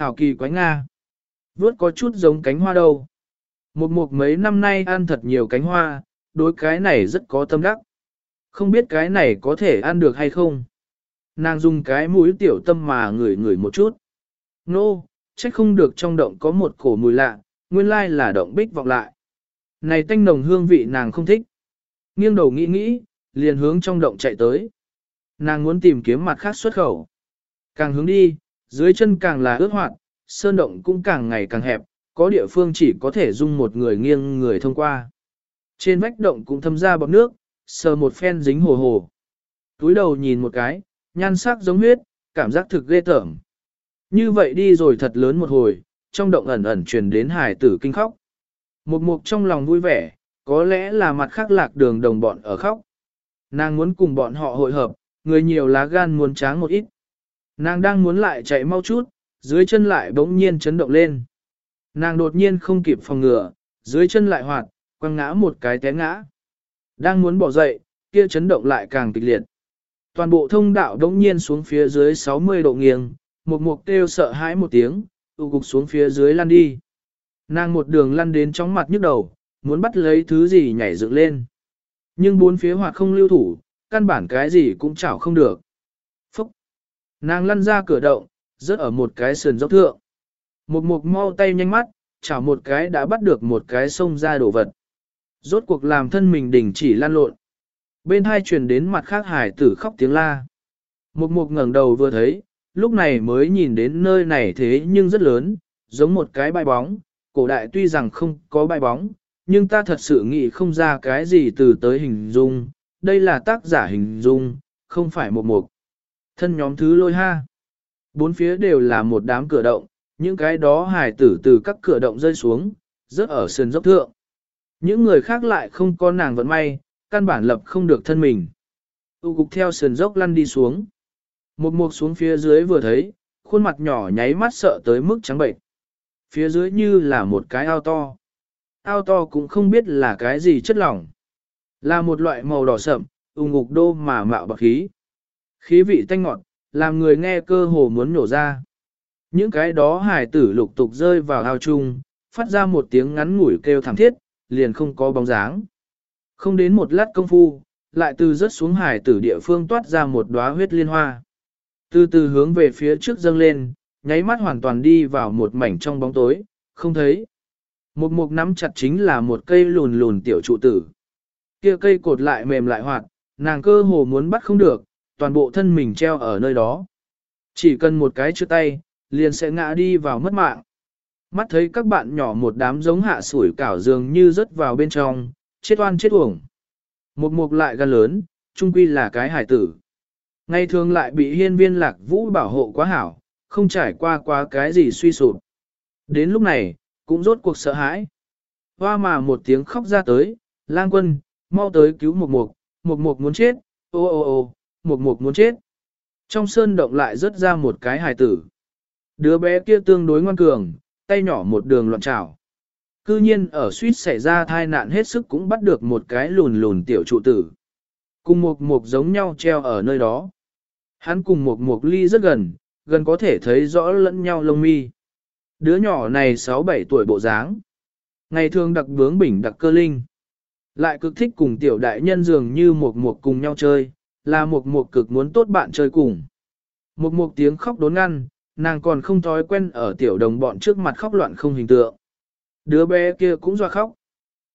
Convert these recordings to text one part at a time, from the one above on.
Hảo kỳ quái Nga. Vớt có chút giống cánh hoa đâu. Một mục mấy năm nay ăn thật nhiều cánh hoa, đối cái này rất có tâm đắc. Không biết cái này có thể ăn được hay không. Nàng dùng cái mũi tiểu tâm mà ngửi ngửi một chút. Nô, no, chắc không được trong động có một cổ mùi lạ, nguyên lai là động bích vọng lại. Này tanh nồng hương vị nàng không thích. Nghiêng đầu nghĩ nghĩ, liền hướng trong động chạy tới. Nàng muốn tìm kiếm mặt khác xuất khẩu. Càng hướng đi, dưới chân càng là ướt hoạt, sơn động cũng càng ngày càng hẹp, có địa phương chỉ có thể dung một người nghiêng người thông qua. Trên vách động cũng thâm ra bọt nước, sờ một phen dính hồ hồ. Túi đầu nhìn một cái, nhan sắc giống huyết, cảm giác thực ghê tởm. Như vậy đi rồi thật lớn một hồi, trong động ẩn ẩn truyền đến hải tử kinh khóc. Một mục trong lòng vui vẻ, có lẽ là mặt khác lạc đường đồng bọn ở khóc. Nàng muốn cùng bọn họ hội hợp, người nhiều lá gan muốn tráng một ít. Nàng đang muốn lại chạy mau chút, dưới chân lại bỗng nhiên chấn động lên. Nàng đột nhiên không kịp phòng ngừa, dưới chân lại hoạt, quăng ngã một cái té ngã. Đang muốn bỏ dậy, kia chấn động lại càng kịch liệt. Toàn bộ thông đạo đống nhiên xuống phía dưới 60 độ nghiêng, một mục kêu sợ hãi một tiếng, tụ cục xuống phía dưới lăn đi. Nàng một đường lăn đến trong mặt nhức đầu, muốn bắt lấy thứ gì nhảy dựng lên. Nhưng bốn phía hoạt không lưu thủ, căn bản cái gì cũng chảo không được. Nàng lăn ra cửa động, rớt ở một cái sườn dốc thượng. Một mục mau tay nhanh mắt, chảo một cái đã bắt được một cái sông ra đổ vật. Rốt cuộc làm thân mình đình chỉ lan lộn. Bên hai truyền đến mặt khác hải tử khóc tiếng la. Một mục ngẩng đầu vừa thấy, lúc này mới nhìn đến nơi này thế nhưng rất lớn, giống một cái bãi bóng. Cổ đại tuy rằng không có bãi bóng, nhưng ta thật sự nghĩ không ra cái gì từ tới hình dung. Đây là tác giả hình dung, không phải một mục. Thân nhóm thứ lôi ha. Bốn phía đều là một đám cửa động, những cái đó hài tử từ các cửa động rơi xuống, rớt ở sườn dốc thượng. Những người khác lại không có nàng vận may, căn bản lập không được thân mình. Tu cục theo sườn dốc lăn đi xuống. Một mục xuống phía dưới vừa thấy, khuôn mặt nhỏ nháy mắt sợ tới mức trắng bệnh. Phía dưới như là một cái ao to. Ao to cũng không biết là cái gì chất lỏng. Là một loại màu đỏ sậm, ung ngục đô mà mạo bạc khí. Khí vị tanh ngọt, làm người nghe cơ hồ muốn nổ ra. Những cái đó hải tử lục tục rơi vào ao chung, phát ra một tiếng ngắn ngủi kêu thảm thiết, liền không có bóng dáng. Không đến một lát công phu, lại từ rớt xuống hải tử địa phương toát ra một đóa huyết liên hoa. Từ từ hướng về phía trước dâng lên, nháy mắt hoàn toàn đi vào một mảnh trong bóng tối, không thấy. Một mục nắm chặt chính là một cây lùn lùn tiểu trụ tử. Kia cây cột lại mềm lại hoạt, nàng cơ hồ muốn bắt không được, toàn bộ thân mình treo ở nơi đó. Chỉ cần một cái chữ tay, liền sẽ ngã đi vào mất mạng. Mắt thấy các bạn nhỏ một đám giống hạ sủi cảo dường như rớt vào bên trong, chết oan chết uổng. Một mục lại gan lớn, trung quy là cái hải tử. Ngày thường lại bị hiên viên lạc vũ bảo hộ quá hảo, không trải qua quá cái gì suy sụp. Đến lúc này, cũng rốt cuộc sợ hãi. Hoa mà một tiếng khóc ra tới, lang quân, mau tới cứu một mục, một mục muốn chết, ô ô ô, một mục muốn chết. Trong sơn động lại rớt ra một cái hài tử. Đứa bé kia tương đối ngoan cường, tay nhỏ một đường loạn trào. Cư nhiên ở suýt xảy ra thai nạn hết sức cũng bắt được một cái lùn lùn tiểu trụ tử. Cùng một mục giống nhau treo ở nơi đó. Hắn cùng một mục ly rất gần, gần có thể thấy rõ lẫn nhau lông mi. Đứa nhỏ này 6-7 tuổi bộ dáng. Ngày thường đặc bướng bỉnh đặc cơ linh. Lại cực thích cùng tiểu đại nhân dường như một mục cùng nhau chơi, là một mục cực muốn tốt bạn chơi cùng. Một mục tiếng khóc đốn ngăn, nàng còn không thói quen ở tiểu đồng bọn trước mặt khóc loạn không hình tượng. Đứa bé kia cũng doa khóc.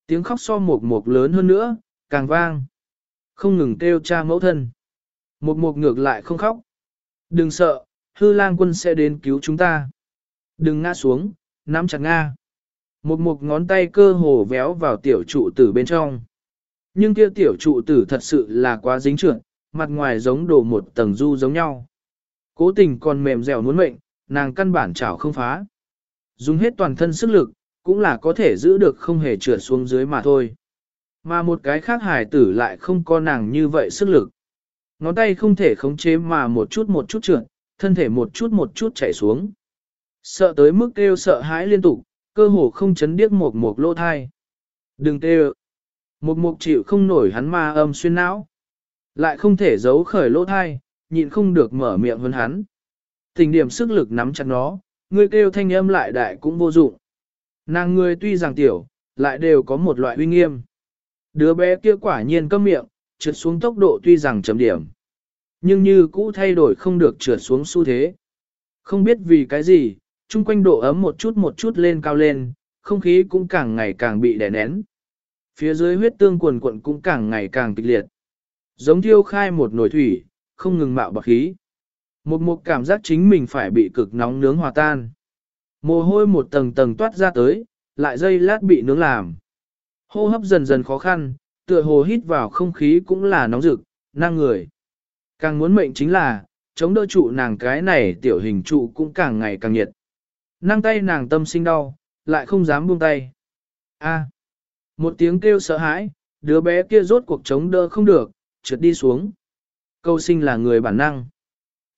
Tiếng khóc so một mục lớn hơn nữa, càng vang. Không ngừng kêu cha mẫu thân. Một mục ngược lại không khóc. Đừng sợ, hư lang quân sẽ đến cứu chúng ta. Đừng ngã xuống, nắm chặt Nga. Một mục ngón tay cơ hồ véo vào tiểu trụ tử bên trong. Nhưng kia tiểu trụ tử thật sự là quá dính trượt, mặt ngoài giống đổ một tầng du giống nhau. Cố tình còn mềm dẻo muốn mệnh, nàng căn bản chảo không phá. Dùng hết toàn thân sức lực, cũng là có thể giữ được không hề trượt xuống dưới mà thôi. Mà một cái khác hài tử lại không có nàng như vậy sức lực. Ngón tay không thể khống chế mà một chút một chút trượt, thân thể một chút một chút chảy xuống. Sợ tới mức kêu sợ hãi liên tục, cơ hồ không chấn điếc một một lỗ thai. Đừng kêu. Một mục chịu không nổi hắn ma âm xuyên não. Lại không thể giấu khởi lỗ thai, nhịn không được mở miệng hơn hắn. Tình điểm sức lực nắm chặt nó, ngươi kêu thanh âm lại đại cũng vô dụng. Nàng ngươi tuy rằng tiểu, lại đều có một loại uy nghiêm. Đứa bé kia quả nhiên câm miệng, trượt xuống tốc độ tuy rằng chấm điểm. Nhưng như cũ thay đổi không được trượt xuống xu thế. Không biết vì cái gì, chung quanh độ ấm một chút một chút lên cao lên, không khí cũng càng ngày càng bị đè nén. Phía dưới huyết tương quần quận cũng càng ngày càng kịch liệt. Giống thiêu khai một nồi thủy, không ngừng mạo bạc khí. Một một cảm giác chính mình phải bị cực nóng nướng hòa tan. Mồ hôi một tầng tầng toát ra tới, lại dây lát bị nướng làm. Hô hấp dần dần khó khăn, tựa hồ hít vào không khí cũng là nóng rực, năng người. Càng muốn mệnh chính là, chống đỡ trụ nàng cái này tiểu hình trụ cũng càng ngày càng nhiệt. Năng tay nàng tâm sinh đau, lại không dám buông tay. A. một tiếng kêu sợ hãi, đứa bé kia rốt cuộc chống đỡ không được, trượt đi xuống. Câu sinh là người bản năng.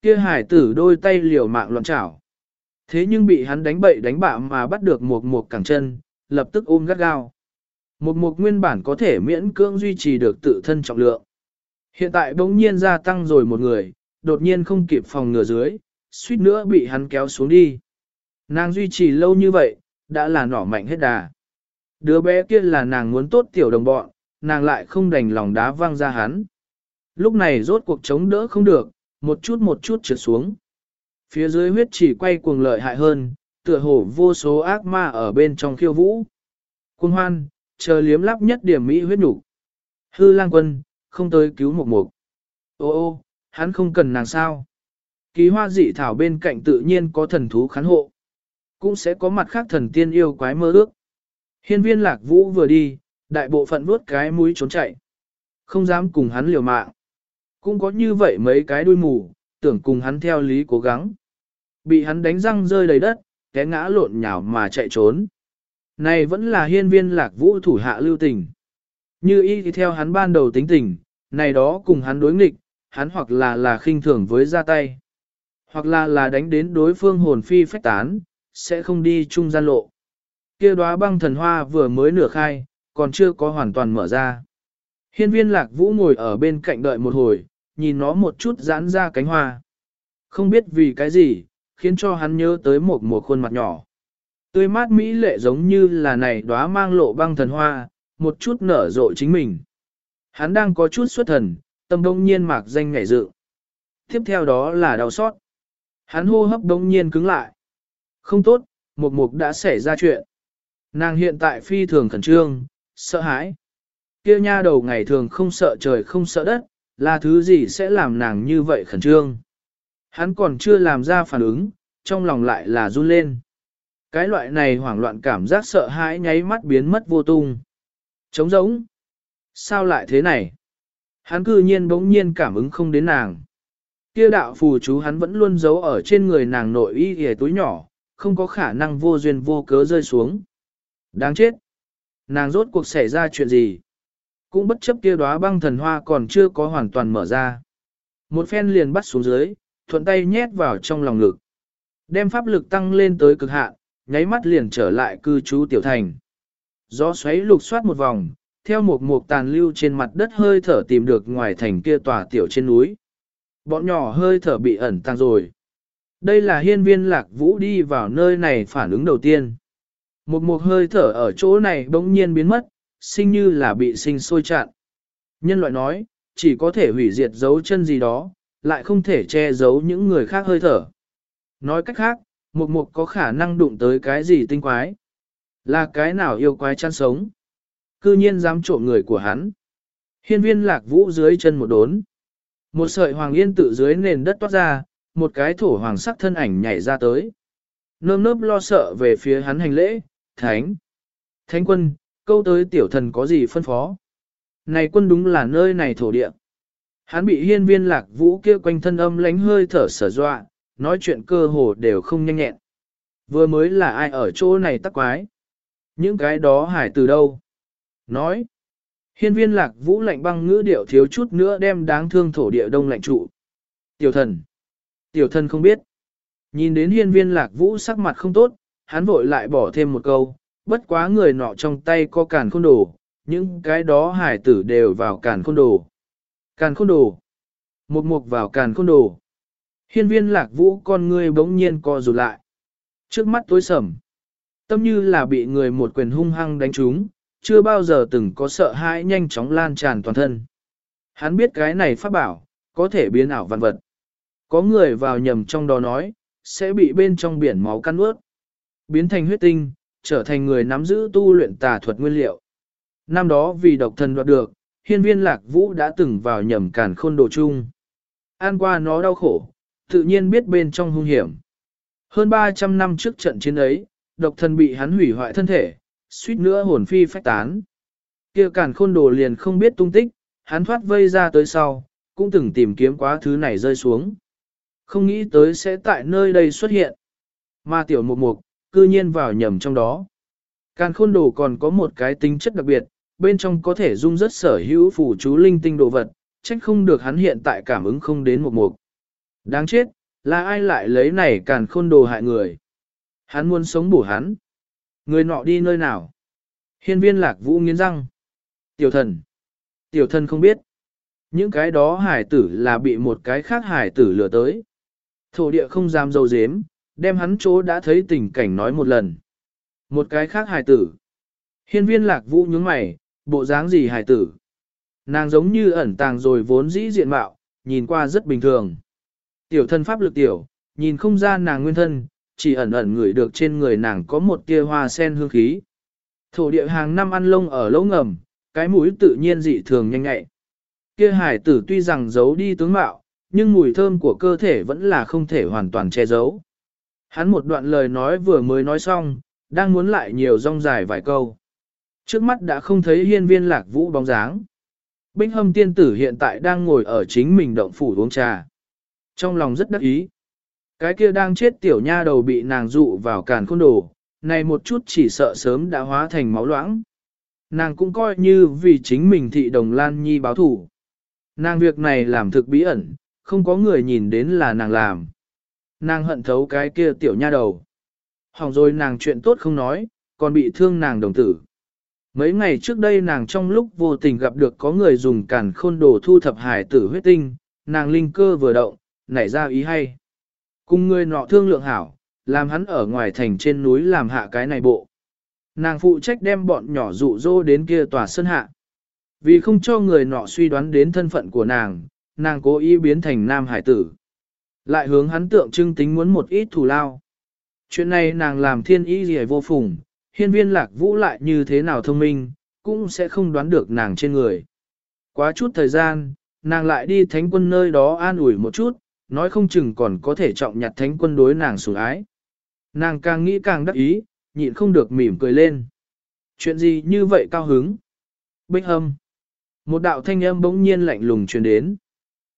Kia hải tử đôi tay liều mạng loạn chảo. Thế nhưng bị hắn đánh bậy đánh bạ mà bắt được một một cẳng chân, lập tức ôm gắt gao. Một một nguyên bản có thể miễn cưỡng duy trì được tự thân trọng lượng. Hiện tại bỗng nhiên gia tăng rồi một người, đột nhiên không kịp phòng ngừa dưới, suýt nữa bị hắn kéo xuống đi. Nàng duy trì lâu như vậy, đã là nỏ mạnh hết đà. Đứa bé kia là nàng muốn tốt tiểu đồng bọn, nàng lại không đành lòng đá văng ra hắn. Lúc này rốt cuộc chống đỡ không được, một chút một chút trượt xuống. Phía dưới huyết chỉ quay cuồng lợi hại hơn, tựa hồ vô số ác ma ở bên trong khiêu vũ. Quân hoan, chờ liếm lắp nhất điểm mỹ huyết nhục. Hư lang quân, không tới cứu một mục. Ô ô, hắn không cần nàng sao. Ký hoa dị thảo bên cạnh tự nhiên có thần thú khán hộ. Cũng sẽ có mặt khác thần tiên yêu quái mơ ước. Hiên viên lạc vũ vừa đi, đại bộ phận vuốt cái mũi trốn chạy. Không dám cùng hắn liều mạng. Cũng có như vậy mấy cái đuôi mù, tưởng cùng hắn theo lý cố gắng. Bị hắn đánh răng rơi đầy đất, té ngã lộn nhào mà chạy trốn. Này vẫn là hiên viên lạc vũ thủ hạ lưu tình. Như y thì theo hắn ban đầu tính tình, này đó cùng hắn đối nghịch, hắn hoặc là là khinh thường với ra tay, hoặc là là đánh đến đối phương hồn phi phách tán, sẽ không đi chung gian lộ. Kia đóa băng thần hoa vừa mới nửa khai, còn chưa có hoàn toàn mở ra. Hiên viên lạc vũ ngồi ở bên cạnh đợi một hồi, nhìn nó một chút giãn ra cánh hoa. Không biết vì cái gì, khiến cho hắn nhớ tới một mùa khuôn mặt nhỏ. Tươi mát mỹ lệ giống như là này đóa mang lộ băng thần hoa, một chút nở rộ chính mình. Hắn đang có chút xuất thần, tâm đông nhiên mạc danh ngảy dự. Tiếp theo đó là đau xót. Hắn hô hấp đông nhiên cứng lại. Không tốt, một mục đã xảy ra chuyện. Nàng hiện tại phi thường khẩn trương, sợ hãi. Kia nha đầu ngày thường không sợ trời không sợ đất, là thứ gì sẽ làm nàng như vậy khẩn trương. Hắn còn chưa làm ra phản ứng, trong lòng lại là run lên. Cái loại này hoảng loạn cảm giác sợ hãi nháy mắt biến mất vô tung. Trống rỗng. Sao lại thế này? Hắn cư nhiên bỗng nhiên cảm ứng không đến nàng. Kia đạo phù chú hắn vẫn luôn giấu ở trên người nàng nội y hề túi nhỏ, không có khả năng vô duyên vô cớ rơi xuống. Đáng chết! Nàng rốt cuộc xảy ra chuyện gì? Cũng bất chấp kia đóa băng thần hoa còn chưa có hoàn toàn mở ra. Một phen liền bắt xuống dưới, thuận tay nhét vào trong lòng ngực. Đem pháp lực tăng lên tới cực hạn, nháy mắt liền trở lại cư trú tiểu thành. Gió xoáy lục soát một vòng, theo một mục tàn lưu trên mặt đất hơi thở tìm được ngoài thành kia tòa tiểu trên núi. Bọn nhỏ hơi thở bị ẩn tăng rồi. Đây là hiên viên lạc vũ đi vào nơi này phản ứng đầu tiên. Một mục hơi thở ở chỗ này bỗng nhiên biến mất, sinh như là bị sinh sôi chặn. Nhân loại nói, chỉ có thể hủy diệt dấu chân gì đó, lại không thể che giấu những người khác hơi thở. Nói cách khác, một mục có khả năng đụng tới cái gì tinh quái. Là cái nào yêu quái chăn sống. Cư nhiên dám trộm người của hắn. Hiên viên lạc vũ dưới chân một đốn. Một sợi hoàng yên tự dưới nền đất toát ra, một cái thổ hoàng sắc thân ảnh nhảy ra tới. Nơm nớp lo sợ về phía hắn hành lễ, thánh. Thánh quân, câu tới tiểu thần có gì phân phó. Này quân đúng là nơi này thổ địa. Hắn bị hiên viên lạc vũ kia quanh thân âm lánh hơi thở sở dọa, nói chuyện cơ hồ đều không nhanh nhẹn. Vừa mới là ai ở chỗ này tắc quái. Những cái đó hải từ đâu? Nói. Hiên viên lạc vũ lạnh băng ngữ điệu thiếu chút nữa đem đáng thương thổ địa đông lạnh trụ. Tiểu thần. Tiểu thần không biết. Nhìn đến hiên viên lạc vũ sắc mặt không tốt, hắn vội lại bỏ thêm một câu, bất quá người nọ trong tay có càn khôn đồ, những cái đó hải tử đều vào càn khôn đồ. Càn khôn đồ. Một mục vào càn khôn đồ. Hiên viên lạc vũ con ngươi bỗng nhiên co rụt lại. Trước mắt tối sầm, tâm như là bị người một quyền hung hăng đánh trúng, chưa bao giờ từng có sợ hãi nhanh chóng lan tràn toàn thân. Hắn biết cái này pháp bảo, có thể biến ảo văn vật. Có người vào nhầm trong đó nói, sẽ bị bên trong biển máu căn ướt, biến thành huyết tinh, trở thành người nắm giữ tu luyện tà thuật nguyên liệu. Năm đó vì độc thần đoạt được, hiên viên lạc vũ đã từng vào nhầm cản khôn đồ chung. An qua nó đau khổ, tự nhiên biết bên trong hung hiểm. Hơn 300 năm trước trận chiến ấy, độc thần bị hắn hủy hoại thân thể, suýt nữa hồn phi phách tán. kia cản khôn đồ liền không biết tung tích, hắn thoát vây ra tới sau, cũng từng tìm kiếm quá thứ này rơi xuống. Không nghĩ tới sẽ tại nơi đây xuất hiện. Mà tiểu mục mục, cư nhiên vào nhầm trong đó. Càn khôn đồ còn có một cái tính chất đặc biệt, bên trong có thể dung rất sở hữu phủ chú linh tinh đồ vật, trách không được hắn hiện tại cảm ứng không đến một mục. Đáng chết, là ai lại lấy này càn khôn đồ hại người. Hắn muốn sống bổ hắn. Người nọ đi nơi nào? Hiên viên lạc vũ nghiến răng. Tiểu thần. Tiểu thần không biết. Những cái đó hải tử là bị một cái khác hải tử lừa tới. Thổ địa không dám dâu dếm, đem hắn chỗ đã thấy tình cảnh nói một lần. Một cái khác hài tử. Hiên viên lạc vũ nhướng mày, bộ dáng gì hài tử. Nàng giống như ẩn tàng rồi vốn dĩ diện mạo, nhìn qua rất bình thường. Tiểu thân pháp lực tiểu, nhìn không ra nàng nguyên thân, chỉ ẩn ẩn ngửi được trên người nàng có một tia hoa sen hương khí. Thổ địa hàng năm ăn lông ở lỗ ngầm, cái mũi tự nhiên dị thường nhanh nhạy. Kia hải tử tuy rằng giấu đi tướng mạo, nhưng mùi thơm của cơ thể vẫn là không thể hoàn toàn che giấu. Hắn một đoạn lời nói vừa mới nói xong, đang muốn lại nhiều rong dài vài câu. Trước mắt đã không thấy hiên viên lạc vũ bóng dáng. Binh hâm tiên tử hiện tại đang ngồi ở chính mình động phủ uống trà. Trong lòng rất đắc ý. Cái kia đang chết tiểu nha đầu bị nàng dụ vào càn khôn đồ, này một chút chỉ sợ sớm đã hóa thành máu loãng. Nàng cũng coi như vì chính mình thị đồng Lan Nhi báo thủ. Nàng việc này làm thực bí ẩn, không có người nhìn đến là nàng làm. Nàng hận thấu cái kia tiểu nha đầu. Hỏng rồi nàng chuyện tốt không nói, còn bị thương nàng đồng tử. Mấy ngày trước đây nàng trong lúc vô tình gặp được có người dùng cản khôn đồ thu thập hải tử huyết tinh, nàng linh cơ vừa động, nảy ra ý hay. Cùng người nọ thương lượng hảo, làm hắn ở ngoài thành trên núi làm hạ cái này bộ. Nàng phụ trách đem bọn nhỏ dụ dỗ đến kia tòa sân hạ. Vì không cho người nọ suy đoán đến thân phận của nàng, nàng cố ý biến thành nam hải tử. Lại hướng hắn tượng trưng tính muốn một ít thù lao. Chuyện này nàng làm thiên ý gì vô phùng, hiên viên lạc vũ lại như thế nào thông minh, cũng sẽ không đoán được nàng trên người. Quá chút thời gian, nàng lại đi thánh quân nơi đó an ủi một chút, nói không chừng còn có thể trọng nhặt thánh quân đối nàng sủng ái. Nàng càng nghĩ càng đắc ý, nhịn không được mỉm cười lên. Chuyện gì như vậy cao hứng? Bích âm. Một đạo thanh âm bỗng nhiên lạnh lùng truyền đến.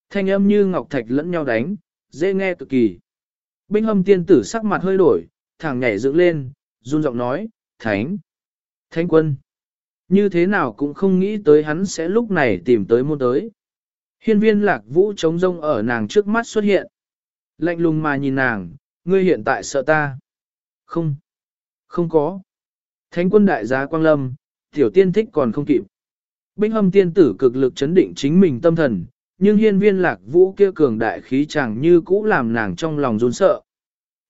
Thanh âm như ngọc thạch lẫn nhau đánh, dễ nghe cực kỳ. Binh hâm tiên tử sắc mặt hơi đổi, thẳng nhảy dựng lên, run giọng nói, Thánh! Thánh quân! Như thế nào cũng không nghĩ tới hắn sẽ lúc này tìm tới môn tới. Hiên viên lạc vũ trống rông ở nàng trước mắt xuất hiện. Lạnh lùng mà nhìn nàng, ngươi hiện tại sợ ta. Không! Không có! Thánh quân đại giá quang lâm, tiểu tiên thích còn không kịp. Binh hâm tiên tử cực lực chấn định chính mình tâm thần, nhưng hiên viên lạc vũ kia cường đại khí chẳng như cũ làm nàng trong lòng run sợ.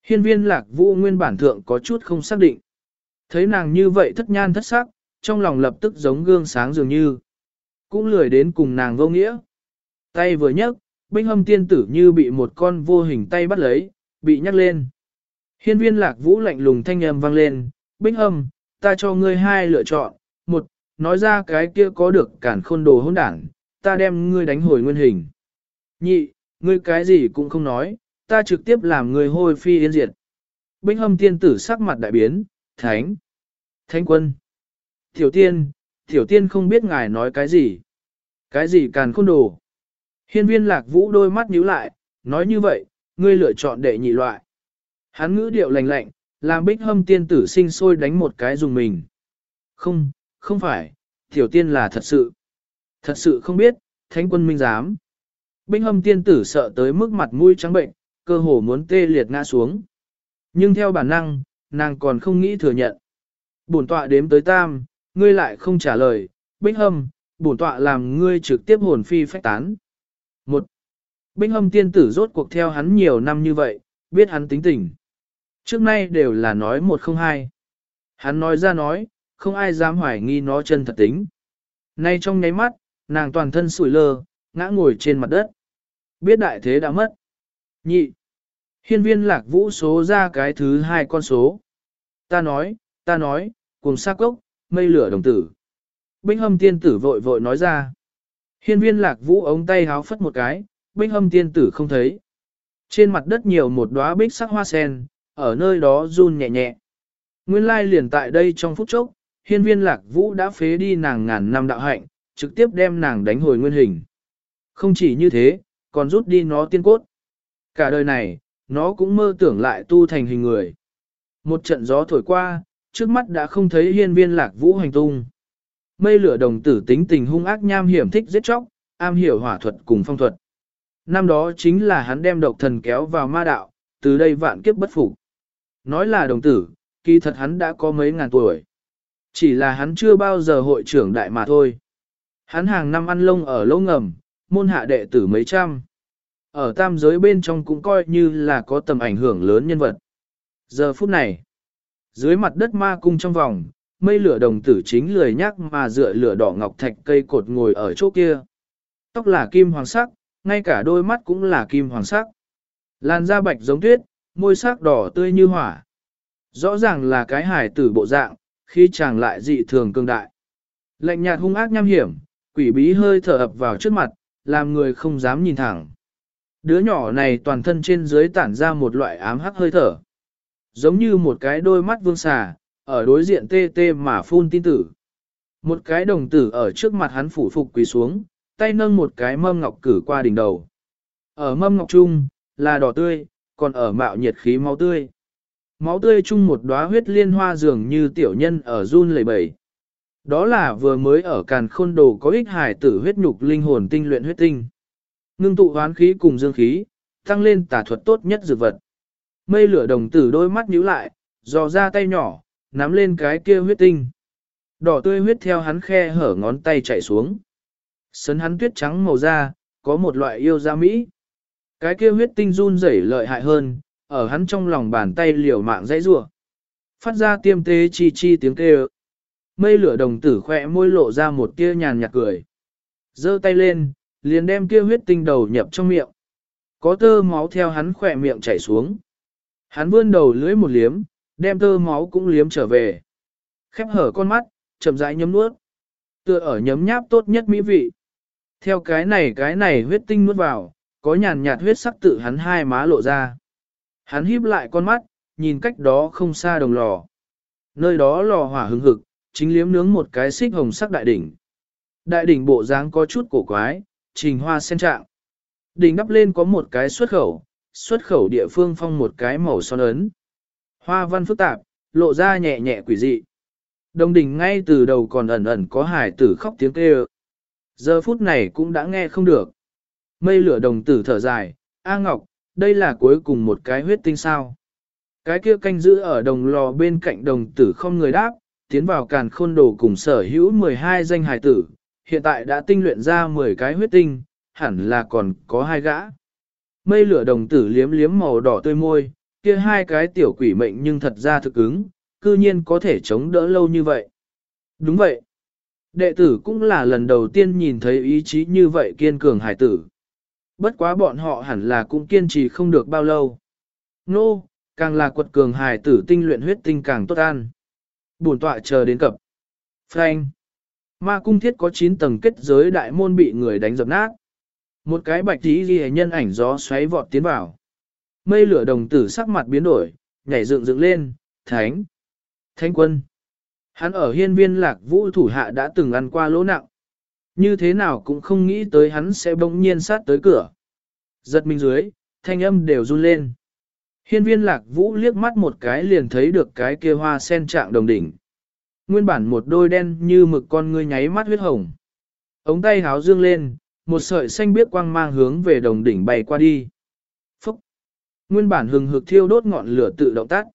Hiên viên lạc vũ nguyên bản thượng có chút không xác định. Thấy nàng như vậy thất nhan thất sắc, trong lòng lập tức giống gương sáng dường như. Cũng lười đến cùng nàng vô nghĩa. Tay vừa nhấc, binh hâm tiên tử như bị một con vô hình tay bắt lấy, bị nhắc lên. Hiên viên lạc vũ lạnh lùng thanh âm vang lên, binh hâm, ta cho ngươi hai lựa chọn, một, nói ra cái kia có được cản khôn đồ hỗn đảng, ta đem ngươi đánh hồi nguyên hình. Nhị, ngươi cái gì cũng không nói, ta trực tiếp làm ngươi hôi phi yên diệt. Binh hâm tiên tử sắc mặt đại biến, thánh, thánh quân. Tiểu tiên, tiểu tiên không biết ngài nói cái gì. Cái gì càn khôn đồ. Hiên viên lạc vũ đôi mắt nhíu lại, nói như vậy, ngươi lựa chọn đệ nhị loại. Hắn ngữ điệu lành lạnh, làm bích hâm tiên tử sinh sôi đánh một cái dùng mình. Không, không phải, tiểu tiên là thật sự. Thật sự không biết, thánh quân minh giám. Binh hâm tiên tử sợ tới mức mặt mũi trắng bệnh, cơ hồ muốn tê liệt ngã xuống. Nhưng theo bản năng, nàng còn không nghĩ thừa nhận. Bổn tọa đếm tới tam, ngươi lại không trả lời, binh hâm, bổn tọa làm ngươi trực tiếp hồn phi phách tán. Một, binh hâm tiên tử rốt cuộc theo hắn nhiều năm như vậy, biết hắn tính tình. Trước nay đều là nói một không hai. Hắn nói ra nói, không ai dám hoài nghi nó chân thật tính. Nay trong nháy mắt, nàng toàn thân sủi lơ, ngã ngồi trên mặt đất. Biết đại thế đã mất. Nhị. Hiên viên lạc vũ số ra cái thứ hai con số. Ta nói, ta nói, cùng xác cốc, mây lửa đồng tử. Binh hâm tiên tử vội vội nói ra. Hiên viên lạc vũ ống tay háo phất một cái, binh hâm tiên tử không thấy. Trên mặt đất nhiều một đóa bích sắc hoa sen, ở nơi đó run nhẹ nhẹ. Nguyên lai liền tại đây trong phút chốc, hiên viên lạc vũ đã phế đi nàng ngàn năm đạo hạnh, trực tiếp đem nàng đánh hồi nguyên hình. Không chỉ như thế, còn rút đi nó tiên cốt. Cả đời này, nó cũng mơ tưởng lại tu thành hình người. Một trận gió thổi qua, trước mắt đã không thấy hiên viên lạc vũ hành tung. Mây lửa đồng tử tính tình hung ác nham hiểm thích giết chóc, am hiểu hỏa thuật cùng phong thuật. Năm đó chính là hắn đem độc thần kéo vào ma đạo, từ đây vạn kiếp bất phục. Nói là đồng tử, kỳ thật hắn đã có mấy ngàn tuổi. Chỉ là hắn chưa bao giờ hội trưởng đại mà thôi. Hắn hàng năm ăn lông ở lỗ ngầm, môn hạ đệ tử mấy trăm. Ở tam giới bên trong cũng coi như là có tầm ảnh hưởng lớn nhân vật. Giờ phút này, dưới mặt đất ma cung trong vòng, mây lửa đồng tử chính lười nhắc mà dựa lửa đỏ ngọc thạch cây cột ngồi ở chỗ kia. Tóc là kim hoàng sắc, ngay cả đôi mắt cũng là kim hoàng sắc. Làn da bạch giống tuyết, môi sắc đỏ tươi như hỏa. Rõ ràng là cái hải tử bộ dạng, khi chàng lại dị thường cương đại. Lạnh nhạt hung ác nham hiểm, quỷ bí hơi thở ập vào trước mặt, làm người không dám nhìn thẳng. Đứa nhỏ này toàn thân trên dưới tản ra một loại ám hắc hơi thở. Giống như một cái đôi mắt vương xà, ở đối diện tê tê mà phun tin tử. Một cái đồng tử ở trước mặt hắn phủ phục quỳ xuống, tay nâng một cái mâm ngọc cử qua đỉnh đầu. Ở mâm ngọc trung, là đỏ tươi, còn ở mạo nhiệt khí máu tươi. Máu tươi chung một đóa huyết liên hoa dường như tiểu nhân ở run lẩy bẩy. Đó là vừa mới ở càn khôn đồ có ích hải tử huyết nhục linh hồn tinh luyện huyết tinh. Ngưng tụ hoán khí cùng dương khí, tăng lên tả thuật tốt nhất dược vật. Mây lửa đồng tử đôi mắt nhíu lại, dò ra tay nhỏ, nắm lên cái kia huyết tinh. Đỏ tươi huyết theo hắn khe hở ngón tay chạy xuống. Sấn hắn tuyết trắng màu da, có một loại yêu da mỹ. Cái kia huyết tinh run rẩy lợi hại hơn, ở hắn trong lòng bàn tay liều mạng dãy rủa Phát ra tiêm tê chi chi tiếng kêu. Mây lửa đồng tử khỏe môi lộ ra một tia nhàn nhạt cười. giơ tay lên, liền đem kia huyết tinh đầu nhập trong miệng. Có tơ máu theo hắn khỏe miệng chảy xuống. Hắn vươn đầu lưỡi một liếm, đem tơ máu cũng liếm trở về. Khép hở con mắt, chậm rãi nhấm nuốt. Tựa ở nhấm nháp tốt nhất mỹ vị. Theo cái này cái này huyết tinh nuốt vào, có nhàn nhạt huyết sắc tự hắn hai má lộ ra. Hắn híp lại con mắt, nhìn cách đó không xa đồng lò. Nơi đó lò hỏa hứng hực, chính liếm nướng một cái xích hồng sắc đại đỉnh. Đại đỉnh bộ dáng có chút cổ quái, trình hoa sen trạng. Đỉnh đắp lên có một cái xuất khẩu, xuất khẩu địa phương phong một cái màu son ấn. Hoa văn phức tạp, lộ ra nhẹ nhẹ quỷ dị. Đồng đỉnh ngay từ đầu còn ẩn ẩn có hải tử khóc tiếng kêu. Giờ phút này cũng đã nghe không được. Mây lửa đồng tử thở dài, A Ngọc, đây là cuối cùng một cái huyết tinh sao. Cái kia canh giữ ở đồng lò bên cạnh đồng tử không người đáp, tiến vào càn khôn đồ cùng sở hữu 12 danh hải tử, hiện tại đã tinh luyện ra 10 cái huyết tinh, hẳn là còn có hai gã. Mây lửa đồng tử liếm liếm màu đỏ tươi môi, kia hai cái tiểu quỷ mệnh nhưng thật ra thực ứng, cư nhiên có thể chống đỡ lâu như vậy. Đúng vậy. Đệ tử cũng là lần đầu tiên nhìn thấy ý chí như vậy kiên cường hải tử. Bất quá bọn họ hẳn là cũng kiên trì không được bao lâu. Nô, càng là quật cường hải tử tinh luyện huyết tinh càng tốt an. Bổn tọa chờ đến cập. Frank. Ma cung thiết có 9 tầng kết giới đại môn bị người đánh dập nát. Một cái bạch tí ghi nhân ảnh gió xoáy vọt tiến vào. Mây lửa đồng tử sắc mặt biến đổi, nhảy dựng dựng lên, thánh. Thánh quân. Hắn ở hiên viên lạc vũ thủ hạ đã từng ăn qua lỗ nặng. Như thế nào cũng không nghĩ tới hắn sẽ bỗng nhiên sát tới cửa. Giật mình dưới, thanh âm đều run lên. Hiên viên lạc vũ liếc mắt một cái liền thấy được cái kia hoa sen trạng đồng đỉnh. Nguyên bản một đôi đen như mực con ngươi nháy mắt huyết hồng. Ống tay háo dương lên, một sợi xanh biếc quang mang hướng về đồng đỉnh bay qua đi. Phúc! Nguyên bản hừng hực thiêu đốt ngọn lửa tự động tắt.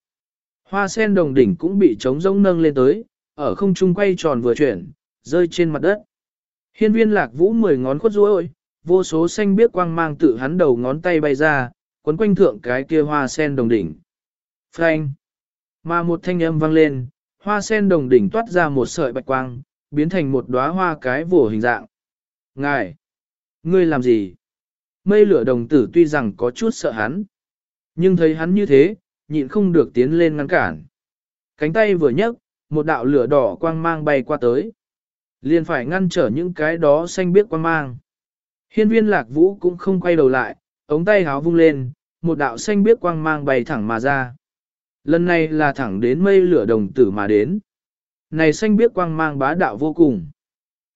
Hoa sen đồng đỉnh cũng bị trống rỗng nâng lên tới, ở không trung quay tròn vừa chuyển, rơi trên mặt đất. Hiên viên lạc vũ mười ngón khuất ruôi, vô số xanh biếc quang mang tự hắn đầu ngón tay bay ra, quấn quanh thượng cái kia hoa sen đồng đỉnh. Phanh. Mà một thanh âm vang lên, hoa sen đồng đỉnh toát ra một sợi bạch quang, biến thành một đóa hoa cái vổ hình dạng. Ngài! Ngươi làm gì? Mây lửa đồng tử tuy rằng có chút sợ hắn, nhưng thấy hắn như thế, nhịn không được tiến lên ngăn cản. Cánh tay vừa nhấc, một đạo lửa đỏ quang mang bay qua tới. Liền phải ngăn trở những cái đó xanh biếc quang mang. Hiên viên lạc vũ cũng không quay đầu lại, ống tay háo vung lên, một đạo xanh biếc quang mang bay thẳng mà ra. Lần này là thẳng đến mây lửa đồng tử mà đến. Này xanh biếc quang mang bá đạo vô cùng.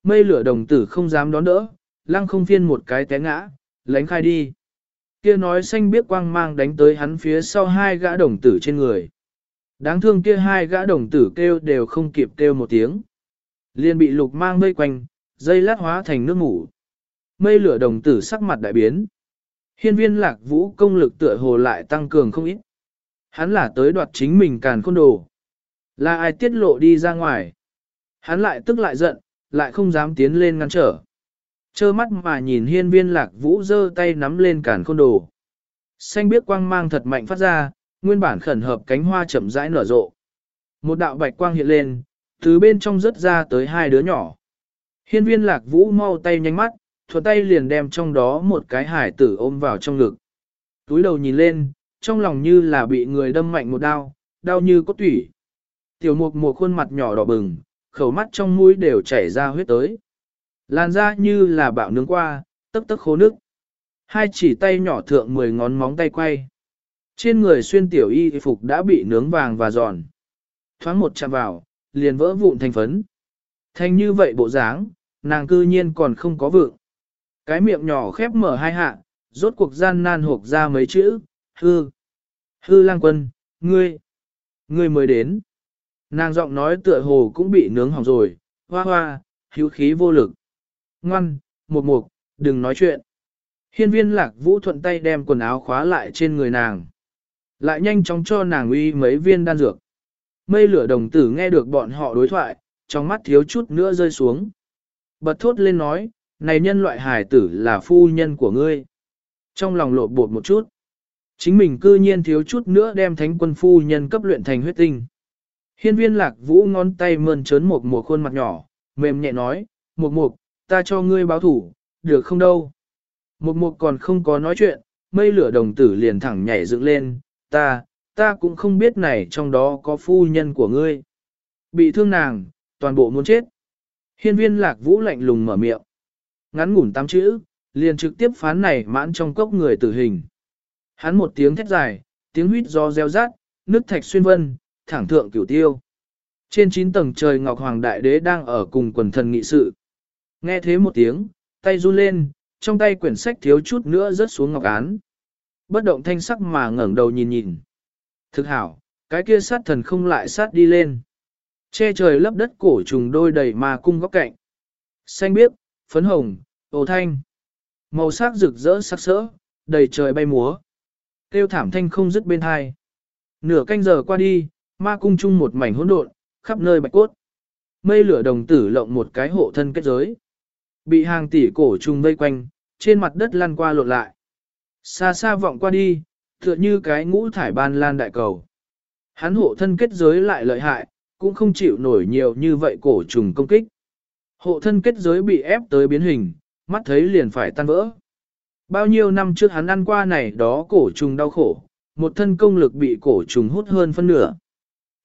Mây lửa đồng tử không dám đón đỡ, lăng không phiên một cái té ngã, lánh khai đi. Kia nói xanh biếc quang mang đánh tới hắn phía sau hai gã đồng tử trên người. Đáng thương kia hai gã đồng tử kêu đều không kịp kêu một tiếng. liền bị lục mang mây quanh, dây lát hóa thành nước ngủ. Mây lửa đồng tử sắc mặt đại biến. Hiên viên lạc vũ công lực tựa hồ lại tăng cường không ít. Hắn là tới đoạt chính mình càn khôn đồ. Là ai tiết lộ đi ra ngoài. Hắn lại tức lại giận, lại không dám tiến lên ngăn trở. Chơ mắt mà nhìn hiên viên lạc vũ giơ tay nắm lên càn khôn đồ. Xanh biếc quang mang thật mạnh phát ra, nguyên bản khẩn hợp cánh hoa chậm rãi nở rộ. Một đạo bạch quang hiện lên, từ bên trong rớt ra tới hai đứa nhỏ. Hiên viên lạc vũ mau tay nhanh mắt, thuận tay liền đem trong đó một cái hải tử ôm vào trong ngực. Túi đầu nhìn lên, trong lòng như là bị người đâm mạnh một đao, đau như có tủy. Tiểu mục một khuôn mặt nhỏ đỏ bừng, khẩu mắt trong mũi đều chảy ra huyết tới. Làn da như là bạo nướng qua, tấp tấp khô nước. Hai chỉ tay nhỏ thượng mười ngón móng tay quay. Trên người xuyên tiểu y phục đã bị nướng vàng và giòn. Thoáng một chạm vào, liền vỡ vụn thành phấn. Thành như vậy bộ dáng, nàng cư nhiên còn không có vượng. Cái miệng nhỏ khép mở hai hạ, rốt cuộc gian nan hộp ra mấy chữ, hư. Hư lang quân, ngươi, ngươi mới đến. Nàng giọng nói tựa hồ cũng bị nướng hỏng rồi, hoa hoa, hữu khí vô lực. Ngoan, một mục, đừng nói chuyện. Hiên viên lạc vũ thuận tay đem quần áo khóa lại trên người nàng. Lại nhanh chóng cho nàng uy mấy viên đan dược. Mây lửa đồng tử nghe được bọn họ đối thoại, trong mắt thiếu chút nữa rơi xuống. Bật thốt lên nói, này nhân loại hải tử là phu nhân của ngươi. Trong lòng lộ bột một chút. Chính mình cư nhiên thiếu chút nữa đem thánh quân phu nhân cấp luyện thành huyết tinh. Hiên viên lạc vũ ngón tay mơn trớn một mùa khuôn mặt nhỏ, mềm nhẹ nói, một mục, ta cho ngươi báo thủ, được không đâu. Một mục còn không có nói chuyện, mây lửa đồng tử liền thẳng nhảy dựng lên, ta, ta cũng không biết này trong đó có phu nhân của ngươi. Bị thương nàng, toàn bộ muốn chết. Hiên viên lạc vũ lạnh lùng mở miệng. Ngắn ngủn tám chữ, liền trực tiếp phán này mãn trong cốc người tử hình. Hắn một tiếng thét dài, tiếng huýt do reo rát, nước thạch xuyên vân, thẳng thượng cửu tiêu. Trên chín tầng trời Ngọc Hoàng Đại Đế đang ở cùng quần thần nghị sự. Nghe thế một tiếng, tay run lên, trong tay quyển sách thiếu chút nữa rớt xuống ngọc án. Bất động thanh sắc mà ngẩng đầu nhìn nhìn. Thực hảo, cái kia sát thần không lại sát đi lên. Che trời lấp đất cổ trùng đôi đầy mà cung góc cạnh. Xanh biếc, phấn hồng, ồ thanh. Màu sắc rực rỡ sắc sỡ, đầy trời bay múa. Tiêu thảm thanh không dứt bên hai. Nửa canh giờ qua đi, ma cung chung một mảnh hỗn độn, khắp nơi bạch cốt. Mây lửa đồng tử lộng một cái hộ thân kết giới. Bị hàng tỷ cổ trùng vây quanh, trên mặt đất lăn qua lộn lại. Xa xa vọng qua đi, tựa như cái ngũ thải ban lan đại cầu. Hắn hộ thân kết giới lại lợi hại, cũng không chịu nổi nhiều như vậy cổ trùng công kích. Hộ thân kết giới bị ép tới biến hình, mắt thấy liền phải tan vỡ. Bao nhiêu năm trước hắn ăn qua này đó cổ trùng đau khổ, một thân công lực bị cổ trùng hút hơn phân nửa.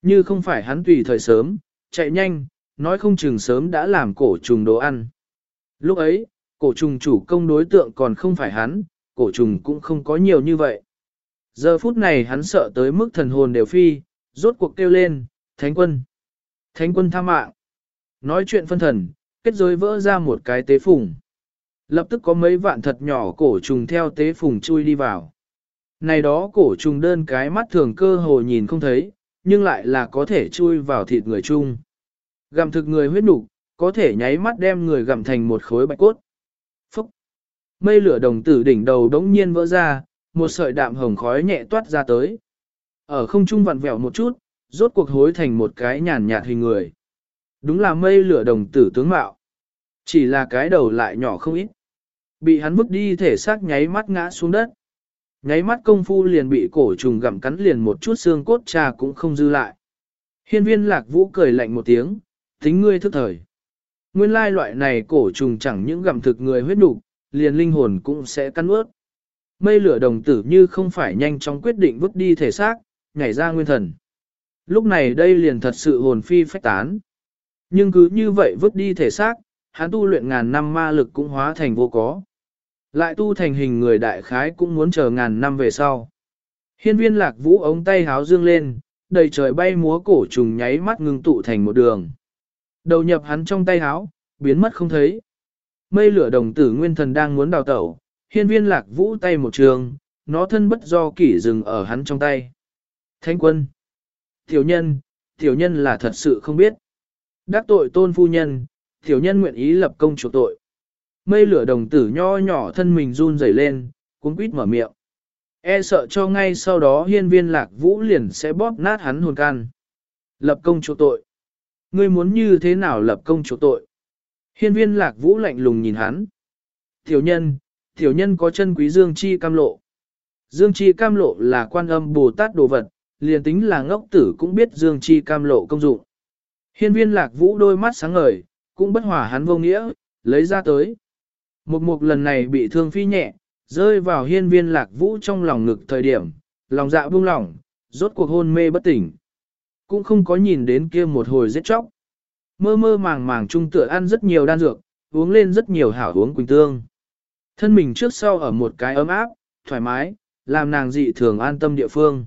Như không phải hắn tùy thời sớm, chạy nhanh, nói không chừng sớm đã làm cổ trùng đồ ăn. Lúc ấy, cổ trùng chủ công đối tượng còn không phải hắn, cổ trùng cũng không có nhiều như vậy. Giờ phút này hắn sợ tới mức thần hồn đều phi, rốt cuộc kêu lên, thánh quân. Thánh quân tha mạng. Nói chuyện phân thần, kết giới vỡ ra một cái tế phùng. Lập tức có mấy vạn thật nhỏ cổ trùng theo tế phùng chui đi vào. Này đó cổ trùng đơn cái mắt thường cơ hồ nhìn không thấy, nhưng lại là có thể chui vào thịt người chung. Gặm thực người huyết nục, có thể nháy mắt đem người gặm thành một khối bạch cốt. Phúc! Mây lửa đồng tử đỉnh đầu đống nhiên vỡ ra, một sợi đạm hồng khói nhẹ toát ra tới. Ở không trung vặn vẹo một chút, rốt cuộc hối thành một cái nhàn nhạt hình người. Đúng là mây lửa đồng tử tướng mạo. Chỉ là cái đầu lại nhỏ không ít. Bị hắn vứt đi thể xác nháy mắt ngã xuống đất. Nháy mắt công phu liền bị cổ trùng gặm cắn liền một chút xương cốt trà cũng không dư lại. Hiên viên lạc vũ cười lạnh một tiếng, tính ngươi thức thời. Nguyên lai loại này cổ trùng chẳng những gặm thực người huyết đủ, liền linh hồn cũng sẽ cắn ướt. Mây lửa đồng tử như không phải nhanh chóng quyết định vứt đi thể xác, nhảy ra nguyên thần. Lúc này đây liền thật sự hồn phi phách tán. Nhưng cứ như vậy vứt đi thể xác, hắn tu luyện ngàn năm ma lực cũng hóa thành vô có. Lại tu thành hình người đại khái cũng muốn chờ ngàn năm về sau. Hiên viên lạc vũ ống tay háo dương lên, đầy trời bay múa cổ trùng nháy mắt ngưng tụ thành một đường. Đầu nhập hắn trong tay háo, biến mất không thấy. Mây lửa đồng tử nguyên thần đang muốn đào tẩu, hiên viên lạc vũ tay một trường, nó thân bất do kỷ dừng ở hắn trong tay. Thánh quân. Tiểu nhân, tiểu nhân là thật sự không biết. Đắc tội tôn phu nhân, tiểu nhân nguyện ý lập công chuộc tội. Mây lửa đồng tử nho nhỏ thân mình run rẩy lên, cuốn quýt mở miệng. E sợ cho ngay sau đó hiên viên lạc vũ liền sẽ bóp nát hắn hồn can. Lập công chuộc tội. Ngươi muốn như thế nào lập công chuộc tội? Hiên viên lạc vũ lạnh lùng nhìn hắn. Tiểu nhân, tiểu nhân có chân quý dương chi cam lộ. Dương chi cam lộ là quan âm Bồ Tát đồ vật, liền tính là ngốc tử cũng biết dương chi cam lộ công dụng. Hiên viên lạc vũ đôi mắt sáng ngời, cũng bất hòa hắn vô nghĩa, lấy ra tới. Một mục lần này bị thương phi nhẹ, rơi vào hiên viên lạc vũ trong lòng ngực thời điểm, lòng dạ buông lỏng, rốt cuộc hôn mê bất tỉnh. Cũng không có nhìn đến kia một hồi giết chóc. Mơ mơ màng màng trung tựa ăn rất nhiều đan dược, uống lên rất nhiều hảo uống quỳnh tương. Thân mình trước sau ở một cái ấm áp, thoải mái, làm nàng dị thường an tâm địa phương.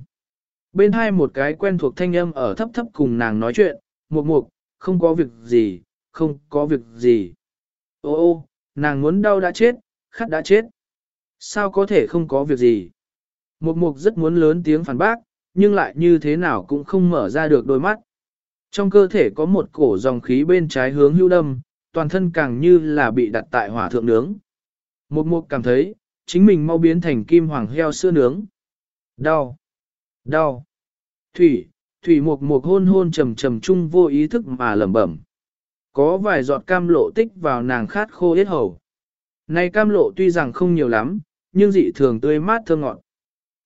Bên hai một cái quen thuộc thanh âm ở thấp thấp cùng nàng nói chuyện, mục mục, không có việc gì, không có việc gì. Ô ô, nàng muốn đau đã chết, khát đã chết. Sao có thể không có việc gì? Mục mục rất muốn lớn tiếng phản bác, nhưng lại như thế nào cũng không mở ra được đôi mắt. Trong cơ thể có một cổ dòng khí bên trái hướng hưu đâm, toàn thân càng như là bị đặt tại hỏa thượng nướng. Mục mục cảm thấy, chính mình mau biến thành kim hoàng heo sữa nướng. Đau! Đau! Thủy! Thủy mục mục hôn hôn trầm trầm chung vô ý thức mà lẩm bẩm. Có vài giọt cam lộ tích vào nàng khát khô yết hầu. Này cam lộ tuy rằng không nhiều lắm, nhưng dị thường tươi mát thơm ngọt.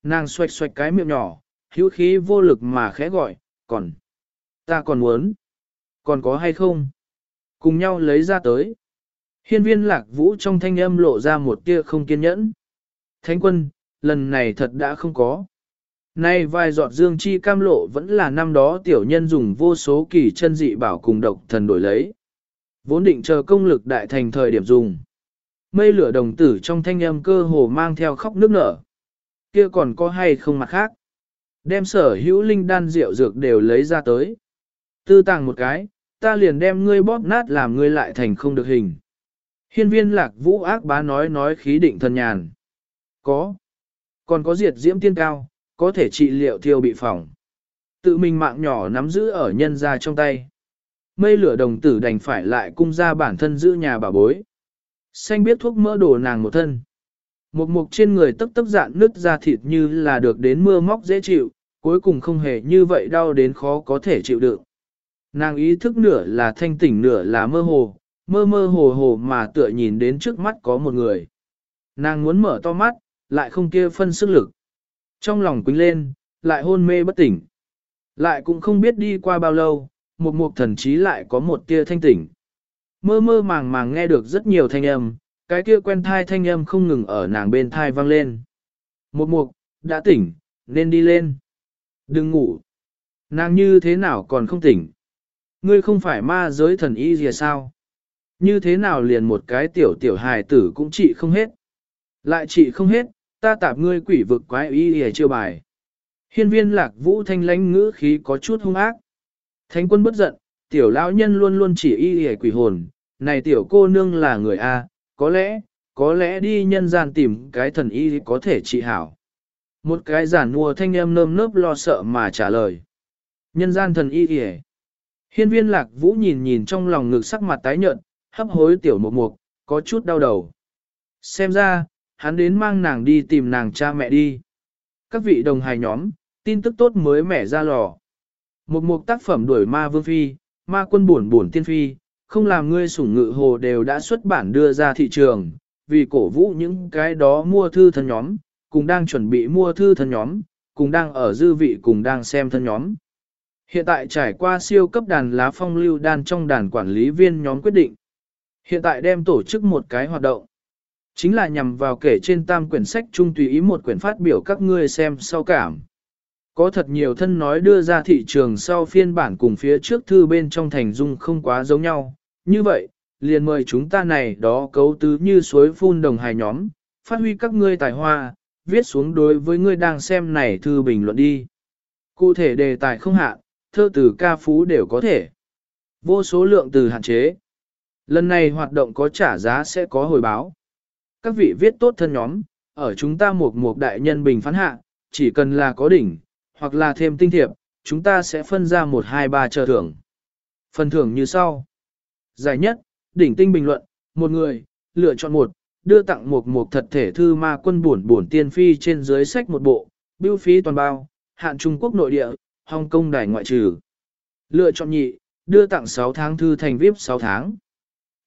Nàng xoạch xoạch cái miệng nhỏ, hữu khí vô lực mà khẽ gọi, còn, ta còn muốn, còn có hay không? Cùng nhau lấy ra tới. Hiên viên lạc vũ trong thanh âm lộ ra một tia không kiên nhẫn. Thánh quân, lần này thật đã không có. Nay vài giọt dương chi cam lộ vẫn là năm đó tiểu nhân dùng vô số kỳ chân dị bảo cùng độc thần đổi lấy. Vốn định chờ công lực đại thành thời điểm dùng. Mây lửa đồng tử trong thanh âm cơ hồ mang theo khóc nước nở. Kia còn có hay không mặt khác? Đem sở hữu linh đan rượu dược đều lấy ra tới. Tư tàng một cái, ta liền đem ngươi bóp nát làm ngươi lại thành không được hình. Hiên viên lạc vũ ác bá nói nói khí định thần nhàn. Có. Còn có diệt diễm tiên cao, có thể trị liệu thiêu bị phỏng. Tự mình mạng nhỏ nắm giữ ở nhân ra trong tay. Mây lửa đồng tử đành phải lại cung ra bản thân giữ nhà bà bối. Xanh biết thuốc mỡ đổ nàng một thân. Một mục trên người tấp tấp dạn nứt ra thịt như là được đến mưa móc dễ chịu, cuối cùng không hề như vậy đau đến khó có thể chịu đựng. Nàng ý thức nửa là thanh tỉnh nửa là mơ hồ, mơ mơ hồ hồ mà tựa nhìn đến trước mắt có một người. Nàng muốn mở to mắt, lại không kia phân sức lực. Trong lòng quính lên, lại hôn mê bất tỉnh. Lại cũng không biết đi qua bao lâu, một mục thần trí lại có một tia thanh tỉnh. Mơ mơ màng màng nghe được rất nhiều thanh âm, cái kia quen thai thanh âm không ngừng ở nàng bên thai vang lên. Một mục, đã tỉnh, nên đi lên. Đừng ngủ. Nàng như thế nào còn không tỉnh. Ngươi không phải ma giới thần y gì sao? Như thế nào liền một cái tiểu tiểu hài tử cũng trị không hết. Lại trị không hết, ta tạp ngươi quỷ vực quái y gì chưa bài. Hiên viên lạc vũ thanh lãnh ngữ khí có chút hung ác. Thánh quân bất giận, tiểu lão nhân luôn luôn chỉ y y quỷ hồn, này tiểu cô nương là người A, có lẽ, có lẽ đi nhân gian tìm cái thần y có thể trị hảo. Một cái giản mua thanh em nơm nớp lo sợ mà trả lời. Nhân gian thần y y Hiên viên lạc vũ nhìn nhìn trong lòng ngực sắc mặt tái nhợt, hấp hối tiểu một mục, có chút đau đầu. Xem ra, hắn đến mang nàng đi tìm nàng cha mẹ đi. Các vị đồng hài nhóm, tin tức tốt mới mẻ ra lò. Một mục tác phẩm đuổi ma vương phi, ma quân buồn buồn tiên phi, không làm ngươi sủng ngự hồ đều đã xuất bản đưa ra thị trường, vì cổ vũ những cái đó mua thư thân nhóm, cùng đang chuẩn bị mua thư thân nhóm, cùng đang ở dư vị cùng đang xem thân nhóm. Hiện tại trải qua siêu cấp đàn lá phong lưu đan trong đàn quản lý viên nhóm quyết định. Hiện tại đem tổ chức một cái hoạt động. Chính là nhằm vào kể trên tam quyển sách chung tùy ý một quyển phát biểu các ngươi xem sau cảm. Có thật nhiều thân nói đưa ra thị trường sau phiên bản cùng phía trước thư bên trong thành dung không quá giống nhau. Như vậy, liền mời chúng ta này đó cấu tứ như suối phun đồng hài nhóm, phát huy các ngươi tài hoa, viết xuống đối với ngươi đang xem này thư bình luận đi. Cụ thể đề tài không hạn, thơ từ ca phú đều có thể. Vô số lượng từ hạn chế. Lần này hoạt động có trả giá sẽ có hồi báo. Các vị viết tốt thân nhóm, ở chúng ta một một đại nhân bình phán hạ, chỉ cần là có đỉnh, hoặc là thêm tinh thiệp, chúng ta sẽ phân ra một hai ba chờ thưởng. Phần thưởng như sau. Giải nhất, đỉnh tinh bình luận, một người, lựa chọn một, đưa tặng một một thật thể thư ma quân buồn buồn tiên phi trên dưới sách một bộ, bưu phí toàn bao, hạn Trung Quốc nội địa, Hong Kong đài ngoại trừ. Lựa chọn nhị, đưa tặng 6 tháng thư thành VIP 6 tháng.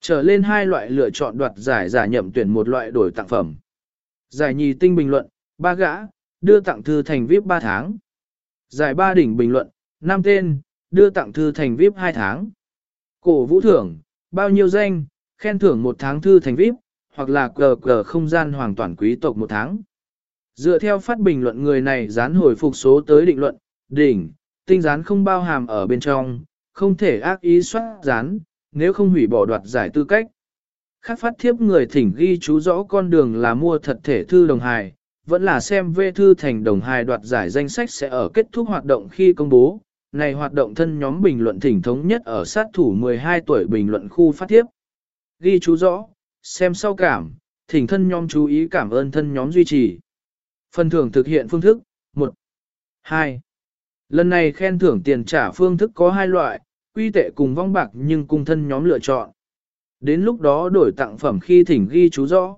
Trở lên hai loại lựa chọn đoạt giải giả nhậm tuyển một loại đổi tặng phẩm. Giải nhì tinh bình luận, ba gã, đưa tặng thư thành VIP 3 tháng. Giải ba đỉnh bình luận, năm tên, đưa tặng thư thành VIP 2 tháng. Cổ vũ thưởng, bao nhiêu danh, khen thưởng một tháng thư thành VIP, hoặc là cờ cờ không gian hoàn toàn quý tộc một tháng. Dựa theo phát bình luận người này dán hồi phục số tới định luận, đỉnh, tinh dán không bao hàm ở bên trong, không thể ác ý soát dán, nếu không hủy bỏ đoạt giải tư cách. Khác phát thiếp người thỉnh ghi chú rõ con đường là mua thật thể thư đồng hài, vẫn là xem vê thư thành đồng hài đoạt giải danh sách sẽ ở kết thúc hoạt động khi công bố. Này hoạt động thân nhóm bình luận thỉnh thống nhất ở sát thủ 12 tuổi bình luận khu phát thiếp. Ghi chú rõ, xem sau cảm, thỉnh thân nhóm chú ý cảm ơn thân nhóm duy trì. Phần thưởng thực hiện phương thức, 1. 2. Lần này khen thưởng tiền trả phương thức có hai loại, quy tệ cùng vong bạc nhưng cung thân nhóm lựa chọn. Đến lúc đó đổi tặng phẩm khi thỉnh ghi chú rõ.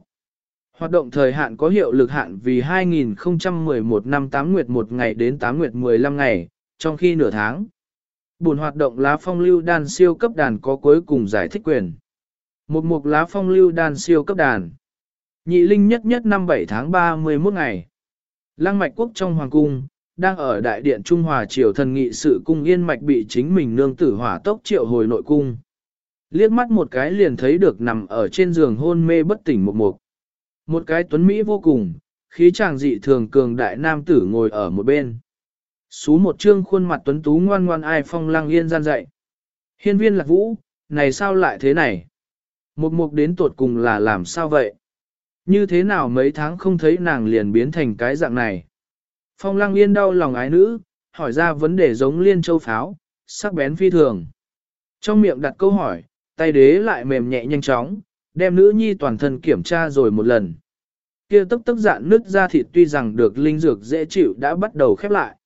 Hoạt động thời hạn có hiệu lực hạn vì 2011 năm 8 nguyệt 1 ngày đến 8 nguyệt 15 ngày, trong khi nửa tháng. Buồn hoạt động lá phong lưu đan siêu cấp đàn có cuối cùng giải thích quyền. Một mục lá phong lưu đan siêu cấp đàn. Nhị linh nhất nhất năm 7 tháng 31 ngày. Lăng mạch quốc trong hoàng cung, đang ở đại điện Trung Hòa triều thần nghị sự cung yên mạch bị chính mình nương tử hỏa tốc triệu hồi nội cung. Liếc mắt một cái liền thấy được nằm ở trên giường hôn mê bất tỉnh một mục. Một cái tuấn Mỹ vô cùng, khí chàng dị thường cường đại nam tử ngồi ở một bên. Xú một trương khuôn mặt tuấn tú ngoan ngoan ai phong lăng yên gian dạy. Hiên viên lạc vũ, này sao lại thế này? Một mục đến tuột cùng là làm sao vậy? Như thế nào mấy tháng không thấy nàng liền biến thành cái dạng này? Phong lăng yên đau lòng ái nữ, hỏi ra vấn đề giống liên châu pháo, sắc bén phi thường. Trong miệng đặt câu hỏi, tay đế lại mềm nhẹ nhanh chóng, đem nữ nhi toàn thân kiểm tra rồi một lần. Kia tức tức dạn nứt ra thịt tuy rằng được linh dược dễ chịu đã bắt đầu khép lại.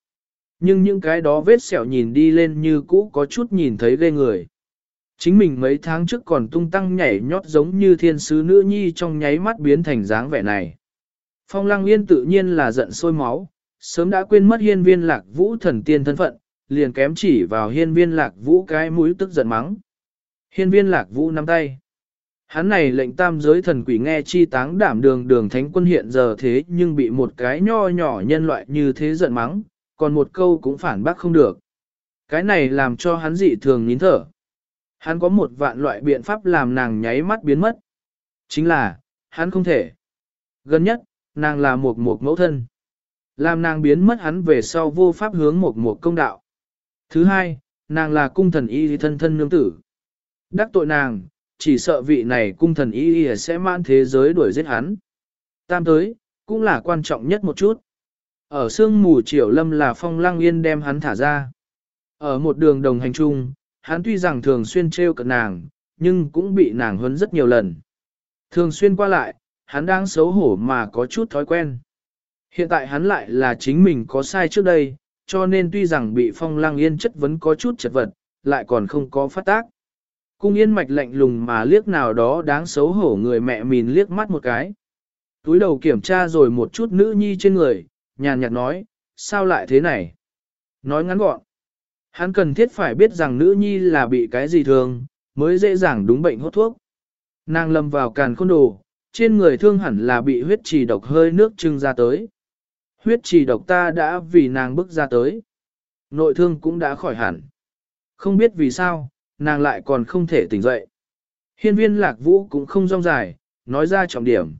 Nhưng những cái đó vết sẹo nhìn đi lên như cũ có chút nhìn thấy ghê người. Chính mình mấy tháng trước còn tung tăng nhảy nhót giống như thiên sứ nữ nhi trong nháy mắt biến thành dáng vẻ này. Phong lăng yên tự nhiên là giận sôi máu, sớm đã quên mất hiên viên lạc vũ thần tiên thân phận, liền kém chỉ vào hiên viên lạc vũ cái mũi tức giận mắng. Hiên viên lạc vũ nắm tay. Hắn này lệnh tam giới thần quỷ nghe chi táng đảm đường đường thánh quân hiện giờ thế nhưng bị một cái nho nhỏ nhân loại như thế giận mắng, còn một câu cũng phản bác không được. Cái này làm cho hắn dị thường nín thở. Hắn có một vạn loại biện pháp làm nàng nháy mắt biến mất. Chính là, hắn không thể. Gần nhất, nàng là một một mẫu thân. Làm nàng biến mất hắn về sau vô pháp hướng một một công đạo. Thứ hai, nàng là cung thần y thân thân nương tử. Đắc tội nàng, chỉ sợ vị này cung thần y sẽ mãn thế giới đuổi giết hắn. Tam tới, cũng là quan trọng nhất một chút. Ở sương mù triều lâm là phong lăng yên đem hắn thả ra. Ở một đường đồng hành chung, hắn tuy rằng thường xuyên trêu cận nàng, nhưng cũng bị nàng huấn rất nhiều lần. Thường xuyên qua lại, hắn đang xấu hổ mà có chút thói quen. Hiện tại hắn lại là chính mình có sai trước đây, cho nên tuy rằng bị phong lăng yên chất vấn có chút chật vật, lại còn không có phát tác. Cung yên mạch lạnh lùng mà liếc nào đó đáng xấu hổ người mẹ mìn liếc mắt một cái. Túi đầu kiểm tra rồi một chút nữ nhi trên người, nhàn nhạt nói, sao lại thế này? Nói ngắn gọn. Hắn cần thiết phải biết rằng nữ nhi là bị cái gì thường, mới dễ dàng đúng bệnh hốt thuốc. Nàng lâm vào càn khôn đồ, trên người thương hẳn là bị huyết trì độc hơi nước trưng ra tới. Huyết trì độc ta đã vì nàng bước ra tới. Nội thương cũng đã khỏi hẳn. Không biết vì sao, nàng lại còn không thể tỉnh dậy. Hiên viên lạc vũ cũng không rong dài, nói ra trọng điểm.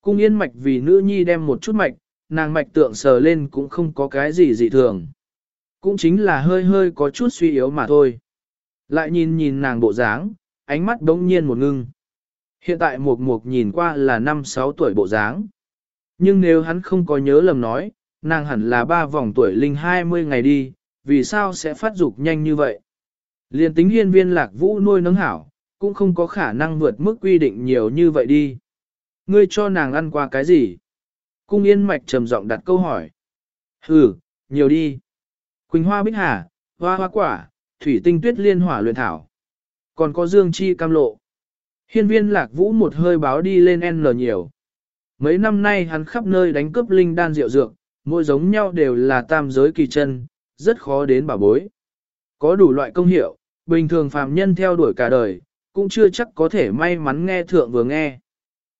Cung yên mạch vì nữ nhi đem một chút mạch, nàng mạch tượng sờ lên cũng không có cái gì dị thường. Cũng chính là hơi hơi có chút suy yếu mà thôi. Lại nhìn nhìn nàng bộ dáng, ánh mắt đống nhiên một ngưng. Hiện tại mục mục nhìn qua là 5-6 tuổi bộ dáng. Nhưng nếu hắn không có nhớ lầm nói, nàng hẳn là ba vòng tuổi linh 20 ngày đi, vì sao sẽ phát dục nhanh như vậy? Liên tính hiên viên lạc vũ nuôi nấng hảo, cũng không có khả năng vượt mức quy định nhiều như vậy đi. Ngươi cho nàng ăn qua cái gì? Cung yên mạch trầm giọng đặt câu hỏi. Ừ, nhiều đi. Quỳnh hoa bích hà, hoa hoa quả, thủy tinh tuyết liên hỏa luyện thảo. Còn có dương chi cam lộ. Hiên viên lạc vũ một hơi báo đi lên N nhiều. Mấy năm nay hắn khắp nơi đánh cướp linh đan rượu dược, mỗi giống nhau đều là tam giới kỳ chân, rất khó đến bảo bối. Có đủ loại công hiệu, bình thường phàm nhân theo đuổi cả đời, cũng chưa chắc có thể may mắn nghe thượng vừa nghe.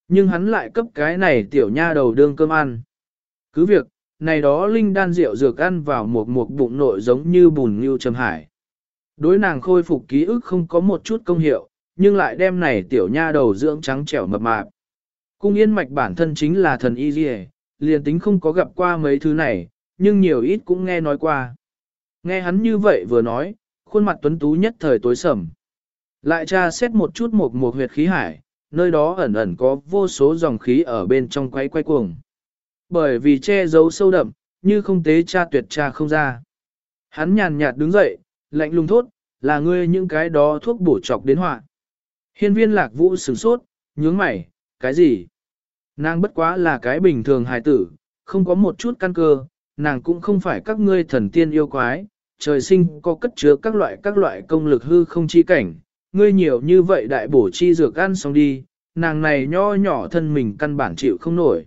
Nhưng hắn lại cấp cái này tiểu nha đầu đương cơm ăn. Cứ việc, này đó linh đan rượu dược ăn vào một một bụng nội giống như bùn như trầm hải. Đối nàng khôi phục ký ức không có một chút công hiệu, nhưng lại đem này tiểu nha đầu dưỡng trắng trẻo mập mạp. Cung yên mạch bản thân chính là thần y dì liền tính không có gặp qua mấy thứ này, nhưng nhiều ít cũng nghe nói qua. Nghe hắn như vậy vừa nói, khuôn mặt tuấn tú nhất thời tối sầm. Lại tra xét một chút một một huyệt khí hải, nơi đó ẩn ẩn có vô số dòng khí ở bên trong quay quay cuồng. Bởi vì che giấu sâu đậm, như không tế cha tuyệt cha không ra. Hắn nhàn nhạt đứng dậy, lạnh lùng thốt, là ngươi những cái đó thuốc bổ chọc đến họa. Hiên viên lạc vũ sửng sốt, nhướng mày, cái gì? Nàng bất quá là cái bình thường hài tử, không có một chút căn cơ, nàng cũng không phải các ngươi thần tiên yêu quái, trời sinh có cất chứa các loại các loại công lực hư không chi cảnh, ngươi nhiều như vậy đại bổ chi dược ăn xong đi, nàng này nho nhỏ thân mình căn bản chịu không nổi.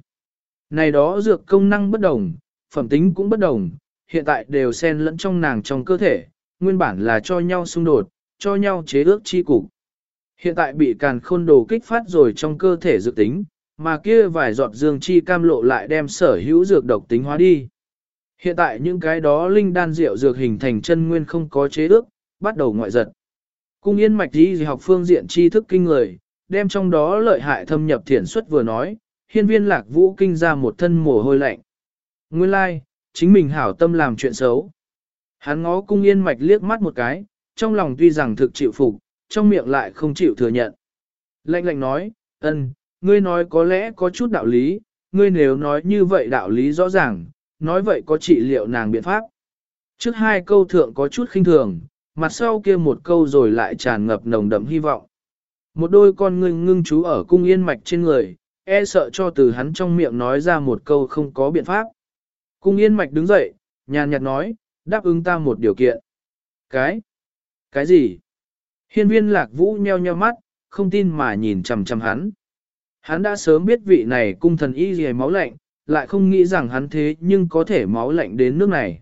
Này đó dược công năng bất đồng, phẩm tính cũng bất đồng, hiện tại đều xen lẫn trong nàng trong cơ thể, nguyên bản là cho nhau xung đột, cho nhau chế ước chi cục. Hiện tại bị càn khôn đồ kích phát rồi trong cơ thể dự tính, mà kia vài giọt dương chi cam lộ lại đem sở hữu dược độc tính hóa đi. Hiện tại những cái đó linh đan rượu dược hình thành chân nguyên không có chế ước, bắt đầu ngoại giật. Cung yên mạch đi học phương diện tri thức kinh người, đem trong đó lợi hại thâm nhập thiển xuất vừa nói, hiên viên lạc vũ kinh ra một thân mồ hôi lạnh. Nguyên lai, like, chính mình hảo tâm làm chuyện xấu. Hắn ngó cung yên mạch liếc mắt một cái, trong lòng tuy rằng thực chịu phục, trong miệng lại không chịu thừa nhận. Lạnh lạnh nói, ân, ngươi nói có lẽ có chút đạo lý, ngươi nếu nói như vậy đạo lý rõ ràng, nói vậy có trị liệu nàng biện pháp. Trước hai câu thượng có chút khinh thường, mặt sau kia một câu rồi lại tràn ngập nồng đậm hy vọng. Một đôi con ngưng ngưng chú ở cung yên mạch trên người, e sợ cho từ hắn trong miệng nói ra một câu không có biện pháp. Cung yên mạch đứng dậy, nhàn nhạt nói, đáp ứng ta một điều kiện. Cái? Cái gì? Hiên viên lạc vũ nheo nheo mắt, không tin mà nhìn chằm chằm hắn. Hắn đã sớm biết vị này cung thần y gì máu lạnh, lại không nghĩ rằng hắn thế nhưng có thể máu lạnh đến nước này.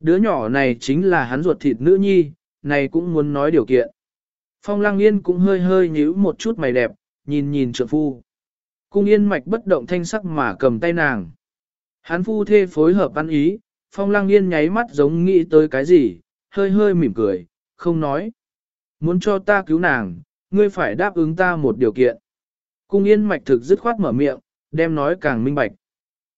Đứa nhỏ này chính là hắn ruột thịt nữ nhi, này cũng muốn nói điều kiện. Phong lăng yên cũng hơi hơi nhíu một chút mày đẹp, nhìn nhìn trượng phu. Cung yên mạch bất động thanh sắc mà cầm tay nàng. Hắn phu thê phối hợp ăn ý, phong lăng yên nháy mắt giống nghĩ tới cái gì, hơi hơi mỉm cười, không nói. Muốn cho ta cứu nàng, ngươi phải đáp ứng ta một điều kiện. Cung yên mạch thực dứt khoát mở miệng, đem nói càng minh bạch.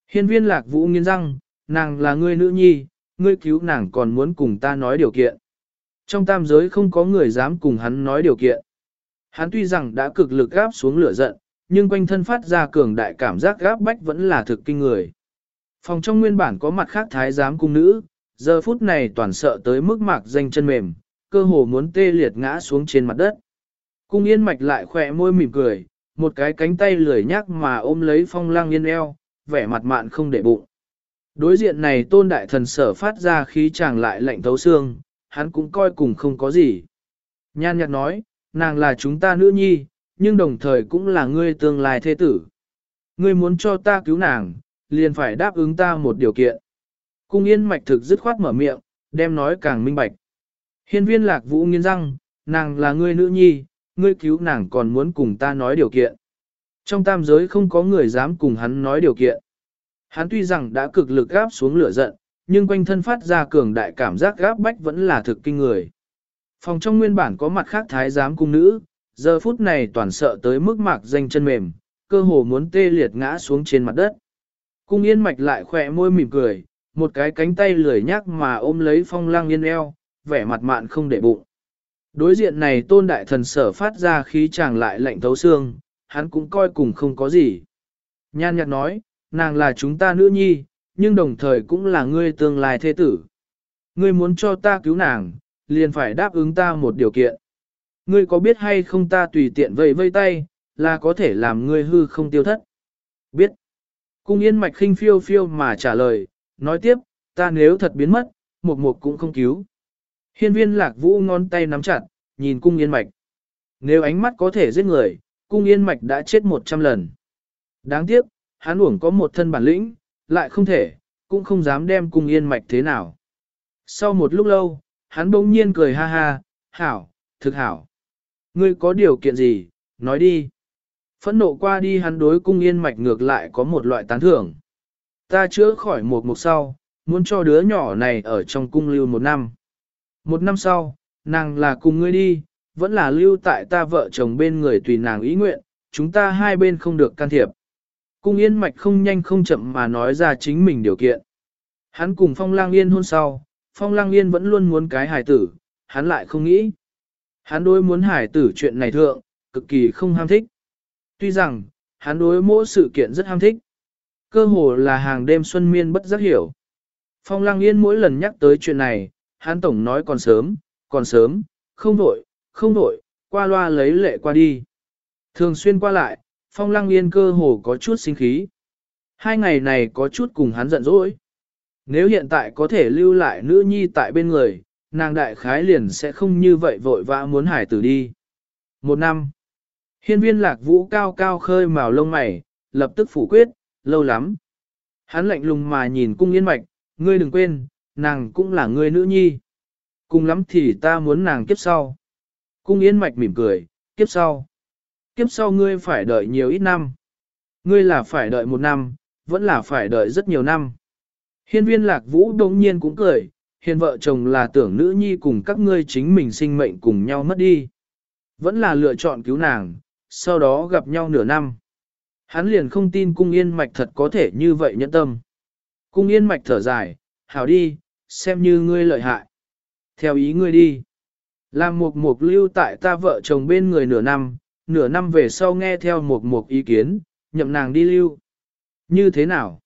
Hiên viên lạc vũ nghiến răng, nàng là ngươi nữ nhi, ngươi cứu nàng còn muốn cùng ta nói điều kiện. Trong tam giới không có người dám cùng hắn nói điều kiện. Hắn tuy rằng đã cực lực gáp xuống lửa giận, nhưng quanh thân phát ra cường đại cảm giác gáp bách vẫn là thực kinh người. Phòng trong nguyên bản có mặt khác thái giám cung nữ, giờ phút này toàn sợ tới mức mạc danh chân mềm, cơ hồ muốn tê liệt ngã xuống trên mặt đất. Cung yên mạch lại khỏe môi mỉm cười, một cái cánh tay lười nhắc mà ôm lấy phong lang yên eo, vẻ mặt mạn không để bụng. Đối diện này tôn đại thần sở phát ra khí chàng lại lạnh thấu xương, hắn cũng coi cùng không có gì. Nhan nhạt nói, nàng là chúng ta nữ nhi, nhưng đồng thời cũng là ngươi tương lai thế tử. Ngươi muốn cho ta cứu nàng, liền phải đáp ứng ta một điều kiện. Cung yên mạch thực dứt khoát mở miệng, đem nói càng minh bạch. Hiên viên lạc vũ nghiến răng, nàng là ngươi nữ nhi, ngươi cứu nàng còn muốn cùng ta nói điều kiện. Trong tam giới không có người dám cùng hắn nói điều kiện. Hắn tuy rằng đã cực lực gáp xuống lửa giận, nhưng quanh thân phát ra cường đại cảm giác gáp bách vẫn là thực kinh người. Phòng trong nguyên bản có mặt khác thái giám cung nữ, giờ phút này toàn sợ tới mức mạc danh chân mềm, cơ hồ muốn tê liệt ngã xuống trên mặt đất. Cung yên mạch lại khỏe môi mỉm cười, một cái cánh tay lười nhác mà ôm lấy phong lang yên eo, vẻ mặt mạn không để bụng. Đối diện này tôn đại thần sở phát ra khí chàng lại lạnh thấu xương, hắn cũng coi cùng không có gì. Nhan nhạt nói, nàng là chúng ta nữ nhi, nhưng đồng thời cũng là ngươi tương lai thế tử. Ngươi muốn cho ta cứu nàng, liền phải đáp ứng ta một điều kiện. Ngươi có biết hay không ta tùy tiện vây vây tay, là có thể làm ngươi hư không tiêu thất. Biết. Cung yên mạch khinh phiêu phiêu mà trả lời, nói tiếp, ta nếu thật biến mất, một một cũng không cứu. Hiên viên lạc vũ ngón tay nắm chặt, nhìn cung yên mạch. Nếu ánh mắt có thể giết người, cung yên mạch đã chết một trăm lần. Đáng tiếc, hắn uổng có một thân bản lĩnh, lại không thể, cũng không dám đem cung yên mạch thế nào. Sau một lúc lâu, hắn bỗng nhiên cười ha ha, hảo, thực hảo. Ngươi có điều kiện gì, nói đi. Phẫn nộ qua đi hắn đối cung yên mạch ngược lại có một loại tán thưởng. Ta chữa khỏi một mục sau, muốn cho đứa nhỏ này ở trong cung lưu một năm. Một năm sau, nàng là cùng ngươi đi, vẫn là lưu tại ta vợ chồng bên người tùy nàng ý nguyện, chúng ta hai bên không được can thiệp. Cung yên mạch không nhanh không chậm mà nói ra chính mình điều kiện. Hắn cùng phong lang yên hôn sau, phong lang yên vẫn luôn muốn cái hài tử, hắn lại không nghĩ. Hắn đối muốn hài tử chuyện này thượng, cực kỳ không ham thích. Tuy rằng, hắn đối mỗi sự kiện rất ham thích. Cơ hồ là hàng đêm xuân miên bất giác hiểu. Phong lang yên mỗi lần nhắc tới chuyện này, hắn tổng nói còn sớm, còn sớm, không vội, không vội, qua loa lấy lệ qua đi. Thường xuyên qua lại, phong lăng yên cơ hồ có chút sinh khí. Hai ngày này có chút cùng hắn giận dỗi. Nếu hiện tại có thể lưu lại nữ nhi tại bên người, nàng đại khái liền sẽ không như vậy vội vã muốn hải tử đi. Một năm. Hiên viên lạc vũ cao cao khơi màu lông mày, lập tức phủ quyết, lâu lắm. Hắn lạnh lùng mà nhìn cung yên mạch, ngươi đừng quên, nàng cũng là ngươi nữ nhi. Cùng lắm thì ta muốn nàng kiếp sau. Cung yên mạch mỉm cười, kiếp sau. Kiếp sau ngươi phải đợi nhiều ít năm. Ngươi là phải đợi một năm, vẫn là phải đợi rất nhiều năm. Hiên viên lạc vũ đồng nhiên cũng cười, hiền vợ chồng là tưởng nữ nhi cùng các ngươi chính mình sinh mệnh cùng nhau mất đi. Vẫn là lựa chọn cứu nàng, sau đó gặp nhau nửa năm. Hắn liền không tin cung yên mạch thật có thể như vậy nhẫn tâm. Cung yên mạch thở dài, hảo đi, xem như ngươi lợi hại. Theo ý ngươi đi. Làm một mục lưu tại ta vợ chồng bên người nửa năm, nửa năm về sau nghe theo một mục ý kiến, nhậm nàng đi lưu. Như thế nào?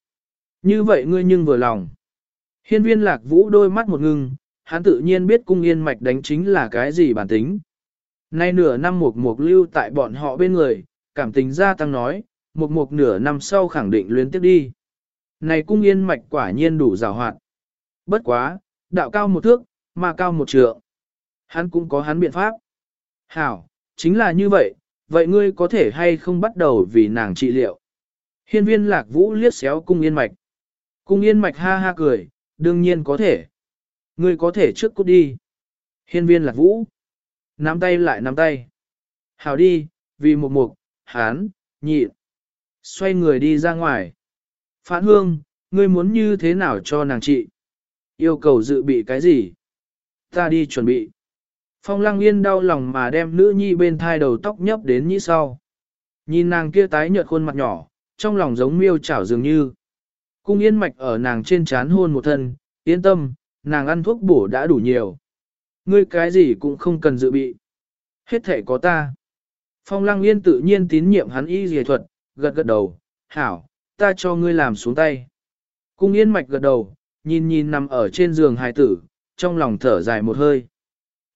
Như vậy ngươi nhưng vừa lòng. Hiên viên lạc vũ đôi mắt một ngưng, hắn tự nhiên biết cung yên mạch đánh chính là cái gì bản tính. Nay nửa năm một mục lưu tại bọn họ bên người, cảm tình gia tăng nói, một mục nửa năm sau khẳng định luyến tiếp đi. Này cung yên mạch quả nhiên đủ rào hoạt. Bất quá, đạo cao một thước, mà cao một trượng. Hắn cũng có hắn biện pháp. Hảo, chính là như vậy, vậy ngươi có thể hay không bắt đầu vì nàng trị liệu? Hiên viên lạc vũ liếc xéo cung yên mạch. Cung yên mạch ha ha cười, đương nhiên có thể. Ngươi có thể trước cút đi. Hiên viên lạc vũ. Nắm tay lại nắm tay. Hảo đi, vì một mục, hán, nhị. Xoay người đi ra ngoài. Phản hương, ngươi muốn như thế nào cho nàng trị? Yêu cầu dự bị cái gì? Ta đi chuẩn bị. Phong lăng yên đau lòng mà đem nữ nhi bên thai đầu tóc nhấp đến như sau. Nhìn nàng kia tái nhợt khuôn mặt nhỏ, trong lòng giống miêu chảo dường như. Cung yên mạch ở nàng trên chán hôn một thân, yên tâm, nàng ăn thuốc bổ đã đủ nhiều. Ngươi cái gì cũng không cần dự bị. Hết thể có ta. Phong lăng yên tự nhiên tín nhiệm hắn y dề thuật, gật gật đầu, hảo, ta cho ngươi làm xuống tay. Cung yên mạch gật đầu, nhìn nhìn nằm ở trên giường hài tử, trong lòng thở dài một hơi.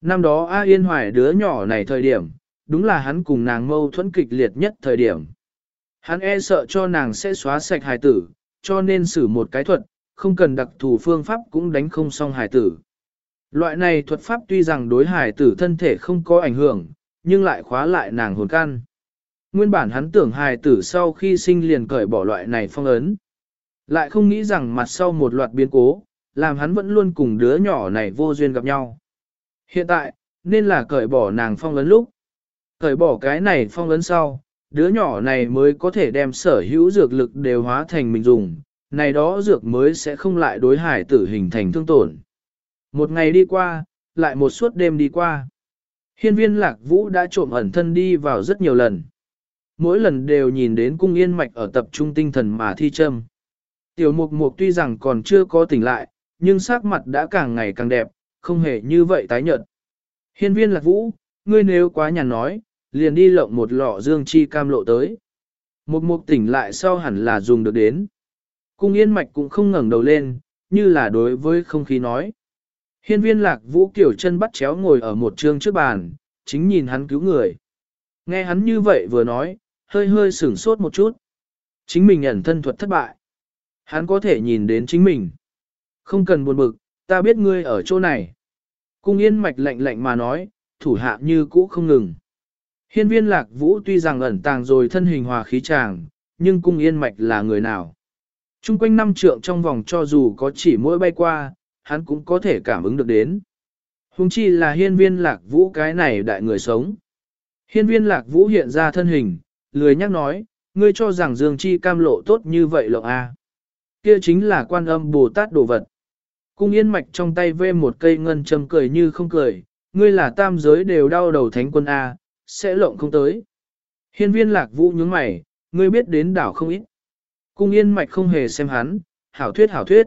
Năm đó A Yên Hoài đứa nhỏ này thời điểm, đúng là hắn cùng nàng mâu thuẫn kịch liệt nhất thời điểm. Hắn e sợ cho nàng sẽ xóa sạch hài tử, cho nên xử một cái thuật, không cần đặc thù phương pháp cũng đánh không xong hài tử. Loại này thuật pháp tuy rằng đối hài tử thân thể không có ảnh hưởng, nhưng lại khóa lại nàng hồn can. Nguyên bản hắn tưởng hài tử sau khi sinh liền cởi bỏ loại này phong ấn. Lại không nghĩ rằng mặt sau một loạt biến cố, làm hắn vẫn luôn cùng đứa nhỏ này vô duyên gặp nhau. Hiện tại, nên là cởi bỏ nàng phong ấn lúc. Cởi bỏ cái này phong ấn sau, đứa nhỏ này mới có thể đem sở hữu dược lực đều hóa thành mình dùng, này đó dược mới sẽ không lại đối hải tử hình thành thương tổn. Một ngày đi qua, lại một suốt đêm đi qua. Hiên viên lạc vũ đã trộm ẩn thân đi vào rất nhiều lần. Mỗi lần đều nhìn đến cung yên mạch ở tập trung tinh thần mà thi châm. Tiểu mục mục tuy rằng còn chưa có tỉnh lại, nhưng sắc mặt đã càng ngày càng đẹp, không hề như vậy tái nhợt. Hiên viên lạc vũ, ngươi nếu quá nhàn nói, liền đi lộng một lọ dương chi cam lộ tới. Mục mục tỉnh lại sau hẳn là dùng được đến. Cung yên mạch cũng không ngẩng đầu lên, như là đối với không khí nói. Hiên viên lạc vũ kiểu chân bắt chéo ngồi ở một trường trước bàn, chính nhìn hắn cứu người. Nghe hắn như vậy vừa nói, hơi hơi sửng sốt một chút. Chính mình ẩn thân thuật thất bại. Hắn có thể nhìn đến chính mình. Không cần buồn bực, ta biết ngươi ở chỗ này. Cung yên mạch lạnh lạnh mà nói, thủ hạ như cũ không ngừng. Hiên viên lạc vũ tuy rằng ẩn tàng rồi thân hình hòa khí tràng, nhưng cung yên mạch là người nào? Trung quanh năm trượng trong vòng cho dù có chỉ mỗi bay qua, hắn cũng có thể cảm ứng được đến. Hùng chi là hiên viên lạc vũ cái này đại người sống. Hiên viên lạc vũ hiện ra thân hình, lười nhắc nói, ngươi cho rằng dương chi cam lộ tốt như vậy lộng a Kia chính là quan âm Bồ Tát đồ vật. Cung yên mạch trong tay vê một cây ngân châm cười như không cười, ngươi là tam giới đều đau đầu thánh quân A, sẽ lộng không tới. Hiên viên lạc vũ nhướng mày, ngươi biết đến đảo không ít. Cung yên mạch không hề xem hắn, hảo thuyết hảo thuyết.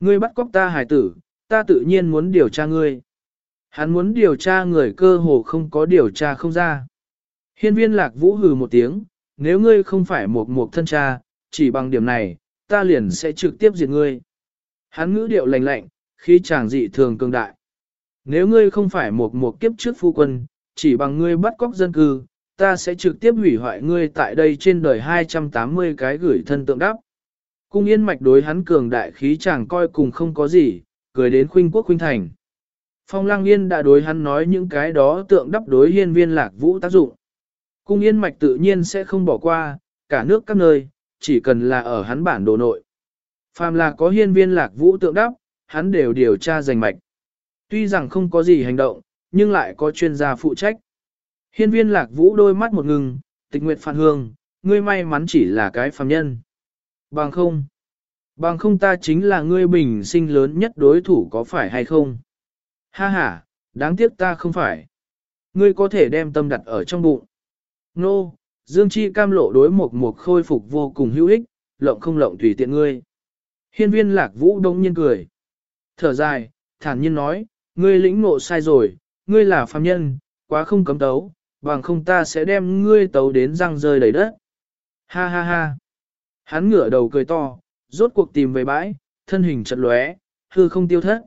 Ngươi bắt cóc ta hải tử, ta tự nhiên muốn điều tra ngươi. Hắn muốn điều tra người cơ hồ không có điều tra không ra. Hiên viên lạc vũ hừ một tiếng, nếu ngươi không phải một một thân cha, chỉ bằng điểm này, ta liền sẽ trực tiếp diệt ngươi. Hắn ngữ điệu lạnh lạnh, khí chàng dị thường cường đại. Nếu ngươi không phải một một kiếp trước phu quân, chỉ bằng ngươi bắt cóc dân cư, ta sẽ trực tiếp hủy hoại ngươi tại đây trên đời 280 cái gửi thân tượng đắp. Cung yên mạch đối hắn cường đại khí chàng coi cùng không có gì, cười đến khuynh quốc khuynh thành. Phong Lang Yên đã đối hắn nói những cái đó tượng đắp đối hiên viên lạc vũ tác dụng. Cung yên mạch tự nhiên sẽ không bỏ qua, cả nước các nơi, chỉ cần là ở hắn bản đồ nội. Phàm là có hiên viên lạc vũ tượng đắp, hắn đều điều tra giành mạch. Tuy rằng không có gì hành động, nhưng lại có chuyên gia phụ trách. Hiên viên lạc vũ đôi mắt một ngừng, tịch nguyệt phản hương, ngươi may mắn chỉ là cái phàm nhân. Bằng không, bằng không ta chính là ngươi bình sinh lớn nhất đối thủ có phải hay không? Ha ha, đáng tiếc ta không phải. Ngươi có thể đem tâm đặt ở trong bụng. Nô, no, Dương Chi cam lộ đối một một khôi phục vô cùng hữu ích, lộng không lộng tùy tiện ngươi. Hiên viên lạc vũ đông nhiên cười. Thở dài, thản nhiên nói, ngươi lĩnh ngộ sai rồi, ngươi là phàm nhân, quá không cấm tấu, bằng không ta sẽ đem ngươi tấu đến răng rơi đầy đất. Ha ha ha. Hắn ngửa đầu cười to, rốt cuộc tìm về bãi, thân hình chật lóe, hư không tiêu thất.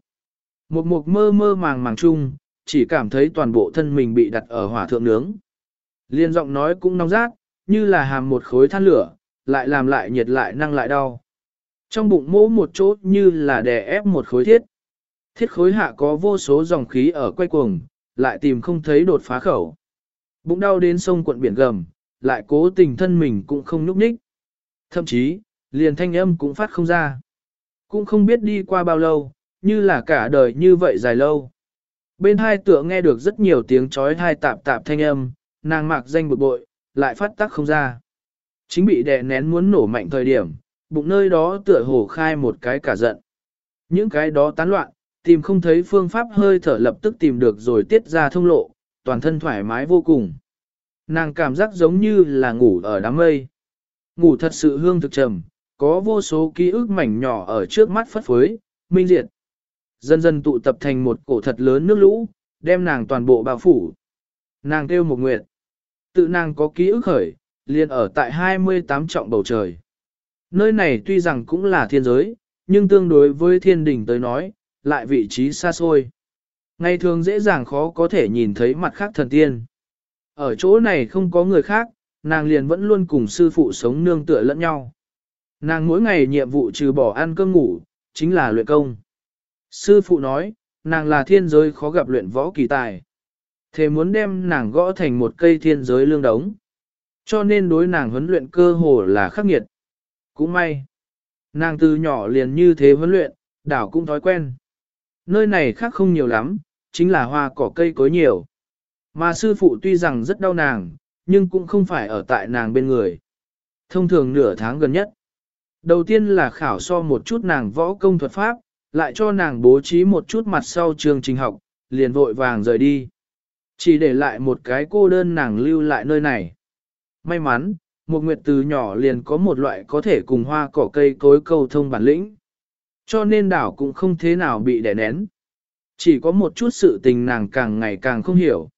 Một mục mơ mơ màng màng chung, chỉ cảm thấy toàn bộ thân mình bị đặt ở hỏa thượng nướng. Liên giọng nói cũng nóng rát, như là hàm một khối than lửa, lại làm lại nhiệt lại năng lại đau. Trong bụng mỗ một chỗ như là đè ép một khối thiết. Thiết khối hạ có vô số dòng khí ở quay cuồng, lại tìm không thấy đột phá khẩu. Bụng đau đến sông quận biển gầm, lại cố tình thân mình cũng không núp ních. Thậm chí, liền thanh âm cũng phát không ra. Cũng không biết đi qua bao lâu, như là cả đời như vậy dài lâu. Bên hai tựa nghe được rất nhiều tiếng chói hai tạp tạp thanh âm, nàng mạc danh bực bội, lại phát tác không ra. Chính bị đè nén muốn nổ mạnh thời điểm, bụng nơi đó tựa hồ khai một cái cả giận. Những cái đó tán loạn, tìm không thấy phương pháp hơi thở lập tức tìm được rồi tiết ra thông lộ, toàn thân thoải mái vô cùng. Nàng cảm giác giống như là ngủ ở đám mây. Ngủ thật sự hương thực trầm, có vô số ký ức mảnh nhỏ ở trước mắt phất phới, minh diệt. Dần dần tụ tập thành một cổ thật lớn nước lũ, đem nàng toàn bộ bao phủ. Nàng kêu một nguyệt. Tự nàng có ký ức khởi, liền ở tại 28 trọng bầu trời. Nơi này tuy rằng cũng là thiên giới, nhưng tương đối với thiên đình tới nói, lại vị trí xa xôi. Ngày thường dễ dàng khó có thể nhìn thấy mặt khác thần tiên. Ở chỗ này không có người khác, nàng liền vẫn luôn cùng sư phụ sống nương tựa lẫn nhau. Nàng mỗi ngày nhiệm vụ trừ bỏ ăn cơm ngủ, chính là luyện công. Sư phụ nói, nàng là thiên giới khó gặp luyện võ kỳ tài. Thế muốn đem nàng gõ thành một cây thiên giới lương đống. Cho nên đối nàng huấn luyện cơ hồ là khắc nghiệt. Cũng may. Nàng từ nhỏ liền như thế huấn luyện, đảo cũng thói quen. Nơi này khác không nhiều lắm, chính là hoa cỏ cây cối nhiều. Mà sư phụ tuy rằng rất đau nàng, nhưng cũng không phải ở tại nàng bên người. Thông thường nửa tháng gần nhất. Đầu tiên là khảo so một chút nàng võ công thuật pháp, lại cho nàng bố trí một chút mặt sau trường trình học, liền vội vàng rời đi. Chỉ để lại một cái cô đơn nàng lưu lại nơi này. May mắn, một nguyệt từ nhỏ liền có một loại có thể cùng hoa cỏ cây cối câu thông bản lĩnh. Cho nên đảo cũng không thế nào bị đè nén. Chỉ có một chút sự tình nàng càng ngày càng không hiểu.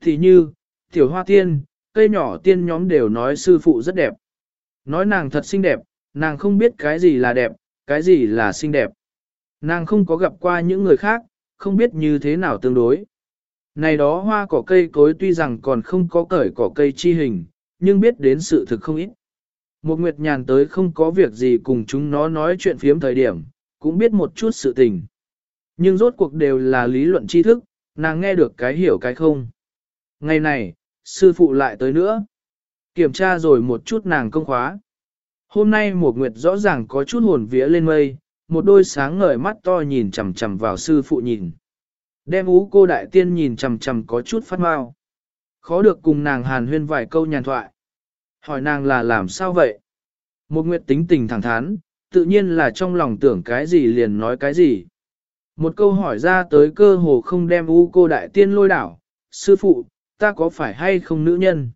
Thì như, tiểu hoa tiên, cây nhỏ tiên nhóm đều nói sư phụ rất đẹp. Nói nàng thật xinh đẹp, nàng không biết cái gì là đẹp, cái gì là xinh đẹp. Nàng không có gặp qua những người khác, không biết như thế nào tương đối. Này đó hoa cỏ cây cối tuy rằng còn không có cởi cỏ cây chi hình, nhưng biết đến sự thực không ít. Một nguyệt nhàn tới không có việc gì cùng chúng nó nói chuyện phiếm thời điểm, cũng biết một chút sự tình. Nhưng rốt cuộc đều là lý luận tri thức, nàng nghe được cái hiểu cái không. Ngày này, sư phụ lại tới nữa. Kiểm tra rồi một chút nàng công khóa. Hôm nay một nguyệt rõ ràng có chút hồn vía lên mây, một đôi sáng ngời mắt to nhìn chằm chằm vào sư phụ nhìn. Đem ú cô đại tiên nhìn chằm chằm có chút phát mau. Khó được cùng nàng hàn huyên vài câu nhàn thoại. Hỏi nàng là làm sao vậy? Một nguyệt tính tình thẳng thắn, tự nhiên là trong lòng tưởng cái gì liền nói cái gì. Một câu hỏi ra tới cơ hồ không đem ú cô đại tiên lôi đảo. Sư phụ, ta có phải hay không nữ nhân?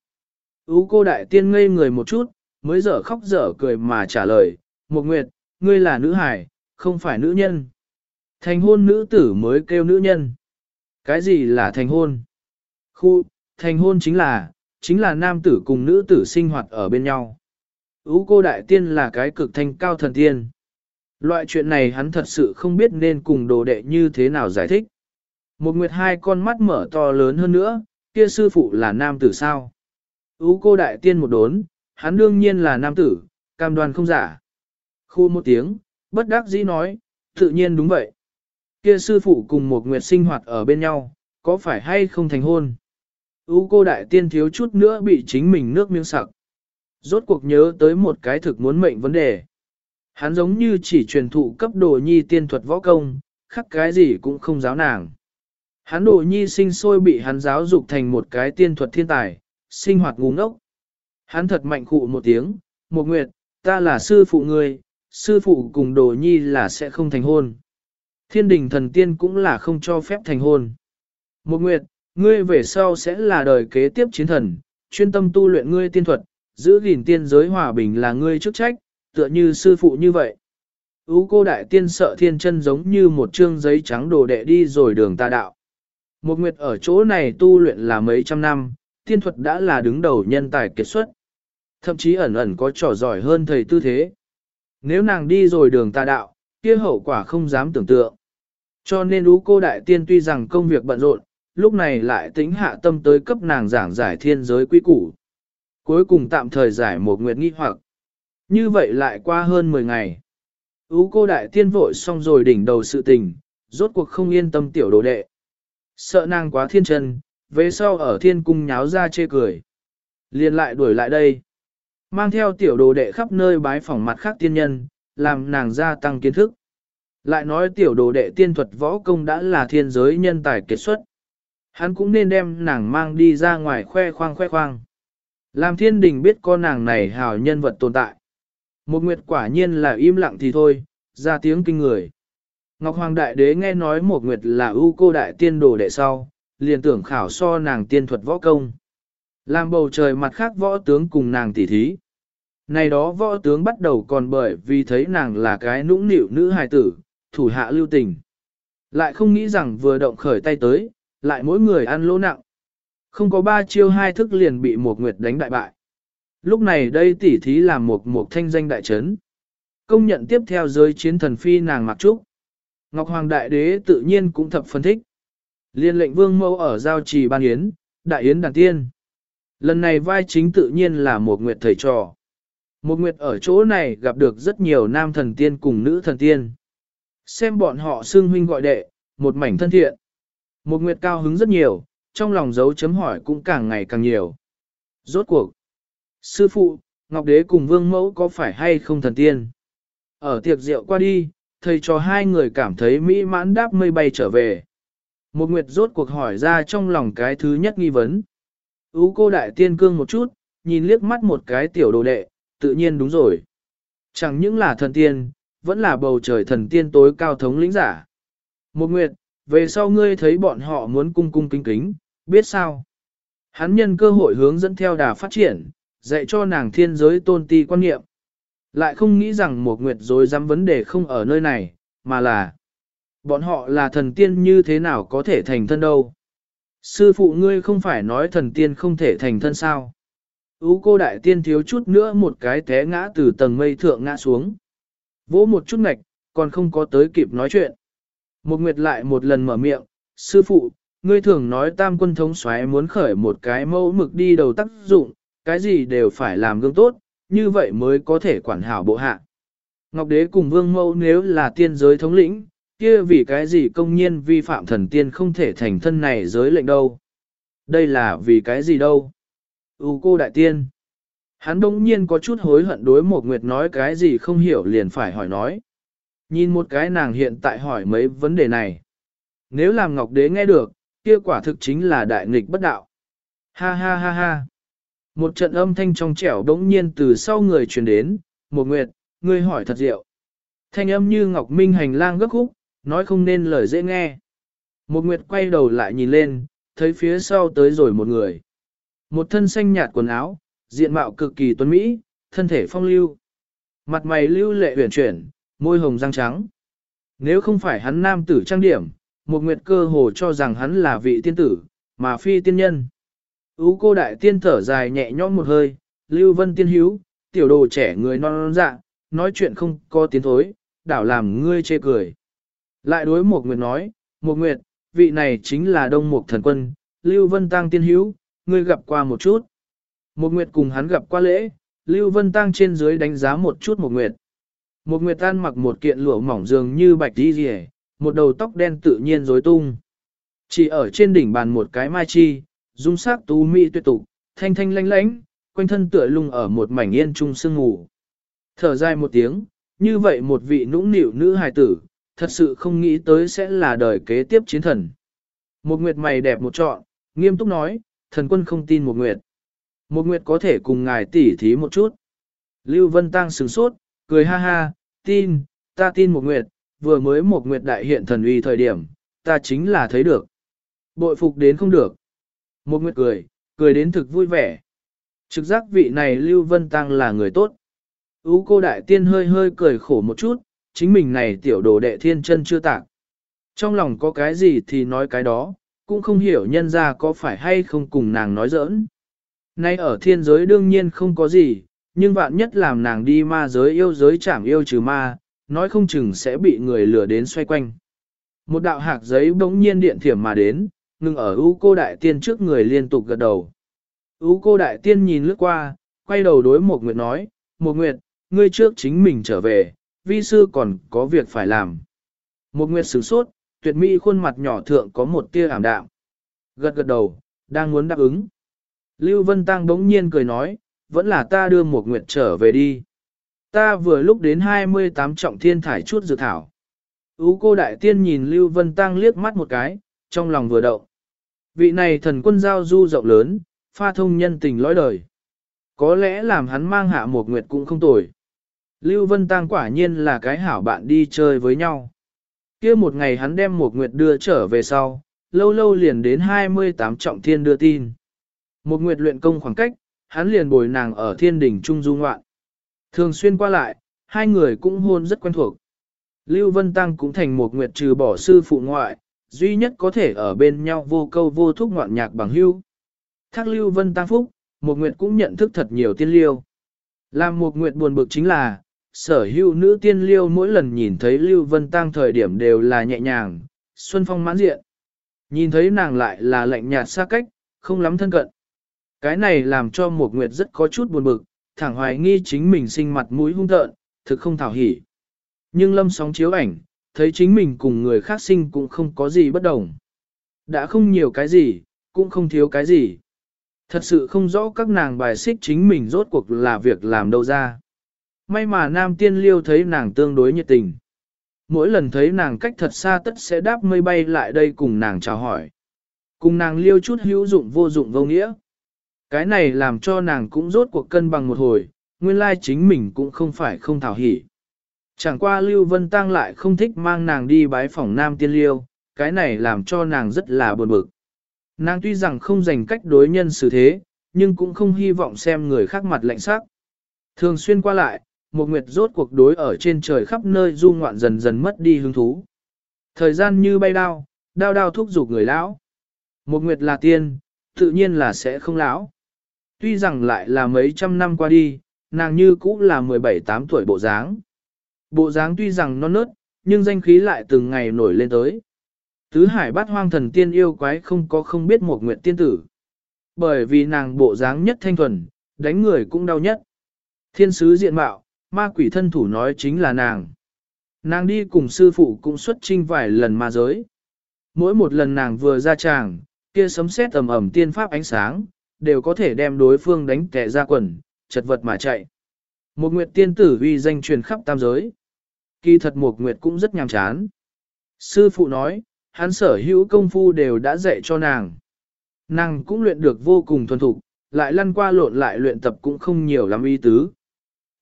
ú cô đại tiên ngây người một chút, mới dở khóc dở cười mà trả lời. Một nguyệt, ngươi là nữ hải, không phải nữ nhân. Thành hôn nữ tử mới kêu nữ nhân. Cái gì là thành hôn? Khu, thành hôn chính là, chính là nam tử cùng nữ tử sinh hoạt ở bên nhau. Ú cô đại tiên là cái cực thanh cao thần tiên. Loại chuyện này hắn thật sự không biết nên cùng đồ đệ như thế nào giải thích. Một nguyệt hai con mắt mở to lớn hơn nữa, kia sư phụ là nam tử sao? Ú cô đại tiên một đốn, hắn đương nhiên là nam tử, cam đoan không giả. Khu một tiếng, bất đắc dĩ nói, tự nhiên đúng vậy. Kia sư phụ cùng một nguyệt sinh hoạt ở bên nhau, có phải hay không thành hôn? U cô đại tiên thiếu chút nữa bị chính mình nước miếng sặc. Rốt cuộc nhớ tới một cái thực muốn mệnh vấn đề. Hắn giống như chỉ truyền thụ cấp đồ nhi tiên thuật võ công, khắc cái gì cũng không giáo nàng. Hắn đồ nhi sinh sôi bị hắn giáo dục thành một cái tiên thuật thiên tài, sinh hoạt ngu ngốc. Hắn thật mạnh khụ một tiếng, một nguyệt, ta là sư phụ ngươi, sư phụ cùng đồ nhi là sẽ không thành hôn. Thiên đình thần tiên cũng là không cho phép thành hôn. Một nguyệt, ngươi về sau sẽ là đời kế tiếp chiến thần, chuyên tâm tu luyện ngươi tiên thuật, giữ gìn tiên giới hòa bình là ngươi chức trách, tựa như sư phụ như vậy. Ú cô đại tiên sợ thiên chân giống như một chương giấy trắng đồ đệ đi rồi đường ta đạo. Một nguyệt ở chỗ này tu luyện là mấy trăm năm, tiên thuật đã là đứng đầu nhân tài kết xuất. Thậm chí ẩn ẩn có trò giỏi hơn thầy tư thế. Nếu nàng đi rồi đường ta đạo, kia hậu quả không dám tưởng tượng. Cho nên ú cô đại tiên tuy rằng công việc bận rộn, lúc này lại tính hạ tâm tới cấp nàng giảng giải thiên giới quy củ. Cuối cùng tạm thời giải một nguyệt nghi hoặc. Như vậy lại qua hơn 10 ngày. Ú cô đại tiên vội xong rồi đỉnh đầu sự tình, rốt cuộc không yên tâm tiểu đồ đệ. Sợ nàng quá thiên chân, về sau ở thiên cung nháo ra chê cười. liền lại đuổi lại đây. Mang theo tiểu đồ đệ khắp nơi bái phỏng mặt khác tiên nhân, làm nàng gia tăng kiến thức. Lại nói tiểu đồ đệ tiên thuật võ công đã là thiên giới nhân tài kết xuất. Hắn cũng nên đem nàng mang đi ra ngoài khoe khoang khoe khoang. Làm thiên đình biết con nàng này hào nhân vật tồn tại. Một nguyệt quả nhiên là im lặng thì thôi, ra tiếng kinh người. Ngọc Hoàng Đại Đế nghe nói một nguyệt là ưu cô đại tiên đồ đệ sau, liền tưởng khảo so nàng tiên thuật võ công. Làm bầu trời mặt khác võ tướng cùng nàng tỉ thí. Này đó võ tướng bắt đầu còn bởi vì thấy nàng là cái nũng nịu nữ hài tử, thủ hạ lưu tình. Lại không nghĩ rằng vừa động khởi tay tới, lại mỗi người ăn lỗ nặng. Không có ba chiêu hai thức liền bị một nguyệt đánh đại bại. Lúc này đây tỉ thí làm một một thanh danh đại trấn. Công nhận tiếp theo giới chiến thần phi nàng mặc trúc. Ngọc Hoàng Đại Đế tự nhiên cũng thập phân thích. Liên lệnh vương mẫu ở giao trì ban yến, đại yến đàn tiên. Lần này vai chính tự nhiên là một nguyệt thầy trò. Một nguyệt ở chỗ này gặp được rất nhiều nam thần tiên cùng nữ thần tiên. Xem bọn họ xưng huynh gọi đệ, một mảnh thân thiện. Một nguyệt cao hứng rất nhiều, trong lòng dấu chấm hỏi cũng càng ngày càng nhiều. Rốt cuộc. Sư phụ, Ngọc Đế cùng Vương Mẫu có phải hay không thần tiên? Ở tiệc rượu qua đi, thầy cho hai người cảm thấy mỹ mãn đáp mây bay trở về. Một nguyệt rốt cuộc hỏi ra trong lòng cái thứ nhất nghi vấn. Ú cô đại tiên cương một chút, nhìn liếc mắt một cái tiểu đồ đệ, tự nhiên đúng rồi. Chẳng những là thần tiên, vẫn là bầu trời thần tiên tối cao thống lĩnh giả. Một nguyệt, về sau ngươi thấy bọn họ muốn cung cung kính kính, biết sao? Hắn nhân cơ hội hướng dẫn theo đà phát triển, dạy cho nàng thiên giới tôn ti quan niệm. Lại không nghĩ rằng một nguyệt rồi dám vấn đề không ở nơi này, mà là bọn họ là thần tiên như thế nào có thể thành thân đâu. Sư phụ ngươi không phải nói thần tiên không thể thành thân sao. Ú cô đại tiên thiếu chút nữa một cái té ngã từ tầng mây thượng ngã xuống. Vỗ một chút ngạch, còn không có tới kịp nói chuyện. Một nguyệt lại một lần mở miệng, sư phụ, ngươi thường nói tam quân thống xoáy muốn khởi một cái mẫu mực đi đầu tác dụng, cái gì đều phải làm gương tốt, như vậy mới có thể quản hảo bộ hạ. Ngọc đế cùng vương mẫu nếu là tiên giới thống lĩnh, kia vì cái gì công nhiên vi phạm thần tiên không thể thành thân này giới lệnh đâu. Đây là vì cái gì đâu. U cô đại tiên. Hắn đông nhiên có chút hối hận đối một nguyệt nói cái gì không hiểu liền phải hỏi nói. Nhìn một cái nàng hiện tại hỏi mấy vấn đề này. Nếu làm ngọc đế nghe được, kia quả thực chính là đại nghịch bất đạo. Ha ha ha ha. Một trận âm thanh trong trẻo đống nhiên từ sau người truyền đến, một nguyệt, ngươi hỏi thật diệu. Thanh âm như ngọc minh hành lang gấp khúc, nói không nên lời dễ nghe. Một nguyệt quay đầu lại nhìn lên, thấy phía sau tới rồi một người. Một thân xanh nhạt quần áo, diện mạo cực kỳ tuấn mỹ, thân thể phong lưu. Mặt mày lưu lệ huyền chuyển, môi hồng răng trắng. Nếu không phải hắn nam tử trang điểm, một nguyệt cơ hồ cho rằng hắn là vị tiên tử, mà phi tiên nhân. Ú cô đại tiên thở dài nhẹ nhõm một hơi, lưu vân tiên hữu, tiểu đồ trẻ người non non dạ, nói chuyện không có tiếng thối, đảo làm ngươi chê cười. Lại đối một nguyệt nói, một nguyệt, vị này chính là đông mục thần quân, lưu vân tăng tiên hữu, ngươi gặp qua một chút. Một nguyệt cùng hắn gặp qua lễ, lưu vân tăng trên dưới đánh giá một chút một nguyệt. Một nguyệt tan mặc một kiện lụa mỏng dường như bạch đi rỉ, một đầu tóc đen tự nhiên rối tung. Chỉ ở trên đỉnh bàn một cái mai chi, dung sắc tú mỹ tuyệt tục, thanh thanh lánh lánh, quanh thân tựa lung ở một mảnh yên trung sương ngủ. Thở dài một tiếng, như vậy một vị nũng nịu nữ hài tử, thật sự không nghĩ tới sẽ là đời kế tiếp chiến thần. Một nguyệt mày đẹp một trọn, nghiêm túc nói, thần quân không tin một nguyệt. Một nguyệt có thể cùng ngài tỉ thí một chút. Lưu Vân Tăng sửng sốt, cười ha ha, tin, ta tin một nguyệt, vừa mới một nguyệt đại hiện thần uy thời điểm, ta chính là thấy được. Bội phục đến không được. Một nguyệt cười, cười đến thực vui vẻ. Trực giác vị này Lưu Vân Tăng là người tốt. Ú cô đại tiên hơi hơi cười khổ một chút, chính mình này tiểu đồ đệ thiên chân chưa tạc. Trong lòng có cái gì thì nói cái đó, cũng không hiểu nhân ra có phải hay không cùng nàng nói giỡn. Nay ở thiên giới đương nhiên không có gì, nhưng vạn nhất làm nàng đi ma giới yêu giới chảm yêu trừ ma, nói không chừng sẽ bị người lừa đến xoay quanh. Một đạo hạc giấy bỗng nhiên điện thiểm mà đến, ngừng ở U cô đại tiên trước người liên tục gật đầu. U cô đại tiên nhìn lướt qua, quay đầu đối một nguyệt nói, một nguyệt, ngươi trước chính mình trở về, vi sư còn có việc phải làm. Một nguyệt sửng sốt, tuyệt mỹ khuôn mặt nhỏ thượng có một tia ảm đạm. Gật gật đầu, đang muốn đáp ứng. Lưu Vân Tăng bỗng nhiên cười nói, vẫn là ta đưa một nguyệt trở về đi. Ta vừa lúc đến 28 trọng thiên thải chút dự thảo. Ú cô đại tiên nhìn Lưu Vân Tăng liếc mắt một cái, trong lòng vừa động. Vị này thần quân giao du rộng lớn, pha thông nhân tình lõi đời. Có lẽ làm hắn mang hạ một nguyệt cũng không tồi. Lưu Vân Tăng quả nhiên là cái hảo bạn đi chơi với nhau. kia một ngày hắn đem một nguyệt đưa trở về sau, lâu lâu liền đến 28 trọng thiên đưa tin. Một nguyệt luyện công khoảng cách, hắn liền bồi nàng ở thiên đỉnh trung du ngoạn. Thường xuyên qua lại, hai người cũng hôn rất quen thuộc. Lưu Vân Tăng cũng thành một nguyệt trừ bỏ sư phụ ngoại, duy nhất có thể ở bên nhau vô câu vô thúc ngoạn nhạc bằng hưu. Thác Lưu Vân Tăng Phúc, một nguyệt cũng nhận thức thật nhiều tiên liêu. Làm một nguyệt buồn bực chính là, sở hữu nữ tiên liêu mỗi lần nhìn thấy Lưu Vân Tăng thời điểm đều là nhẹ nhàng, xuân phong mãn diện. Nhìn thấy nàng lại là lạnh nhạt xa cách, không lắm thân cận. Cái này làm cho một nguyệt rất có chút buồn bực, thẳng hoài nghi chính mình sinh mặt mũi hung tợn, thực không thảo hỉ. Nhưng lâm sóng chiếu ảnh, thấy chính mình cùng người khác sinh cũng không có gì bất đồng. Đã không nhiều cái gì, cũng không thiếu cái gì. Thật sự không rõ các nàng bài xích chính mình rốt cuộc là việc làm đâu ra. May mà nam tiên liêu thấy nàng tương đối nhiệt tình. Mỗi lần thấy nàng cách thật xa tất sẽ đáp mây bay lại đây cùng nàng chào hỏi. Cùng nàng liêu chút hữu dụng vô dụng vô nghĩa. Cái này làm cho nàng cũng rốt cuộc cân bằng một hồi, nguyên lai chính mình cũng không phải không thảo hỉ. Chẳng qua Lưu Vân Tăng lại không thích mang nàng đi bái phỏng Nam Tiên Liêu, cái này làm cho nàng rất là buồn bực. Nàng tuy rằng không dành cách đối nhân xử thế, nhưng cũng không hy vọng xem người khác mặt lạnh sắc. Thường xuyên qua lại, một nguyệt rốt cuộc đối ở trên trời khắp nơi du ngoạn dần dần mất đi hứng thú. Thời gian như bay đao, đao đao thúc giục người lão. Một nguyệt là tiên, tự nhiên là sẽ không lão. Tuy rằng lại là mấy trăm năm qua đi, nàng như cũ là 17-8 tuổi bộ dáng. Bộ dáng tuy rằng non nớt, nhưng danh khí lại từng ngày nổi lên tới. Tứ hải bát hoang thần tiên yêu quái không có không biết một nguyện tiên tử. Bởi vì nàng bộ dáng nhất thanh thuần, đánh người cũng đau nhất. Thiên sứ diện mạo, ma quỷ thân thủ nói chính là nàng. Nàng đi cùng sư phụ cũng xuất trinh vài lần ma giới. Mỗi một lần nàng vừa ra tràng, kia sấm sét ầm ầm tiên pháp ánh sáng, đều có thể đem đối phương đánh kẻ ra quần, chật vật mà chạy. Một nguyệt tiên tử uy danh truyền khắp tam giới. Kỳ thật một nguyệt cũng rất nhàm chán. Sư phụ nói, hắn sở hữu công phu đều đã dạy cho nàng. Nàng cũng luyện được vô cùng thuần thục, lại lăn qua lộn lại luyện tập cũng không nhiều lắm y tứ.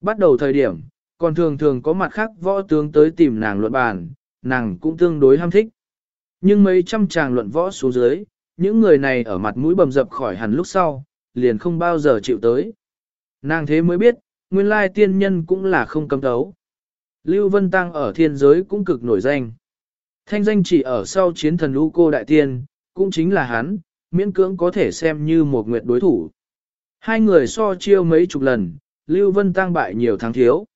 Bắt đầu thời điểm, còn thường thường có mặt khác võ tướng tới tìm nàng luận bàn, nàng cũng tương đối ham thích. Nhưng mấy trăm chàng luận võ xuống dưới, những người này ở mặt mũi bầm dập khỏi hẳn lúc sau, liền không bao giờ chịu tới. Nàng thế mới biết, nguyên lai tiên nhân cũng là không cấm đấu. Lưu Vân Tăng ở thiên giới cũng cực nổi danh. Thanh danh chỉ ở sau chiến thần U Cô Đại Tiên, cũng chính là hắn, miễn cưỡng có thể xem như một nguyệt đối thủ. Hai người so chiêu mấy chục lần, Lưu Vân Tăng bại nhiều tháng thiếu.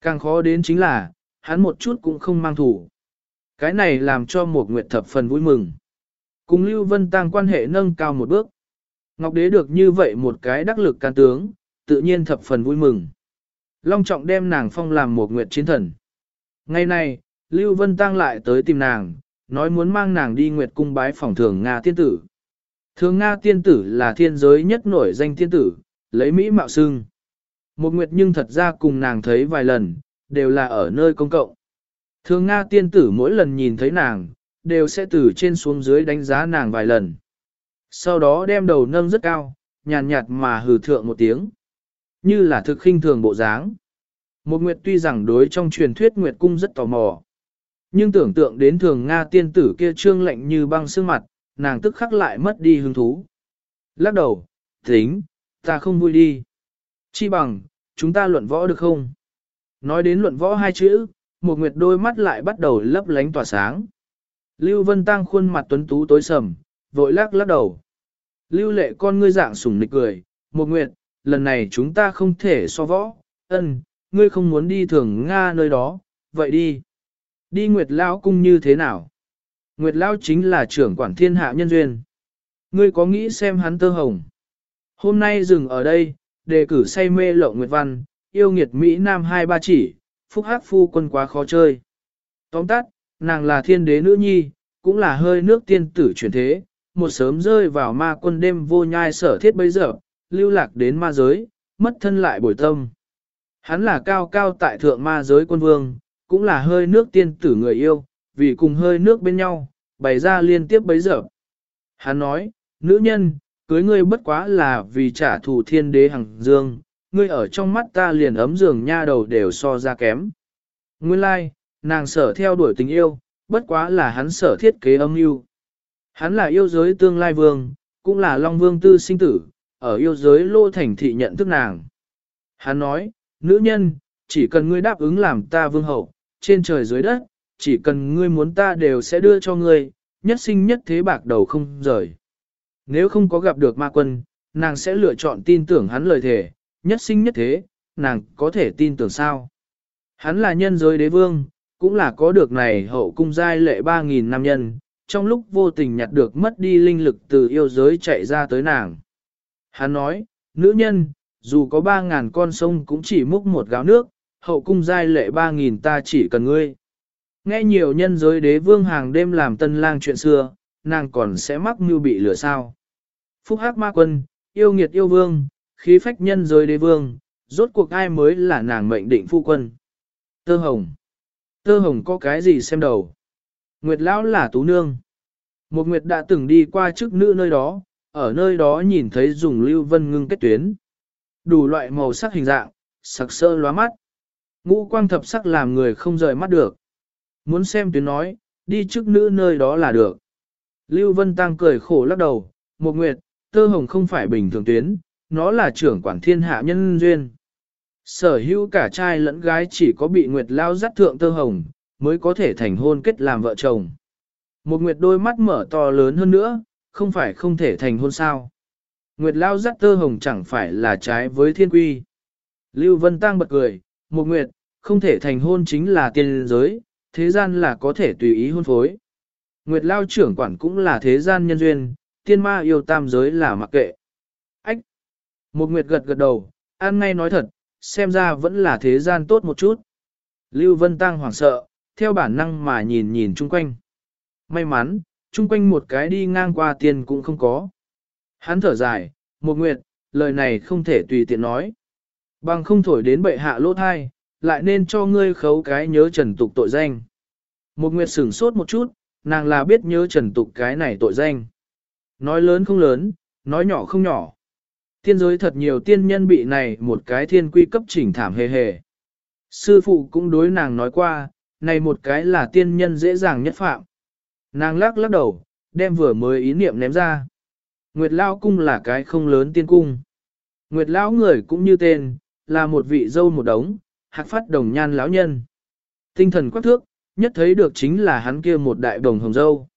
Càng khó đến chính là, hắn một chút cũng không mang thủ. Cái này làm cho một nguyệt thập phần vui mừng. Cùng Lưu Vân Tăng quan hệ nâng cao một bước. Ngọc Đế được như vậy một cái đắc lực can tướng, tự nhiên thập phần vui mừng. Long trọng đem nàng phong làm một nguyệt chiến thần. Ngày nay Lưu Vân Tăng lại tới tìm nàng, nói muốn mang nàng đi nguyệt cung bái phòng thường Nga tiên tử. Thường Nga tiên tử là thiên giới nhất nổi danh tiên tử, lấy Mỹ mạo xưng. Một nguyệt nhưng thật ra cùng nàng thấy vài lần, đều là ở nơi công cộng. Thường Nga tiên tử mỗi lần nhìn thấy nàng, đều sẽ từ trên xuống dưới đánh giá nàng vài lần. Sau đó đem đầu nâng rất cao, nhàn nhạt mà hừ thượng một tiếng. Như là thực khinh thường bộ dáng. Một nguyệt tuy rằng đối trong truyền thuyết nguyệt cung rất tò mò. Nhưng tưởng tượng đến thường Nga tiên tử kia trương lạnh như băng xương mặt, nàng tức khắc lại mất đi hứng thú. Lắc đầu, tính, ta không vui đi. Chi bằng, chúng ta luận võ được không? Nói đến luận võ hai chữ, một nguyệt đôi mắt lại bắt đầu lấp lánh tỏa sáng. Lưu Vân Tăng khuôn mặt tuấn tú tối sầm, vội lắc lắc đầu. Lưu lệ con ngươi dạng sủng nịch cười, một nguyệt, lần này chúng ta không thể so võ, ân, ngươi không muốn đi thường Nga nơi đó, vậy đi. Đi Nguyệt Lão cung như thế nào? Nguyệt Lão chính là trưởng quản thiên hạ nhân duyên. Ngươi có nghĩ xem hắn tơ hồng? Hôm nay dừng ở đây, đề cử say mê lộng Nguyệt Văn, yêu nghiệt Mỹ Nam hai ba chỉ, phúc hắc phu quân quá khó chơi. Tóm tắt, nàng là thiên đế nữ nhi, cũng là hơi nước tiên tử chuyển thế, một sớm rơi vào ma quân đêm vô nhai sở thiết bây giờ, lưu lạc đến ma giới, mất thân lại bồi tâm. Hắn là cao cao tại thượng ma giới quân vương, cũng là hơi nước tiên tử người yêu, vì cùng hơi nước bên nhau, bày ra liên tiếp bấy giờ. Hắn nói, nữ nhân, cưới ngươi bất quá là vì trả thù thiên đế hằng dương, ngươi ở trong mắt ta liền ấm giường nha đầu đều so ra kém. Nguyên lai, like, nàng sở theo đuổi tình yêu, bất quá là hắn sở thiết kế âm mưu. Hắn là yêu giới tương lai vương, cũng là long vương tư sinh tử, ở yêu giới lô thành thị nhận thức nàng. Hắn nói, nữ nhân, chỉ cần ngươi đáp ứng làm ta vương hậu, trên trời dưới đất, chỉ cần ngươi muốn ta đều sẽ đưa cho ngươi, nhất sinh nhất thế bạc đầu không rời. Nếu không có gặp được ma quân, nàng sẽ lựa chọn tin tưởng hắn lời thề, nhất sinh nhất thế, nàng có thể tin tưởng sao. Hắn là nhân giới đế vương, cũng là có được này hậu cung giai lệ 3.000 nam nhân, trong lúc vô tình nhặt được mất đi linh lực từ yêu giới chạy ra tới nàng. Hắn nói, nữ nhân, dù có 3.000 con sông cũng chỉ múc một gáo nước, hậu cung giai lệ 3.000 ta chỉ cần ngươi. Nghe nhiều nhân giới đế vương hàng đêm làm tân lang chuyện xưa, nàng còn sẽ mắc mưu bị lửa sao. Phúc hắc ma quân, yêu nghiệt yêu vương, khí phách nhân giới đế vương, rốt cuộc ai mới là nàng mệnh định phu quân. Tơ hồng. Tơ hồng có cái gì xem đầu. Nguyệt lão là tú nương. Một nguyệt đã từng đi qua chức nữ nơi đó, ở nơi đó nhìn thấy dùng lưu vân ngưng kết tuyến. Đủ loại màu sắc hình dạng, sặc sỡ lóa mắt. Ngũ quang thập sắc làm người không rời mắt được. Muốn xem tuyến nói, đi trước nữ nơi đó là được. Lưu Vân Tăng cười khổ lắc đầu, một nguyệt, tơ hồng không phải bình thường tuyến, nó là trưởng quản thiên hạ nhân duyên. Sở hữu cả trai lẫn gái chỉ có bị nguyệt lao dắt thượng tơ hồng, mới có thể thành hôn kết làm vợ chồng. Một nguyệt đôi mắt mở to lớn hơn nữa, không phải không thể thành hôn sao. Nguyệt lao dắt tơ hồng chẳng phải là trái với thiên quy. Lưu Vân Tăng bật cười, một nguyệt, không thể thành hôn chính là tiên giới, thế gian là có thể tùy ý hôn phối. Nguyệt lao trưởng quản cũng là thế gian nhân duyên, tiên ma yêu tam giới là mặc kệ. Ách! Một nguyệt gật gật đầu, an ngay nói thật, xem ra vẫn là thế gian tốt một chút. Lưu Vân Tăng hoảng sợ, theo bản năng mà nhìn nhìn chung quanh. May mắn, chung quanh một cái đi ngang qua tiền cũng không có. Hắn thở dài, một nguyệt, lời này không thể tùy tiện nói. Bằng không thổi đến bệ hạ lỗ thai, lại nên cho ngươi khấu cái nhớ trần tục tội danh. Một nguyệt sửng sốt một chút, nàng là biết nhớ trần tục cái này tội danh. Nói lớn không lớn, nói nhỏ không nhỏ. Thiên giới thật nhiều tiên nhân bị này một cái thiên quy cấp chỉnh thảm hề hề. Sư phụ cũng đối nàng nói qua, này một cái là tiên nhân dễ dàng nhất phạm. Nàng lắc lắc đầu, đem vừa mới ý niệm ném ra. Nguyệt Lao Cung là cái không lớn tiên cung. Nguyệt Lão người cũng như tên, là một vị dâu một đống, hạc phát đồng nhan lão nhân. Tinh thần quắc thước, nhất thấy được chính là hắn kia một đại đồng hồng dâu.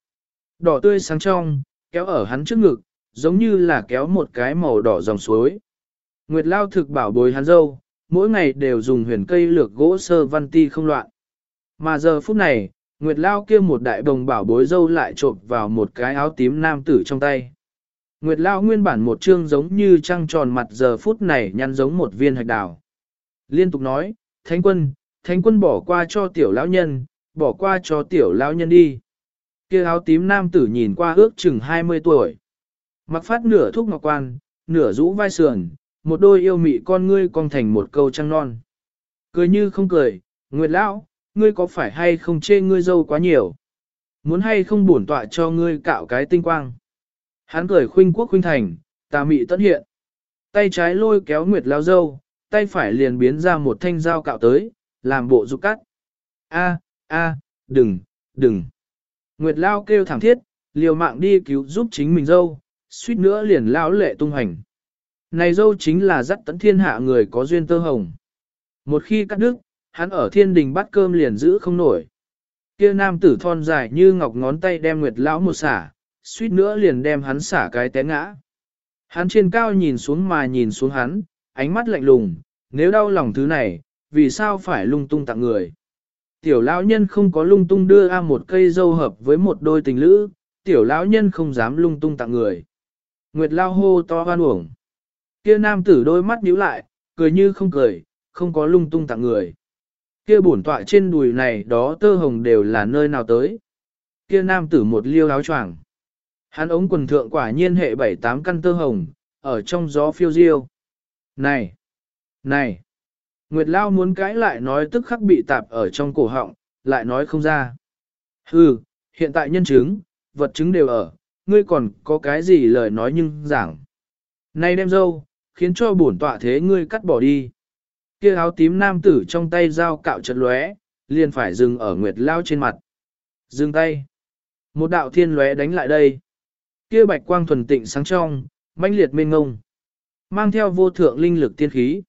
Đỏ tươi sáng trong, kéo ở hắn trước ngực, giống như là kéo một cái màu đỏ dòng suối. Nguyệt Lao thực bảo bối hắn dâu, mỗi ngày đều dùng huyền cây lược gỗ sơ văn ti không loạn. Mà giờ phút này, Nguyệt Lao kia một đại đồng bảo bối dâu lại trộn vào một cái áo tím nam tử trong tay. Nguyệt Lao nguyên bản một chương giống như trăng tròn mặt giờ phút này nhăn giống một viên hạch đào. Liên tục nói, Thánh quân, Thánh quân bỏ qua cho tiểu lão nhân, bỏ qua cho tiểu lão nhân đi. Kia áo tím nam tử nhìn qua ước chừng 20 tuổi. Mặc phát nửa thúc ngọc quan, nửa rũ vai sườn, một đôi yêu mị con ngươi cong thành một câu trăng non. Cười như không cười, Nguyệt lão, ngươi có phải hay không chê ngươi dâu quá nhiều? Muốn hay không bổn tọa cho ngươi cạo cái tinh quang? Hắn cười khuynh quốc khuynh thành, tà mị tất hiện. Tay trái lôi kéo Nguyệt lão dâu, tay phải liền biến ra một thanh dao cạo tới, làm bộ dục cắt. A, a, đừng, đừng. Nguyệt Lao kêu thảm thiết, liều mạng đi cứu giúp chính mình dâu, suýt nữa liền lão lệ tung hành. Này dâu chính là dắt tấn thiên hạ người có duyên tơ hồng. Một khi cắt đứt, hắn ở thiên đình bắt cơm liền giữ không nổi. Kia nam tử thon dài như ngọc ngón tay đem Nguyệt Lão một xả, suýt nữa liền đem hắn xả cái té ngã. Hắn trên cao nhìn xuống mà nhìn xuống hắn, ánh mắt lạnh lùng, nếu đau lòng thứ này, vì sao phải lung tung tặng người. Tiểu lão nhân không có lung tung đưa a một cây dâu hợp với một đôi tình lữ, tiểu lão nhân không dám lung tung tặng người. Nguyệt lao hô to hoan uổng. Kia nam tử đôi mắt nhíu lại, cười như không cười, không có lung tung tặng người. Kia bổn tọa trên đùi này đó tơ hồng đều là nơi nào tới. Kia nam tử một liêu áo choàng. Hắn ống quần thượng quả nhiên hệ bảy tám căn tơ hồng, ở trong gió phiêu diêu. Này! Này! Nguyệt Lao muốn cãi lại nói tức khắc bị tạp ở trong cổ họng, lại nói không ra. Hừ, hiện tại nhân chứng, vật chứng đều ở, ngươi còn có cái gì lời nói nhưng giảng. Này đem dâu, khiến cho bổn tọa thế ngươi cắt bỏ đi. Kia áo tím nam tử trong tay dao cạo chật lóe, liền phải dừng ở Nguyệt Lao trên mặt. Dừng tay. Một đạo thiên lóe đánh lại đây. Kia bạch quang thuần tịnh sáng trong, mãnh liệt mênh ngông. Mang theo vô thượng linh lực tiên khí.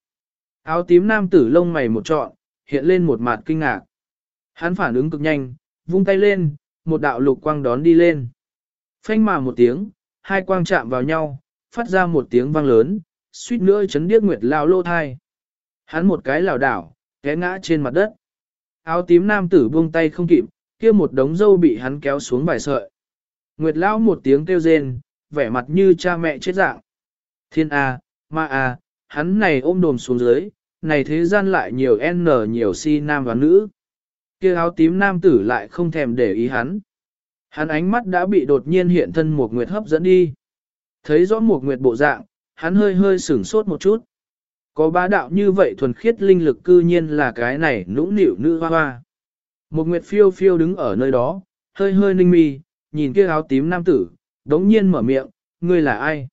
Áo tím nam tử lông mày một trọn, hiện lên một mặt kinh ngạc. Hắn phản ứng cực nhanh, vung tay lên, một đạo lục quang đón đi lên. Phanh mà một tiếng, hai quang chạm vào nhau, phát ra một tiếng vang lớn, suýt nữa chấn điếc nguyệt lao lô thai. Hắn một cái lảo đảo, té ngã trên mặt đất. Áo tím nam tử buông tay không kịp, kia một đống dâu bị hắn kéo xuống vài sợi. Nguyệt lao một tiếng kêu rên, vẻ mặt như cha mẹ chết dạng. Thiên A, ma A, hắn này ôm đồm xuống dưới, này thế gian lại nhiều N nhiều si nam và nữ. kia áo tím nam tử lại không thèm để ý hắn. Hắn ánh mắt đã bị đột nhiên hiện thân một nguyệt hấp dẫn đi. Thấy rõ một nguyệt bộ dạng, hắn hơi hơi sửng sốt một chút. Có bá đạo như vậy thuần khiết linh lực cư nhiên là cái này nũng nịu nữ hoa hoa. Một nguyệt phiêu phiêu đứng ở nơi đó, hơi hơi ninh mi, nhìn kia áo tím nam tử, đống nhiên mở miệng, ngươi là ai?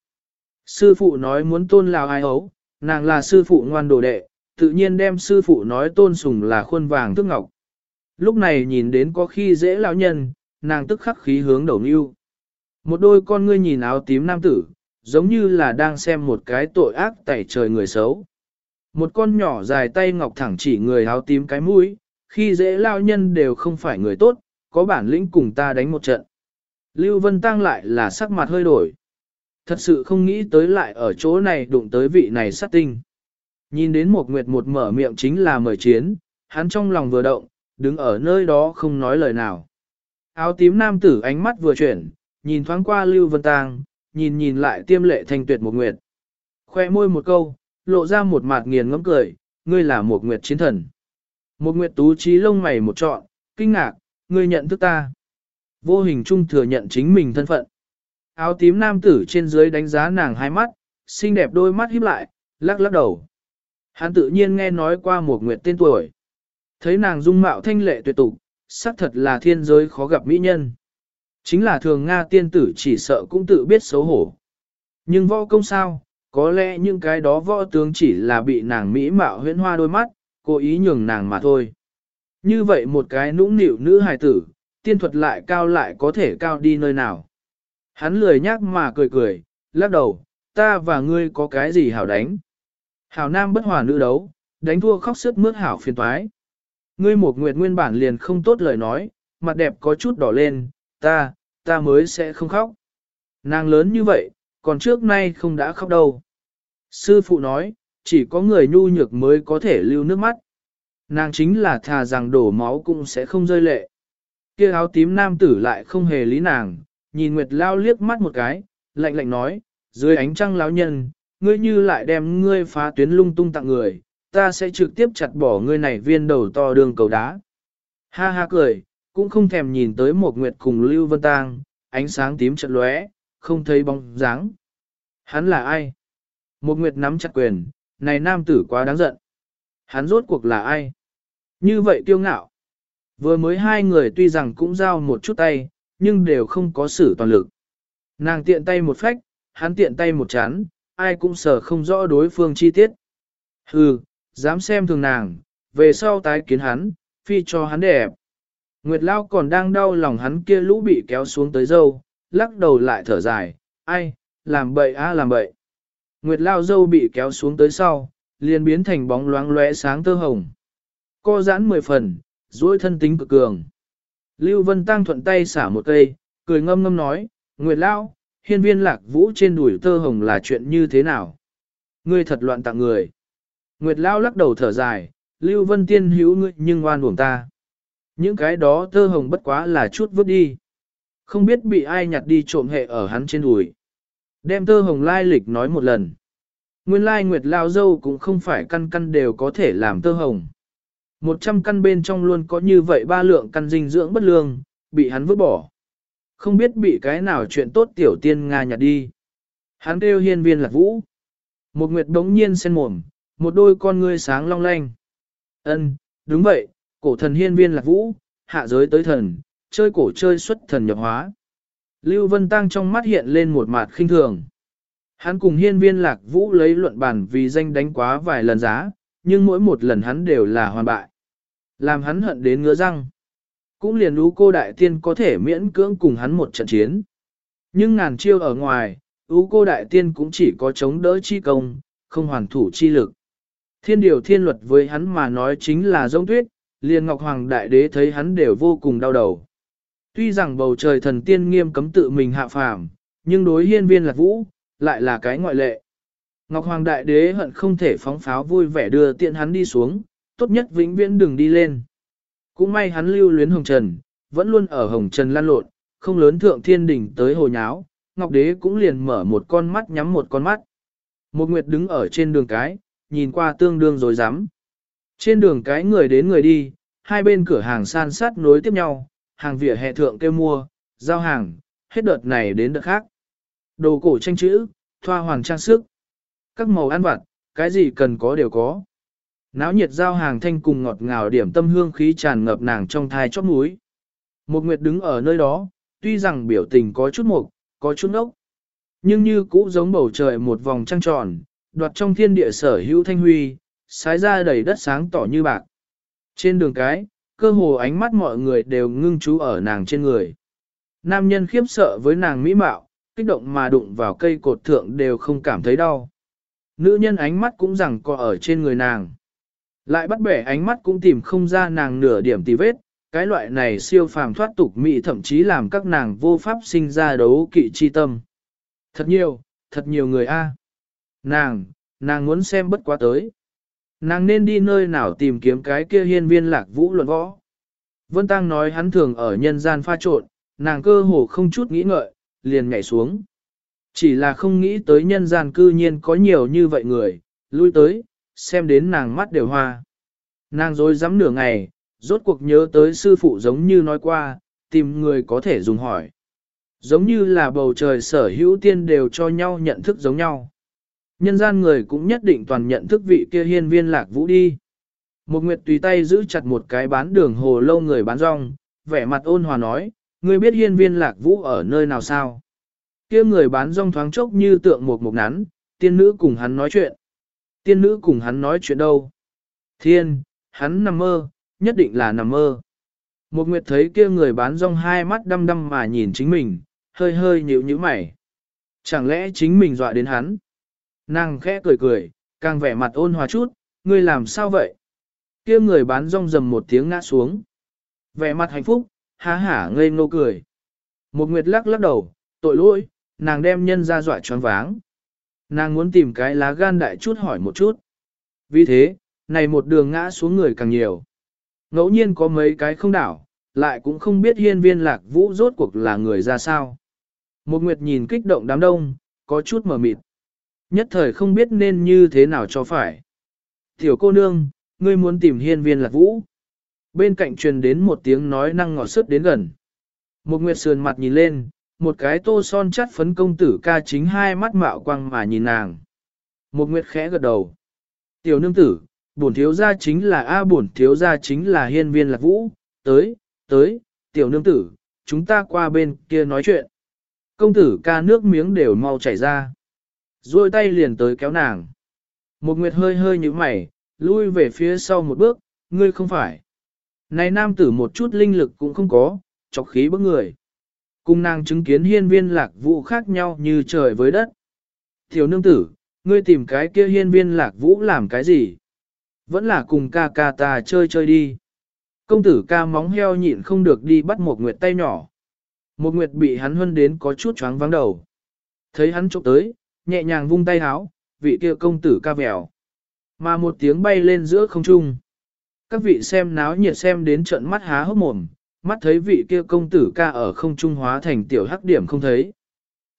Sư phụ nói muốn tôn lào ai ấu, nàng là sư phụ ngoan đồ đệ, tự nhiên đem sư phụ nói tôn sùng là khuôn vàng thước ngọc. Lúc này nhìn đến có khi dễ lão nhân, nàng tức khắc khí hướng đầu nưu. Một đôi con ngươi nhìn áo tím nam tử, giống như là đang xem một cái tội ác tẩy trời người xấu. Một con nhỏ dài tay ngọc thẳng chỉ người áo tím cái mũi, khi dễ lao nhân đều không phải người tốt, có bản lĩnh cùng ta đánh một trận. Lưu Vân Tăng lại là sắc mặt hơi đổi. Thật sự không nghĩ tới lại ở chỗ này đụng tới vị này sát tinh. Nhìn đến một nguyệt một mở miệng chính là mời chiến, hắn trong lòng vừa động, đứng ở nơi đó không nói lời nào. Áo tím nam tử ánh mắt vừa chuyển, nhìn thoáng qua Lưu Vân Tang, nhìn nhìn lại tiêm lệ thanh tuyệt một nguyệt. Khoe môi một câu, lộ ra một mặt nghiền ngẫm cười, ngươi là một nguyệt chiến thần. Một nguyệt tú trí lông mày một trọn, kinh ngạc, ngươi nhận thức ta. Vô hình trung thừa nhận chính mình thân phận. Áo tím nam tử trên dưới đánh giá nàng hai mắt, xinh đẹp đôi mắt híp lại, lắc lắc đầu. Hắn tự nhiên nghe nói qua một nguyệt tên tuổi. Thấy nàng dung mạo thanh lệ tuyệt tục, xác thật là thiên giới khó gặp mỹ nhân. Chính là thường Nga tiên tử chỉ sợ cũng tự biết xấu hổ. Nhưng võ công sao, có lẽ những cái đó võ tướng chỉ là bị nàng mỹ mạo huyễn hoa đôi mắt, cố ý nhường nàng mà thôi. Như vậy một cái nũng nịu nữ hài tử, tiên thuật lại cao lại có thể cao đi nơi nào. Hắn lười nhắc mà cười cười, lắc đầu, ta và ngươi có cái gì hảo đánh. Hảo nam bất hòa nữ đấu, đánh thua khóc sức mướt hảo phiền toái. Ngươi một nguyệt nguyên bản liền không tốt lời nói, mặt đẹp có chút đỏ lên, ta, ta mới sẽ không khóc. Nàng lớn như vậy, còn trước nay không đã khóc đâu. Sư phụ nói, chỉ có người nhu nhược mới có thể lưu nước mắt. Nàng chính là thà rằng đổ máu cũng sẽ không rơi lệ. Kia áo tím nam tử lại không hề lý nàng, nhìn Nguyệt Lao liếc mắt một cái, lạnh lạnh nói, dưới ánh trăng lão nhân, ngươi như lại đem ngươi phá tuyến lung tung tặng người, ta sẽ trực tiếp chặt bỏ ngươi này viên đầu to đường cầu đá. Ha ha cười, cũng không thèm nhìn tới một Nguyệt cùng Lưu Vân Tang, ánh sáng tím chợt lóe, không thấy bóng dáng. Hắn là ai? Một Nguyệt nắm chặt quyền, này nam tử quá đáng giận. Hắn rốt cuộc là ai? Như vậy kiêu ngạo. Vừa mới hai người tuy rằng cũng giao một chút tay, nhưng đều không có sử toàn lực. Nàng tiện tay một phách, hắn tiện tay một chán, ai cũng sợ không rõ đối phương chi tiết. Hừ, dám xem thường nàng, về sau tái kiến hắn, phi cho hắn đẹp. Nguyệt Lao còn đang đau lòng hắn kia lũ bị kéo xuống tới dâu, lắc đầu lại thở dài, ai, làm bậy à làm bậy. Nguyệt Lao dâu bị kéo xuống tới sau, liền biến thành bóng loáng lóe sáng tơ hồng. Co giãn mười phần, duỗi thân tính cực cường. Lưu Vân Tăng thuận tay xả một cây, cười ngâm ngâm nói, Nguyệt Lao, hiên viên lạc vũ trên đùi tơ hồng là chuyện như thế nào? Ngươi thật loạn tặng người. Nguyệt Lao lắc đầu thở dài, Lưu Vân Tiên hữu ngươi nhưng oan uổng ta. Những cái đó tơ hồng bất quá là chút vứt đi. Không biết bị ai nhặt đi trộm hệ ở hắn trên đùi. Đem tơ hồng lai lịch nói một lần. Nguyên lai Nguyệt Lao dâu cũng không phải căn căn đều có thể làm tơ hồng. Một trăm căn bên trong luôn có như vậy ba lượng căn dinh dưỡng bất lương, bị hắn vứt bỏ. Không biết bị cái nào chuyện tốt tiểu tiên Nga nhặt đi. Hắn kêu hiên viên lạc vũ. Một nguyệt đống nhiên sen mồm, một đôi con ngươi sáng long lanh. Ân, đúng vậy, cổ thần hiên viên lạc vũ, hạ giới tới thần, chơi cổ chơi xuất thần nhập hóa. Lưu Vân Tăng trong mắt hiện lên một mặt khinh thường. Hắn cùng hiên viên lạc vũ lấy luận bàn vì danh đánh quá vài lần giá, nhưng mỗi một lần hắn đều là hoàn bại. Làm hắn hận đến ngứa răng. Cũng liền lũ cô đại tiên có thể miễn cưỡng cùng hắn một trận chiến. Nhưng ngàn chiêu ở ngoài, ú cô đại tiên cũng chỉ có chống đỡ chi công, không hoàn thủ chi lực. Thiên điều thiên luật với hắn mà nói chính là giống tuyết, liền Ngọc Hoàng Đại Đế thấy hắn đều vô cùng đau đầu. Tuy rằng bầu trời thần tiên nghiêm cấm tự mình hạ phàm, nhưng đối hiên viên lạc vũ, lại là cái ngoại lệ. Ngọc Hoàng Đại Đế hận không thể phóng pháo vui vẻ đưa tiện hắn đi xuống, tốt nhất vĩnh viễn đừng đi lên. Cũng may hắn lưu luyến hồng trần, vẫn luôn ở hồng trần lan lộn, không lớn thượng thiên đỉnh tới hồ nháo, Ngọc Đế cũng liền mở một con mắt nhắm một con mắt. Một nguyệt đứng ở trên đường cái, nhìn qua tương đương rồi dám. Trên đường cái người đến người đi, hai bên cửa hàng san sát nối tiếp nhau, hàng vỉa hè thượng kêu mua, giao hàng, hết đợt này đến đợt khác. Đồ cổ tranh chữ, thoa hoàng trang sức, các màu ăn vặt, cái gì cần có đều có. Náo nhiệt giao hàng thanh cùng ngọt ngào điểm tâm hương khí tràn ngập nàng trong thai chót núi. Một nguyệt đứng ở nơi đó, tuy rằng biểu tình có chút mục, có chút ốc. Nhưng như cũ giống bầu trời một vòng trăng tròn, đoạt trong thiên địa sở hữu thanh huy, sái ra đầy đất sáng tỏ như bạc. Trên đường cái, cơ hồ ánh mắt mọi người đều ngưng chú ở nàng trên người. Nam nhân khiếp sợ với nàng mỹ mạo, kích động mà đụng vào cây cột thượng đều không cảm thấy đau. Nữ nhân ánh mắt cũng rằng co ở trên người nàng. Lại bắt bẻ ánh mắt cũng tìm không ra nàng nửa điểm tì vết, cái loại này siêu phàm thoát tục mỹ thậm chí làm các nàng vô pháp sinh ra đấu kỵ chi tâm. Thật nhiều, thật nhiều người a. Nàng, nàng muốn xem bất quá tới. Nàng nên đi nơi nào tìm kiếm cái kia hiên viên lạc vũ luận võ. Vân Tăng nói hắn thường ở nhân gian pha trộn, nàng cơ hồ không chút nghĩ ngợi, liền nhảy xuống. Chỉ là không nghĩ tới nhân gian cư nhiên có nhiều như vậy người, lui tới, xem đến nàng mắt đều hoa. Nàng dối dám nửa ngày, rốt cuộc nhớ tới sư phụ giống như nói qua, tìm người có thể dùng hỏi. Giống như là bầu trời sở hữu tiên đều cho nhau nhận thức giống nhau. Nhân gian người cũng nhất định toàn nhận thức vị kia hiên viên lạc vũ đi. Một nguyệt tùy tay giữ chặt một cái bán đường hồ lâu người bán rong, vẻ mặt ôn hòa nói, ngươi biết hiên viên lạc vũ ở nơi nào sao? kia người bán rong thoáng chốc như tượng một mục nắn, tiên nữ cùng hắn nói chuyện. Tiên nữ cùng hắn nói chuyện đâu? Thiên, hắn nằm mơ, nhất định là nằm mơ. Một nguyệt thấy kia người bán rong hai mắt đăm đăm mà nhìn chính mình, hơi hơi nhíu nhíu mày. Chẳng lẽ chính mình dọa đến hắn? Nàng khẽ cười cười, càng vẻ mặt ôn hòa chút, ngươi làm sao vậy? Kia người bán rong rầm một tiếng ngã xuống. Vẻ mặt hạnh phúc, há hả ngây ngô cười. Một nguyệt lắc lắc đầu, tội lỗi, nàng đem nhân ra dọa choáng váng. Nàng muốn tìm cái lá gan đại chút hỏi một chút. Vì thế, này một đường ngã xuống người càng nhiều. Ngẫu nhiên có mấy cái không đảo, lại cũng không biết hiên viên lạc vũ rốt cuộc là người ra sao. Một nguyệt nhìn kích động đám đông, có chút mở mịt. Nhất thời không biết nên như thế nào cho phải. Tiểu cô nương, ngươi muốn tìm hiên viên lạc vũ. Bên cạnh truyền đến một tiếng nói năng ngọt sứt đến gần. Một nguyệt sườn mặt nhìn lên, một cái tô son chắt phấn công tử ca chính hai mắt mạo quang mà nhìn nàng. Một nguyệt khẽ gật đầu. Tiểu nương tử, bổn thiếu gia chính là A bổn thiếu gia chính là hiên viên lạc vũ, tới, tới, tiểu nương tử, chúng ta qua bên kia nói chuyện. Công tử ca nước miếng đều mau chảy ra. Rồi tay liền tới kéo nàng. Một nguyệt hơi hơi như mày, lui về phía sau một bước, ngươi không phải. Này nam tử một chút linh lực cũng không có, chọc khí bức người. Cùng nàng chứng kiến hiên viên lạc vũ khác nhau như trời với đất. Thiếu nương tử, ngươi tìm cái kia hiên viên lạc vũ làm cái gì? Vẫn là cùng ca ca ta chơi chơi đi. Công tử ca móng heo nhịn không được đi bắt một nguyệt tay nhỏ. Một nguyệt bị hắn huân đến có chút choáng vắng đầu. Thấy hắn chụp tới, nhẹ nhàng vung tay háo, vị kia công tử ca vèo. Mà một tiếng bay lên giữa không trung. Các vị xem náo nhiệt xem đến trận mắt há hốc mồm, mắt thấy vị kia công tử ca ở không trung hóa thành tiểu hắc điểm không thấy.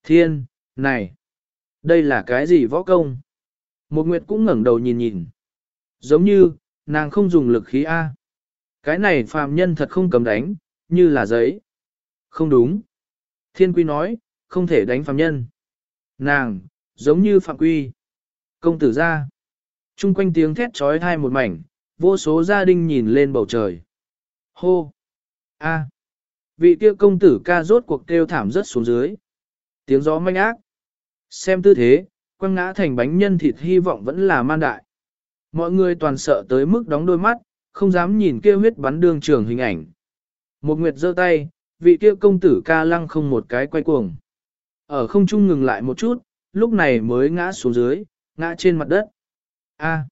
Thiên, này, đây là cái gì võ công? Một nguyệt cũng ngẩng đầu nhìn nhìn. Giống như, nàng không dùng lực khí A. Cái này phàm nhân thật không cầm đánh, như là giấy. Không đúng. Thiên quy nói, không thể đánh phàm nhân. Nàng, giống như phạm quy. Công tử ra. Trung quanh tiếng thét trói thai một mảnh, vô số gia đình nhìn lên bầu trời. Hô! A! Vị kia công tử ca rốt cuộc kêu thảm rất xuống dưới. Tiếng gió manh ác. Xem tư thế, quăng ngã thành bánh nhân thịt hy vọng vẫn là man đại. Mọi người toàn sợ tới mức đóng đôi mắt, không dám nhìn kia huyết bắn đường trường hình ảnh. Một nguyệt giơ tay, vị kia công tử ca lăng không một cái quay cuồng. Ở không trung ngừng lại một chút, lúc này mới ngã xuống dưới, ngã trên mặt đất. A. À,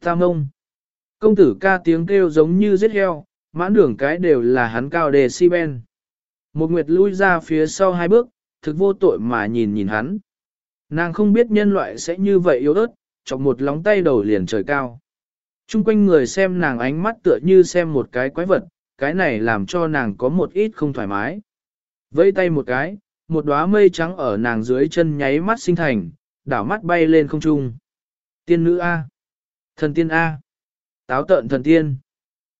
tam ông. Công tử ca tiếng kêu giống như giết heo, mãn đường cái đều là hắn cao đề si ben. Một nguyệt lui ra phía sau hai bước, thực vô tội mà nhìn nhìn hắn. Nàng không biết nhân loại sẽ như vậy yếu ớt, chọc một lóng tay đầu liền trời cao. Trung quanh người xem nàng ánh mắt tựa như xem một cái quái vật, cái này làm cho nàng có một ít không thoải mái. Vẫy tay một cái, một đóa mây trắng ở nàng dưới chân nháy mắt sinh thành, đảo mắt bay lên không trung. Tiên nữ A. Thần tiên A. Táo tợn thần tiên.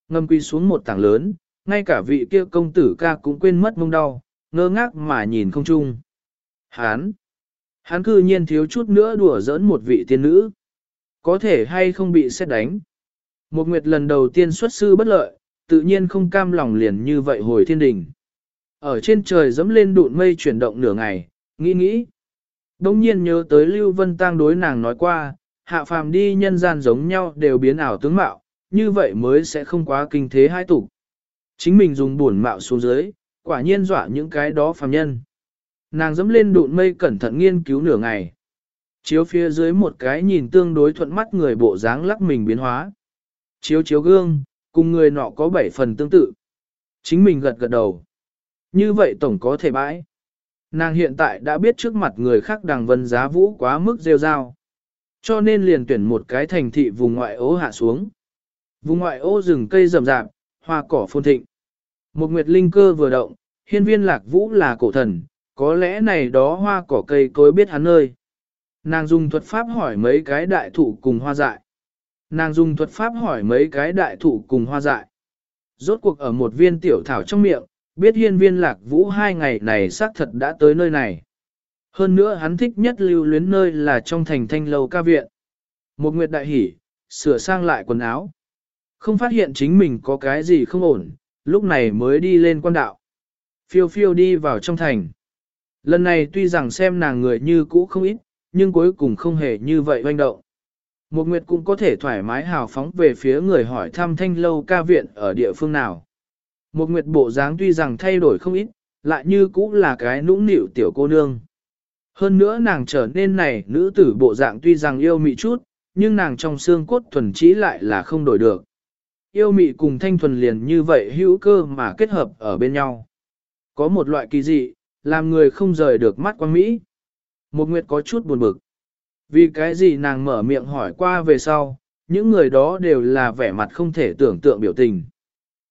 Ngâm quy xuống một tảng lớn, ngay cả vị kia công tử ca cũng quên mất mông đau, ngơ ngác mà nhìn không trung. Hán. Hán cư nhiên thiếu chút nữa đùa giỡn một vị tiên nữ. Có thể hay không bị xét đánh. Một nguyệt lần đầu tiên xuất sư bất lợi, tự nhiên không cam lòng liền như vậy hồi thiên đình. Ở trên trời dẫm lên đụn mây chuyển động nửa ngày, nghĩ nghĩ. Đông nhiên nhớ tới Lưu Vân Tăng đối nàng nói qua, hạ phàm đi nhân gian giống nhau đều biến ảo tướng mạo, như vậy mới sẽ không quá kinh thế hai tục. Chính mình dùng buồn mạo xuống dưới, quả nhiên dọa những cái đó phàm nhân. Nàng dẫm lên đụn mây cẩn thận nghiên cứu nửa ngày. Chiếu phía dưới một cái nhìn tương đối thuận mắt người bộ dáng lắc mình biến hóa. Chiếu chiếu gương, cùng người nọ có bảy phần tương tự. Chính mình gật gật đầu. Như vậy tổng có thể bãi. Nàng hiện tại đã biết trước mặt người khác đằng vân giá vũ quá mức rêu rao. Cho nên liền tuyển một cái thành thị vùng ngoại ô hạ xuống. Vùng ngoại ô rừng cây rậm rạp, hoa cỏ phôn thịnh. Một nguyệt linh cơ vừa động, hiên viên lạc vũ là cổ thần, có lẽ này đó hoa cỏ cây cối biết hắn nơi. Nàng dùng thuật pháp hỏi mấy cái đại thụ cùng hoa dại. Nàng dùng thuật pháp hỏi mấy cái đại thụ cùng hoa dại. Rốt cuộc ở một viên tiểu thảo trong miệng, biết hiên viên lạc vũ hai ngày này xác thật đã tới nơi này. Hơn nữa hắn thích nhất lưu luyến nơi là trong thành thanh lâu ca viện. Một nguyệt đại hỉ, sửa sang lại quần áo. Không phát hiện chính mình có cái gì không ổn, lúc này mới đi lên quan đạo. Phiêu phiêu đi vào trong thành. Lần này tuy rằng xem nàng người như cũ không ít, nhưng cuối cùng không hề như vậy oanh động. Một nguyệt cũng có thể thoải mái hào phóng về phía người hỏi thăm thanh lâu ca viện ở địa phương nào. Một nguyệt bộ dáng tuy rằng thay đổi không ít, lại như cũ là cái nũng nịu tiểu cô nương. Hơn nữa nàng trở nên này nữ tử bộ dạng tuy rằng yêu mị chút, nhưng nàng trong xương cốt thuần trí lại là không đổi được. Yêu mị cùng thanh thuần liền như vậy hữu cơ mà kết hợp ở bên nhau. Có một loại kỳ dị, làm người không rời được mắt quan Mỹ. Một nguyệt có chút buồn bực. Vì cái gì nàng mở miệng hỏi qua về sau, những người đó đều là vẻ mặt không thể tưởng tượng biểu tình.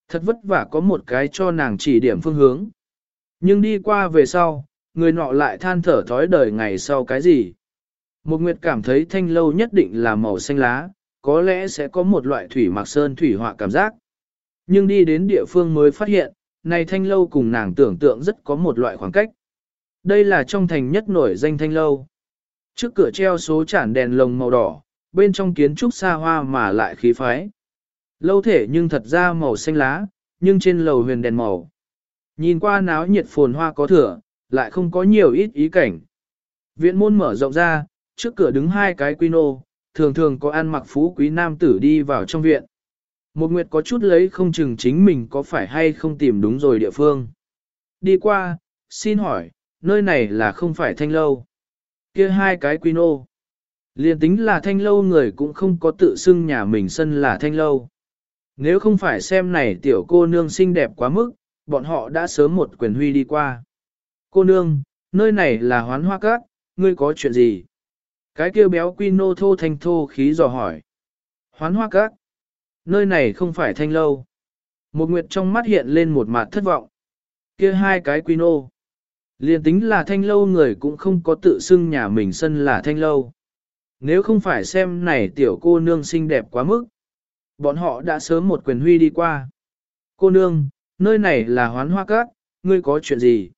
Thật vất vả có một cái cho nàng chỉ điểm phương hướng. Nhưng đi qua về sau, người nọ lại than thở thói đời ngày sau cái gì. Một nguyệt cảm thấy thanh lâu nhất định là màu xanh lá, có lẽ sẽ có một loại thủy mạc sơn thủy họa cảm giác. Nhưng đi đến địa phương mới phát hiện, này thanh lâu cùng nàng tưởng tượng rất có một loại khoảng cách. Đây là trong thành nhất nổi danh thanh lâu. Trước cửa treo số chản đèn lồng màu đỏ, bên trong kiến trúc xa hoa mà lại khí phái. Lâu thể nhưng thật ra màu xanh lá, nhưng trên lầu huyền đèn màu. Nhìn qua náo nhiệt phồn hoa có thừa, lại không có nhiều ít ý cảnh. Viện môn mở rộng ra, trước cửa đứng hai cái quy nô, thường thường có ăn mặc phú quý nam tử đi vào trong viện. Một nguyệt có chút lấy không chừng chính mình có phải hay không tìm đúng rồi địa phương. Đi qua, xin hỏi, nơi này là không phải thanh lâu. kia hai cái quy nô. Liên tính là thanh lâu người cũng không có tự xưng nhà mình sân là thanh lâu. Nếu không phải xem này tiểu cô nương xinh đẹp quá mức, bọn họ đã sớm một quyền huy đi qua. Cô nương, nơi này là hoán hoa cát, ngươi có chuyện gì? Cái kia béo quy nô thô thanh thô khí dò hỏi. Hoán hoa cát. Nơi này không phải thanh lâu. Một nguyệt trong mắt hiện lên một mặt thất vọng. Kia hai cái quy nô. Liên tính là thanh lâu người cũng không có tự xưng nhà mình sân là thanh lâu. Nếu không phải xem này tiểu cô nương xinh đẹp quá mức, bọn họ đã sớm một quyền huy đi qua. Cô nương, nơi này là hoán hoa cát, ngươi có chuyện gì?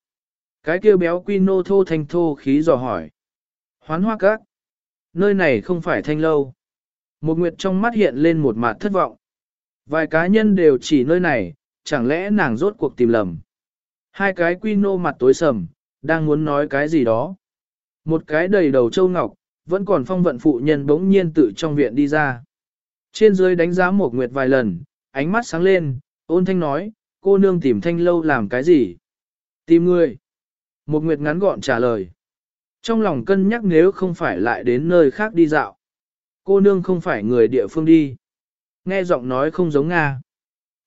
Cái kia béo quy nô thô thanh thô khí dò hỏi. Hoán hoa cát, nơi này không phải thanh lâu. Một nguyệt trong mắt hiện lên một mặt thất vọng. Vài cá nhân đều chỉ nơi này, chẳng lẽ nàng rốt cuộc tìm lầm. Hai cái quy nô mặt tối sầm, đang muốn nói cái gì đó. Một cái đầy đầu châu ngọc, vẫn còn phong vận phụ nhân bỗng nhiên tự trong viện đi ra. Trên dưới đánh giá một nguyệt vài lần, ánh mắt sáng lên, ôn thanh nói, cô nương tìm thanh lâu làm cái gì? Tìm người. Một nguyệt ngắn gọn trả lời. Trong lòng cân nhắc nếu không phải lại đến nơi khác đi dạo. Cô nương không phải người địa phương đi. Nghe giọng nói không giống Nga.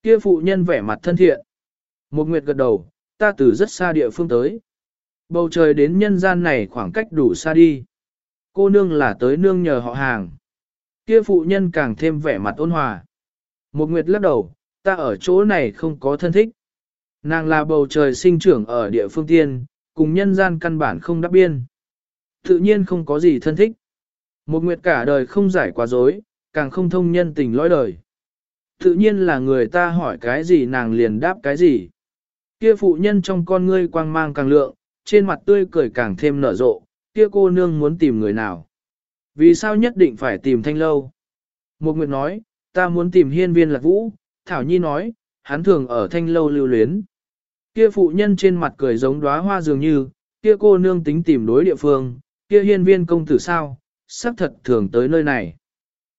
Kia phụ nhân vẻ mặt thân thiện. Một nguyệt gật đầu, ta từ rất xa địa phương tới. Bầu trời đến nhân gian này khoảng cách đủ xa đi. Cô nương là tới nương nhờ họ hàng. Kia phụ nhân càng thêm vẻ mặt ôn hòa. Một nguyệt lắc đầu, ta ở chỗ này không có thân thích. Nàng là bầu trời sinh trưởng ở địa phương tiên, cùng nhân gian căn bản không đáp biên. Tự nhiên không có gì thân thích. Một nguyệt cả đời không giải quá dối, càng không thông nhân tình lõi đời. Tự nhiên là người ta hỏi cái gì nàng liền đáp cái gì. Kia phụ nhân trong con ngươi quang mang càng lượng, trên mặt tươi cười càng thêm nở rộ, kia cô nương muốn tìm người nào. Vì sao nhất định phải tìm thanh lâu? Một nguyệt nói, ta muốn tìm hiên viên lạc vũ, Thảo Nhi nói, hắn thường ở thanh lâu lưu luyến. Kia phụ nhân trên mặt cười giống đóa hoa dường như, kia cô nương tính tìm đối địa phương, kia hiên viên công tử sao, sắp thật thường tới nơi này.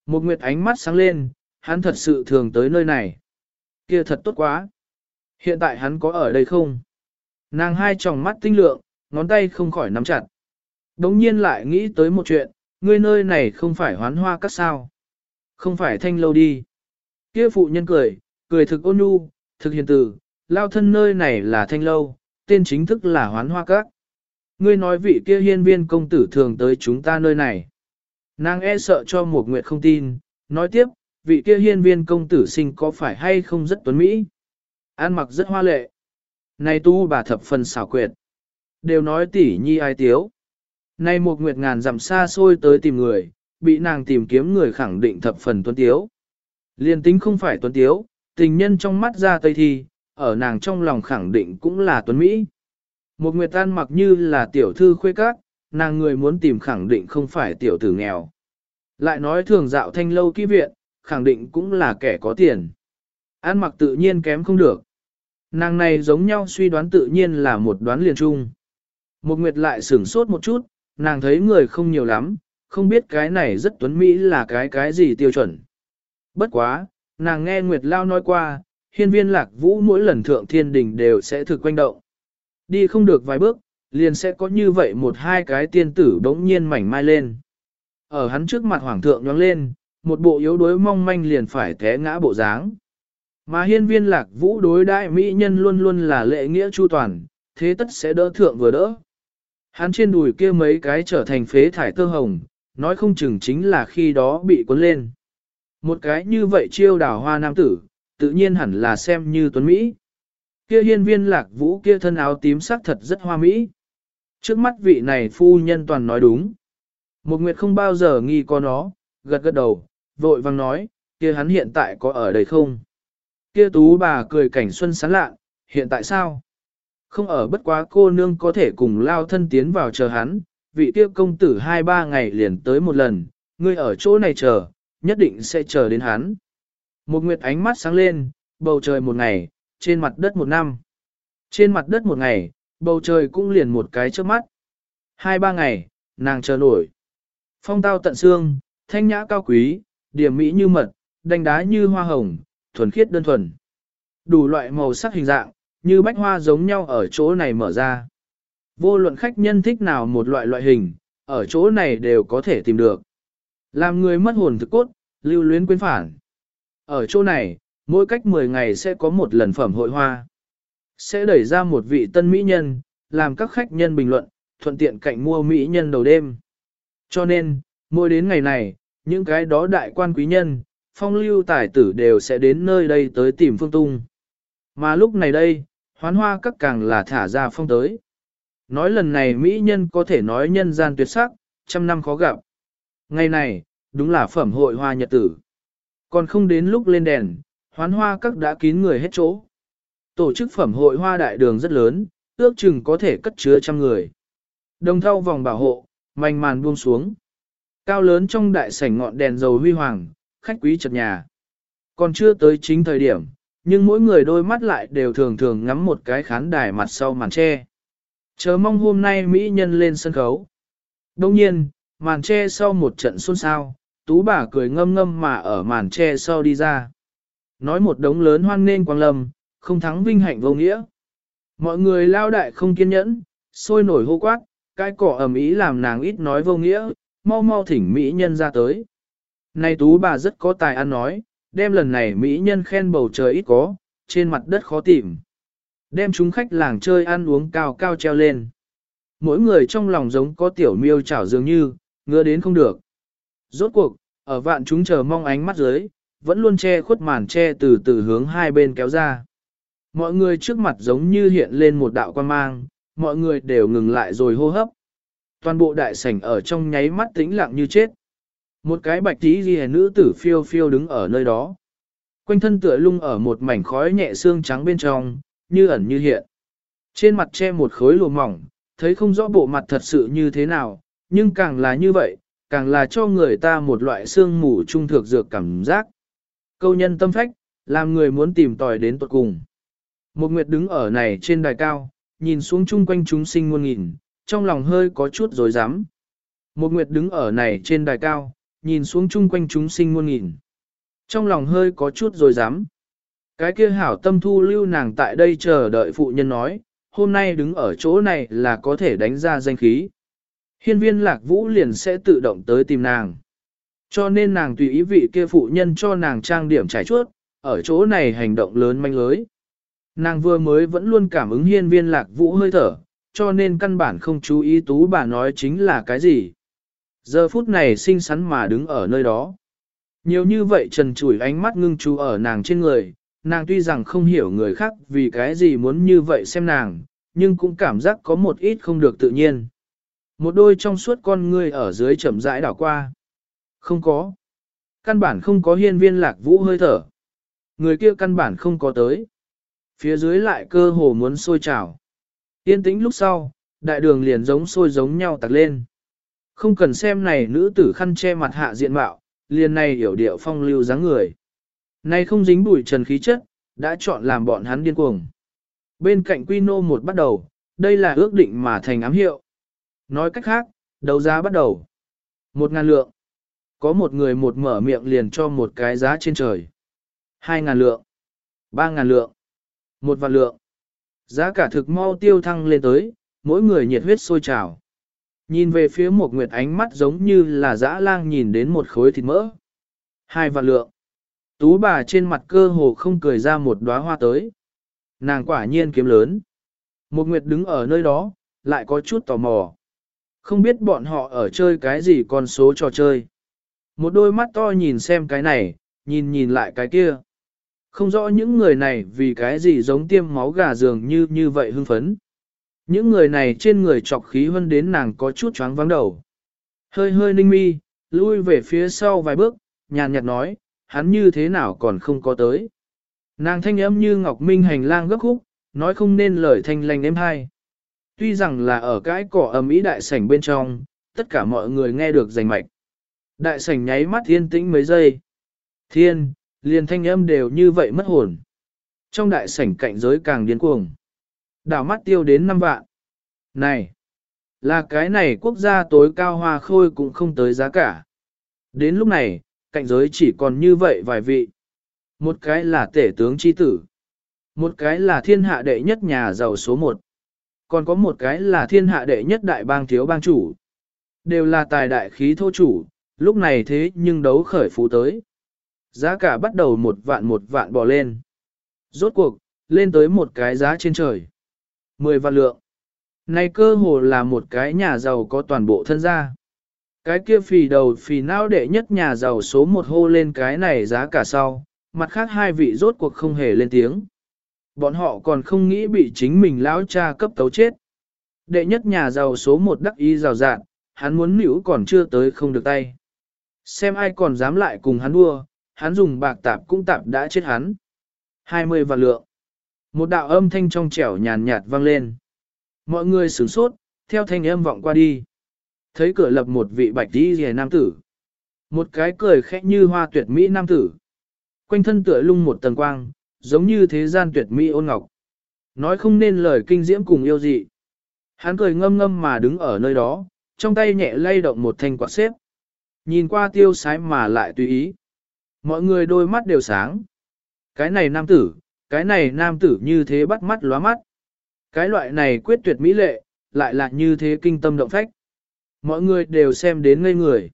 Một nguyệt ánh mắt sáng lên, hắn thật sự thường tới nơi này. Kia thật tốt quá. Hiện tại hắn có ở đây không? Nàng hai tròng mắt tinh lượng, ngón tay không khỏi nắm chặt. Đống nhiên lại nghĩ tới một chuyện, ngươi nơi này không phải hoán hoa các sao. Không phải thanh lâu đi. Kia phụ nhân cười, cười thực ôn nhu, thực hiền từ, lao thân nơi này là thanh lâu, tên chính thức là hoán hoa các. Ngươi nói vị kia hiên viên công tử thường tới chúng ta nơi này. Nàng e sợ cho một nguyệt không tin, nói tiếp, vị kia hiên viên công tử sinh có phải hay không rất tuấn mỹ. An mặc rất hoa lệ. Này tu bà thập phần xảo quyệt. Đều nói tỉ nhi ai tiếu nay một nguyệt ngàn dặm xa xôi tới tìm người, bị nàng tìm kiếm người khẳng định thập phần tuấn tiếu. Liên tính không phải tuấn tiếu, tình nhân trong mắt ra tây thi, ở nàng trong lòng khẳng định cũng là tuấn Mỹ. Một nguyệt tan mặc như là tiểu thư khuê các, nàng người muốn tìm khẳng định không phải tiểu tử nghèo. Lại nói thường dạo thanh lâu ký viện, khẳng định cũng là kẻ có tiền. An mặc tự nhiên kém không được. Nàng này giống nhau suy đoán tự nhiên là một đoán liền chung. Một nguyệt lại sửng sốt một chút, nàng thấy người không nhiều lắm, không biết cái này rất tuấn Mỹ là cái cái gì tiêu chuẩn. Bất quá, nàng nghe Nguyệt Lao nói qua, hiên viên lạc vũ mỗi lần thượng thiên đình đều sẽ thực quanh động. Đi không được vài bước, liền sẽ có như vậy một hai cái tiên tử đống nhiên mảnh mai lên. Ở hắn trước mặt hoàng thượng nhóng lên, một bộ yếu đuối mong manh liền phải té ngã bộ dáng. Mà hiên viên lạc vũ đối đại mỹ nhân luôn luôn là lệ nghĩa chu toàn, thế tất sẽ đỡ thượng vừa đỡ. Hắn trên đùi kia mấy cái trở thành phế thải tơ hồng, nói không chừng chính là khi đó bị cuốn lên. Một cái như vậy chiêu đào hoa nam tử, tự nhiên hẳn là xem như tuấn Mỹ. Kia hiên viên lạc vũ kia thân áo tím sắc thật rất hoa Mỹ. Trước mắt vị này phu nhân toàn nói đúng. Một nguyệt không bao giờ nghi có nó, gật gật đầu, vội vang nói, kia hắn hiện tại có ở đây không? Kia tú bà cười cảnh xuân sán lạ, hiện tại sao? Không ở bất quá cô nương có thể cùng lao thân tiến vào chờ hắn, vị kia công tử hai ba ngày liền tới một lần, ngươi ở chỗ này chờ, nhất định sẽ chờ đến hắn. Một nguyệt ánh mắt sáng lên, bầu trời một ngày, trên mặt đất một năm. Trên mặt đất một ngày, bầu trời cũng liền một cái trước mắt. Hai ba ngày, nàng chờ nổi. Phong tao tận xương, thanh nhã cao quý, điểm mỹ như mật, đanh đá như hoa hồng, thuần khiết đơn thuần. Đủ loại màu sắc hình dạng, như bách hoa giống nhau ở chỗ này mở ra. Vô luận khách nhân thích nào một loại loại hình, ở chỗ này đều có thể tìm được. Làm người mất hồn thực cốt, lưu luyến quên phản. Ở chỗ này, mỗi cách 10 ngày sẽ có một lần phẩm hội hoa. Sẽ đẩy ra một vị tân mỹ nhân, làm các khách nhân bình luận, thuận tiện cạnh mua mỹ nhân đầu đêm. Cho nên, mỗi đến ngày này, những cái đó đại quan quý nhân, phong lưu tài tử đều sẽ đến nơi đây tới tìm phương tung. Mà lúc này đây, hoán hoa các càng là thả ra phong tới. Nói lần này mỹ nhân có thể nói nhân gian tuyệt sắc, trăm năm khó gặp. Ngày này, đúng là phẩm hội hoa nhật tử. Còn không đến lúc lên đèn, hoán hoa các đã kín người hết chỗ. Tổ chức phẩm hội hoa đại đường rất lớn, ước chừng có thể cất chứa trăm người. Đồng thau vòng bảo hộ, manh màn buông xuống. Cao lớn trong đại sảnh ngọn đèn dầu huy hoàng, khách quý chật nhà. Còn chưa tới chính thời điểm, nhưng mỗi người đôi mắt lại đều thường thường ngắm một cái khán đài mặt sau màn tre. Chờ mong hôm nay Mỹ nhân lên sân khấu. Đông nhiên, màn tre sau một trận xôn xao, tú bà cười ngâm ngâm mà ở màn tre sau đi ra. Nói một đống lớn hoan nên quang lâm, không thắng vinh hạnh vô nghĩa. Mọi người lao đại không kiên nhẫn, sôi nổi hô quát, cái cỏ ẩm ý làm nàng ít nói vô nghĩa, mau mau thỉnh Mỹ nhân ra tới. Này tú bà rất có tài ăn nói, đem lần này Mỹ nhân khen bầu trời ít có, trên mặt đất khó tìm. Đem chúng khách làng chơi ăn uống cao cao treo lên. Mỗi người trong lòng giống có tiểu miêu chảo dường như, ngứa đến không được. Rốt cuộc, ở vạn chúng chờ mong ánh mắt dưới, vẫn luôn che khuất màn che từ từ hướng hai bên kéo ra. Mọi người trước mặt giống như hiện lên một đạo quan mang, mọi người đều ngừng lại rồi hô hấp. Toàn bộ đại sảnh ở trong nháy mắt tĩnh lặng như chết. Một cái bạch tí ghi nữ tử phiêu phiêu đứng ở nơi đó. Quanh thân tựa lung ở một mảnh khói nhẹ xương trắng bên trong, như ẩn như hiện. Trên mặt che một khối lùa mỏng, thấy không rõ bộ mặt thật sự như thế nào, nhưng càng là như vậy, càng là cho người ta một loại xương mù trung thực dược cảm giác. Câu nhân tâm phách, làm người muốn tìm tòi đến tuột cùng. Một nguyệt đứng ở này trên đài cao, nhìn xuống chung quanh chúng sinh muôn nghìn, trong lòng hơi có chút dối rắm Một nguyệt đứng ở này trên đài cao, nhìn xuống chung quanh chúng sinh muôn nghìn. Trong lòng hơi có chút rồi dám. Cái kia hảo tâm thu lưu nàng tại đây chờ đợi phụ nhân nói, hôm nay đứng ở chỗ này là có thể đánh ra danh khí. Hiên viên lạc vũ liền sẽ tự động tới tìm nàng. Cho nên nàng tùy ý vị kia phụ nhân cho nàng trang điểm trải chuốt, ở chỗ này hành động lớn manh lưới. Nàng vừa mới vẫn luôn cảm ứng hiên viên lạc vũ hơi thở, cho nên căn bản không chú ý tú bà nói chính là cái gì. Giờ phút này xinh xắn mà đứng ở nơi đó. Nhiều như vậy trần chủi ánh mắt ngưng chú ở nàng trên người, nàng tuy rằng không hiểu người khác vì cái gì muốn như vậy xem nàng, nhưng cũng cảm giác có một ít không được tự nhiên. Một đôi trong suốt con ngươi ở dưới chậm rãi đảo qua. Không có. Căn bản không có hiên viên lạc vũ hơi thở. Người kia căn bản không có tới. Phía dưới lại cơ hồ muốn sôi trào. Yên tĩnh lúc sau, đại đường liền giống sôi giống nhau tặc lên. Không cần xem này nữ tử khăn che mặt hạ diện mạo, liền này hiểu điệu phong lưu dáng người. Nay không dính bụi trần khí chất, đã chọn làm bọn hắn điên cuồng. Bên cạnh Quy Nô một bắt đầu, đây là ước định mà thành ám hiệu. Nói cách khác, đấu giá bắt đầu. Một ngàn lượng. Có một người một mở miệng liền cho một cái giá trên trời. Hai ngàn lượng. Ba ngàn lượng. Một vạn lượng. Giá cả thực mau tiêu thăng lên tới, mỗi người nhiệt huyết sôi trào. Nhìn về phía một nguyệt ánh mắt giống như là dã lang nhìn đến một khối thịt mỡ. Hai vạn lượng. Tú bà trên mặt cơ hồ không cười ra một đóa hoa tới. Nàng quả nhiên kiếm lớn. Một nguyệt đứng ở nơi đó, lại có chút tò mò. Không biết bọn họ ở chơi cái gì con số trò chơi. Một đôi mắt to nhìn xem cái này, nhìn nhìn lại cái kia. Không rõ những người này vì cái gì giống tiêm máu gà dường như như vậy hưng phấn. Những người này trên người trọc khí hơn đến nàng có chút choáng vắng đầu. Hơi hơi ninh mi, lui về phía sau vài bước, nhàn nhạt nói, hắn như thế nào còn không có tới. Nàng thanh âm như ngọc minh hành lang gấp khúc, nói không nên lời thanh lành êm hai. Tuy rằng là ở cái cỏ ầm ĩ đại sảnh bên trong, tất cả mọi người nghe được rành mạch. Đại sảnh nháy mắt thiên tĩnh mấy giây. Thiên, liền thanh âm đều như vậy mất hồn. Trong đại sảnh cạnh giới càng điên cuồng. Đảo mắt tiêu đến 5 vạn. Này, là cái này quốc gia tối cao hoa khôi cũng không tới giá cả. Đến lúc này, cạnh giới chỉ còn như vậy vài vị. Một cái là tể tướng chi tử. Một cái là thiên hạ đệ nhất nhà giàu số một. Còn có một cái là thiên hạ đệ nhất đại bang thiếu bang chủ. Đều là tài đại khí thô chủ, lúc này thế nhưng đấu khởi phú tới. Giá cả bắt đầu một vạn một vạn bò lên. Rốt cuộc, lên tới một cái giá trên trời. Mười vạn lượng. Này cơ hồ là một cái nhà giàu có toàn bộ thân gia. Cái kia phì đầu phì não đệ nhất nhà giàu số một hô lên cái này giá cả sau, mặt khác hai vị rốt cuộc không hề lên tiếng. Bọn họ còn không nghĩ bị chính mình lão cha cấp tấu chết. Đệ nhất nhà giàu số một đắc ý rào rạn, hắn muốn nữ còn chưa tới không được tay. Xem ai còn dám lại cùng hắn đua, hắn dùng bạc tạp cũng tạp đã chết hắn. 20 vạn lượng. Một đạo âm thanh trong trẻo nhàn nhạt vang lên. Mọi người sửng sốt, theo thanh âm vọng qua đi. Thấy cửa lập một vị bạch đi rìa nam tử. Một cái cười khẽ như hoa tuyệt mỹ nam tử. Quanh thân tựa lung một tầng quang, giống như thế gian tuyệt mỹ ôn ngọc. Nói không nên lời kinh diễm cùng yêu dị. Hắn cười ngâm ngâm mà đứng ở nơi đó, trong tay nhẹ lay động một thanh quạt xếp. Nhìn qua tiêu sái mà lại tùy ý. Mọi người đôi mắt đều sáng. Cái này nam tử, cái này nam tử như thế bắt mắt lóa mắt. Cái loại này quyết tuyệt mỹ lệ, lại là như thế kinh tâm động phách. Mọi người đều xem đến ngây người.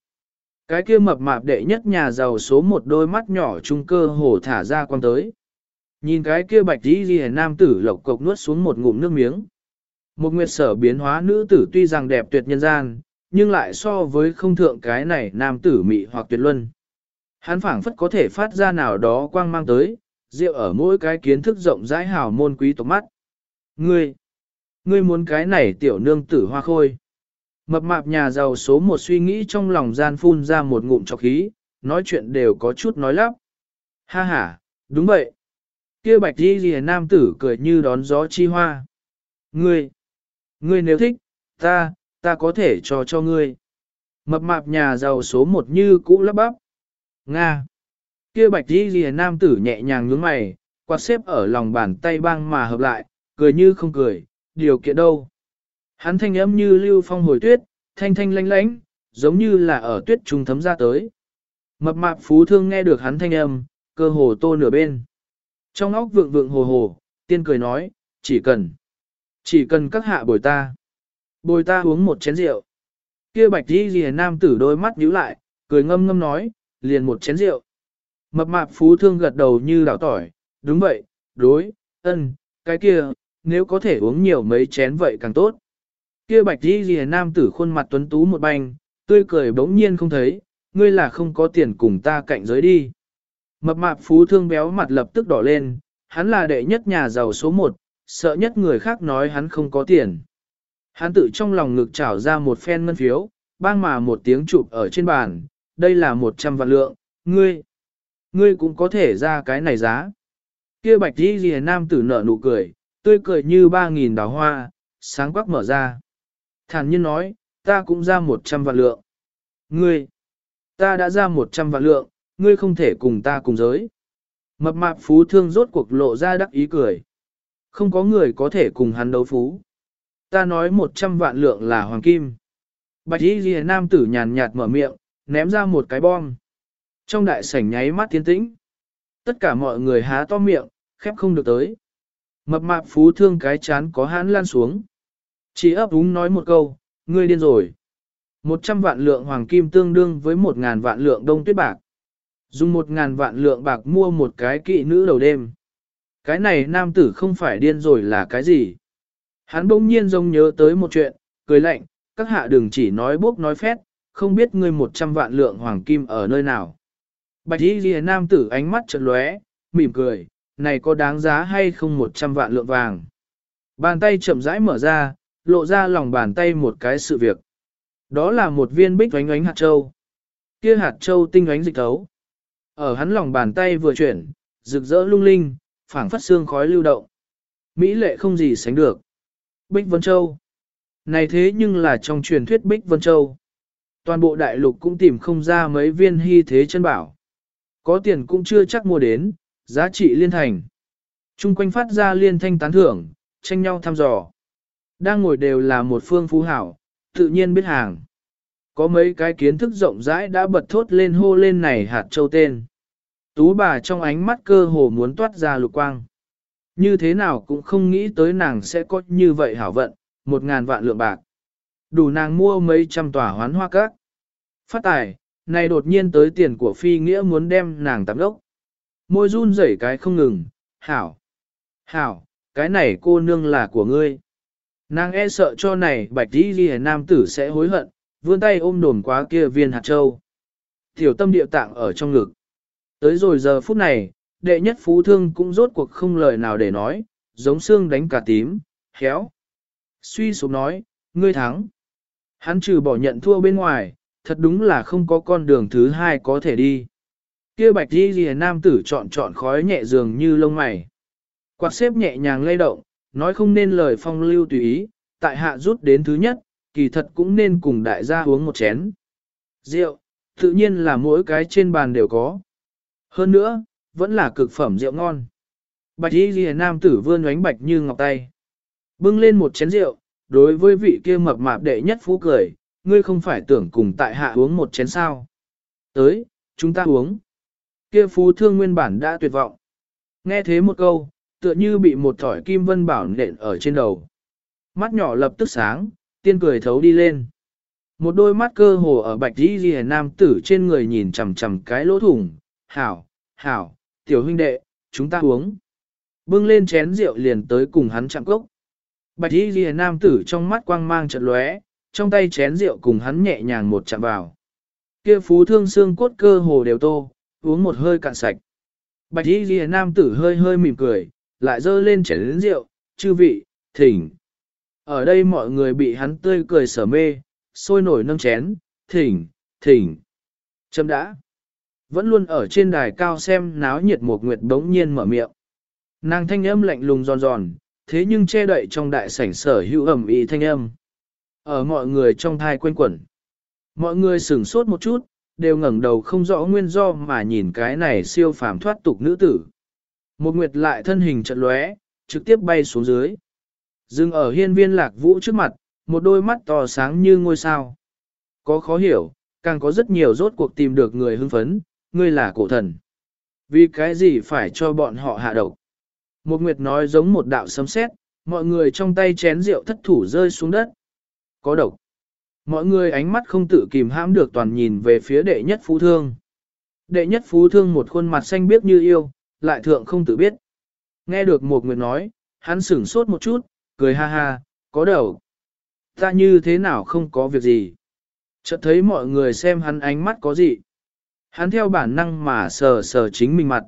Cái kia mập mạp đệ nhất nhà giàu số một đôi mắt nhỏ trung cơ hổ thả ra quan tới. Nhìn cái kia bạch đi ghi nam tử lộc cộc nuốt xuống một ngụm nước miếng. Một nguyệt sở biến hóa nữ tử tuy rằng đẹp tuyệt nhân gian, nhưng lại so với không thượng cái này nam tử mị hoặc tuyệt luân. Hắn phảng phất có thể phát ra nào đó quang mang tới, rượu ở mỗi cái kiến thức rộng rãi hào môn quý tộc mắt. Ngươi, ngươi muốn cái này tiểu nương tử hoa khôi. Mập mạp nhà giàu số một suy nghĩ trong lòng gian phun ra một ngụm chọc khí, nói chuyện đều có chút nói lắp. Ha ha, đúng vậy. Kia bạch đi lìa nam tử cười như đón gió chi hoa. Ngươi, ngươi nếu thích, ta, ta có thể cho cho ngươi. Mập mạp nhà giàu số một như cũ lắp bắp. Nga. Kia bạch đi lìa nam tử nhẹ nhàng nhướng mày, quạt xếp ở lòng bàn tay băng mà hợp lại, cười như không cười, điều kiện đâu. Hắn thanh âm như lưu phong hồi tuyết, thanh thanh lánh lánh, giống như là ở tuyết trung thấm ra tới. Mập mạp phú thương nghe được hắn thanh âm, cơ hồ tô nửa bên. Trong óc vượng vượng hồ hồ, tiên cười nói, chỉ cần, chỉ cần các hạ bồi ta. Bồi ta uống một chén rượu. Kia bạch đi ghi nam tử đôi mắt nhíu lại, cười ngâm ngâm nói, liền một chén rượu. Mập mạp phú thương gật đầu như đảo tỏi, đúng vậy, đối, ân, cái kia, nếu có thể uống nhiều mấy chén vậy càng tốt. Kia bạch đi rìa nam tử khuôn mặt tuấn tú một banh, tươi cười bỗng nhiên không thấy, ngươi là không có tiền cùng ta cạnh giới đi. Mập mạp phú thương béo mặt lập tức đỏ lên, hắn là đệ nhất nhà giàu số một, sợ nhất người khác nói hắn không có tiền. Hắn tự trong lòng ngực trảo ra một phen ngân phiếu, bang mà một tiếng chụp ở trên bàn, đây là một trăm vạn lượng, ngươi, ngươi cũng có thể ra cái này giá. Kia bạch đi ghi nam tử nở nụ cười, tươi cười như ba nghìn đào hoa, sáng quắc mở ra. Thản nhiên nói, ta cũng ra một trăm vạn lượng. Ngươi, ta đã ra một trăm vạn lượng, ngươi không thể cùng ta cùng giới. Mập mạp phú thương rốt cuộc lộ ra đắc ý cười. Không có người có thể cùng hắn đấu phú. Ta nói một trăm vạn lượng là hoàng kim. Bạch y ghi nam tử nhàn nhạt mở miệng, ném ra một cái bom. Trong đại sảnh nháy mắt tiến tĩnh. Tất cả mọi người há to miệng, khép không được tới. Mập mạp phú thương cái chán có hãn lan xuống. Chỉ ấp úng nói một câu, ngươi điên rồi. Một trăm vạn lượng hoàng kim tương đương với một ngàn vạn lượng đông tuyết bạc. Dùng một ngàn vạn lượng bạc mua một cái kỵ nữ đầu đêm. Cái này nam tử không phải điên rồi là cái gì? Hắn bỗng nhiên rông nhớ tới một chuyện, cười lạnh, các hạ đừng chỉ nói bốc nói phét, không biết ngươi một trăm vạn lượng hoàng kim ở nơi nào. Bạch y ghi nam tử ánh mắt chợt lóe, mỉm cười, này có đáng giá hay không một trăm vạn lượng vàng. Bàn tay chậm rãi mở ra, lộ ra lòng bàn tay một cái sự việc. Đó là một viên bích oánh oánh hạt châu. Kia hạt châu tinh oánh dịch thấu. Ở hắn lòng bàn tay vừa chuyển, rực rỡ lung linh, phảng phất xương khói lưu động. Mỹ lệ không gì sánh được. Bích Vân Châu. Này thế nhưng là trong truyền thuyết Bích Vân Châu. Toàn bộ đại lục cũng tìm không ra mấy viên hy thế chân bảo. Có tiền cũng chưa chắc mua đến, giá trị liên thành. Trung quanh phát ra liên thanh tán thưởng, tranh nhau thăm dò. Đang ngồi đều là một phương phú hảo, tự nhiên biết hàng. Có mấy cái kiến thức rộng rãi đã bật thốt lên hô lên này hạt châu tên. Tú bà trong ánh mắt cơ hồ muốn toát ra lục quang. Như thế nào cũng không nghĩ tới nàng sẽ có như vậy hảo vận, một ngàn vạn lượng bạc. Đủ nàng mua mấy trăm tòa hoán hoa các. Phát tài, này đột nhiên tới tiền của phi nghĩa muốn đem nàng tạm đốc. Môi run rẩy cái không ngừng, hảo, hảo, cái này cô nương là của ngươi. Nàng e sợ cho này bạch đi ghi nam tử sẽ hối hận, vươn tay ôm đồn quá kia viên hạt châu. Tiểu tâm địa tạng ở trong ngực. Tới rồi giờ phút này, đệ nhất phú thương cũng rốt cuộc không lời nào để nói, giống xương đánh cả tím, khéo Suy sụp nói, ngươi thắng. Hắn trừ bỏ nhận thua bên ngoài, thật đúng là không có con đường thứ hai có thể đi. Kia bạch đi ghi nam tử chọn chọn khói nhẹ dường như lông mày. Quạt xếp nhẹ nhàng lay động, nói không nên lời phong lưu tùy ý, tại hạ rút đến thứ nhất, kỳ thật cũng nên cùng đại gia uống một chén. Rượu, tự nhiên là mỗi cái trên bàn đều có. Hơn nữa, vẫn là cực phẩm rượu ngon. Bạch y ghi nam tử vươn ánh bạch như ngọc tay. Bưng lên một chén rượu, đối với vị kia mập mạp đệ nhất phú cười, ngươi không phải tưởng cùng tại hạ uống một chén sao. Tới, chúng ta uống. Kia phú thương nguyên bản đã tuyệt vọng. Nghe thế một câu, tựa như bị một thỏi kim vân bảo nện ở trên đầu. Mắt nhỏ lập tức sáng, tiên cười thấu đi lên. Một đôi mắt cơ hồ ở bạch đi ghi nam tử trên người nhìn chằm chằm cái lỗ thủng. Hảo, hảo, tiểu huynh đệ, chúng ta uống. Bưng lên chén rượu liền tới cùng hắn chạm cốc. Bạch y ghi nam tử trong mắt quang mang chợt lóe, trong tay chén rượu cùng hắn nhẹ nhàng một chạm vào. Kia phú thương xương cốt cơ hồ đều tô, uống một hơi cạn sạch. Bạch y ghi nam tử hơi hơi mỉm cười, lại dơ lên chén rượu, chư vị, thỉnh. Ở đây mọi người bị hắn tươi cười sở mê, sôi nổi nâng chén, thỉnh, thỉnh. Châm đã. Vẫn luôn ở trên đài cao xem náo nhiệt một nguyệt bỗng nhiên mở miệng. Nàng thanh âm lạnh lùng giòn giòn, thế nhưng che đậy trong đại sảnh sở hữu ẩm ý thanh âm. Ở mọi người trong thai quen quẩn. Mọi người sửng sốt một chút, đều ngẩng đầu không rõ nguyên do mà nhìn cái này siêu phàm thoát tục nữ tử. Một nguyệt lại thân hình trận lóe, trực tiếp bay xuống dưới. Dừng ở hiên viên lạc vũ trước mặt, một đôi mắt to sáng như ngôi sao. có khó hiểu, càng có rất nhiều rốt cuộc tìm được người hưng phấn, ngươi là cổ thần. Vì cái gì phải cho bọn họ hạ độc? Một nguyệt nói giống một đạo sấm sét, mọi người trong tay chén rượu thất thủ rơi xuống đất. Có độc. Mọi người ánh mắt không tự kìm hãm được toàn nhìn về phía đệ nhất phú thương. Đệ nhất phú thương một khuôn mặt xanh biếc như yêu, lại thượng không tự biết. Nghe được một người nói, hắn sửng sốt một chút, cười ha ha, có đầu. Ta như thế nào không có việc gì. Chợt thấy mọi người xem hắn ánh mắt có gì. Hắn theo bản năng mà sờ sờ chính mình mặt.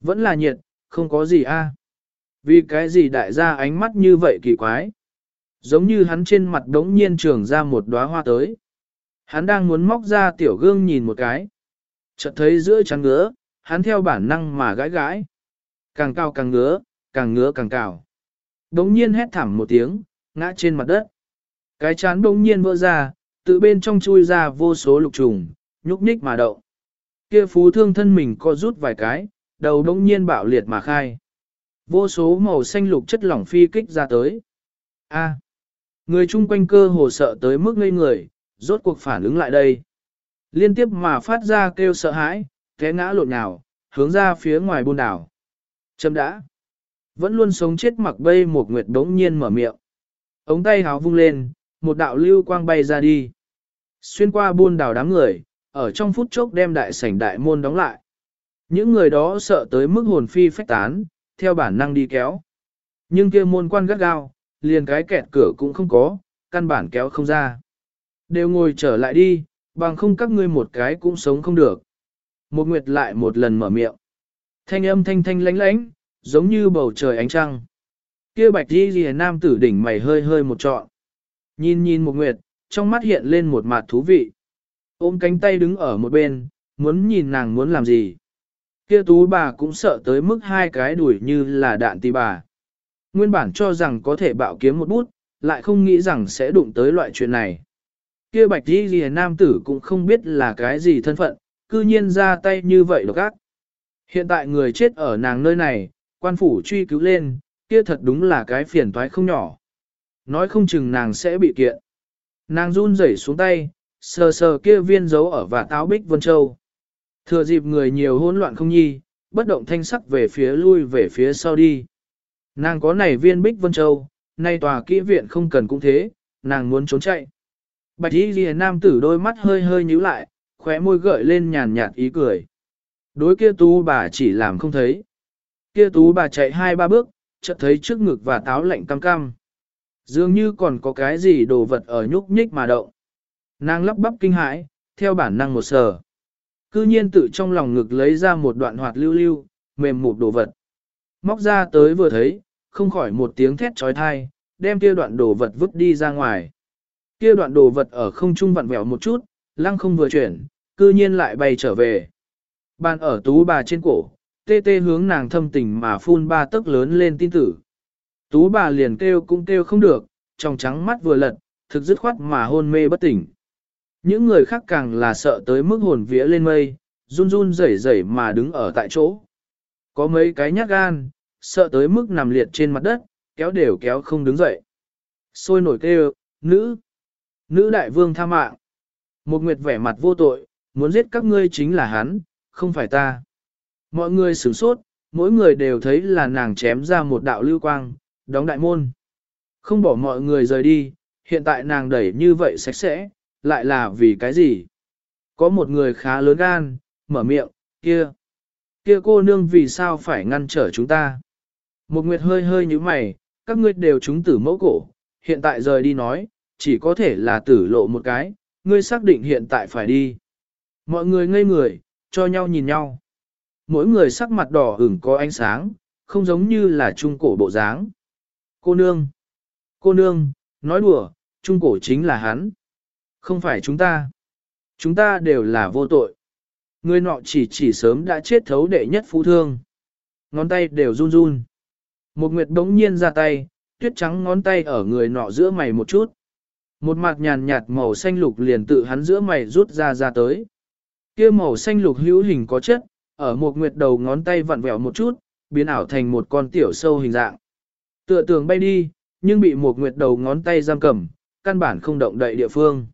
Vẫn là nhiệt, không có gì a. Vì cái gì đại gia ánh mắt như vậy kỳ quái. Giống như hắn trên mặt đống nhiên trường ra một đóa hoa tới. Hắn đang muốn móc ra tiểu gương nhìn một cái. Chợt thấy giữa chán ngứa, hắn theo bản năng mà gãi gãi. Càng cao càng ngứa, càng ngứa càng cào. Đống nhiên hét thảm một tiếng, ngã trên mặt đất. Cái chán đống nhiên vỡ ra, tự bên trong chui ra vô số lục trùng, nhúc nhích mà động. Kia phú thương thân mình co rút vài cái, đầu đống nhiên bạo liệt mà khai. Vô số màu xanh lục chất lỏng phi kích ra tới. A người chung quanh cơ hồ sợ tới mức ngây người, rốt cuộc phản ứng lại đây. Liên tiếp mà phát ra kêu sợ hãi, té ngã lộn nhào, hướng ra phía ngoài buôn đảo. Châm đã. Vẫn luôn sống chết mặc bay một nguyệt đống nhiên mở miệng. Ống tay háo vung lên, một đạo lưu quang bay ra đi. Xuyên qua buôn đảo đám người, ở trong phút chốc đem đại sảnh đại môn đóng lại. Những người đó sợ tới mức hồn phi phách tán, theo bản năng đi kéo. Nhưng kia môn quan gắt gao, liền cái kẹt cửa cũng không có, căn bản kéo không ra. Đều ngồi trở lại đi, bằng không các ngươi một cái cũng sống không được. Một nguyệt lại một lần mở miệng. Thanh âm thanh thanh lánh lánh, giống như bầu trời ánh trăng. Kia bạch đi ghi nam tử đỉnh mày hơi hơi một trọn. Nhìn nhìn một nguyệt, trong mắt hiện lên một mặt thú vị. Ôm cánh tay đứng ở một bên, muốn nhìn nàng muốn làm gì. Kia tú bà cũng sợ tới mức hai cái đuổi như là đạn tì bà. Nguyên bản cho rằng có thể bạo kiếm một bút, lại không nghĩ rằng sẽ đụng tới loại chuyện này. Kia bạch đi ghi nam tử cũng không biết là cái gì thân phận, cư nhiên ra tay như vậy độc ác. Hiện tại người chết ở nàng nơi này, quan phủ truy cứu lên, kia thật đúng là cái phiền toái không nhỏ. Nói không chừng nàng sẽ bị kiện. Nàng run rẩy xuống tay, sờ sờ kia viên dấu ở và táo bích vân châu. Thừa dịp người nhiều hỗn loạn không nhi, bất động thanh sắc về phía lui về phía sau đi. Nàng có này viên bích vân châu, nay tòa kỹ viện không cần cũng thế, nàng muốn trốn chạy. Bạch y ghi nam tử đôi mắt hơi hơi nhíu lại, khóe môi gợi lên nhàn nhạt ý cười. Đối kia tú bà chỉ làm không thấy. Kia tú bà chạy hai ba bước, chợt thấy trước ngực và táo lạnh cam cam. Dường như còn có cái gì đồ vật ở nhúc nhích mà động. Nàng lắp bắp kinh hãi, theo bản năng một sờ. Cư nhiên tự trong lòng ngực lấy ra một đoạn hoạt lưu lưu, mềm một đồ vật. Móc ra tới vừa thấy, không khỏi một tiếng thét trói thai, đem kia đoạn đồ vật vứt đi ra ngoài. Kia đoạn đồ vật ở không trung vặn vẹo một chút, lăng không vừa chuyển, cư nhiên lại bay trở về. Bàn ở tú bà trên cổ, tê tê hướng nàng thâm tình mà phun ba tấc lớn lên tin tử. Tú bà liền kêu cũng kêu không được, trong trắng mắt vừa lật, thực dứt khoát mà hôn mê bất tỉnh. Những người khác càng là sợ tới mức hồn vía lên mây, run run rẩy rẩy mà đứng ở tại chỗ. Có mấy cái nhát gan, sợ tới mức nằm liệt trên mặt đất, kéo đều kéo không đứng dậy. Sôi nổi kêu, nữ, nữ đại vương tha mạng. Một nguyệt vẻ mặt vô tội, muốn giết các ngươi chính là hắn, không phải ta. Mọi người sửng sốt, mỗi người đều thấy là nàng chém ra một đạo lưu quang, đóng đại môn. Không bỏ mọi người rời đi, hiện tại nàng đẩy như vậy sạch sẽ, lại là vì cái gì? Có một người khá lớn gan, mở miệng, kia, kia cô nương vì sao phải ngăn trở chúng ta? Một nguyệt hơi hơi như mày, các ngươi đều chúng tử mẫu cổ, hiện tại rời đi nói, chỉ có thể là tử lộ một cái, ngươi xác định hiện tại phải đi. Mọi người ngây người, cho nhau nhìn nhau. Mỗi người sắc mặt đỏ ửng có ánh sáng, không giống như là trung cổ bộ dáng. Cô nương, cô nương, nói đùa, trung cổ chính là hắn. Không phải chúng ta. Chúng ta đều là vô tội. Người nọ chỉ chỉ sớm đã chết thấu đệ nhất phú thương. Ngón tay đều run run. Một nguyệt đống nhiên ra tay, tuyết trắng ngón tay ở người nọ giữa mày một chút. Một mặt nhàn nhạt màu xanh lục liền tự hắn giữa mày rút ra ra tới. kia màu xanh lục hữu hình có chất, ở một nguyệt đầu ngón tay vặn vẹo một chút, biến ảo thành một con tiểu sâu hình dạng. Tựa tường bay đi, nhưng bị một nguyệt đầu ngón tay giam cầm, căn bản không động đậy địa phương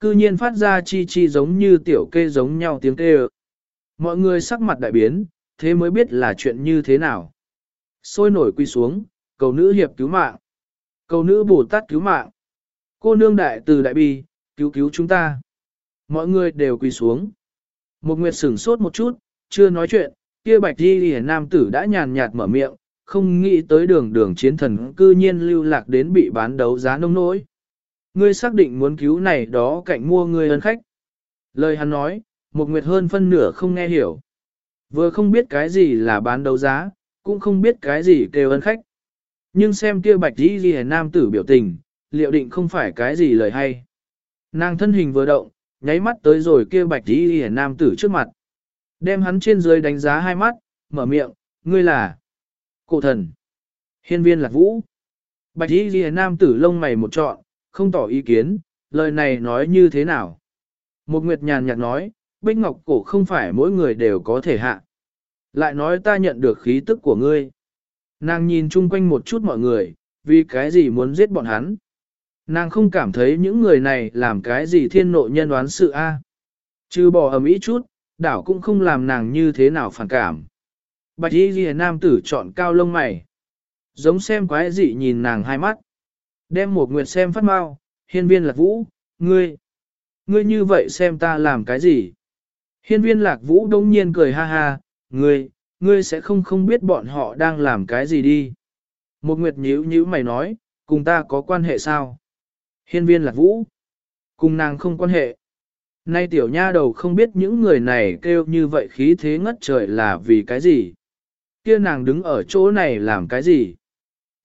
cư nhiên phát ra chi chi giống như tiểu kê giống nhau tiếng kêu. Mọi người sắc mặt đại biến, thế mới biết là chuyện như thế nào. Sôi nổi quy xuống, cầu nữ hiệp cứu mạng. Cầu nữ Bồ Tát cứu mạng. Cô nương đại từ đại bi, cứu cứu chúng ta. Mọi người đều quỳ xuống. Một nguyệt sửng sốt một chút, chưa nói chuyện, kia bạch đi hề nam tử đã nhàn nhạt mở miệng, không nghĩ tới đường đường chiến thần cư nhiên lưu lạc đến bị bán đấu giá nông nỗi. Ngươi xác định muốn cứu này đó cạnh mua ngươi ân khách. Lời hắn nói, một nguyệt hơn phân nửa không nghe hiểu. Vừa không biết cái gì là bán đấu giá, cũng không biết cái gì kêu ân khách. Nhưng xem kia bạch đi ghi nam tử biểu tình, liệu định không phải cái gì lời hay. Nàng thân hình vừa động, nháy mắt tới rồi kia bạch đi ghi nam tử trước mặt. Đem hắn trên dưới đánh giá hai mắt, mở miệng, ngươi là cổ thần. Hiên viên lạc vũ. Bạch đi ghi nam tử lông mày một trọn, không tỏ ý kiến, lời này nói như thế nào. Một nguyệt nhàn nhạt nói, bích ngọc cổ không phải mỗi người đều có thể hạ. Lại nói ta nhận được khí tức của ngươi. Nàng nhìn chung quanh một chút mọi người, vì cái gì muốn giết bọn hắn. Nàng không cảm thấy những người này làm cái gì thiên nộ nhân đoán sự a. À. Trừ bỏ ầm ý chút, đảo cũng không làm nàng như thế nào phản cảm. Bạch y ghi nam tử chọn cao lông mày. Giống xem quái dị nhìn nàng hai mắt. Đem một nguyệt xem phát mau, hiên viên lạc vũ, ngươi. Ngươi như vậy xem ta làm cái gì? Hiên viên lạc vũ đông nhiên cười ha ha, ngươi, ngươi sẽ không không biết bọn họ đang làm cái gì đi. Một nguyệt nhíu nhíu mày nói, cùng ta có quan hệ sao? Hiên viên lạc vũ. Cùng nàng không quan hệ. Nay tiểu nha đầu không biết những người này kêu như vậy khí thế ngất trời là vì cái gì. Kia nàng đứng ở chỗ này làm cái gì.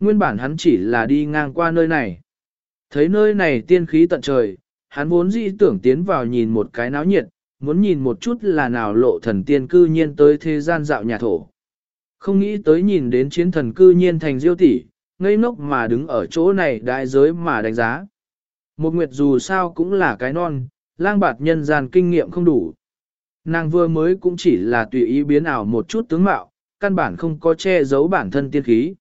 Nguyên bản hắn chỉ là đi ngang qua nơi này. Thấy nơi này tiên khí tận trời, hắn vốn dĩ tưởng tiến vào nhìn một cái náo nhiệt, muốn nhìn một chút là nào lộ thần tiên cư nhiên tới thế gian dạo nhà thổ. Không nghĩ tới nhìn đến chiến thần cư nhiên thành diêu tỷ, ngây ngốc mà đứng ở chỗ này đại giới mà đánh giá. Một nguyệt dù sao cũng là cái non, lang bạt nhân gian kinh nghiệm không đủ. Nàng vừa mới cũng chỉ là tùy ý biến ảo một chút tướng mạo, căn bản không có che giấu bản thân tiên khí.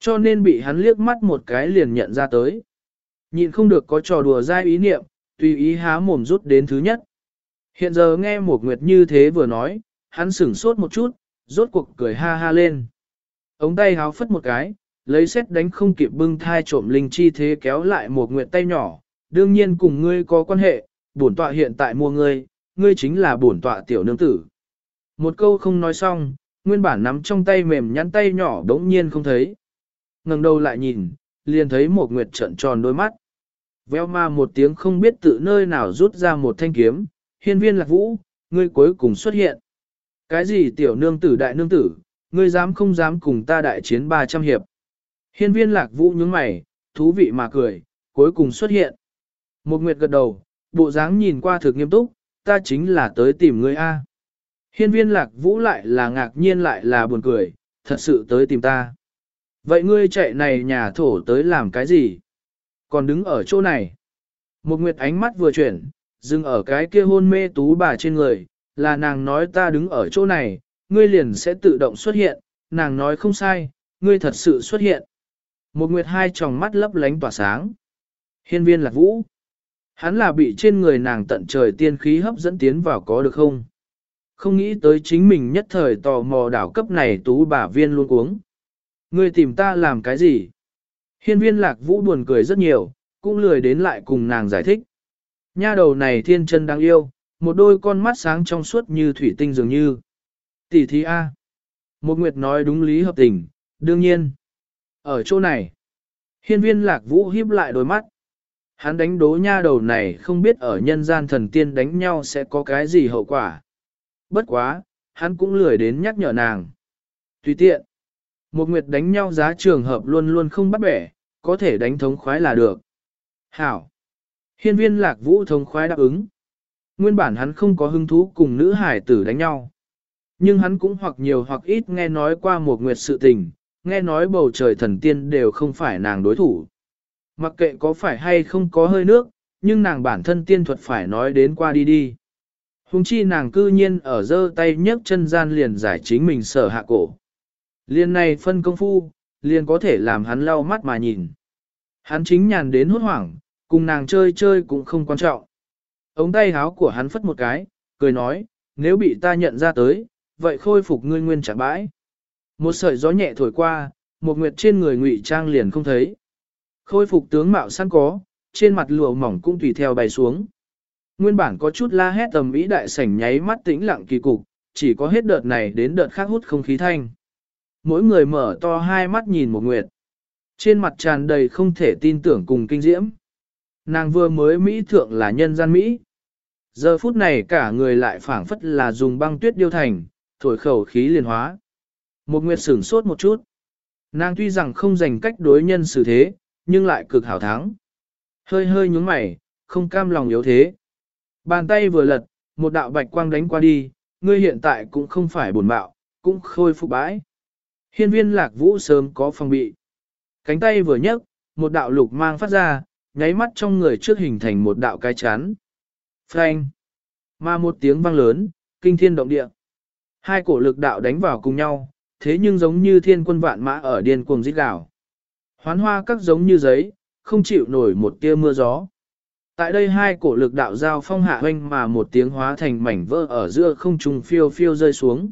Cho nên bị hắn liếc mắt một cái liền nhận ra tới. Nhìn không được có trò đùa dai ý niệm, tùy ý há mồm rút đến thứ nhất. Hiện giờ nghe một nguyệt như thế vừa nói, hắn sửng sốt một chút, rốt cuộc cười ha ha lên. Ống tay háo phất một cái, lấy xét đánh không kịp bưng thai trộm linh chi thế kéo lại một nguyệt tay nhỏ, đương nhiên cùng ngươi có quan hệ, bổn tọa hiện tại mua ngươi, ngươi chính là bổn tọa tiểu nương tử. Một câu không nói xong, nguyên bản nắm trong tay mềm nhắn tay nhỏ đống nhiên không thấy ngẩng đầu lại nhìn, liền thấy một nguyệt trận tròn đôi mắt. Veo ma một tiếng không biết tự nơi nào rút ra một thanh kiếm, hiên viên lạc vũ, ngươi cuối cùng xuất hiện. Cái gì tiểu nương tử đại nương tử, ngươi dám không dám cùng ta đại chiến 300 hiệp. Hiên viên lạc vũ nhướng mày, thú vị mà cười, cuối cùng xuất hiện. Một nguyệt gật đầu, bộ dáng nhìn qua thực nghiêm túc, ta chính là tới tìm ngươi A. Hiên viên lạc vũ lại là ngạc nhiên lại là buồn cười, thật sự tới tìm ta. Vậy ngươi chạy này nhà thổ tới làm cái gì? Còn đứng ở chỗ này. Một nguyệt ánh mắt vừa chuyển, dừng ở cái kia hôn mê tú bà trên người, là nàng nói ta đứng ở chỗ này, ngươi liền sẽ tự động xuất hiện, nàng nói không sai, ngươi thật sự xuất hiện. Một nguyệt hai tròng mắt lấp lánh tỏa sáng. Hiên viên lạc vũ. Hắn là bị trên người nàng tận trời tiên khí hấp dẫn tiến vào có được không? Không nghĩ tới chính mình nhất thời tò mò đảo cấp này tú bà viên luôn uống. Ngươi tìm ta làm cái gì? Hiên viên lạc vũ buồn cười rất nhiều, cũng lười đến lại cùng nàng giải thích. Nha đầu này thiên chân đáng yêu, một đôi con mắt sáng trong suốt như thủy tinh dường như. Tỷ thí A. Một nguyệt nói đúng lý hợp tình, đương nhiên. Ở chỗ này, hiên viên lạc vũ híp lại đôi mắt. Hắn đánh đố nha đầu này không biết ở nhân gian thần tiên đánh nhau sẽ có cái gì hậu quả. Bất quá, hắn cũng lười đến nhắc nhở nàng. Tùy tiện. Một nguyệt đánh nhau giá trường hợp luôn luôn không bắt bẻ, có thể đánh thống khoái là được. Hảo. Hiên viên lạc vũ thống khoái đáp ứng. Nguyên bản hắn không có hứng thú cùng nữ hải tử đánh nhau. Nhưng hắn cũng hoặc nhiều hoặc ít nghe nói qua một nguyệt sự tình, nghe nói bầu trời thần tiên đều không phải nàng đối thủ. Mặc kệ có phải hay không có hơi nước, nhưng nàng bản thân tiên thuật phải nói đến qua đi đi. Hùng chi nàng cư nhiên ở giơ tay nhấc chân gian liền giải chính mình sở hạ cổ. Liên này phân công phu, liền có thể làm hắn lau mắt mà nhìn. Hắn chính nhàn đến hốt hoảng, cùng nàng chơi chơi cũng không quan trọng. Ống tay háo của hắn phất một cái, cười nói, nếu bị ta nhận ra tới, vậy khôi phục ngươi nguyên trả bãi. Một sợi gió nhẹ thổi qua, một nguyệt trên người ngụy trang liền không thấy. Khôi phục tướng mạo săn có, trên mặt lụa mỏng cũng tùy theo bay xuống. Nguyên bản có chút la hét tầm ý đại sảnh nháy mắt tĩnh lặng kỳ cục, chỉ có hết đợt này đến đợt khác hút không khí thanh. Mỗi người mở to hai mắt nhìn một nguyệt. Trên mặt tràn đầy không thể tin tưởng cùng kinh diễm. Nàng vừa mới Mỹ thượng là nhân gian Mỹ. Giờ phút này cả người lại phảng phất là dùng băng tuyết điêu thành, thổi khẩu khí liền hóa. Một nguyệt sửng sốt một chút. Nàng tuy rằng không dành cách đối nhân xử thế, nhưng lại cực hảo thắng. Hơi hơi nhúng mày, không cam lòng yếu thế. Bàn tay vừa lật, một đạo bạch quang đánh qua đi, ngươi hiện tại cũng không phải buồn bạo, cũng khôi phục bãi. Hiên viên lạc vũ sớm có phòng bị. Cánh tay vừa nhấc, một đạo lục mang phát ra, nháy mắt trong người trước hình thành một đạo cái chán. Phanh! Mà một tiếng vang lớn, kinh thiên động địa. Hai cổ lực đạo đánh vào cùng nhau, thế nhưng giống như thiên quân vạn mã ở điên cuồng giết gào. Hoán hoa các giống như giấy, không chịu nổi một tia mưa gió. Tại đây hai cổ lực đạo giao phong hạ hoanh mà một tiếng hóa thành mảnh vỡ ở giữa không trung phiêu phiêu rơi xuống.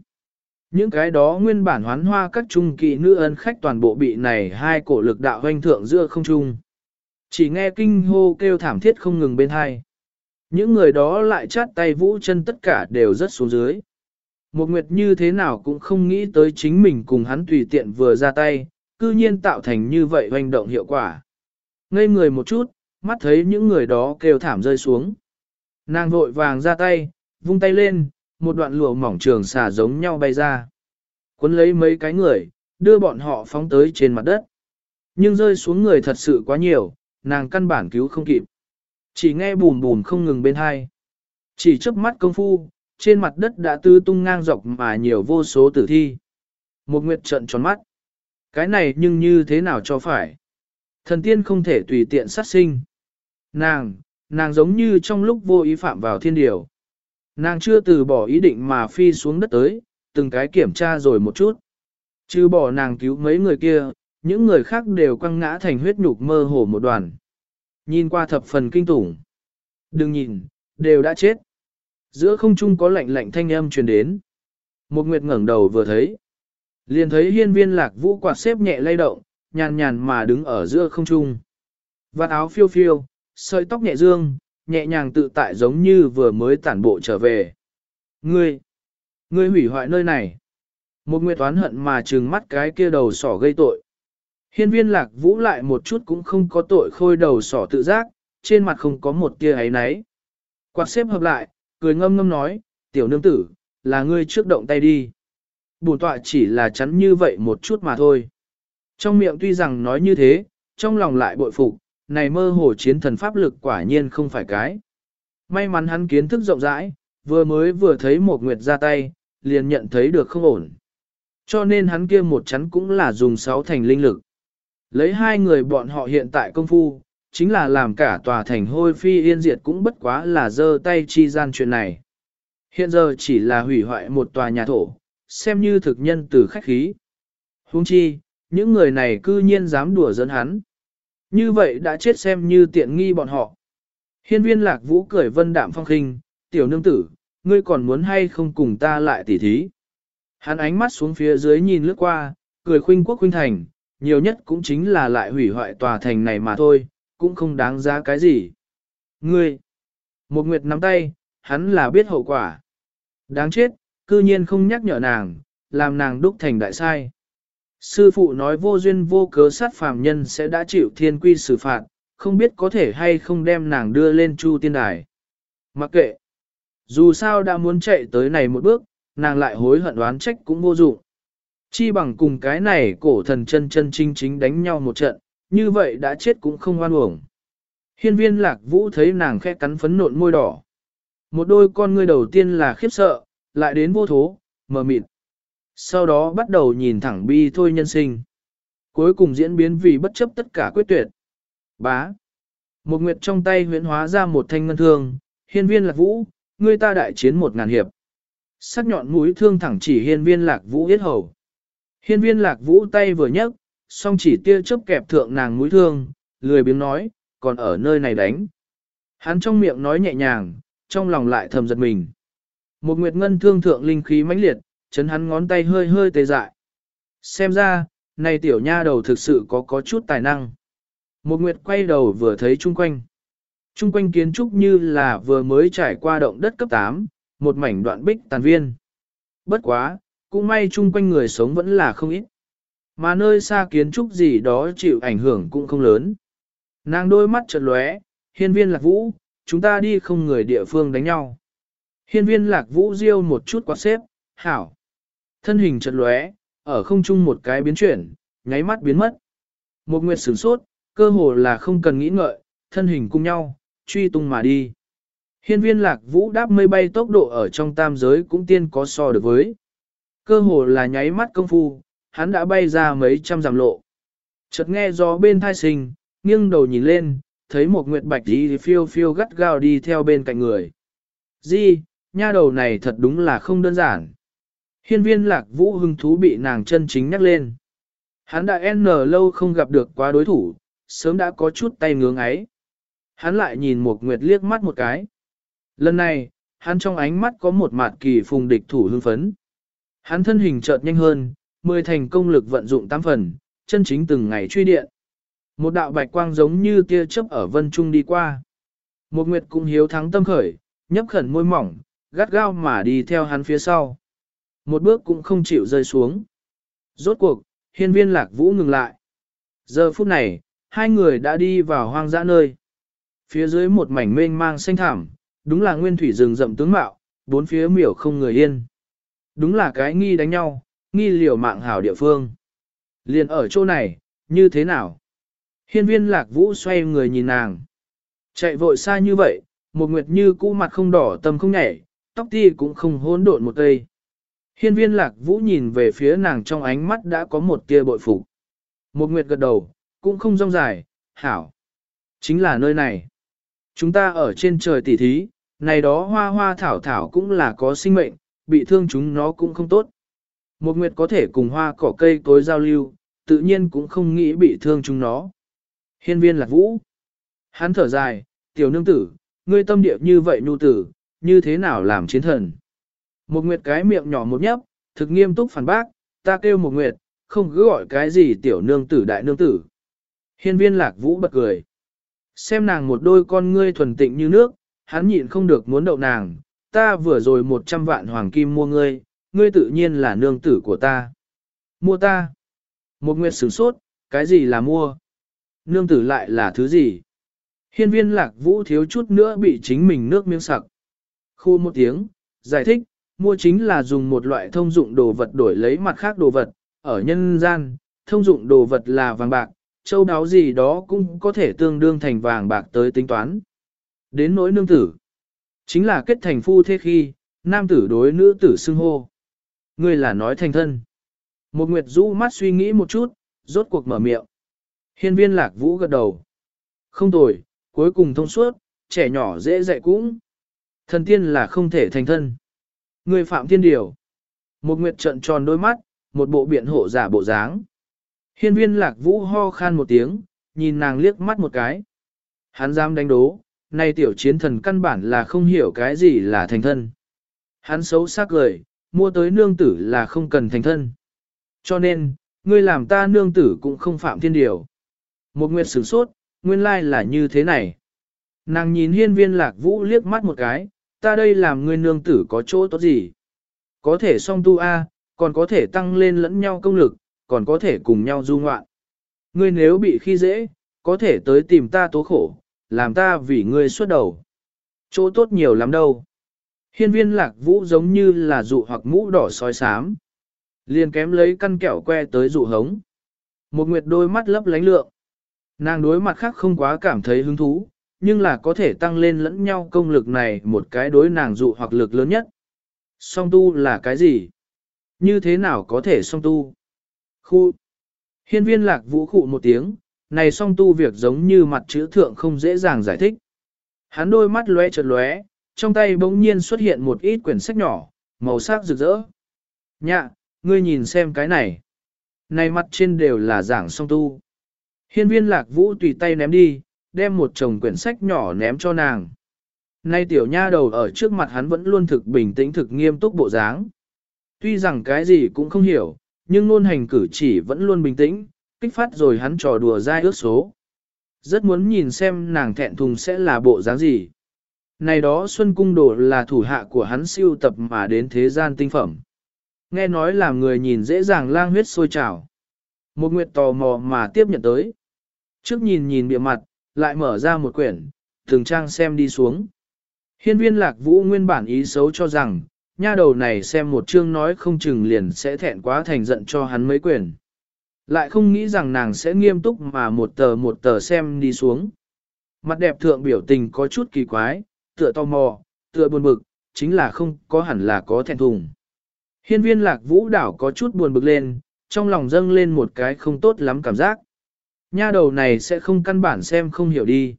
Những cái đó nguyên bản hoán hoa các trung kỳ nữ ân khách toàn bộ bị này hai cổ lực đạo hoanh thượng giữa không trung. Chỉ nghe kinh hô kêu thảm thiết không ngừng bên hai. Những người đó lại chát tay vũ chân tất cả đều rất xuống dưới. Một nguyệt như thế nào cũng không nghĩ tới chính mình cùng hắn tùy tiện vừa ra tay, cư nhiên tạo thành như vậy hoành động hiệu quả. Ngây người một chút, mắt thấy những người đó kêu thảm rơi xuống. Nàng vội vàng ra tay, vung tay lên, một đoạn lụa mỏng trường xà giống nhau bay ra. Quấn lấy mấy cái người, đưa bọn họ phóng tới trên mặt đất. Nhưng rơi xuống người thật sự quá nhiều, nàng căn bản cứu không kịp. Chỉ nghe bùm bùm không ngừng bên hai. Chỉ chớp mắt công phu, trên mặt đất đã tư tung ngang dọc mà nhiều vô số tử thi. Một nguyệt trận tròn mắt. Cái này nhưng như thế nào cho phải? Thần tiên không thể tùy tiện sát sinh. Nàng, nàng giống như trong lúc vô ý phạm vào thiên điều. Nàng chưa từ bỏ ý định mà phi xuống đất tới, từng cái kiểm tra rồi một chút. Chứ bỏ nàng cứu mấy người kia, những người khác đều quăng ngã thành huyết nhục mơ hồ một đoàn. Nhìn qua thập phần kinh tủng. Đừng nhìn, đều đã chết. Giữa không trung có lạnh lạnh thanh âm truyền đến. Một nguyệt ngẩng đầu vừa thấy. Liền thấy hiên viên lạc vũ quạt xếp nhẹ lay động, nhàn nhàn mà đứng ở giữa không trung. Vạt áo phiêu phiêu, sợi tóc nhẹ dương, nhẹ nhàng tự tại giống như vừa mới tản bộ trở về. Ngươi, ngươi hủy hoại nơi này. Một nguyệt toán hận mà trừng mắt cái kia đầu sỏ gây tội. Hiên viên lạc vũ lại một chút cũng không có tội khôi đầu sỏ tự giác, trên mặt không có một tia ấy náy. Quạt xếp hợp lại, cười ngâm ngâm nói, tiểu nương tử, là ngươi trước động tay đi. Bùn tọa chỉ là chắn như vậy một chút mà thôi. Trong miệng tuy rằng nói như thế, trong lòng lại bội phục, này mơ hồ chiến thần pháp lực quả nhiên không phải cái. May mắn hắn kiến thức rộng rãi, vừa mới vừa thấy một nguyệt ra tay, liền nhận thấy được không ổn. Cho nên hắn kia một chắn cũng là dùng sáu thành linh lực. Lấy hai người bọn họ hiện tại công phu, chính là làm cả tòa thành hôi phi yên diệt cũng bất quá là dơ tay chi gian chuyện này. Hiện giờ chỉ là hủy hoại một tòa nhà thổ, xem như thực nhân từ khách khí. Huống chi, những người này cư nhiên dám đùa dẫn hắn. Như vậy đã chết xem như tiện nghi bọn họ. Hiên viên lạc vũ cười vân đạm phong khinh, tiểu nương tử, ngươi còn muốn hay không cùng ta lại tỉ thí. Hắn ánh mắt xuống phía dưới nhìn lướt qua, cười khuynh quốc khuynh thành, nhiều nhất cũng chính là lại hủy hoại tòa thành này mà thôi, cũng không đáng giá cái gì. Ngươi, một nguyệt nắm tay, hắn là biết hậu quả. Đáng chết, cư nhiên không nhắc nhở nàng, làm nàng đúc thành đại sai. Sư phụ nói vô duyên vô cớ sát phàm nhân sẽ đã chịu thiên quy xử phạt, không biết có thể hay không đem nàng đưa lên chu tiên đài. Mặc kệ, dù sao đã muốn chạy tới này một bước, nàng lại hối hận đoán trách cũng vô dụng. Chi bằng cùng cái này cổ thần chân chân chính chính đánh nhau một trận, như vậy đã chết cũng không oan uổng. Hiên viên lạc vũ thấy nàng khẽ cắn phấn nộn môi đỏ. Một đôi con ngươi đầu tiên là khiếp sợ, lại đến vô thố, mờ mịt. Sau đó bắt đầu nhìn thẳng bi thôi nhân sinh. Cuối cùng diễn biến vì bất chấp tất cả quyết tuyệt. Bá. Một nguyệt trong tay huyễn hóa ra một thanh ngân thương, hiên viên lạc vũ, ngươi ta đại chiến một ngàn hiệp. Sắc nhọn mũi thương thẳng chỉ hiên viên lạc vũ yết hầu. Hiên viên lạc vũ tay vừa nhấc, song chỉ tia chớp kẹp thượng nàng mũi thương, lười biếng nói, còn ở nơi này đánh. Hắn trong miệng nói nhẹ nhàng, trong lòng lại thầm giật mình. Một nguyệt ngân thương thượng linh khí mãnh liệt, chấn hắn ngón tay hơi hơi tê dại. Xem ra, này tiểu nha đầu thực sự có có chút tài năng. Một nguyệt quay đầu vừa thấy chung quanh. Chung quanh kiến trúc như là vừa mới trải qua động đất cấp 8, một mảnh đoạn bích tàn viên. Bất quá, cũng may chung quanh người sống vẫn là không ít. Mà nơi xa kiến trúc gì đó chịu ảnh hưởng cũng không lớn. Nàng đôi mắt chợt lóe, hiên viên lạc vũ, chúng ta đi không người địa phương đánh nhau. Hiên viên lạc vũ riêu một chút quạt xếp, hảo. Thân hình chật lóe, ở không trung một cái biến chuyển, nháy mắt biến mất. Một nguyệt sửng sốt, cơ hồ là không cần nghĩ ngợi, thân hình cùng nhau, truy tung mà đi. Hiên viên lạc vũ đáp mây bay tốc độ ở trong tam giới cũng tiên có so được với. Cơ hồ là nháy mắt công phu, hắn đã bay ra mấy trăm dặm lộ. Chợt nghe gió bên thai sinh, nghiêng đầu nhìn lên, thấy một nguyệt bạch đi phiêu phiêu gắt gao đi theo bên cạnh người. Di, nha đầu này thật đúng là không đơn giản. Hiên viên lạc vũ hưng thú bị nàng chân chính nhắc lên. Hắn đã n lâu không gặp được quá đối thủ, sớm đã có chút tay ngưỡng ấy. Hắn lại nhìn một nguyệt liếc mắt một cái. Lần này, hắn trong ánh mắt có một mạt kỳ phùng địch thủ hưng phấn. Hắn thân hình chợt nhanh hơn, mười thành công lực vận dụng tám phần, chân chính từng ngày truy điện. Một đạo bạch quang giống như tia chớp ở vân trung đi qua. Một nguyệt cũng hiếu thắng tâm khởi, nhấp khẩn môi mỏng, gắt gao mà đi theo hắn phía sau. Một bước cũng không chịu rơi xuống. Rốt cuộc, hiên viên lạc vũ ngừng lại. Giờ phút này, hai người đã đi vào hoang dã nơi. Phía dưới một mảnh mênh mang xanh thảm, đúng là nguyên thủy rừng rậm tướng mạo, bốn phía miểu không người yên. Đúng là cái nghi đánh nhau, nghi liều mạng hảo địa phương. Liền ở chỗ này, như thế nào? Hiên viên lạc vũ xoay người nhìn nàng. Chạy vội xa như vậy, một nguyệt như cũ mặt không đỏ tâm không nhảy, tóc ti cũng không hỗn độn một cây. Hiên viên lạc vũ nhìn về phía nàng trong ánh mắt đã có một tia bội phục. Một nguyệt gật đầu, cũng không rong dài, hảo. Chính là nơi này. Chúng ta ở trên trời tỉ thí, này đó hoa hoa thảo thảo cũng là có sinh mệnh, bị thương chúng nó cũng không tốt. Một nguyệt có thể cùng hoa cỏ cây tối giao lưu, tự nhiên cũng không nghĩ bị thương chúng nó. Hiên viên lạc vũ. Hắn thở dài, tiểu nương tử, ngươi tâm địa như vậy nhu tử, như thế nào làm chiến thần. Một nguyệt cái miệng nhỏ một nhấp, thực nghiêm túc phản bác, ta kêu một nguyệt, không cứ gọi cái gì tiểu nương tử đại nương tử. Hiên viên lạc vũ bật cười. Xem nàng một đôi con ngươi thuần tịnh như nước, hắn nhịn không được muốn đậu nàng, ta vừa rồi một trăm vạn hoàng kim mua ngươi, ngươi tự nhiên là nương tử của ta. Mua ta. Một nguyệt sửng sốt, cái gì là mua? Nương tử lại là thứ gì? Hiên viên lạc vũ thiếu chút nữa bị chính mình nước miếng sặc. Khu một tiếng, giải thích, mua chính là dùng một loại thông dụng đồ vật đổi lấy mặt khác đồ vật, ở nhân gian, thông dụng đồ vật là vàng bạc, châu đáo gì đó cũng có thể tương đương thành vàng bạc tới tính toán. Đến nỗi nương tử, chính là kết thành phu thế khi, nam tử đối nữ tử xưng hô. Ngươi là nói thành thân. Một nguyệt rũ mắt suy nghĩ một chút, rốt cuộc mở miệng. Hiên viên lạc vũ gật đầu. Không tồi, cuối cùng thông suốt, trẻ nhỏ dễ dạy cũng. Thần tiên là không thể thành thân. Người phạm thiên điều. Một nguyệt trận tròn đôi mắt, một bộ biện hộ giả bộ dáng. Hiên viên lạc vũ ho khan một tiếng, nhìn nàng liếc mắt một cái. Hắn dám đánh đố, nay tiểu chiến thần căn bản là không hiểu cái gì là thành thân. Hắn xấu xác cười, mua tới nương tử là không cần thành thân. Cho nên, ngươi làm ta nương tử cũng không phạm thiên điều. Một nguyệt sửng sốt, nguyên lai là như thế này. Nàng nhìn hiên viên lạc vũ liếc mắt một cái, ta đây làm ngươi nương tử có chỗ tốt gì? Có thể song tu A, còn có thể tăng lên lẫn nhau công lực, còn có thể cùng nhau du ngoạn. Ngươi nếu bị khi dễ, có thể tới tìm ta tố khổ, làm ta vì ngươi xuất đầu. Chỗ tốt nhiều lắm đâu. Hiên viên lạc vũ giống như là dụ hoặc mũ đỏ sói sám. Liền kém lấy căn kẹo que tới dụ hống. Một nguyệt đôi mắt lấp lánh lượng. Nàng đối mặt khác không quá cảm thấy hứng thú, nhưng là có thể tăng lên lẫn nhau công lực này một cái đối nàng dụ hoặc lực lớn nhất. Song tu là cái gì? Như thế nào có thể song tu? Khu. Hiên viên lạc vũ khụ một tiếng, này song tu việc giống như mặt chữ thượng không dễ dàng giải thích. Hắn đôi mắt lóe chợt lóe, trong tay bỗng nhiên xuất hiện một ít quyển sách nhỏ, màu sắc rực rỡ. Nhạ, ngươi nhìn xem cái này. Này mặt trên đều là giảng song tu. Hiên viên lạc vũ tùy tay ném đi, đem một chồng quyển sách nhỏ ném cho nàng. Nay tiểu nha đầu ở trước mặt hắn vẫn luôn thực bình tĩnh thực nghiêm túc bộ dáng. Tuy rằng cái gì cũng không hiểu, nhưng luôn hành cử chỉ vẫn luôn bình tĩnh, kích phát rồi hắn trò đùa dai ước số. Rất muốn nhìn xem nàng thẹn thùng sẽ là bộ dáng gì. Này đó Xuân Cung Đồ là thủ hạ của hắn siêu tập mà đến thế gian tinh phẩm. Nghe nói là người nhìn dễ dàng lang huyết sôi trào. Một nguyệt tò mò mà tiếp nhận tới. Trước nhìn nhìn bịa mặt, lại mở ra một quyển, từng trang xem đi xuống. Hiên viên lạc vũ nguyên bản ý xấu cho rằng, nha đầu này xem một chương nói không chừng liền sẽ thẹn quá thành giận cho hắn mấy quyển. Lại không nghĩ rằng nàng sẽ nghiêm túc mà một tờ một tờ xem đi xuống. Mặt đẹp thượng biểu tình có chút kỳ quái, tựa tò mò, tựa buồn bực, chính là không có hẳn là có thẹn thùng. Hiên viên lạc vũ đảo có chút buồn bực lên, trong lòng dâng lên một cái không tốt lắm cảm giác. Nha đầu này sẽ không căn bản xem không hiểu đi.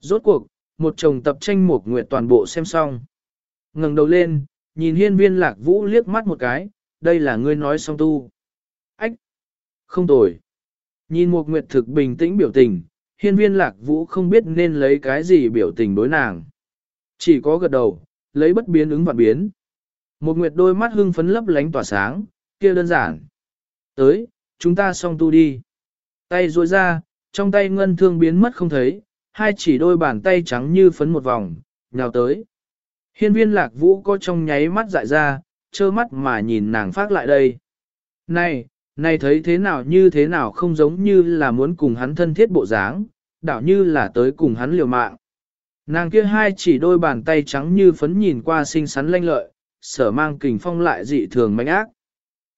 Rốt cuộc, một chồng tập tranh một nguyện toàn bộ xem xong. ngẩng đầu lên, nhìn hiên viên lạc vũ liếc mắt một cái, đây là ngươi nói xong tu. Ách! Không tồi. Nhìn một nguyệt thực bình tĩnh biểu tình, hiên viên lạc vũ không biết nên lấy cái gì biểu tình đối nàng. Chỉ có gật đầu, lấy bất biến ứng vạn biến. Một nguyệt đôi mắt hưng phấn lấp lánh tỏa sáng, kia đơn giản. Tới, chúng ta song tu đi. Tay ruôi ra, trong tay ngân thương biến mất không thấy, hai chỉ đôi bàn tay trắng như phấn một vòng, nhào tới. Hiên viên lạc vũ có trong nháy mắt dại ra, trơ mắt mà nhìn nàng phát lại đây. Này, này thấy thế nào như thế nào không giống như là muốn cùng hắn thân thiết bộ dáng, đảo như là tới cùng hắn liều mạng. Nàng kia hai chỉ đôi bàn tay trắng như phấn nhìn qua xinh xắn lanh lợi, sở mang kình phong lại dị thường mạnh ác.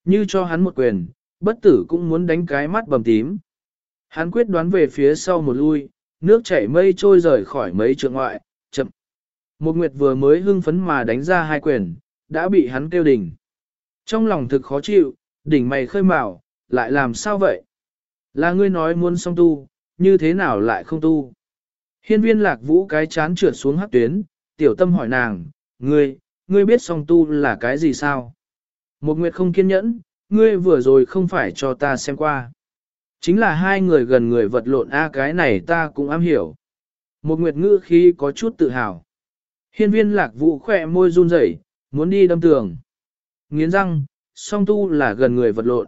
Như cho hắn một quyền, bất tử cũng muốn đánh cái mắt bầm tím. Hắn quyết đoán về phía sau một lui, nước chảy mây trôi rời khỏi mấy trường ngoại, chậm. Một nguyệt vừa mới hưng phấn mà đánh ra hai quyền, đã bị hắn kêu đỉnh. Trong lòng thực khó chịu, đỉnh mày khơi mào, lại làm sao vậy? Là ngươi nói muốn xong tu, như thế nào lại không tu? Hiên viên lạc vũ cái chán trượt xuống hắc tuyến, tiểu tâm hỏi nàng, ngươi, ngươi biết song tu là cái gì sao? Một nguyệt không kiên nhẫn, ngươi vừa rồi không phải cho ta xem qua. Chính là hai người gần người vật lộn a cái này ta cũng am hiểu. Một nguyệt ngữ khi có chút tự hào. Hiên viên lạc vũ khỏe môi run rẩy, muốn đi đâm tường. Nghiến răng, song tu là gần người vật lộn.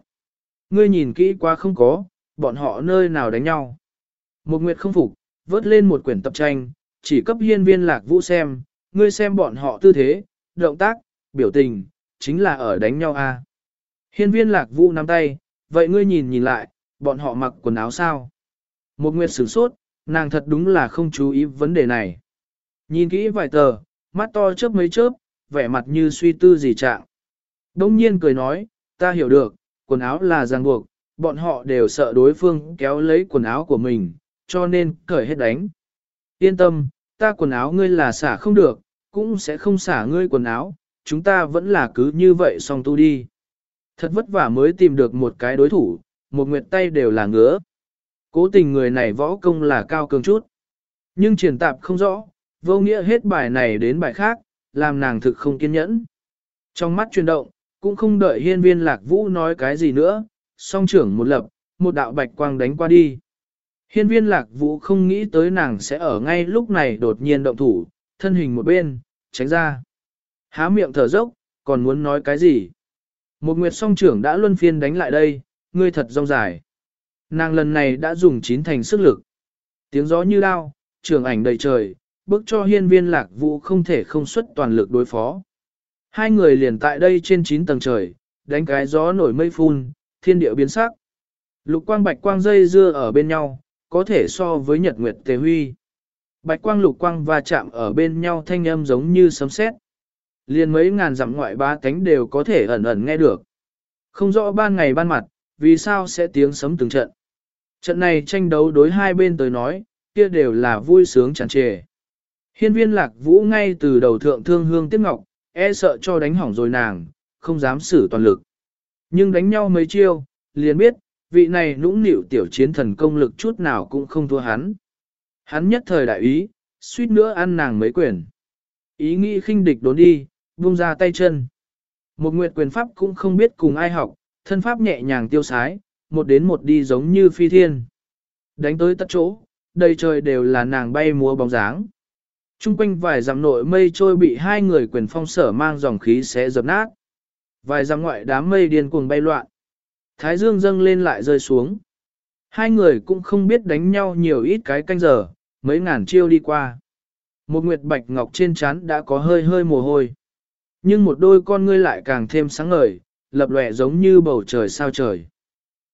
Ngươi nhìn kỹ quá không có, bọn họ nơi nào đánh nhau. Một nguyệt không phục, vớt lên một quyển tập tranh, chỉ cấp hiên viên lạc vũ xem, ngươi xem bọn họ tư thế, động tác, biểu tình, chính là ở đánh nhau a. Hiên viên lạc vũ nắm tay, vậy ngươi nhìn nhìn lại, bọn họ mặc quần áo sao? Một nguyệt sửng sốt, nàng thật đúng là không chú ý vấn đề này. Nhìn kỹ vài tờ, mắt to chớp mấy chớp, vẻ mặt như suy tư gì trạng. Đông nhiên cười nói, ta hiểu được, quần áo là ràng buộc, bọn họ đều sợ đối phương kéo lấy quần áo của mình, cho nên cởi hết đánh. Yên tâm, ta quần áo ngươi là xả không được, cũng sẽ không xả ngươi quần áo, chúng ta vẫn là cứ như vậy song tu đi. Thật vất vả mới tìm được một cái đối thủ, một nguyệt tay đều là ngứa. Cố tình người này võ công là cao cường chút. Nhưng triển tạp không rõ, vô nghĩa hết bài này đến bài khác, làm nàng thực không kiên nhẫn. Trong mắt chuyển động, cũng không đợi hiên viên lạc vũ nói cái gì nữa, song trưởng một lập, một đạo bạch quang đánh qua đi. Hiên viên lạc vũ không nghĩ tới nàng sẽ ở ngay lúc này đột nhiên động thủ, thân hình một bên, tránh ra. Há miệng thở dốc, còn muốn nói cái gì? Một nguyệt song trưởng đã luân phiên đánh lại đây, ngươi thật rong dài. Nàng lần này đã dùng chín thành sức lực. Tiếng gió như lao, trường ảnh đầy trời, bước cho hiên viên lạc vũ không thể không xuất toàn lực đối phó. Hai người liền tại đây trên chín tầng trời, đánh cái gió nổi mây phun, thiên địa biến sắc. Lục quang bạch quang dây dưa ở bên nhau, có thể so với nhật nguyệt tề huy. Bạch quang lục quang va chạm ở bên nhau thanh âm giống như sấm sét. Liền mấy ngàn dặm ngoại ba cánh đều có thể ẩn ẩn nghe được. Không rõ ban ngày ban mặt, vì sao sẽ tiếng sấm từng trận. Trận này tranh đấu đối hai bên tới nói, kia đều là vui sướng tràn trề. Hiên viên lạc vũ ngay từ đầu thượng thương hương tiếc ngọc, e sợ cho đánh hỏng rồi nàng, không dám xử toàn lực. Nhưng đánh nhau mấy chiêu, liền biết, vị này nũng nịu tiểu chiến thần công lực chút nào cũng không thua hắn. Hắn nhất thời đại ý, suýt nữa ăn nàng mấy quyền. Ý nghĩ khinh địch đốn đi, buông ra tay chân. Một nguyệt quyền pháp cũng không biết cùng ai học, thân pháp nhẹ nhàng tiêu sái, một đến một đi giống như phi thiên. Đánh tới tất chỗ, đầy trời đều là nàng bay múa bóng dáng. Trung quanh vài dặm nội mây trôi bị hai người quyền phong sở mang dòng khí xé dập nát. Vài dặm ngoại đám mây điên cuồng bay loạn. Thái dương dâng lên lại rơi xuống. Hai người cũng không biết đánh nhau nhiều ít cái canh giờ, mấy ngàn chiêu đi qua. Một nguyệt bạch ngọc trên trán đã có hơi hơi mồ hôi. Nhưng một đôi con ngươi lại càng thêm sáng ngời, lập lòe giống như bầu trời sao trời.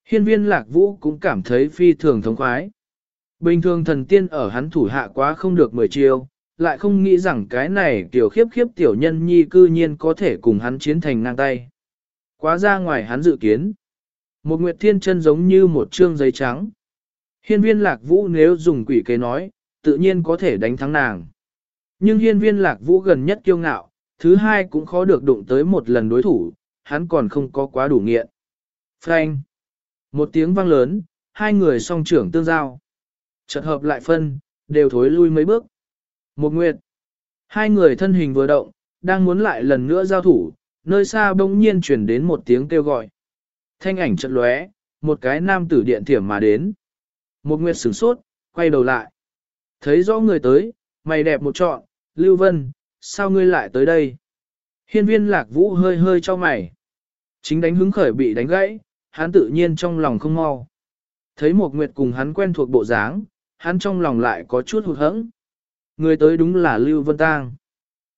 Hiên viên lạc vũ cũng cảm thấy phi thường thống khoái. Bình thường thần tiên ở hắn thủ hạ quá không được mười chiêu, lại không nghĩ rằng cái này tiểu khiếp khiếp tiểu nhân nhi cư nhiên có thể cùng hắn chiến thành ngang tay. Quá ra ngoài hắn dự kiến. Một nguyệt thiên chân giống như một trương giấy trắng. Hiên viên lạc vũ nếu dùng quỷ kế nói, tự nhiên có thể đánh thắng nàng. Nhưng hiên viên lạc vũ gần nhất kiêu ngạo, thứ hai cũng khó được đụng tới một lần đối thủ, hắn còn không có quá đủ nghiện. Frank! Một tiếng vang lớn, hai người song trưởng tương giao. Chợt hợp lại phân, đều thối lui mấy bước. Một nguyệt. Hai người thân hình vừa động, đang muốn lại lần nữa giao thủ, nơi xa bỗng nhiên chuyển đến một tiếng kêu gọi. Thanh ảnh chợt lóe, một cái nam tử điện thiểm mà đến. Một nguyệt sửng sốt, quay đầu lại. Thấy rõ người tới, mày đẹp một trọn, Lưu Vân, sao ngươi lại tới đây? Hiên viên lạc vũ hơi hơi cho mày. Chính đánh hứng khởi bị đánh gãy, hắn tự nhiên trong lòng không mau. Thấy một nguyệt cùng hắn quen thuộc bộ dáng, hắn trong lòng lại có chút hụt hẫng. Người tới đúng là Lưu Vân Tang.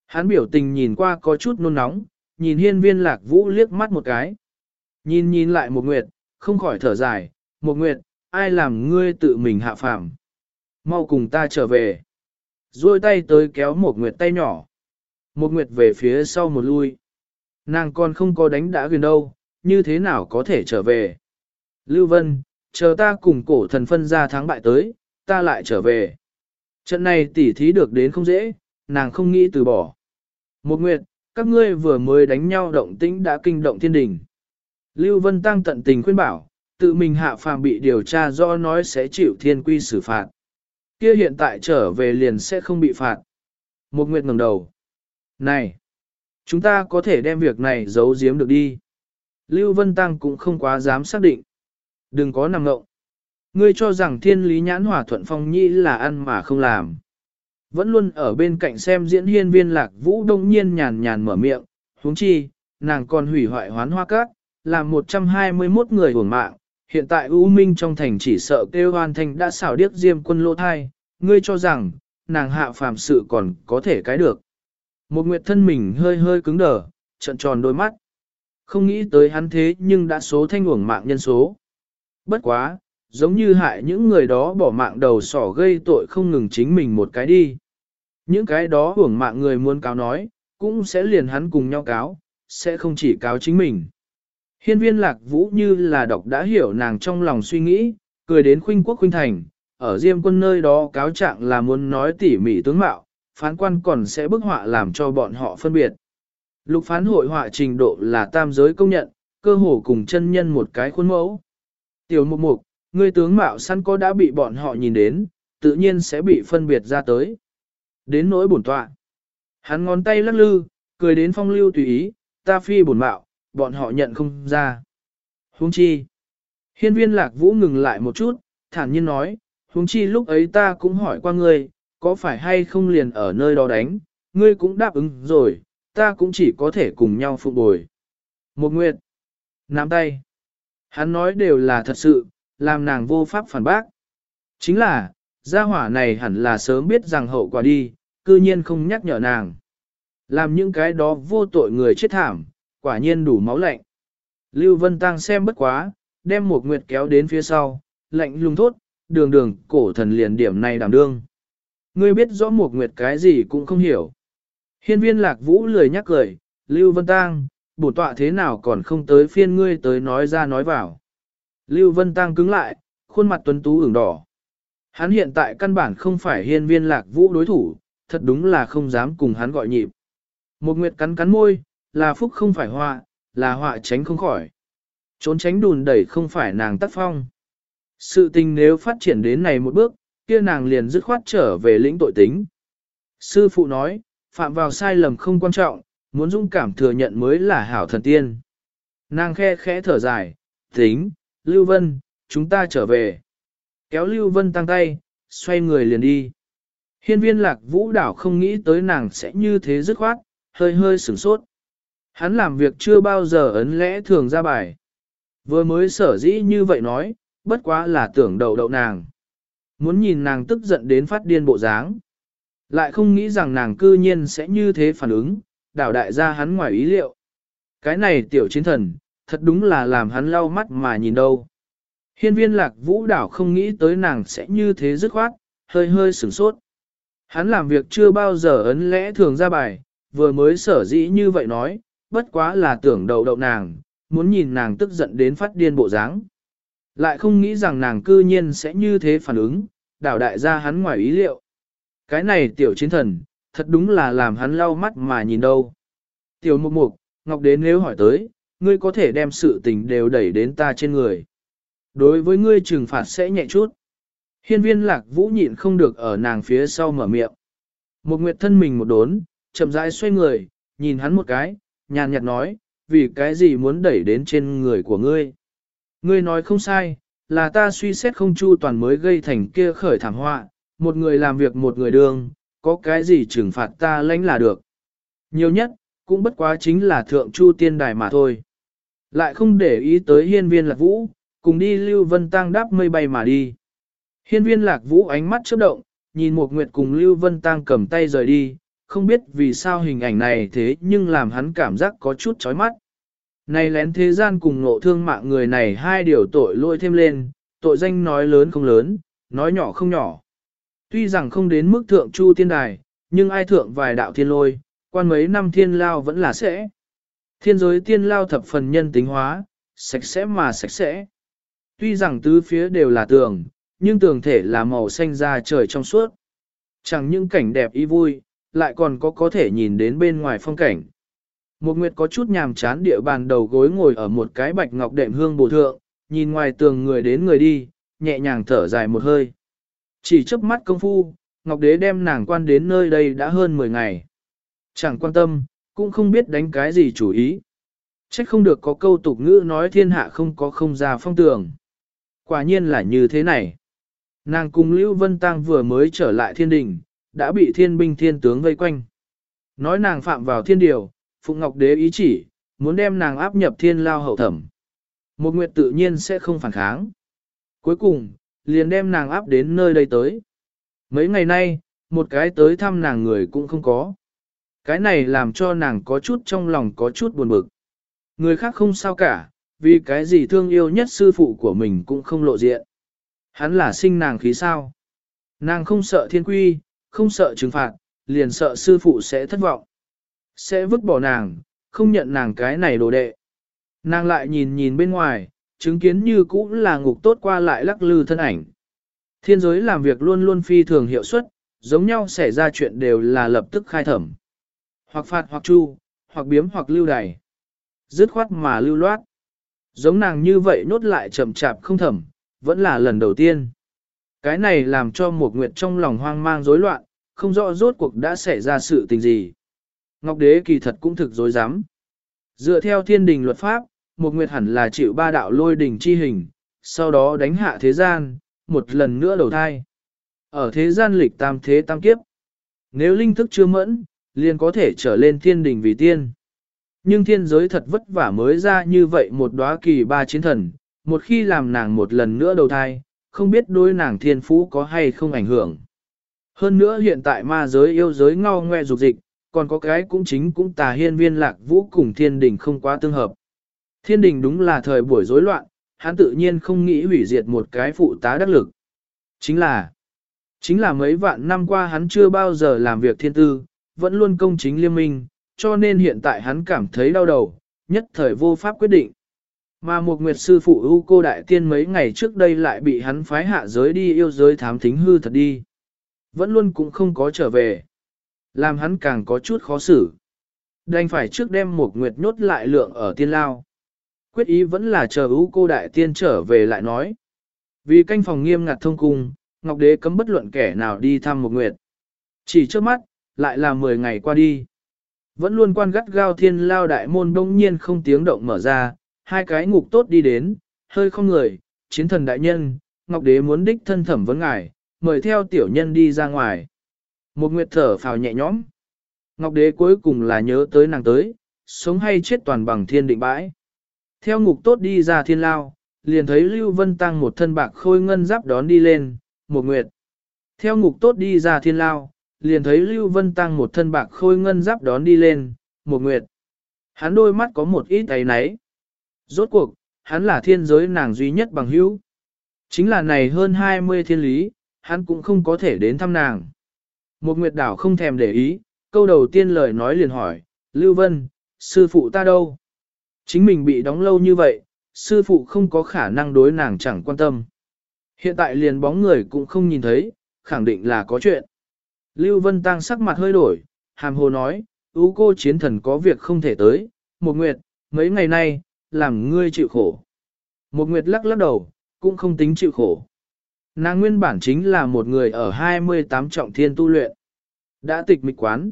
Hắn biểu tình nhìn qua có chút nôn nóng, nhìn hiên viên lạc vũ liếc mắt một cái. Nhìn nhìn lại một nguyệt, không khỏi thở dài, một nguyệt, ai làm ngươi tự mình hạ phàm. Mau cùng ta trở về. Rồi tay tới kéo một nguyệt tay nhỏ. Một nguyệt về phía sau một lui. Nàng còn không có đánh đã gần đâu, như thế nào có thể trở về. Lưu Vân, chờ ta cùng cổ thần phân ra thắng bại tới, ta lại trở về. Trận này tỉ thí được đến không dễ, nàng không nghĩ từ bỏ. Một nguyệt, các ngươi vừa mới đánh nhau động tĩnh đã kinh động thiên đình. Lưu Vân Tăng tận tình khuyên bảo, tự mình hạ phàm bị điều tra do nói sẽ chịu thiên quy xử phạt. Kia hiện tại trở về liền sẽ không bị phạt. Một nguyệt ngẩng đầu. Này, chúng ta có thể đem việc này giấu giếm được đi. Lưu Vân Tăng cũng không quá dám xác định. Đừng có nằm ngộng. Ngươi cho rằng thiên lý nhãn hỏa thuận phong nhĩ là ăn mà không làm. Vẫn luôn ở bên cạnh xem diễn hiên viên lạc vũ đông nhiên nhàn nhàn mở miệng, huống chi, nàng còn hủy hoại hoán hoa cát, làm 121 người hưởng mạng, hiện tại U Minh trong thành chỉ sợ kêu hoan thành đã xảo điếc diêm quân lô thai, ngươi cho rằng, nàng hạ phàm sự còn có thể cái được. Một nguyệt thân mình hơi hơi cứng đờ, trận tròn đôi mắt. Không nghĩ tới hắn thế nhưng đã số thanh uổng mạng nhân số. Bất quá, giống như hại những người đó bỏ mạng đầu sỏ gây tội không ngừng chính mình một cái đi. Những cái đó uổng mạng người muốn cáo nói, cũng sẽ liền hắn cùng nhau cáo, sẽ không chỉ cáo chính mình. Hiên viên lạc vũ như là độc đã hiểu nàng trong lòng suy nghĩ, cười đến khuynh quốc khuynh thành, ở diêm quân nơi đó cáo trạng là muốn nói tỉ mỉ tướng mạo, phán quan còn sẽ bức họa làm cho bọn họ phân biệt. Lục phán hội họa trình độ là tam giới công nhận, cơ hồ cùng chân nhân một cái khuôn mẫu. Tiểu mục mục, người tướng mạo săn có đã bị bọn họ nhìn đến, tự nhiên sẽ bị phân biệt ra tới. Đến nỗi bổn tọa. Hắn ngón tay lắc lư, cười đến phong lưu tùy ý, ta phi bổn mạo, bọn họ nhận không ra. Huống chi. Hiên viên lạc vũ ngừng lại một chút, thản nhiên nói, huống chi lúc ấy ta cũng hỏi qua ngươi, có phải hay không liền ở nơi đó đánh, ngươi cũng đáp ứng rồi, ta cũng chỉ có thể cùng nhau phụ bồi. Một nguyệt. Nắm tay. Hắn nói đều là thật sự, làm nàng vô pháp phản bác. Chính là, gia hỏa này hẳn là sớm biết rằng hậu quả đi, cư nhiên không nhắc nhở nàng. Làm những cái đó vô tội người chết thảm, quả nhiên đủ máu lạnh. Lưu Vân Tăng xem bất quá, đem một nguyệt kéo đến phía sau, lạnh lùng thốt, đường đường cổ thần liền điểm này đảm đương. Ngươi biết rõ một nguyệt cái gì cũng không hiểu. Hiên viên lạc vũ lười nhắc cười, Lưu Vân Tăng, bổ tọa thế nào còn không tới phiên ngươi tới nói ra nói vào. Lưu Vân Tăng cứng lại, khuôn mặt tuấn tú ửng đỏ. Hắn hiện tại căn bản không phải hiên viên lạc vũ đối thủ, thật đúng là không dám cùng hắn gọi nhịp. Một nguyệt cắn cắn môi, là phúc không phải họa, là họa tránh không khỏi. Trốn tránh đùn đẩy không phải nàng tắt phong. Sự tình nếu phát triển đến này một bước, kia nàng liền dứt khoát trở về lĩnh tội tính. Sư phụ nói, phạm vào sai lầm không quan trọng, muốn dũng cảm thừa nhận mới là hảo thần tiên. Nàng khe khẽ thở dài, tính, Lưu Vân, chúng ta trở về. Kéo Lưu Vân tăng tay, xoay người liền đi. Hiên viên lạc vũ đảo không nghĩ tới nàng sẽ như thế dứt khoát, hơi hơi sửng sốt. Hắn làm việc chưa bao giờ ấn lẽ thường ra bài. Vừa mới sở dĩ như vậy nói, bất quá là tưởng đầu đậu nàng. Muốn nhìn nàng tức giận đến phát điên bộ dáng. Lại không nghĩ rằng nàng cư nhiên sẽ như thế phản ứng, đảo đại gia hắn ngoài ý liệu. Cái này tiểu chiến thần, thật đúng là làm hắn lau mắt mà nhìn đâu. Hiên viên lạc vũ đảo không nghĩ tới nàng sẽ như thế dứt khoát, hơi hơi sửng sốt. Hắn làm việc chưa bao giờ ấn lẽ thường ra bài, vừa mới sở dĩ như vậy nói, bất quá là tưởng đầu đậu nàng, muốn nhìn nàng tức giận đến phát điên bộ dáng. Lại không nghĩ rằng nàng cư nhiên sẽ như thế phản ứng, đảo đại gia hắn ngoài ý liệu. Cái này tiểu chiến thần, thật đúng là làm hắn lau mắt mà nhìn đâu. Tiểu mục mục, Ngọc Đế nếu hỏi tới, ngươi có thể đem sự tình đều đẩy đến ta trên người. Đối với ngươi trừng phạt sẽ nhẹ chút. Hiên viên lạc vũ nhịn không được ở nàng phía sau mở miệng. Một nguyệt thân mình một đốn, chậm rãi xoay người, nhìn hắn một cái, nhàn nhạt nói, vì cái gì muốn đẩy đến trên người của ngươi. Ngươi nói không sai, là ta suy xét không chu toàn mới gây thành kia khởi thảm họa, một người làm việc một người đương, có cái gì trừng phạt ta lãnh là được. Nhiều nhất, cũng bất quá chính là thượng chu tiên đài mà thôi. Lại không để ý tới hiên viên lạc vũ, cùng đi Lưu Vân Tăng đáp mây bay mà đi. Hiên viên lạc vũ ánh mắt chớp động, nhìn một nguyệt cùng Lưu Vân Tăng cầm tay rời đi, không biết vì sao hình ảnh này thế nhưng làm hắn cảm giác có chút chói mắt. Này lén thế gian cùng ngộ thương mạng người này hai điều tội lôi thêm lên, tội danh nói lớn không lớn, nói nhỏ không nhỏ. Tuy rằng không đến mức thượng chu tiên đài, nhưng ai thượng vài đạo thiên lôi, quan mấy năm thiên lao vẫn là sẽ. Thiên giới tiên lao thập phần nhân tính hóa, sạch sẽ mà sạch sẽ. Tuy rằng tứ phía đều là tường, nhưng tường thể là màu xanh da trời trong suốt. Chẳng những cảnh đẹp ý vui, lại còn có có thể nhìn đến bên ngoài phong cảnh. Một nguyệt có chút nhàm chán địa bàn đầu gối ngồi ở một cái bạch ngọc đệm hương bổ thượng, nhìn ngoài tường người đến người đi, nhẹ nhàng thở dài một hơi. Chỉ chớp mắt công phu, Ngọc Đế đem nàng quan đến nơi đây đã hơn 10 ngày. Chẳng quan tâm, cũng không biết đánh cái gì chủ ý. Trách không được có câu tục ngữ nói thiên hạ không có không ra phong tường. Quả nhiên là như thế này. Nàng cùng Lưu Vân Tăng vừa mới trở lại thiên đình, đã bị thiên binh thiên tướng vây quanh. Nói nàng phạm vào thiên điều, Phụng Ngọc Đế ý chỉ, muốn đem nàng áp nhập thiên lao hậu thẩm. Một nguyệt tự nhiên sẽ không phản kháng. Cuối cùng, liền đem nàng áp đến nơi đây tới. Mấy ngày nay, một cái tới thăm nàng người cũng không có. Cái này làm cho nàng có chút trong lòng có chút buồn bực. Người khác không sao cả, vì cái gì thương yêu nhất sư phụ của mình cũng không lộ diện. Hắn là sinh nàng khí sao. Nàng không sợ thiên quy, không sợ trừng phạt, liền sợ sư phụ sẽ thất vọng. Sẽ vứt bỏ nàng, không nhận nàng cái này đồ đệ. Nàng lại nhìn nhìn bên ngoài, chứng kiến như cũng là ngục tốt qua lại lắc lư thân ảnh. Thiên giới làm việc luôn luôn phi thường hiệu suất, giống nhau xảy ra chuyện đều là lập tức khai thẩm. Hoặc phạt hoặc chu, hoặc biếm hoặc lưu đày. Dứt khoát mà lưu loát. Giống nàng như vậy nốt lại chậm chạp không thẩm, vẫn là lần đầu tiên. Cái này làm cho một nguyệt trong lòng hoang mang rối loạn, không rõ rốt cuộc đã xảy ra sự tình gì. Ngọc đế kỳ thật cũng thực dối dám. Dựa theo thiên đình luật pháp, một nguyệt hẳn là chịu ba đạo lôi đình chi hình, sau đó đánh hạ thế gian, một lần nữa đầu thai. Ở thế gian lịch tam thế tam kiếp, nếu linh thức chưa mẫn, liền có thể trở lên thiên đình vì tiên. Nhưng thiên giới thật vất vả mới ra như vậy một đóa kỳ ba chiến thần, một khi làm nàng một lần nữa đầu thai, không biết đối nàng thiên phú có hay không ảnh hưởng. Hơn nữa hiện tại ma giới yêu giới ngao ngoe dục dịch, còn có cái cũng chính cũng tà hiên viên lạc vũ cùng thiên đình không quá tương hợp. Thiên đình đúng là thời buổi rối loạn, hắn tự nhiên không nghĩ hủy diệt một cái phụ tá đắc lực. Chính là, chính là mấy vạn năm qua hắn chưa bao giờ làm việc thiên tư, vẫn luôn công chính liêm minh, cho nên hiện tại hắn cảm thấy đau đầu, nhất thời vô pháp quyết định. Mà một nguyệt sư phụ ưu cô đại tiên mấy ngày trước đây lại bị hắn phái hạ giới đi yêu giới thám thính hư thật đi. Vẫn luôn cũng không có trở về. Làm hắn càng có chút khó xử. Đành phải trước đem một nguyệt nhốt lại lượng ở tiên lao. Quyết ý vẫn là chờ ưu cô đại tiên trở về lại nói. Vì canh phòng nghiêm ngặt thông cung, Ngọc Đế cấm bất luận kẻ nào đi thăm một nguyệt. Chỉ trước mắt, lại là 10 ngày qua đi. Vẫn luôn quan gắt gao thiên lao đại môn đông nhiên không tiếng động mở ra, hai cái ngục tốt đi đến, hơi không người, chiến thần đại nhân, Ngọc Đế muốn đích thân thẩm vấn ngài, mời theo tiểu nhân đi ra ngoài. Một nguyệt thở phào nhẹ nhõm. Ngọc đế cuối cùng là nhớ tới nàng tới, sống hay chết toàn bằng thiên định bãi. Theo ngục tốt đi ra thiên lao, liền thấy Lưu Vân Tăng một thân bạc khôi ngân giáp đón đi lên, một nguyệt. Theo ngục tốt đi ra thiên lao, liền thấy Lưu Vân Tăng một thân bạc khôi ngân giáp đón đi lên, một nguyệt. Hắn đôi mắt có một ít ấy náy. Rốt cuộc, hắn là thiên giới nàng duy nhất bằng hữu. Chính là này hơn 20 thiên lý, hắn cũng không có thể đến thăm nàng. Một nguyệt đảo không thèm để ý, câu đầu tiên lời nói liền hỏi, Lưu Vân, sư phụ ta đâu? Chính mình bị đóng lâu như vậy, sư phụ không có khả năng đối nàng chẳng quan tâm. Hiện tại liền bóng người cũng không nhìn thấy, khẳng định là có chuyện. Lưu Vân Tăng sắc mặt hơi đổi, hàm hồ nói, ú cô chiến thần có việc không thể tới, một nguyệt, mấy ngày nay, làm ngươi chịu khổ. Một nguyệt lắc lắc đầu, cũng không tính chịu khổ. Nàng nguyên bản chính là một người ở 28 trọng thiên tu luyện. Đã tịch mịch quán.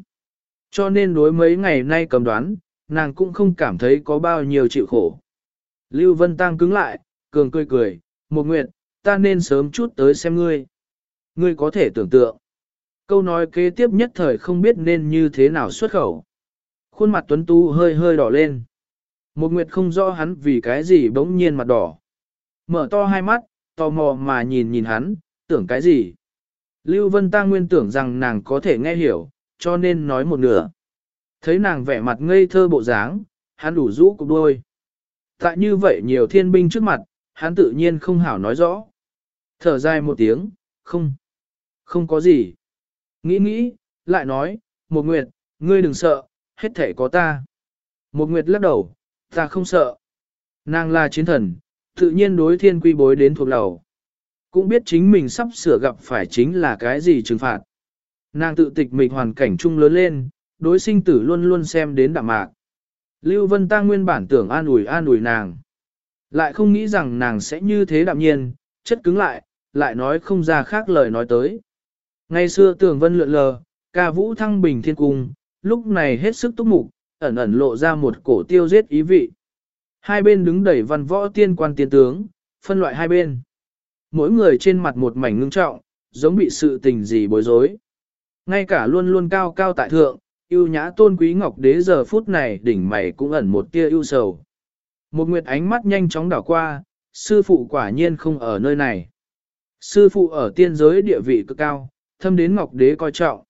Cho nên đối mấy ngày nay cầm đoán, nàng cũng không cảm thấy có bao nhiêu chịu khổ. Lưu Vân Tăng cứng lại, cường cười cười, một nguyệt, ta nên sớm chút tới xem ngươi. Ngươi có thể tưởng tượng. Câu nói kế tiếp nhất thời không biết nên như thế nào xuất khẩu. Khuôn mặt tuấn tu hơi hơi đỏ lên. Một nguyệt không rõ hắn vì cái gì bỗng nhiên mặt đỏ. Mở to hai mắt, tò mò mà nhìn nhìn hắn, tưởng cái gì. Lưu Vân Tăng nguyên tưởng rằng nàng có thể nghe hiểu, cho nên nói một nửa. Thấy nàng vẻ mặt ngây thơ bộ dáng, hắn đủ rũ cục đôi. Tại như vậy nhiều thiên binh trước mặt, hắn tự nhiên không hảo nói rõ. Thở dài một tiếng, không, không có gì. Nghĩ nghĩ, lại nói, một nguyệt, ngươi đừng sợ, hết thể có ta. Một nguyệt lắc đầu, ta không sợ. Nàng là chiến thần, tự nhiên đối thiên quy bối đến thuộc đầu, Cũng biết chính mình sắp sửa gặp phải chính là cái gì trừng phạt. Nàng tự tịch mình hoàn cảnh chung lớn lên, đối sinh tử luôn luôn xem đến đạm mạc. Lưu Vân Tăng nguyên bản tưởng an ủi an ủi nàng. Lại không nghĩ rằng nàng sẽ như thế đạm nhiên, chất cứng lại, lại nói không ra khác lời nói tới. Ngày xưa tưởng vân lượn lờ, ca vũ thăng bình thiên cung, lúc này hết sức túc mục, ẩn ẩn lộ ra một cổ tiêu giết ý vị. Hai bên đứng đẩy văn võ tiên quan tiên tướng, phân loại hai bên. Mỗi người trên mặt một mảnh ngưng trọng, giống bị sự tình gì bối rối. Ngay cả luôn luôn cao cao tại thượng, yêu nhã tôn quý ngọc đế giờ phút này đỉnh mày cũng ẩn một tia ưu sầu. Một nguyệt ánh mắt nhanh chóng đảo qua, sư phụ quả nhiên không ở nơi này. Sư phụ ở tiên giới địa vị cực cao, thâm đến ngọc đế coi trọng.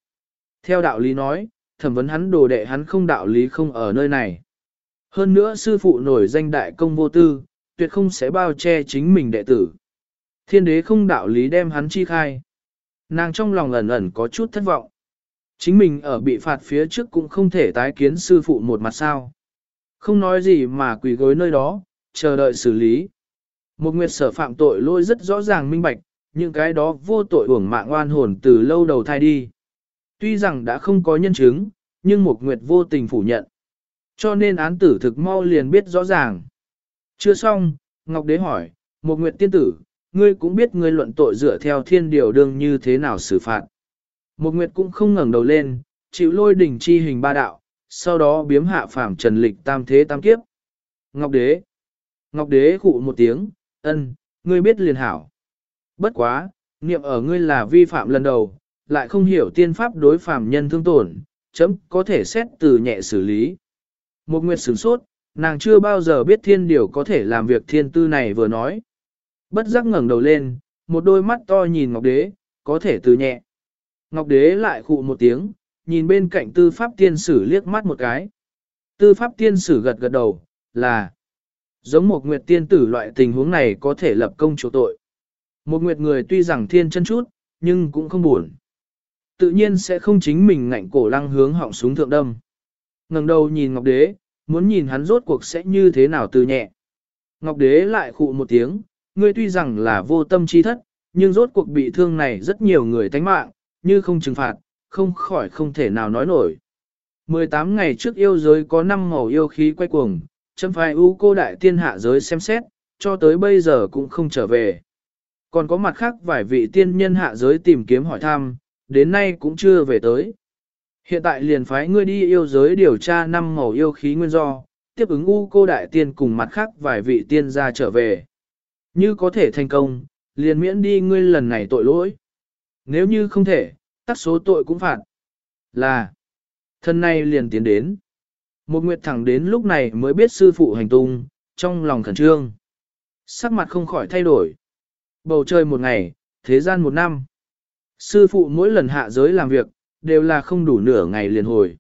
Theo đạo lý nói, thẩm vấn hắn đồ đệ hắn không đạo lý không ở nơi này. Hơn nữa sư phụ nổi danh đại công vô tư, tuyệt không sẽ bao che chính mình đệ tử. Thiên đế không đạo lý đem hắn chi khai. Nàng trong lòng ẩn ẩn có chút thất vọng. Chính mình ở bị phạt phía trước cũng không thể tái kiến sư phụ một mặt sao. Không nói gì mà quỳ gối nơi đó, chờ đợi xử lý. Một nguyệt sở phạm tội lôi rất rõ ràng minh bạch, những cái đó vô tội uổng mạng oan hồn từ lâu đầu thai đi. Tuy rằng đã không có nhân chứng, nhưng một nguyệt vô tình phủ nhận. Cho nên án tử thực mau liền biết rõ ràng. Chưa xong, Ngọc Đế hỏi, một nguyệt tiên tử, ngươi cũng biết ngươi luận tội dựa theo thiên điều đương như thế nào xử phạt. Một nguyệt cũng không ngẩng đầu lên, chịu lôi đỉnh chi hình ba đạo, sau đó biếm hạ phàm trần lịch tam thế tam kiếp. Ngọc Đế Ngọc Đế khụ một tiếng, ân, ngươi biết liền hảo. Bất quá, niệm ở ngươi là vi phạm lần đầu, lại không hiểu tiên pháp đối phàm nhân thương tổn, chấm có thể xét từ nhẹ xử lý. Một nguyệt sửng sốt, nàng chưa bao giờ biết thiên điều có thể làm việc thiên tư này vừa nói. Bất giác ngẩng đầu lên, một đôi mắt to nhìn Ngọc Đế, có thể từ nhẹ. Ngọc Đế lại khụ một tiếng, nhìn bên cạnh tư pháp tiên sử liếc mắt một cái. Tư pháp tiên sử gật gật đầu, là giống một nguyệt tiên tử loại tình huống này có thể lập công chỗ tội. Một nguyệt người tuy rằng thiên chân chút, nhưng cũng không buồn. Tự nhiên sẽ không chính mình ngạnh cổ lăng hướng họng súng thượng đâm ngẩng đầu nhìn Ngọc Đế, muốn nhìn hắn rốt cuộc sẽ như thế nào từ nhẹ. Ngọc Đế lại khụ một tiếng, ngươi tuy rằng là vô tâm chi thất, nhưng rốt cuộc bị thương này rất nhiều người tánh mạng, như không trừng phạt, không khỏi không thể nào nói nổi. 18 ngày trước yêu giới có 5 màu yêu khí quay cuồng, châm phải ưu cô đại tiên hạ giới xem xét, cho tới bây giờ cũng không trở về. Còn có mặt khác vài vị tiên nhân hạ giới tìm kiếm hỏi thăm, đến nay cũng chưa về tới. Hiện tại liền phái ngươi đi yêu giới điều tra năm màu yêu khí nguyên do, tiếp ứng u cô đại tiên cùng mặt khác vài vị tiên gia trở về. Như có thể thành công, liền miễn đi ngươi lần này tội lỗi. Nếu như không thể, tắt số tội cũng phạt. Là, thân này liền tiến đến. Một nguyệt thẳng đến lúc này mới biết sư phụ hành tung, trong lòng khẩn trương. Sắc mặt không khỏi thay đổi. Bầu trời một ngày, thế gian một năm. Sư phụ mỗi lần hạ giới làm việc, đều là không đủ nửa ngày liền hồi.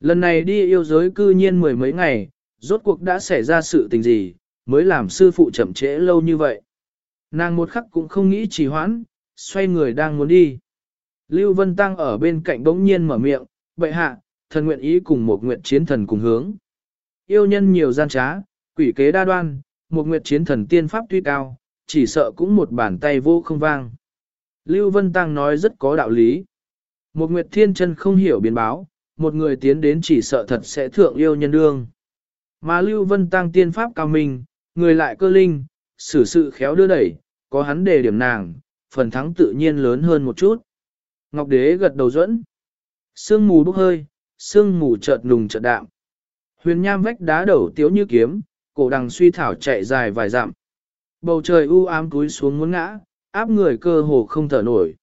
Lần này đi yêu giới cư nhiên mười mấy ngày, rốt cuộc đã xảy ra sự tình gì, mới làm sư phụ chậm trễ lâu như vậy. Nàng một khắc cũng không nghĩ trì hoãn, xoay người đang muốn đi. Lưu Vân Tăng ở bên cạnh bỗng nhiên mở miệng, bệ hạ, thần nguyện ý cùng một nguyện chiến thần cùng hướng. Yêu nhân nhiều gian trá, quỷ kế đa đoan, một nguyện chiến thần tiên pháp tuy cao, chỉ sợ cũng một bàn tay vô không vang. Lưu Vân Tăng nói rất có đạo lý. Một nguyệt thiên chân không hiểu biến báo, một người tiến đến chỉ sợ thật sẽ thượng yêu nhân đương. Mà Lưu Vân Tăng tiên pháp cao minh, người lại cơ linh, xử sự khéo đưa đẩy, có hắn đề điểm nàng, phần thắng tự nhiên lớn hơn một chút. Ngọc Đế gật đầu dẫn. Sương mù bốc hơi, sương mù chợt nùng chợt đạm. Huyền nham vách đá đầu tiếu như kiếm, cổ đằng suy thảo chạy dài vài dặm. Bầu trời u ám túi xuống muốn ngã, áp người cơ hồ không thở nổi.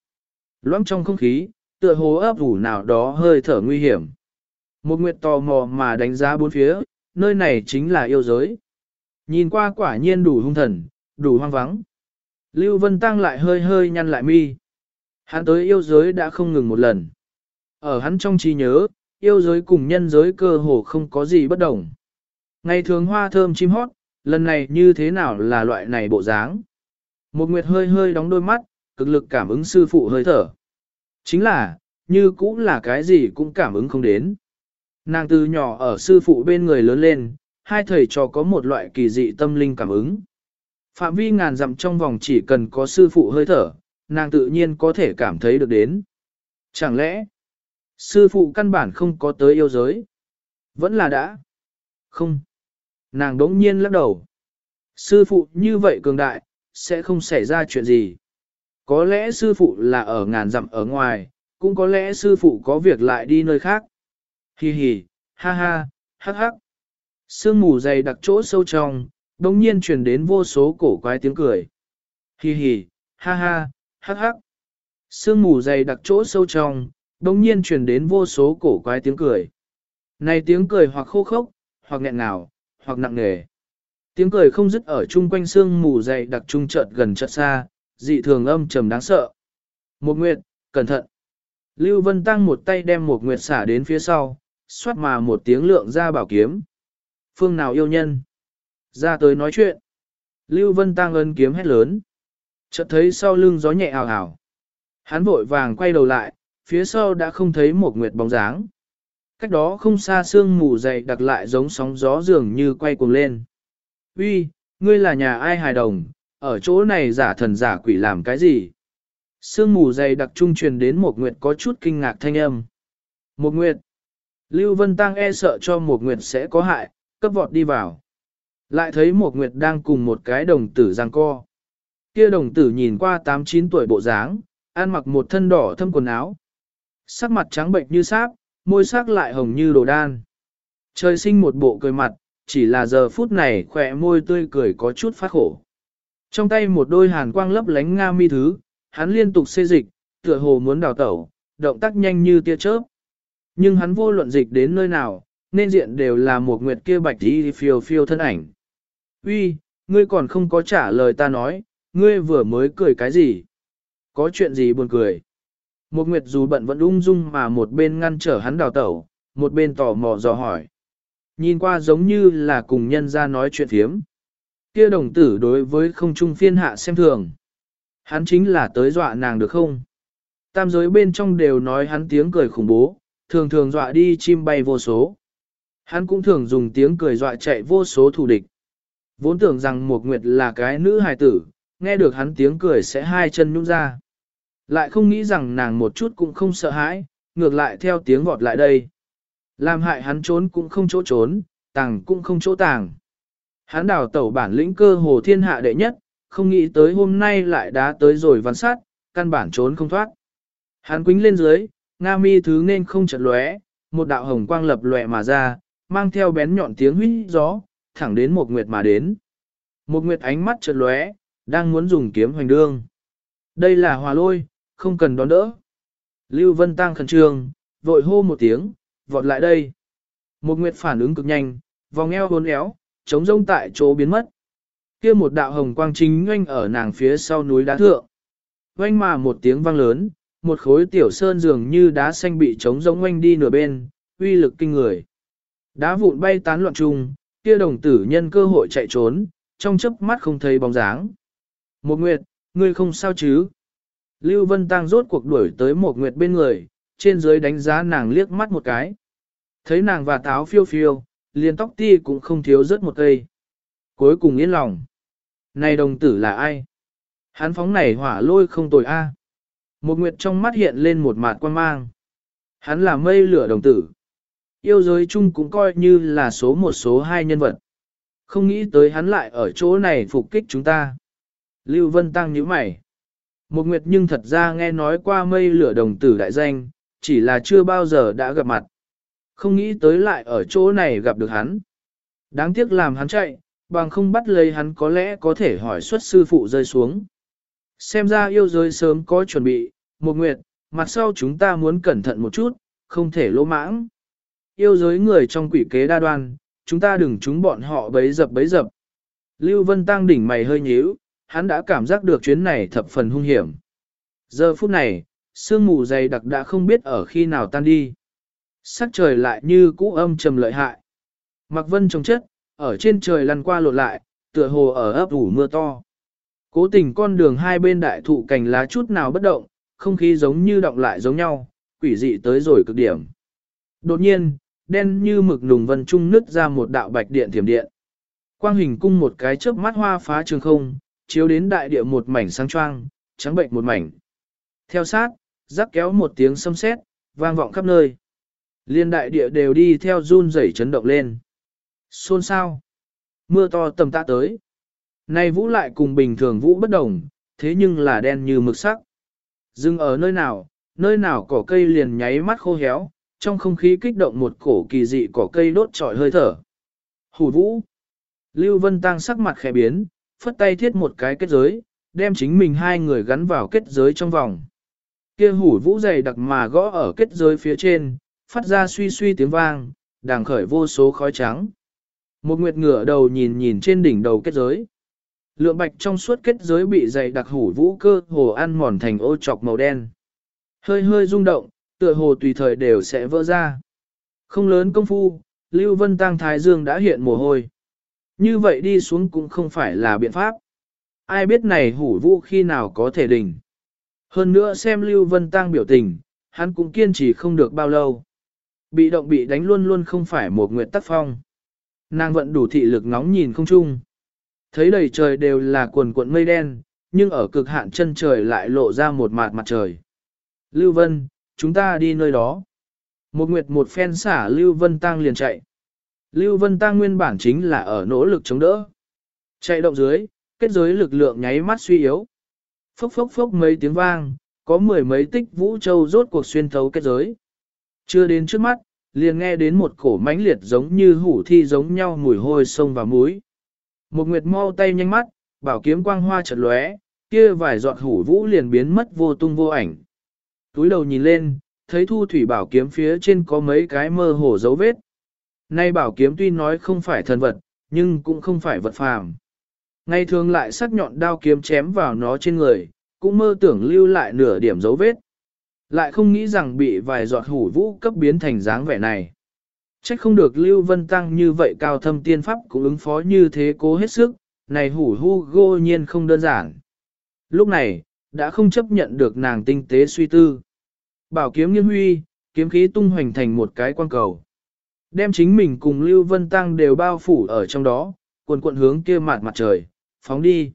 Loãng trong không khí, tựa hồ ấp ủ nào đó hơi thở nguy hiểm. Một nguyệt tò mò mà đánh giá bốn phía, nơi này chính là yêu giới. Nhìn qua quả nhiên đủ hung thần, đủ hoang vắng. Lưu Vân Tăng lại hơi hơi nhăn lại mi. Hắn tới yêu giới đã không ngừng một lần. Ở hắn trong trí nhớ, yêu giới cùng nhân giới cơ hồ không có gì bất đồng. Ngày thường hoa thơm chim hót, lần này như thế nào là loại này bộ dáng. Một nguyệt hơi hơi đóng đôi mắt, cực lực cảm ứng sư phụ hơi thở. Chính là, như cũng là cái gì cũng cảm ứng không đến. Nàng từ nhỏ ở sư phụ bên người lớn lên, hai thầy trò có một loại kỳ dị tâm linh cảm ứng. Phạm vi ngàn dặm trong vòng chỉ cần có sư phụ hơi thở, nàng tự nhiên có thể cảm thấy được đến. Chẳng lẽ, sư phụ căn bản không có tới yêu giới? Vẫn là đã. Không. Nàng đống nhiên lắc đầu. Sư phụ như vậy cường đại, sẽ không xảy ra chuyện gì. Có lẽ sư phụ là ở ngàn dặm ở ngoài, cũng có lẽ sư phụ có việc lại đi nơi khác. Hi hi, ha ha, hắc hắc. Sương mù dày đặc chỗ sâu trong, đồng nhiên truyền đến vô số cổ quái tiếng cười. Hi hi, ha ha, hắc hắc. Sương mù dày đặc chỗ sâu trong, đồng nhiên truyền đến vô số cổ quái tiếng cười. Này tiếng cười hoặc khô khốc, hoặc nghẹn ngào, hoặc nặng nề. Tiếng cười không dứt ở chung quanh sương mù dày đặc trung chợt gần chợt xa, dị thường âm trầm đáng sợ. Một nguyệt, cẩn thận. Lưu Vân Tăng một tay đem một nguyệt xả đến phía sau, xoát mà một tiếng lượng ra bảo kiếm. Phương nào yêu nhân? Ra tới nói chuyện. Lưu Vân Tăng ân kiếm hét lớn. Chợt thấy sau lưng gió nhẹ ảo ảo. Hắn vội vàng quay đầu lại, phía sau đã không thấy một nguyệt bóng dáng. Cách đó không xa sương mù dày đặc lại giống sóng gió dường như quay cuồng lên. Uy, ngươi là nhà ai hài đồng, ở chỗ này giả thần giả quỷ làm cái gì? Sương mù dày đặc trung truyền đến một nguyệt có chút kinh ngạc thanh âm. Một nguyệt. Lưu Vân Tăng e sợ cho một nguyệt sẽ có hại, cấp vọt đi vào. Lại thấy một nguyệt đang cùng một cái đồng tử giang co. Kia đồng tử nhìn qua 8-9 tuổi bộ dáng, ăn mặc một thân đỏ thâm quần áo. Sắc mặt trắng bệnh như sáp, môi sắc lại hồng như đồ đan. Trời sinh một bộ cười mặt, chỉ là giờ phút này khỏe môi tươi cười có chút phát khổ. Trong tay một đôi hàn quang lấp lánh nga mi thứ, hắn liên tục xê dịch, tựa hồ muốn đào tẩu, động tác nhanh như tia chớp. Nhưng hắn vô luận dịch đến nơi nào, nên diện đều là một nguyệt kia bạch đi phiêu phiêu thân ảnh. Uy, ngươi còn không có trả lời ta nói, ngươi vừa mới cười cái gì? Có chuyện gì buồn cười? Một nguyệt dù bận vẫn ung dung mà một bên ngăn trở hắn đào tẩu, một bên tò mò dò hỏi. Nhìn qua giống như là cùng nhân ra nói chuyện thiếm. Kia đồng tử đối với không trung phiên hạ xem thường. Hắn chính là tới dọa nàng được không? Tam giới bên trong đều nói hắn tiếng cười khủng bố, thường thường dọa đi chim bay vô số. Hắn cũng thường dùng tiếng cười dọa chạy vô số thù địch. Vốn tưởng rằng Mộc nguyệt là cái nữ hài tử, nghe được hắn tiếng cười sẽ hai chân nhung ra. Lại không nghĩ rằng nàng một chút cũng không sợ hãi, ngược lại theo tiếng vọt lại đây. Làm hại hắn trốn cũng không chỗ trốn, tàng cũng không chỗ tàng. Hán đào tẩu bản lĩnh cơ hồ thiên hạ đệ nhất, không nghĩ tới hôm nay lại đã tới rồi văn sát, căn bản trốn không thoát. Hán quính lên dưới, Nga mi thứ nên không chật lóe, một đạo hồng quang lập lòe mà ra, mang theo bén nhọn tiếng huýt gió, thẳng đến một nguyệt mà đến. Một nguyệt ánh mắt chật lóe, đang muốn dùng kiếm hoành đương. Đây là hòa lôi, không cần đón đỡ. Lưu Vân Tăng khẩn trương, vội hô một tiếng, vọt lại đây. Một nguyệt phản ứng cực nhanh, vòng eo hốn éo, chống rông tại chỗ biến mất. kia một đạo hồng quang chính ngoanh ở nàng phía sau núi đá thượng. Oanh mà một tiếng vang lớn, một khối tiểu sơn dường như đá xanh bị chống rông ngoanh đi nửa bên, uy lực kinh người. Đá vụn bay tán loạn chung, kia đồng tử nhân cơ hội chạy trốn, trong chớp mắt không thấy bóng dáng. Một nguyệt, ngươi không sao chứ? Lưu Vân Tăng rốt cuộc đuổi tới một nguyệt bên người, trên dưới đánh giá nàng liếc mắt một cái. Thấy nàng và táo phiêu phiêu, liền tóc ti cũng không thiếu rớt một cây. Cuối cùng yên lòng. Này đồng tử là ai? Hắn phóng này hỏa lôi không tồi a. Một nguyệt trong mắt hiện lên một mạt quan mang. Hắn là mây lửa đồng tử. Yêu giới chung cũng coi như là số một số hai nhân vật. Không nghĩ tới hắn lại ở chỗ này phục kích chúng ta. Lưu Vân Tăng nhíu mày. Một nguyệt nhưng thật ra nghe nói qua mây lửa đồng tử đại danh, chỉ là chưa bao giờ đã gặp mặt. Không nghĩ tới lại ở chỗ này gặp được hắn. Đáng tiếc làm hắn chạy, bằng không bắt lấy hắn có lẽ có thể hỏi xuất sư phụ rơi xuống. Xem ra yêu giới sớm có chuẩn bị, một nguyệt, mặt sau chúng ta muốn cẩn thận một chút, không thể lỗ mãng. Yêu giới người trong quỷ kế đa đoan, chúng ta đừng chúng bọn họ bấy dập bấy dập. Lưu Vân Tăng đỉnh mày hơi nhíu, hắn đã cảm giác được chuyến này thập phần hung hiểm. Giờ phút này, sương mù dày đặc đã không biết ở khi nào tan đi. Sắc trời lại như cũ âm trầm lợi hại. Mặc vân trồng chất, ở trên trời lăn qua lột lại, tựa hồ ở ấp ủ mưa to. Cố tình con đường hai bên đại thụ cành lá chút nào bất động, không khí giống như động lại giống nhau, quỷ dị tới rồi cực điểm. Đột nhiên, đen như mực nùng vân trung nứt ra một đạo bạch điện thiểm điện. Quang hình cung một cái chớp mắt hoa phá trường không, chiếu đến đại địa một mảnh sáng choang, trắng bệnh một mảnh. Theo sát, rắc kéo một tiếng xâm xét, vang vọng khắp nơi. Liên đại địa đều đi theo run rẩy chấn động lên. Xôn sao? Mưa to tầm tạ tới. nay vũ lại cùng bình thường vũ bất đồng, thế nhưng là đen như mực sắc. Dừng ở nơi nào, nơi nào cỏ cây liền nháy mắt khô héo, trong không khí kích động một cổ kỳ dị cỏ cây đốt trọi hơi thở. Hủ vũ. Lưu Vân Tăng sắc mặt khẽ biến, phất tay thiết một cái kết giới, đem chính mình hai người gắn vào kết giới trong vòng. Kia hủ vũ dày đặc mà gõ ở kết giới phía trên, phát ra suy suy tiếng vang, đàng khởi vô số khói trắng. Một nguyệt ngửa đầu nhìn nhìn trên đỉnh đầu kết giới. Lượng bạch trong suốt kết giới bị dày đặc hủ vũ cơ hồ ăn mòn thành ô trọc màu đen. Hơi hơi rung động, tựa hồ tùy thời đều sẽ vỡ ra. Không lớn công phu, Lưu Vân Tăng Thái Dương đã hiện mồ hôi. Như vậy đi xuống cũng không phải là biện pháp. Ai biết này hủ vũ khi nào có thể đỉnh. Hơn nữa xem Lưu Vân Tăng biểu tình, hắn cũng kiên trì không được bao lâu. Bị động bị đánh luôn luôn không phải một Nguyệt tác phong. Nàng vẫn đủ thị lực ngóng nhìn không chung. Thấy đầy trời đều là cuồn cuộn mây đen, nhưng ở cực hạn chân trời lại lộ ra một mạt mặt trời. Lưu Vân, chúng ta đi nơi đó. Một nguyệt một phen xả Lưu Vân Tăng liền chạy. Lưu Vân Tăng nguyên bản chính là ở nỗ lực chống đỡ. Chạy động dưới, kết giới lực lượng nháy mắt suy yếu. Phốc phốc phốc mấy tiếng vang, có mười mấy tích vũ châu rốt cuộc xuyên thấu kết giới. Chưa đến trước mắt, liền nghe đến một cổ mãnh liệt giống như hủ thi giống nhau mùi hôi sông và muối. Một nguyệt mau tay nhanh mắt, bảo kiếm quang hoa chợt lóe, kia vài giọt hủ vũ liền biến mất vô tung vô ảnh. Túi đầu nhìn lên, thấy thu thủy bảo kiếm phía trên có mấy cái mơ hồ dấu vết. Nay bảo kiếm tuy nói không phải thần vật, nhưng cũng không phải vật phàm. Ngày thường lại sắc nhọn đao kiếm chém vào nó trên người, cũng mơ tưởng lưu lại nửa điểm dấu vết. Lại không nghĩ rằng bị vài giọt hủ vũ cấp biến thành dáng vẻ này. Trách không được Lưu Vân Tăng như vậy cao thâm tiên pháp cũng ứng phó như thế cố hết sức, này hủ hu gô nhiên không đơn giản. Lúc này, đã không chấp nhận được nàng tinh tế suy tư. Bảo kiếm nghiêng huy, kiếm khí tung hoành thành một cái quan cầu. Đem chính mình cùng Lưu Vân Tăng đều bao phủ ở trong đó, quần quận hướng kia mặt mặt trời, phóng đi.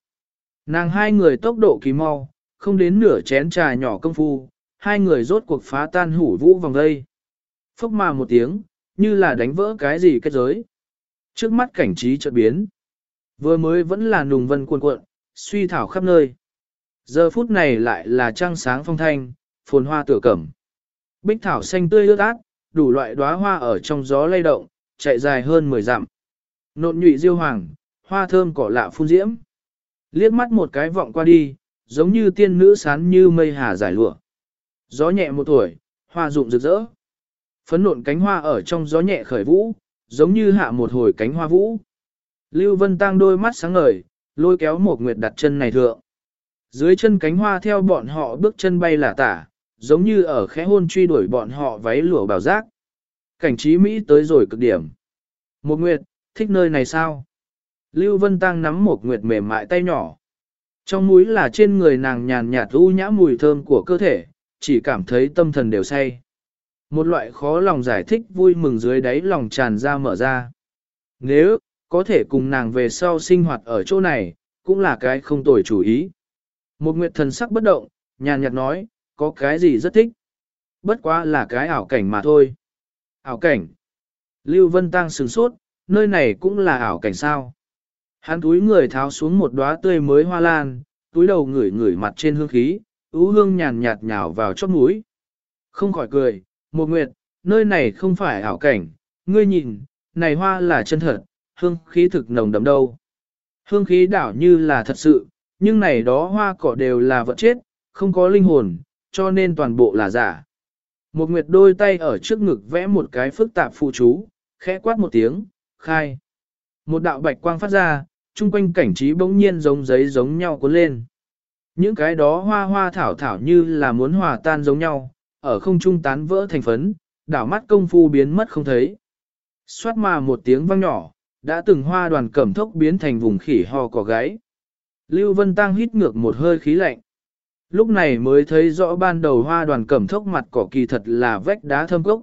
Nàng hai người tốc độ kỳ mau, không đến nửa chén trà nhỏ công phu, hai người rốt cuộc phá tan hủ vũ vòng đây. Phốc mà một tiếng, như là đánh vỡ cái gì kết giới. Trước mắt cảnh trí chợt biến. Vừa mới vẫn là nùng vân cuồn cuộn, suy thảo khắp nơi. Giờ phút này lại là trăng sáng phong thanh, phồn hoa tựa cẩm. Bích thảo xanh tươi ướt át, đủ loại đóa hoa ở trong gió lay động, chạy dài hơn 10 dặm. Nộn nhụy diêu hoàng, hoa thơm cỏ lạ phun diễm. Liếc mắt một cái vọng qua đi, giống như tiên nữ sán như mây hà giải lụa. Gió nhẹ một tuổi, hoa rụng rực rỡ. Phấn nộn cánh hoa ở trong gió nhẹ khởi vũ, giống như hạ một hồi cánh hoa vũ. Lưu Vân Tăng đôi mắt sáng ngời, lôi kéo một nguyệt đặt chân này thượng. Dưới chân cánh hoa theo bọn họ bước chân bay là tả, giống như ở khẽ hôn truy đuổi bọn họ váy lụa bảo giác. Cảnh trí Mỹ tới rồi cực điểm. Một nguyệt, thích nơi này sao? Lưu Vân Tăng nắm một nguyệt mềm mại tay nhỏ. Trong mũi là trên người nàng nhàn nhạt u nhã mùi thơm của cơ thể, chỉ cảm thấy tâm thần đều say. Một loại khó lòng giải thích vui mừng dưới đáy lòng tràn ra mở ra. Nếu, có thể cùng nàng về sau sinh hoạt ở chỗ này, cũng là cái không tồi chủ ý. Một nguyệt thần sắc bất động, nhàn nhạt nói, có cái gì rất thích. Bất quá là cái ảo cảnh mà thôi. Ảo cảnh. Lưu Vân Tăng sừng sốt, nơi này cũng là ảo cảnh sao. Hắn túi người tháo xuống một đóa tươi mới hoa lan, túi đầu ngửi ngửi mặt trên hương khí, ú hương nhàn nhạt nhào vào chóp mũi. Không khỏi cười, một nguyệt, nơi này không phải ảo cảnh, ngươi nhìn, này hoa là chân thật, hương khí thực nồng đậm đâu. Hương khí đảo như là thật sự, nhưng này đó hoa cỏ đều là vật chết, không có linh hồn, cho nên toàn bộ là giả. Một nguyệt đôi tay ở trước ngực vẽ một cái phức tạp phụ chú, khẽ quát một tiếng, khai. Một đạo bạch quang phát ra, chung quanh cảnh trí bỗng nhiên giống giấy giống nhau cuốn lên. Những cái đó hoa hoa thảo thảo như là muốn hòa tan giống nhau, ở không trung tán vỡ thành phấn, đảo mắt công phu biến mất không thấy. Xoát mà một tiếng vang nhỏ, đã từng hoa đoàn cẩm thốc biến thành vùng khỉ ho cỏ gáy. Lưu Vân Tăng hít ngược một hơi khí lạnh. Lúc này mới thấy rõ ban đầu hoa đoàn cẩm thốc mặt cỏ kỳ thật là vách đá thâm cốc.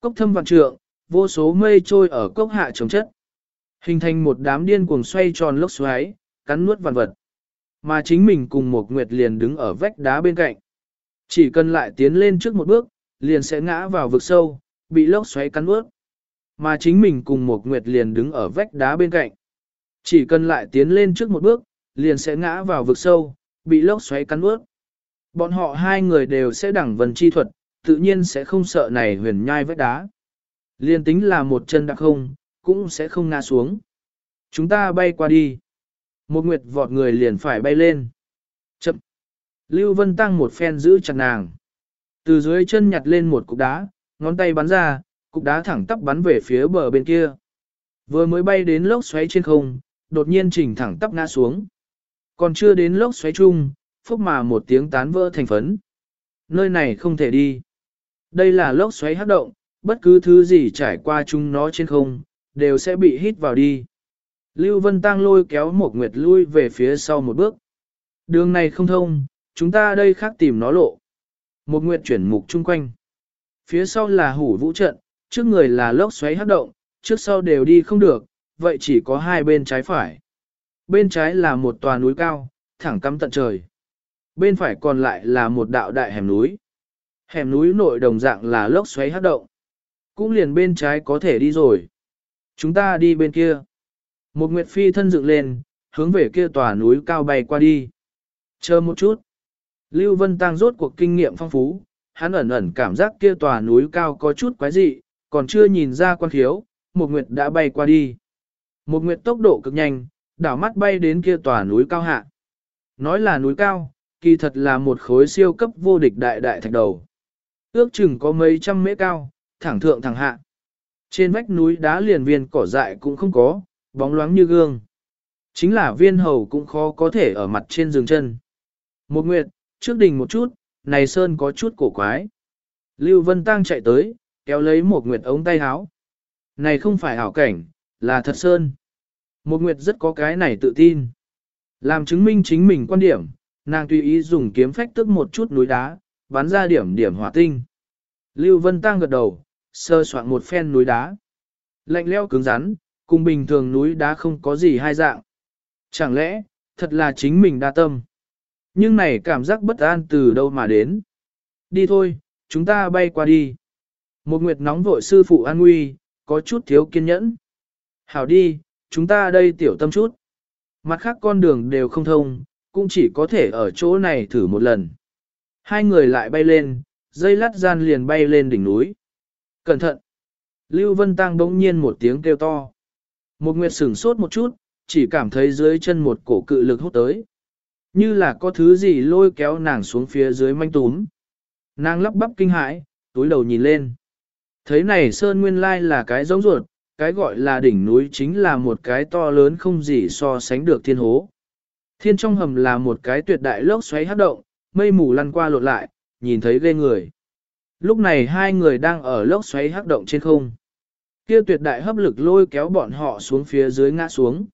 Cốc thâm vạn trượng, vô số mây trôi ở cốc hạ trồng chất. Hình thành một đám điên cuồng xoay tròn lốc xoáy, cắn nuốt vạn vật. Mà chính mình cùng một nguyệt liền đứng ở vách đá bên cạnh. Chỉ cần lại tiến lên trước một bước, liền sẽ ngã vào vực sâu, bị lốc xoáy cắn ướt. Mà chính mình cùng một nguyệt liền đứng ở vách đá bên cạnh. Chỉ cần lại tiến lên trước một bước, liền sẽ ngã vào vực sâu, bị lốc xoáy cắn ướt. Bọn họ hai người đều sẽ đẳng vần chi thuật, tự nhiên sẽ không sợ này huyền nhai vách đá. Liên tính là một chân đặc không, cũng sẽ không ngã xuống. Chúng ta bay qua đi. Một nguyệt vọt người liền phải bay lên. Chậm. Lưu Vân Tăng một phen giữ chặt nàng. Từ dưới chân nhặt lên một cục đá, ngón tay bắn ra, cục đá thẳng tắp bắn về phía bờ bên kia. Vừa mới bay đến lốc xoáy trên không, đột nhiên chỉnh thẳng tắp ngã xuống. Còn chưa đến lốc xoáy chung, phúc mà một tiếng tán vỡ thành phấn. Nơi này không thể đi. Đây là lốc xoáy hấp động, bất cứ thứ gì trải qua chúng nó trên không, đều sẽ bị hít vào đi. Lưu Vân Tăng lôi kéo một nguyệt lui về phía sau một bước. Đường này không thông, chúng ta đây khác tìm nó lộ. Một nguyệt chuyển mục chung quanh. Phía sau là hủ vũ trận, trước người là lốc xoáy hấp động, trước sau đều đi không được, vậy chỉ có hai bên trái phải. Bên trái là một tòa núi cao, thẳng cắm tận trời. Bên phải còn lại là một đạo đại hẻm núi. Hẻm núi nội đồng dạng là lốc xoáy hấp động. Cũng liền bên trái có thể đi rồi. Chúng ta đi bên kia. Một nguyệt phi thân dựng lên, hướng về kia tòa núi cao bay qua đi. Chờ một chút. Lưu Vân Tăng rốt cuộc kinh nghiệm phong phú, hắn ẩn ẩn cảm giác kia tòa núi cao có chút quái dị, còn chưa nhìn ra quan khiếu, một nguyệt đã bay qua đi. Một nguyệt tốc độ cực nhanh, đảo mắt bay đến kia tòa núi cao hạ. Nói là núi cao, kỳ thật là một khối siêu cấp vô địch đại đại thạch đầu. Ước chừng có mấy trăm mễ cao, thẳng thượng thẳng hạ. Trên vách núi đá liền viên cỏ dại cũng không có, bóng loáng như gương. Chính là viên hầu cũng khó có thể ở mặt trên giường chân. Một nguyệt, trước đình một chút, này sơn có chút cổ quái. Lưu Vân Tăng chạy tới, kéo lấy một nguyệt ống tay áo. Này không phải ảo cảnh, là thật sơn. Một nguyệt rất có cái này tự tin. Làm chứng minh chính mình quan điểm, nàng tùy ý dùng kiếm phách tức một chút núi đá, bắn ra điểm điểm hỏa tinh. Lưu Vân Tăng gật đầu, sơ soạn một phen núi đá. Lạnh leo cứng rắn, cùng bình thường núi đá không có gì hai dạng. Chẳng lẽ, thật là chính mình đa tâm. Nhưng này cảm giác bất an từ đâu mà đến. Đi thôi, chúng ta bay qua đi. Một nguyệt nóng vội sư phụ an nguy, có chút thiếu kiên nhẫn. Hảo đi, chúng ta đây tiểu tâm chút. Mặt khác con đường đều không thông, cũng chỉ có thể ở chỗ này thử một lần. Hai người lại bay lên, dây lát gian liền bay lên đỉnh núi. Cẩn thận! Lưu Vân Tăng bỗng nhiên một tiếng kêu to. Một nguyệt sửng sốt một chút, chỉ cảm thấy dưới chân một cổ cự lực hút tới. Như là có thứ gì lôi kéo nàng xuống phía dưới manh túm. Nàng lắp bắp kinh hãi, túi đầu nhìn lên. Thấy này sơn nguyên lai là cái giống ruột, cái gọi là đỉnh núi chính là một cái to lớn không gì so sánh được thiên hố. Thiên trong hầm là một cái tuyệt đại lốc xoáy hấp động, mây mù lăn qua lộn lại, nhìn thấy ghê người. Lúc này hai người đang ở lốc xoáy hấp động trên không. Kia tuyệt đại hấp lực lôi kéo bọn họ xuống phía dưới ngã xuống.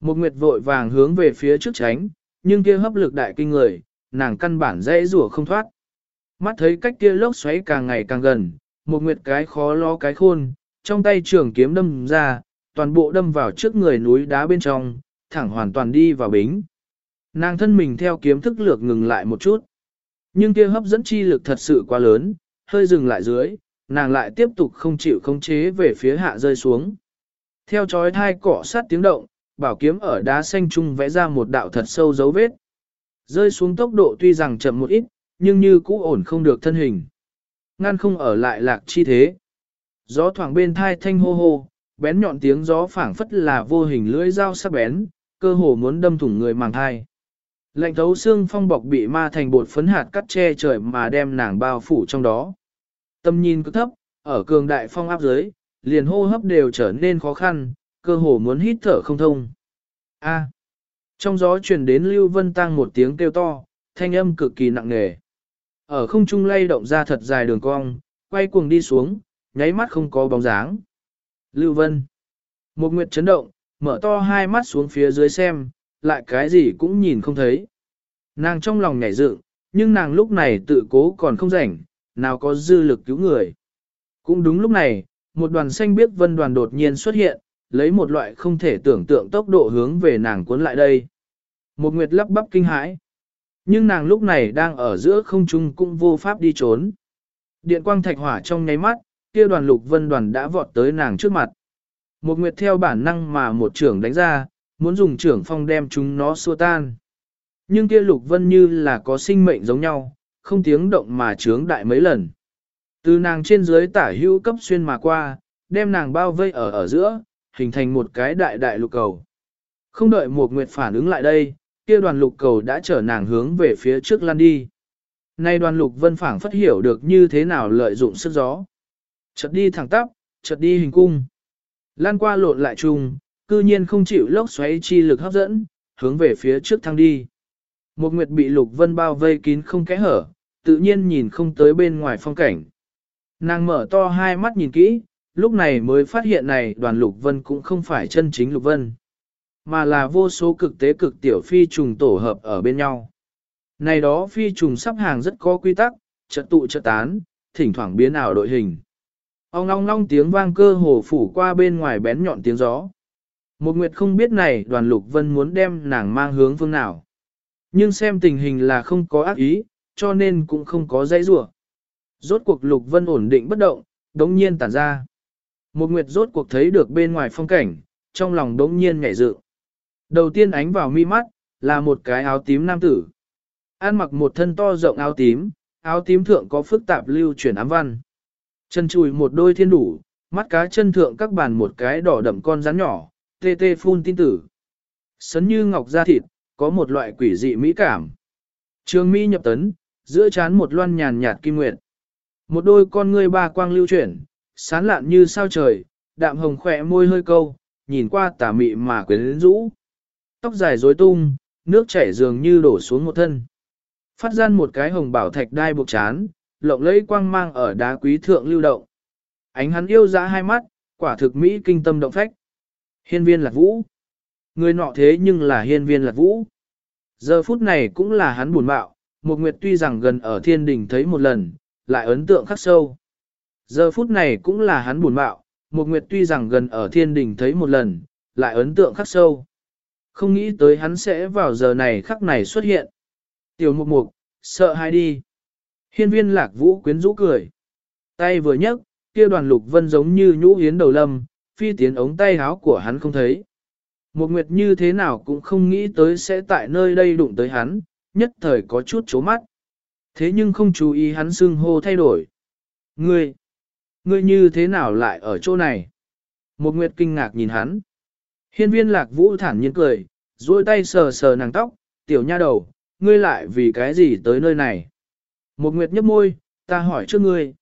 Một nguyệt vội vàng hướng về phía trước tránh, nhưng kia hấp lực đại kinh người, nàng căn bản dễ rủa không thoát. Mắt thấy cách kia lốc xoáy càng ngày càng gần, một nguyệt cái khó lo cái khôn, trong tay trường kiếm đâm ra, toàn bộ đâm vào trước người núi đá bên trong, thẳng hoàn toàn đi vào bính. Nàng thân mình theo kiếm thức lược ngừng lại một chút. Nhưng kia hấp dẫn chi lực thật sự quá lớn, hơi dừng lại dưới, nàng lại tiếp tục không chịu khống chế về phía hạ rơi xuống. Theo chói thai cỏ sát tiếng động, bảo kiếm ở đá xanh trung vẽ ra một đạo thật sâu dấu vết. Rơi xuống tốc độ tuy rằng chậm một ít, nhưng như cũ ổn không được thân hình. Ngăn không ở lại lạc chi thế. Gió thoảng bên thai thanh hô hô, bén nhọn tiếng gió phảng phất là vô hình lưỡi dao sắc bén, cơ hồ muốn đâm thủng người màng thai. Lạnh thấu xương phong bọc bị ma thành bột phấn hạt cắt che trời mà đem nàng bao phủ trong đó. Tâm nhìn cứ thấp, ở cường đại phong áp dưới, liền hô hấp đều trở nên khó khăn, cơ hồ muốn hít thở không thông. A. Trong gió truyền đến Lưu Vân Tăng một tiếng kêu to, thanh âm cực kỳ nặng nề. Ở không trung lay động ra thật dài đường cong, quay cuồng đi xuống, nháy mắt không có bóng dáng. Lưu Vân. Một nguyệt chấn động, mở to hai mắt xuống phía dưới xem, lại cái gì cũng nhìn không thấy. Nàng trong lòng nhảy dựng, nhưng nàng lúc này tự cố còn không rảnh, nào có dư lực cứu người. Cũng đúng lúc này, một đoàn xanh biếc vân đoàn đột nhiên xuất hiện, lấy một loại không thể tưởng tượng tốc độ hướng về nàng cuốn lại đây. Một nguyệt lắp bắp kinh hãi. Nhưng nàng lúc này đang ở giữa không trung cũng vô pháp đi trốn. Điện quang thạch hỏa trong nháy mắt, kia đoàn lục vân đoàn đã vọt tới nàng trước mặt. Một nguyệt theo bản năng mà một trưởng đánh ra, muốn dùng trưởng phong đem chúng nó xua tan. Nhưng kia lục vân như là có sinh mệnh giống nhau, không tiếng động mà trướng đại mấy lần. Từ nàng trên dưới tả hữu cấp xuyên mà qua, đem nàng bao vây ở ở giữa, hình thành một cái đại đại lục cầu. Không đợi một nguyệt phản ứng lại đây, kia đoàn lục cầu đã chở nàng hướng về phía trước lăn đi. Nay đoàn lục vân phảng phất hiểu được như thế nào lợi dụng sức gió. Chợt đi thẳng tắp, chợt đi hình cung. Lan qua lộn lại chung, cư nhiên không chịu lốc xoáy chi lực hấp dẫn, hướng về phía trước thăng đi. Một nguyệt bị lục vân bao vây kín không kẽ hở, tự nhiên nhìn không tới bên ngoài phong cảnh. Nàng mở to hai mắt nhìn kỹ, lúc này mới phát hiện này đoàn lục vân cũng không phải chân chính lục vân, mà là vô số cực tế cực tiểu phi trùng tổ hợp ở bên nhau. Này đó phi trùng sắp hàng rất có quy tắc, chợt tụ chợt tán, thỉnh thoảng biến ảo đội hình. Ông long long tiếng vang cơ hồ phủ qua bên ngoài bén nhọn tiếng gió. Một nguyệt không biết này đoàn lục vân muốn đem nàng mang hướng phương nào. Nhưng xem tình hình là không có ác ý, cho nên cũng không có dãy rủa. Rốt cuộc lục vân ổn định bất động, đống nhiên tản ra. Một nguyệt rốt cuộc thấy được bên ngoài phong cảnh, trong lòng đống nhiên nhảy dự. Đầu tiên ánh vào mi mắt, là một cái áo tím nam tử. An mặc một thân to rộng áo tím, áo tím thượng có phức tạp lưu chuyển ám văn. Chân chùi một đôi thiên đủ, mắt cá chân thượng các bàn một cái đỏ đậm con rắn nhỏ, tê tê phun tin tử. Sấn như ngọc da thịt, có một loại quỷ dị mỹ cảm. Trường mỹ nhập tấn, giữa chán một loan nhàn nhạt kim nguyệt. Một đôi con ngươi ba quang lưu chuyển, sán lạn như sao trời, đạm hồng khỏe môi hơi câu, nhìn qua tà mị mà quyến rũ. Tóc dài rối tung, nước chảy dường như đổ xuống một thân. Phát gian một cái hồng bảo thạch đai buộc chán, lộng lẫy quang mang ở đá quý thượng lưu động. Ánh hắn yêu dã hai mắt, quả thực mỹ kinh tâm động phách. Hiên viên lạc vũ. Người nọ thế nhưng là hiên viên lạc vũ. Giờ phút này cũng là hắn buồn bạo, một nguyệt tuy rằng gần ở thiên đình thấy một lần, lại ấn tượng khắc sâu. Giờ phút này cũng là hắn buồn bạo, một nguyệt tuy rằng gần ở thiên đình thấy một lần, lại ấn tượng khắc sâu. Không nghĩ tới hắn sẽ vào giờ này khắc này xuất hiện. Tiểu mục mục, sợ hai đi. Hiên viên lạc vũ quyến rũ cười. Tay vừa nhấc, kia đoàn lục vân giống như nhũ hiến đầu lâm, phi tiến ống tay háo của hắn không thấy. Một nguyệt như thế nào cũng không nghĩ tới sẽ tại nơi đây đụng tới hắn, nhất thời có chút chố mắt. Thế nhưng không chú ý hắn xưng hô thay đổi. Ngươi, ngươi như thế nào lại ở chỗ này? Một nguyệt kinh ngạc nhìn hắn. Hiên viên lạc vũ thản nhiên cười, duỗi tay sờ sờ nàng tóc, tiểu nha đầu, ngươi lại vì cái gì tới nơi này? Một nguyệt nhấp môi, Ta hỏi trước ngươi.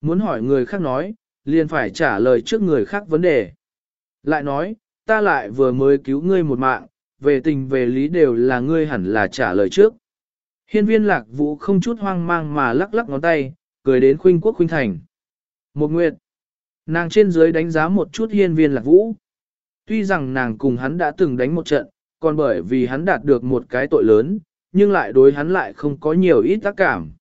Muốn hỏi người khác nói, liền phải trả lời trước người khác vấn đề. Lại nói, ta lại vừa mới cứu ngươi một mạng, về tình về lý đều là ngươi hẳn là trả lời trước. Hiên viên lạc vũ không chút hoang mang mà lắc lắc ngón tay, cười đến khuynh quốc khuynh thành. Một nguyệt, nàng trên dưới đánh giá một chút hiên viên lạc vũ. Tuy rằng nàng cùng hắn đã từng đánh một trận, còn bởi vì hắn đạt được một cái tội lớn, nhưng lại đối hắn lại không có nhiều ít tác cảm.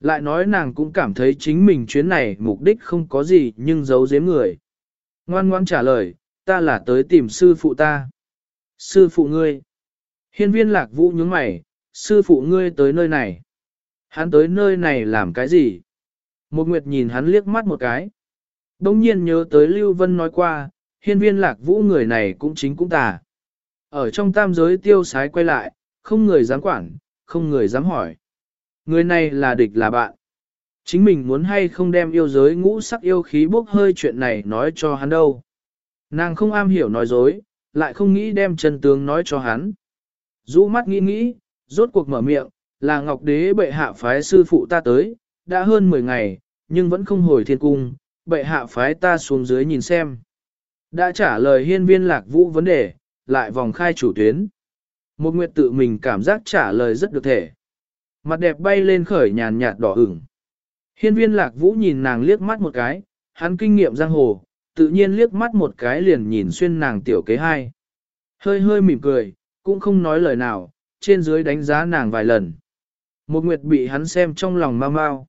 Lại nói nàng cũng cảm thấy chính mình chuyến này mục đích không có gì nhưng giấu giếm người. Ngoan ngoan trả lời, ta là tới tìm sư phụ ta. Sư phụ ngươi. Hiên viên lạc vũ nhướng mày, sư phụ ngươi tới nơi này. Hắn tới nơi này làm cái gì? Một nguyệt nhìn hắn liếc mắt một cái. Đông nhiên nhớ tới Lưu Vân nói qua, hiên viên lạc vũ người này cũng chính cũng tà. Ở trong tam giới tiêu sái quay lại, không người dám quản, không người dám hỏi. Người này là địch là bạn. Chính mình muốn hay không đem yêu giới ngũ sắc yêu khí bốc hơi chuyện này nói cho hắn đâu. Nàng không am hiểu nói dối, lại không nghĩ đem chân tướng nói cho hắn. Rũ mắt nghĩ nghĩ, rốt cuộc mở miệng, là Ngọc Đế bệ hạ phái sư phụ ta tới, đã hơn 10 ngày, nhưng vẫn không hồi thiên cung, bệ hạ phái ta xuống dưới nhìn xem. Đã trả lời hiên viên lạc vũ vấn đề, lại vòng khai chủ tuyến. Một nguyệt tự mình cảm giác trả lời rất được thể. Mặt đẹp bay lên khởi nhàn nhạt đỏ ửng. Hiên viên lạc vũ nhìn nàng liếc mắt một cái, hắn kinh nghiệm giang hồ, tự nhiên liếc mắt một cái liền nhìn xuyên nàng tiểu kế hai. Hơi hơi mỉm cười, cũng không nói lời nào, trên dưới đánh giá nàng vài lần. Một nguyệt bị hắn xem trong lòng mau mau.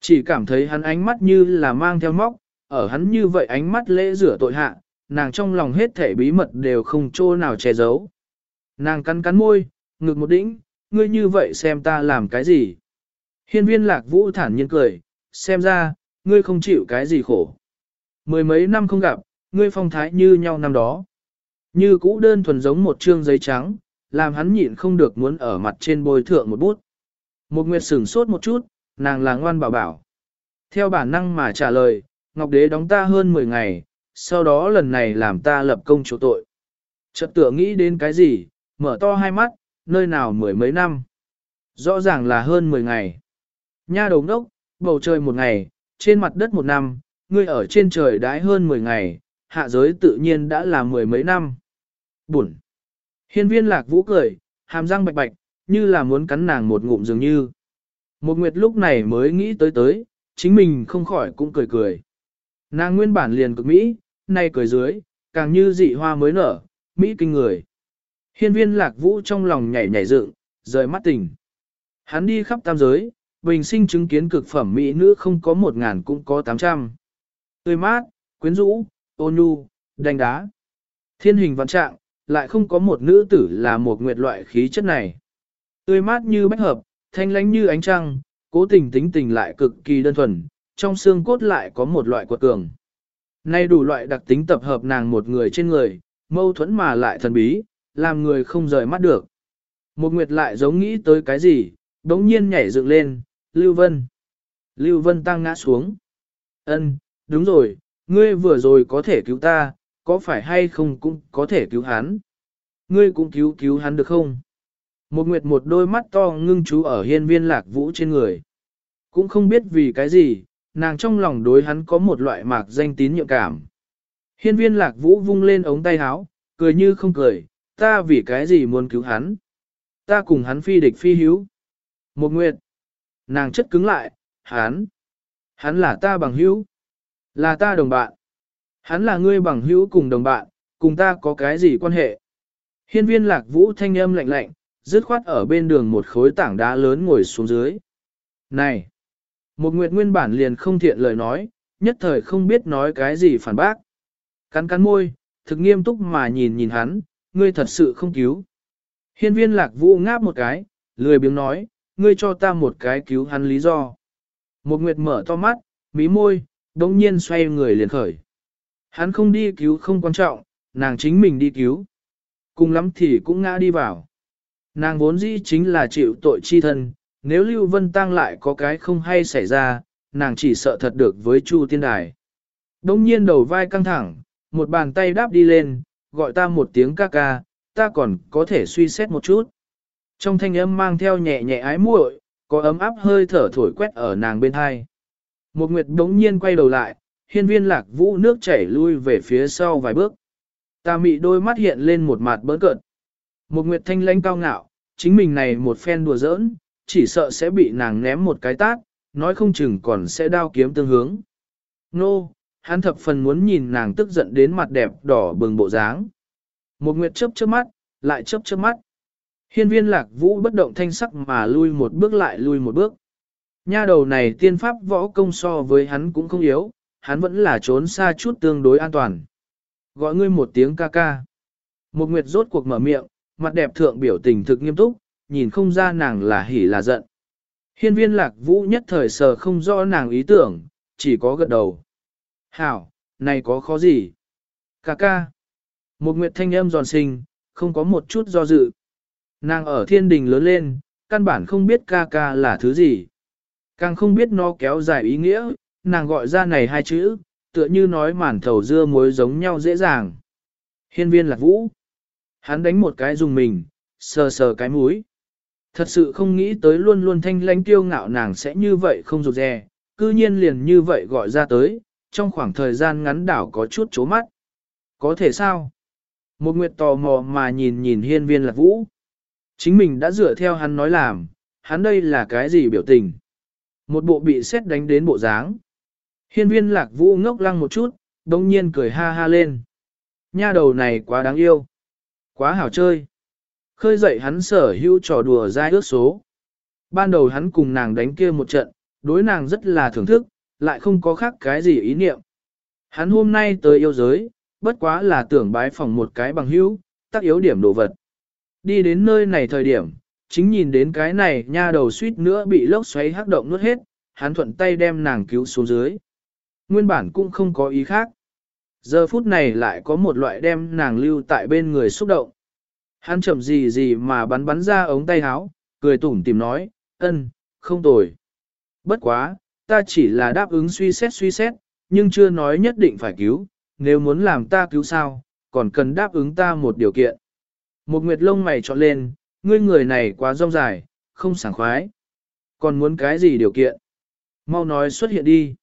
Chỉ cảm thấy hắn ánh mắt như là mang theo móc, ở hắn như vậy ánh mắt lễ rửa tội hạ, nàng trong lòng hết thể bí mật đều không chỗ nào che giấu. Nàng cắn cắn môi, ngực một đĩnh, ngươi như vậy xem ta làm cái gì. Hiên viên lạc vũ thản nhiên cười, xem ra, ngươi không chịu cái gì khổ. Mười mấy năm không gặp, ngươi phong thái như nhau năm đó. Như cũ đơn thuần giống một chương giấy trắng, làm hắn nhịn không được muốn ở mặt trên bôi thượng một bút. Một nguyệt sửng sốt một chút, nàng là ngoan bảo bảo. Theo bản năng mà trả lời, Ngọc Đế đóng ta hơn 10 ngày, sau đó lần này làm ta lập công chỗ tội. Chợt tựa nghĩ đến cái gì, mở to hai mắt, nơi nào mười mấy năm. Rõ ràng là hơn 10 ngày. Nha đầu đốc, bầu trời một ngày, trên mặt đất một năm, ngươi ở trên trời đãi hơn 10 ngày, hạ giới tự nhiên đã là mười mấy năm. Buồn. Hiên viên lạc vũ cười, hàm răng bạch bạch, như là muốn cắn nàng một ngụm dường như. Một nguyệt lúc này mới nghĩ tới tới, chính mình không khỏi cũng cười cười. Nàng nguyên bản liền cực Mỹ, nay cười dưới, càng như dị hoa mới nở, Mỹ kinh người. Hiên viên lạc vũ trong lòng nhảy nhảy dựng, rời mắt tỉnh. Hắn đi khắp tam giới, bình sinh chứng kiến cực phẩm Mỹ nữ không có một ngàn cũng có tám trăm. Tươi mát, quyến rũ, ôn nhu, đánh đá. Thiên hình vạn trạng, lại không có một nữ tử là một nguyệt loại khí chất này. Tươi mát như bách hợp, thanh lánh như ánh trăng, cố tình tính tình lại cực kỳ đơn thuần, trong xương cốt lại có một loại quật cường. Nay đủ loại đặc tính tập hợp nàng một người trên người, mâu thuẫn mà lại thần bí, làm người không rời mắt được. Một nguyệt lại giống nghĩ tới cái gì, đống nhiên nhảy dựng lên, Lưu Vân. Lưu Vân tăng ngã xuống. Ân, đúng rồi, ngươi vừa rồi có thể cứu ta, có phải hay không cũng có thể cứu hắn. Ngươi cũng cứu cứu hắn được không? Một nguyệt một đôi mắt to ngưng chú ở hiên viên lạc vũ trên người. Cũng không biết vì cái gì, nàng trong lòng đối hắn có một loại mạc danh tín nhượng cảm. Hiên viên lạc vũ vung lên ống tay áo, cười như không cười, ta vì cái gì muốn cứu hắn. Ta cùng hắn phi địch phi hiếu. Một nguyệt. Nàng chất cứng lại, hắn. Hắn là ta bằng hữu. Là ta đồng bạn. Hắn là ngươi bằng hữu cùng đồng bạn, cùng ta có cái gì quan hệ. Hiên viên lạc vũ thanh âm lạnh lạnh, dứt khoát ở bên đường một khối tảng đá lớn ngồi xuống dưới. Này! Một nguyệt nguyên bản liền không thiện lời nói, nhất thời không biết nói cái gì phản bác. Cắn cắn môi, thực nghiêm túc mà nhìn nhìn hắn, ngươi thật sự không cứu. Hiên viên lạc vũ ngáp một cái, lười biếng nói, ngươi cho ta một cái cứu hắn lý do. Một nguyệt mở to mắt, mí môi, đông nhiên xoay người liền khởi. Hắn không đi cứu không quan trọng, nàng chính mình đi cứu. Cùng lắm thì cũng ngã đi vào. Nàng vốn dĩ chính là chịu tội chi thân, nếu Lưu Vân Tăng lại có cái không hay xảy ra, nàng chỉ sợ thật được với Chu Tiên Đài. Đông nhiên đầu vai căng thẳng, một bàn tay đáp đi lên, gọi ta một tiếng ca ca, ta còn có thể suy xét một chút. Trong thanh âm mang theo nhẹ nhẹ ái muội, có ấm áp hơi thở thổi quét ở nàng bên hai. Một nguyệt đống nhiên quay đầu lại, hiên viên lạc vũ nước chảy lui về phía sau vài bước. Ta mị đôi mắt hiện lên một mặt bỡn cợt. Một nguyệt thanh lãnh cao ngạo, chính mình này một phen đùa giỡn, chỉ sợ sẽ bị nàng ném một cái tát, nói không chừng còn sẽ đao kiếm tương hướng. Nô, hắn thập phần muốn nhìn nàng tức giận đến mặt đẹp đỏ bừng bộ dáng. Một nguyệt chớp chớp mắt, lại chớp chớp mắt. Hiên viên lạc vũ bất động thanh sắc mà lui một bước lại lui một bước. Nha đầu này tiên pháp võ công so với hắn cũng không yếu, hắn vẫn là trốn xa chút tương đối an toàn. Gọi ngươi một tiếng ca ca. Một nguyệt rốt cuộc mở miệng, mặt đẹp thượng biểu tình thực nghiêm túc, nhìn không ra nàng là hỉ là giận. Hiên viên lạc vũ nhất thời sờ không rõ nàng ý tưởng, chỉ có gật đầu. Hảo, này có khó gì? Ca ca. Một nguyệt thanh âm giòn sinh, không có một chút do dự. Nàng ở thiên đình lớn lên, căn bản không biết ca ca là thứ gì. Càng không biết nó kéo dài ý nghĩa, nàng gọi ra này hai chữ, tựa như nói màn thầu dưa muối giống nhau dễ dàng. Hiên viên lạc vũ. Hắn đánh một cái dùng mình, sờ sờ cái mũi. Thật sự không nghĩ tới luôn luôn thanh lãnh kiêu ngạo nàng sẽ như vậy không rụt rè, cư nhiên liền như vậy gọi ra tới, trong khoảng thời gian ngắn đảo có chút chố mắt. Có thể sao? Một nguyệt tò mò mà nhìn nhìn hiên viên lạc vũ. Chính mình đã dựa theo hắn nói làm, hắn đây là cái gì biểu tình? Một bộ bị xét đánh đến bộ dáng. Hiên viên lạc vũ ngốc lăng một chút, đồng nhiên cười ha ha lên. Nha đầu này quá đáng yêu. Quá hảo chơi. Khơi dậy hắn sở hữu trò đùa dai ước số. Ban đầu hắn cùng nàng đánh kia một trận, đối nàng rất là thưởng thức, lại không có khác cái gì ý niệm. Hắn hôm nay tới yêu giới, bất quá là tưởng bái phòng một cái bằng hữu, tác yếu điểm đồ vật. Đi đến nơi này thời điểm, chính nhìn đến cái này nha đầu suýt nữa bị lốc xoáy hắc động nuốt hết, hắn thuận tay đem nàng cứu xuống dưới. Nguyên bản cũng không có ý khác. Giờ phút này lại có một loại đem nàng lưu tại bên người xúc động. Hắn chậm gì gì mà bắn bắn ra ống tay háo, cười tủm tìm nói, ân, không tồi. Bất quá, ta chỉ là đáp ứng suy xét suy xét, nhưng chưa nói nhất định phải cứu, nếu muốn làm ta cứu sao, còn cần đáp ứng ta một điều kiện. Một nguyệt lông mày trọn lên, ngươi người này quá rong dài, không sảng khoái. Còn muốn cái gì điều kiện? Mau nói xuất hiện đi.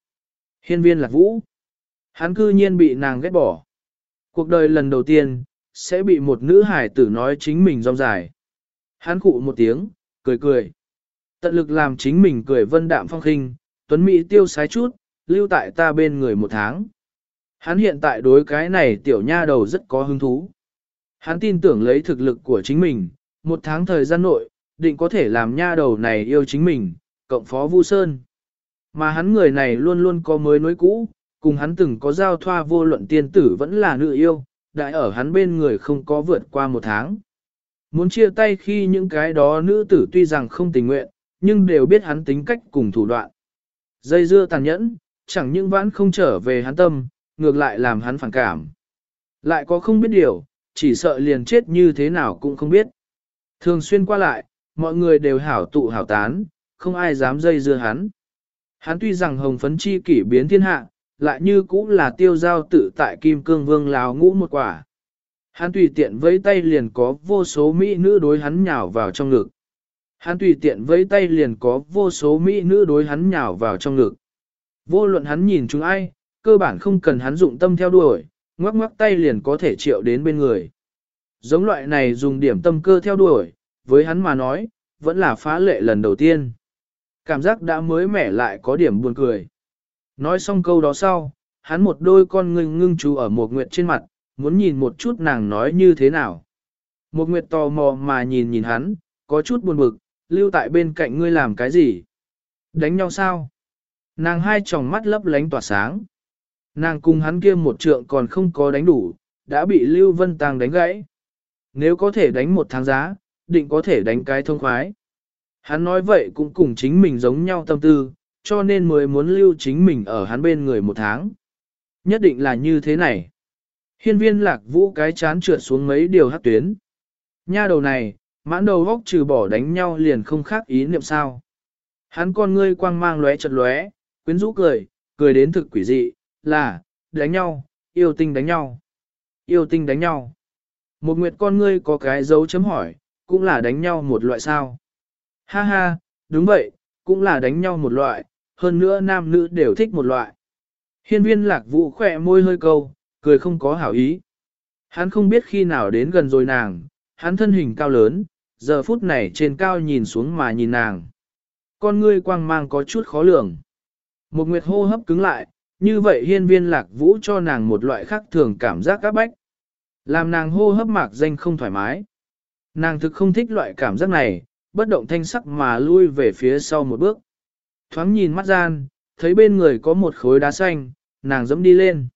Hiên viên lạc vũ. Hắn cư nhiên bị nàng ghét bỏ. Cuộc đời lần đầu tiên, sẽ bị một nữ hải tử nói chính mình rong dài. Hắn cụ một tiếng, cười cười. Tận lực làm chính mình cười vân đạm phong khinh, tuấn mỹ tiêu sái chút, lưu tại ta bên người một tháng. Hắn hiện tại đối cái này tiểu nha đầu rất có hứng thú. Hắn tin tưởng lấy thực lực của chính mình, một tháng thời gian nội, định có thể làm nha đầu này yêu chính mình, cộng phó Vu Sơn. Mà hắn người này luôn luôn có mới nối cũ, cùng hắn từng có giao thoa vô luận tiên tử vẫn là nữ yêu, đại ở hắn bên người không có vượt qua một tháng. Muốn chia tay khi những cái đó nữ tử tuy rằng không tình nguyện, nhưng đều biết hắn tính cách cùng thủ đoạn. Dây dưa tàn nhẫn, chẳng những vãn không trở về hắn tâm, ngược lại làm hắn phản cảm. Lại có không biết điều, chỉ sợ liền chết như thế nào cũng không biết. Thường xuyên qua lại, mọi người đều hảo tụ hảo tán, không ai dám dây dưa hắn. Hắn tuy rằng hồng phấn chi kỷ biến thiên hạ, lại như cũng là tiêu giao tự tại kim cương vương lào ngũ một quả. Hắn tùy tiện với tay liền có vô số mỹ nữ đối hắn nhào vào trong ngực. Hắn tùy tiện với tay liền có vô số mỹ nữ đối hắn nhào vào trong ngực. Vô luận hắn nhìn chúng ai, cơ bản không cần hắn dụng tâm theo đuổi, ngoắc ngoắc tay liền có thể triệu đến bên người. Giống loại này dùng điểm tâm cơ theo đuổi, với hắn mà nói, vẫn là phá lệ lần đầu tiên. Cảm giác đã mới mẻ lại có điểm buồn cười. Nói xong câu đó sau, hắn một đôi con ngưng ngưng chú ở một nguyệt trên mặt, muốn nhìn một chút nàng nói như thế nào. Một nguyệt tò mò mà nhìn nhìn hắn, có chút buồn bực, lưu tại bên cạnh ngươi làm cái gì? Đánh nhau sao? Nàng hai tròng mắt lấp lánh tỏa sáng. Nàng cùng hắn kia một trượng còn không có đánh đủ, đã bị Lưu Vân Tàng đánh gãy. Nếu có thể đánh một tháng giá, định có thể đánh cái thông khoái. Hắn nói vậy cũng cùng chính mình giống nhau tâm tư, cho nên mới muốn lưu chính mình ở hắn bên người một tháng. Nhất định là như thế này. Hiên viên lạc vũ cái chán trượt xuống mấy điều hát tuyến. Nha đầu này, mãn đầu góc trừ bỏ đánh nhau liền không khác ý niệm sao. Hắn con ngươi quang mang lóe chật lóe, quyến rũ cười, cười đến thực quỷ dị, là, đánh nhau, yêu tinh đánh nhau. Yêu tinh đánh nhau. Một nguyệt con ngươi có cái dấu chấm hỏi, cũng là đánh nhau một loại sao. Ha ha, đúng vậy, cũng là đánh nhau một loại, hơn nữa nam nữ đều thích một loại. Hiên viên lạc vũ khỏe môi hơi câu, cười không có hảo ý. Hắn không biết khi nào đến gần rồi nàng, hắn thân hình cao lớn, giờ phút này trên cao nhìn xuống mà nhìn nàng. Con ngươi quang mang có chút khó lường. Một nguyệt hô hấp cứng lại, như vậy hiên viên lạc vũ cho nàng một loại khác thường cảm giác các bách. Làm nàng hô hấp mạc danh không thoải mái. Nàng thực không thích loại cảm giác này, bất động thanh sắc mà lui về phía sau một bước. Thoáng nhìn mắt gian, thấy bên người có một khối đá xanh, nàng dẫm đi lên.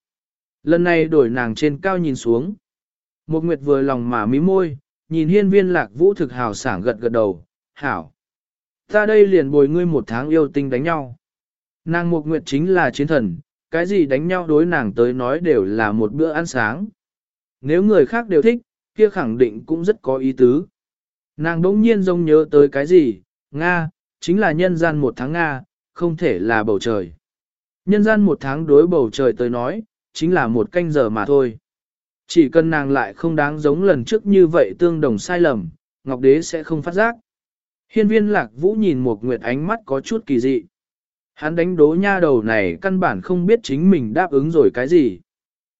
Lần này đổi nàng trên cao nhìn xuống. Một nguyệt vừa lòng mà mí môi, nhìn hiên viên lạc vũ thực hào sảng gật gật đầu, hảo. Ta đây liền bồi ngươi một tháng yêu tinh đánh nhau. Nàng một nguyệt chính là chiến thần, cái gì đánh nhau đối nàng tới nói đều là một bữa ăn sáng. Nếu người khác đều thích, kia khẳng định cũng rất có ý tứ. Nàng đỗng nhiên rông nhớ tới cái gì, Nga, chính là nhân gian một tháng Nga, không thể là bầu trời. Nhân gian một tháng đối bầu trời tới nói, chính là một canh giờ mà thôi. Chỉ cần nàng lại không đáng giống lần trước như vậy tương đồng sai lầm, Ngọc Đế sẽ không phát giác. Hiên viên lạc vũ nhìn một nguyệt ánh mắt có chút kỳ dị. Hắn đánh đố nha đầu này căn bản không biết chính mình đáp ứng rồi cái gì.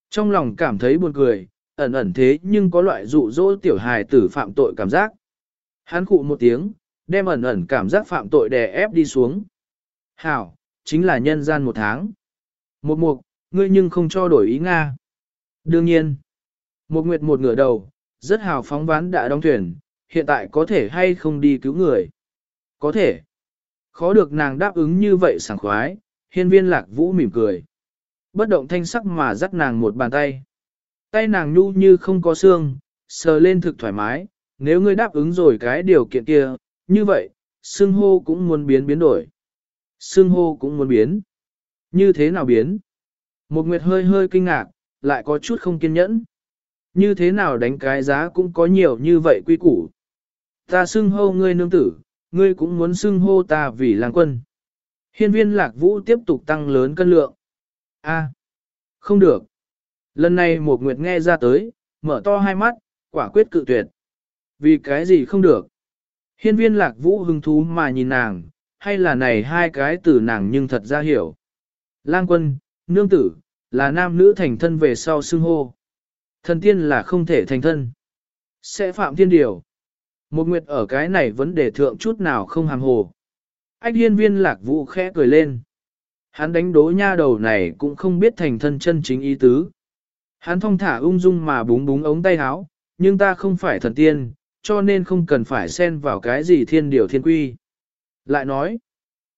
Trong lòng cảm thấy buồn cười, ẩn ẩn thế nhưng có loại dụ dỗ tiểu hài tử phạm tội cảm giác. Hắn khụ một tiếng, đem ẩn ẩn cảm giác phạm tội đè ép đi xuống. Hảo, chính là nhân gian một tháng. Một mục, ngươi nhưng không cho đổi ý Nga. Đương nhiên, một nguyệt một ngửa đầu, rất hào phóng ván đã đóng thuyền, hiện tại có thể hay không đi cứu người. Có thể. Khó được nàng đáp ứng như vậy sảng khoái, hiên viên lạc vũ mỉm cười. Bất động thanh sắc mà dắt nàng một bàn tay. Tay nàng nhu như không có xương, sờ lên thực thoải mái, nếu ngươi đáp ứng rồi cái điều kiện kia, như vậy, xương hô cũng muốn biến biến đổi. Xương hô cũng muốn biến. Như thế nào biến? Một nguyệt hơi hơi kinh ngạc, lại có chút không kiên nhẫn. Như thế nào đánh cái giá cũng có nhiều như vậy quy củ. Ta xưng hô ngươi nương tử, ngươi cũng muốn xưng hô ta vì làng quân. Hiên viên lạc vũ tiếp tục tăng lớn cân lượng. A, không được. Lần này một nguyệt nghe ra tới, mở to hai mắt, quả quyết cự tuyệt. Vì cái gì không được? Hiên viên lạc vũ hứng thú mà nhìn nàng, hay là này hai cái từ nàng nhưng thật ra hiểu. Lang quân, nương tử, là nam nữ thành thân về sau xưng hô. Thần tiên là không thể thành thân. Sẽ phạm thiên điều. Một nguyệt ở cái này vấn đề thượng chút nào không hàm hồ. anh hiên viên lạc vũ khẽ cười lên. Hắn đánh đố nha đầu này cũng không biết thành thân chân chính ý tứ. Hắn thong thả ung dung mà búng búng ống tay áo, nhưng ta không phải thần tiên, cho nên không cần phải xen vào cái gì thiên điều thiên quy. Lại nói,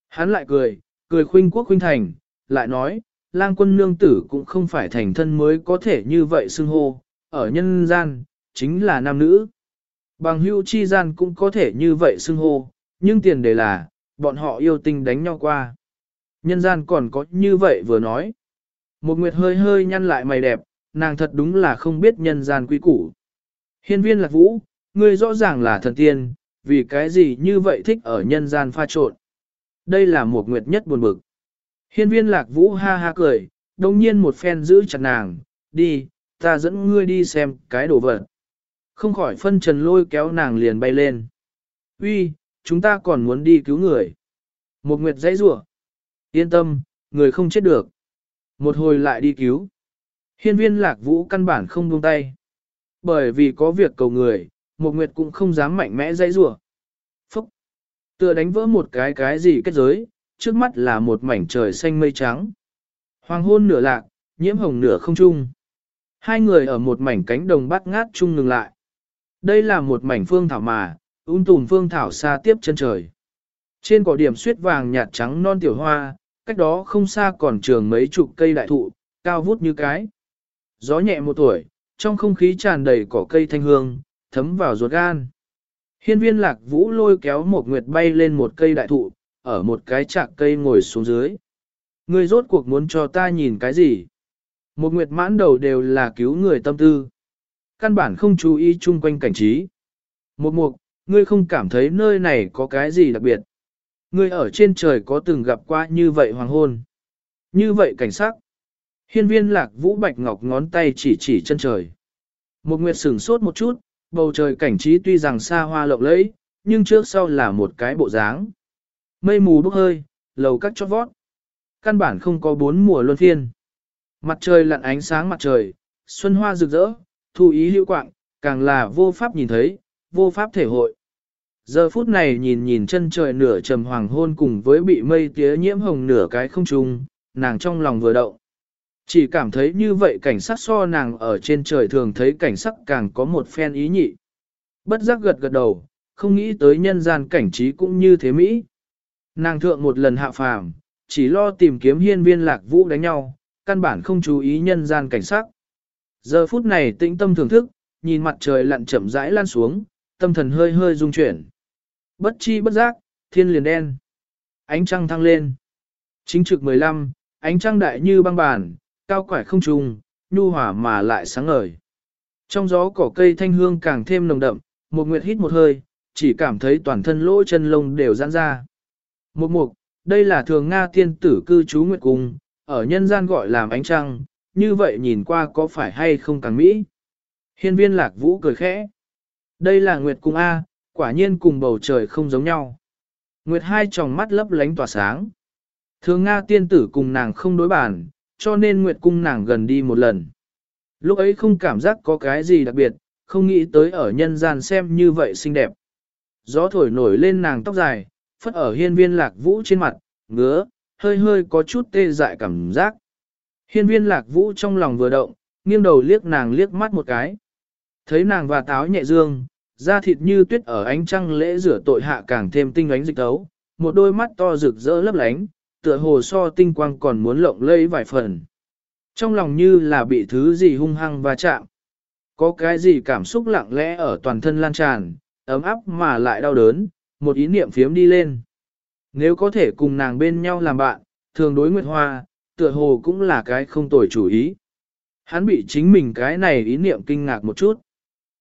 hắn lại cười, cười khuynh quốc khuynh thành, lại nói, lang quân nương tử cũng không phải thành thân mới có thể như vậy xưng hô, ở nhân gian, chính là nam nữ. Bằng hưu chi gian cũng có thể như vậy xưng hô, nhưng tiền đề là, bọn họ yêu tình đánh nhau qua. Nhân gian còn có như vậy vừa nói. Một nguyệt hơi hơi nhăn lại mày đẹp, nàng thật đúng là không biết nhân gian quý củ. Hiên viên lạc vũ, ngươi rõ ràng là thần tiên, vì cái gì như vậy thích ở nhân gian pha trộn. Đây là một nguyệt nhất buồn bực. Hiên viên lạc vũ ha ha cười, đồng nhiên một phen giữ chặt nàng, đi, ta dẫn ngươi đi xem cái đồ vật. Không khỏi phân trần lôi kéo nàng liền bay lên. Uy, chúng ta còn muốn đi cứu người. Một nguyệt dãy rủa Yên tâm, người không chết được. Một hồi lại đi cứu. Hiên viên lạc vũ căn bản không buông tay. Bởi vì có việc cầu người, một nguyệt cũng không dám mạnh mẽ dãy rủa. Phúc! Tựa đánh vỡ một cái cái gì kết giới, trước mắt là một mảnh trời xanh mây trắng. Hoàng hôn nửa lạc, nhiễm hồng nửa không trung. Hai người ở một mảnh cánh đồng bắt ngát chung ngừng lại. Đây là một mảnh phương thảo mà, ung tùm phương thảo xa tiếp chân trời. Trên cỏ điểm suyết vàng nhạt trắng non tiểu hoa, cách đó không xa còn trường mấy chục cây đại thụ, cao vút như cái. Gió nhẹ một tuổi, trong không khí tràn đầy cỏ cây thanh hương, thấm vào ruột gan. Hiên viên lạc vũ lôi kéo một nguyệt bay lên một cây đại thụ, ở một cái chạc cây ngồi xuống dưới. Người rốt cuộc muốn cho ta nhìn cái gì? Một nguyệt mãn đầu đều là cứu người tâm tư. Căn bản không chú ý chung quanh cảnh trí. Một mục, ngươi không cảm thấy nơi này có cái gì đặc biệt. Ngươi ở trên trời có từng gặp qua như vậy hoàng hôn. Như vậy cảnh sắc. Hiên viên lạc vũ bạch ngọc ngón tay chỉ chỉ chân trời. Một nguyệt sửng sốt một chút, bầu trời cảnh trí tuy rằng xa hoa lộng lẫy, nhưng trước sau là một cái bộ dáng. Mây mù bốc hơi, lầu các chót vót. Căn bản không có bốn mùa luân phiên. Mặt trời lặn ánh sáng mặt trời, xuân hoa rực rỡ, thu ý hữu quạng, càng là vô pháp nhìn thấy, vô pháp thể hội. Giờ phút này nhìn nhìn chân trời nửa trầm hoàng hôn cùng với bị mây tía nhiễm hồng nửa cái không trùng, nàng trong lòng vừa động. Chỉ cảm thấy như vậy cảnh sắc so nàng ở trên trời thường thấy cảnh sắc càng có một phen ý nhị. Bất giác gật gật đầu, không nghĩ tới nhân gian cảnh trí cũng như thế Mỹ. Nàng thượng một lần hạ phàm, chỉ lo tìm kiếm hiên viên lạc vũ đánh nhau, căn bản không chú ý nhân gian cảnh sắc. Giờ phút này tĩnh tâm thưởng thức, nhìn mặt trời lặn chậm rãi lan xuống, tâm thần hơi hơi rung chuyển. Bất chi bất giác, thiên liền đen. Ánh trăng thăng lên. Chính trực 15, ánh trăng đại như băng bàn, cao quải không trùng, nhu hòa mà lại sáng ngời. Trong gió cỏ cây thanh hương càng thêm nồng đậm, một nguyệt hít một hơi, chỉ cảm thấy toàn thân lỗ chân lông đều giãn ra. Một mục, đây là thường Nga tiên tử cư trú nguyệt cung, ở nhân gian gọi làm ánh trăng, như vậy nhìn qua có phải hay không càng mỹ. Hiên viên lạc vũ cười khẽ. Đây là nguyệt cung A, quả nhiên cùng bầu trời không giống nhau. Nguyệt hai tròng mắt lấp lánh tỏa sáng. Thường Nga tiên tử cùng nàng không đối bản, cho nên Nguyệt cung nàng gần đi một lần. Lúc ấy không cảm giác có cái gì đặc biệt, không nghĩ tới ở nhân gian xem như vậy xinh đẹp. Gió thổi nổi lên nàng tóc dài, phất ở hiên viên lạc vũ trên mặt, ngứa, hơi hơi có chút tê dại cảm giác. Hiên viên lạc vũ trong lòng vừa động, nghiêng đầu liếc nàng liếc mắt một cái. Thấy nàng và táo nhẹ dương, da thịt như tuyết ở ánh trăng lễ rửa tội hạ càng thêm tinh ánh dịch tấu, một đôi mắt to rực rỡ lấp lánh, tựa hồ so tinh quang còn muốn lộng lẫy vài phần. Trong lòng như là bị thứ gì hung hăng va chạm. Có cái gì cảm xúc lặng lẽ ở toàn thân lan tràn, ấm áp mà lại đau đớn, một ý niệm phiếm đi lên. Nếu có thể cùng nàng bên nhau làm bạn, thường đối Nguyệt Hoa, tựa hồ cũng là cái không tồi chủ ý. Hắn bị chính mình cái này ý niệm kinh ngạc một chút.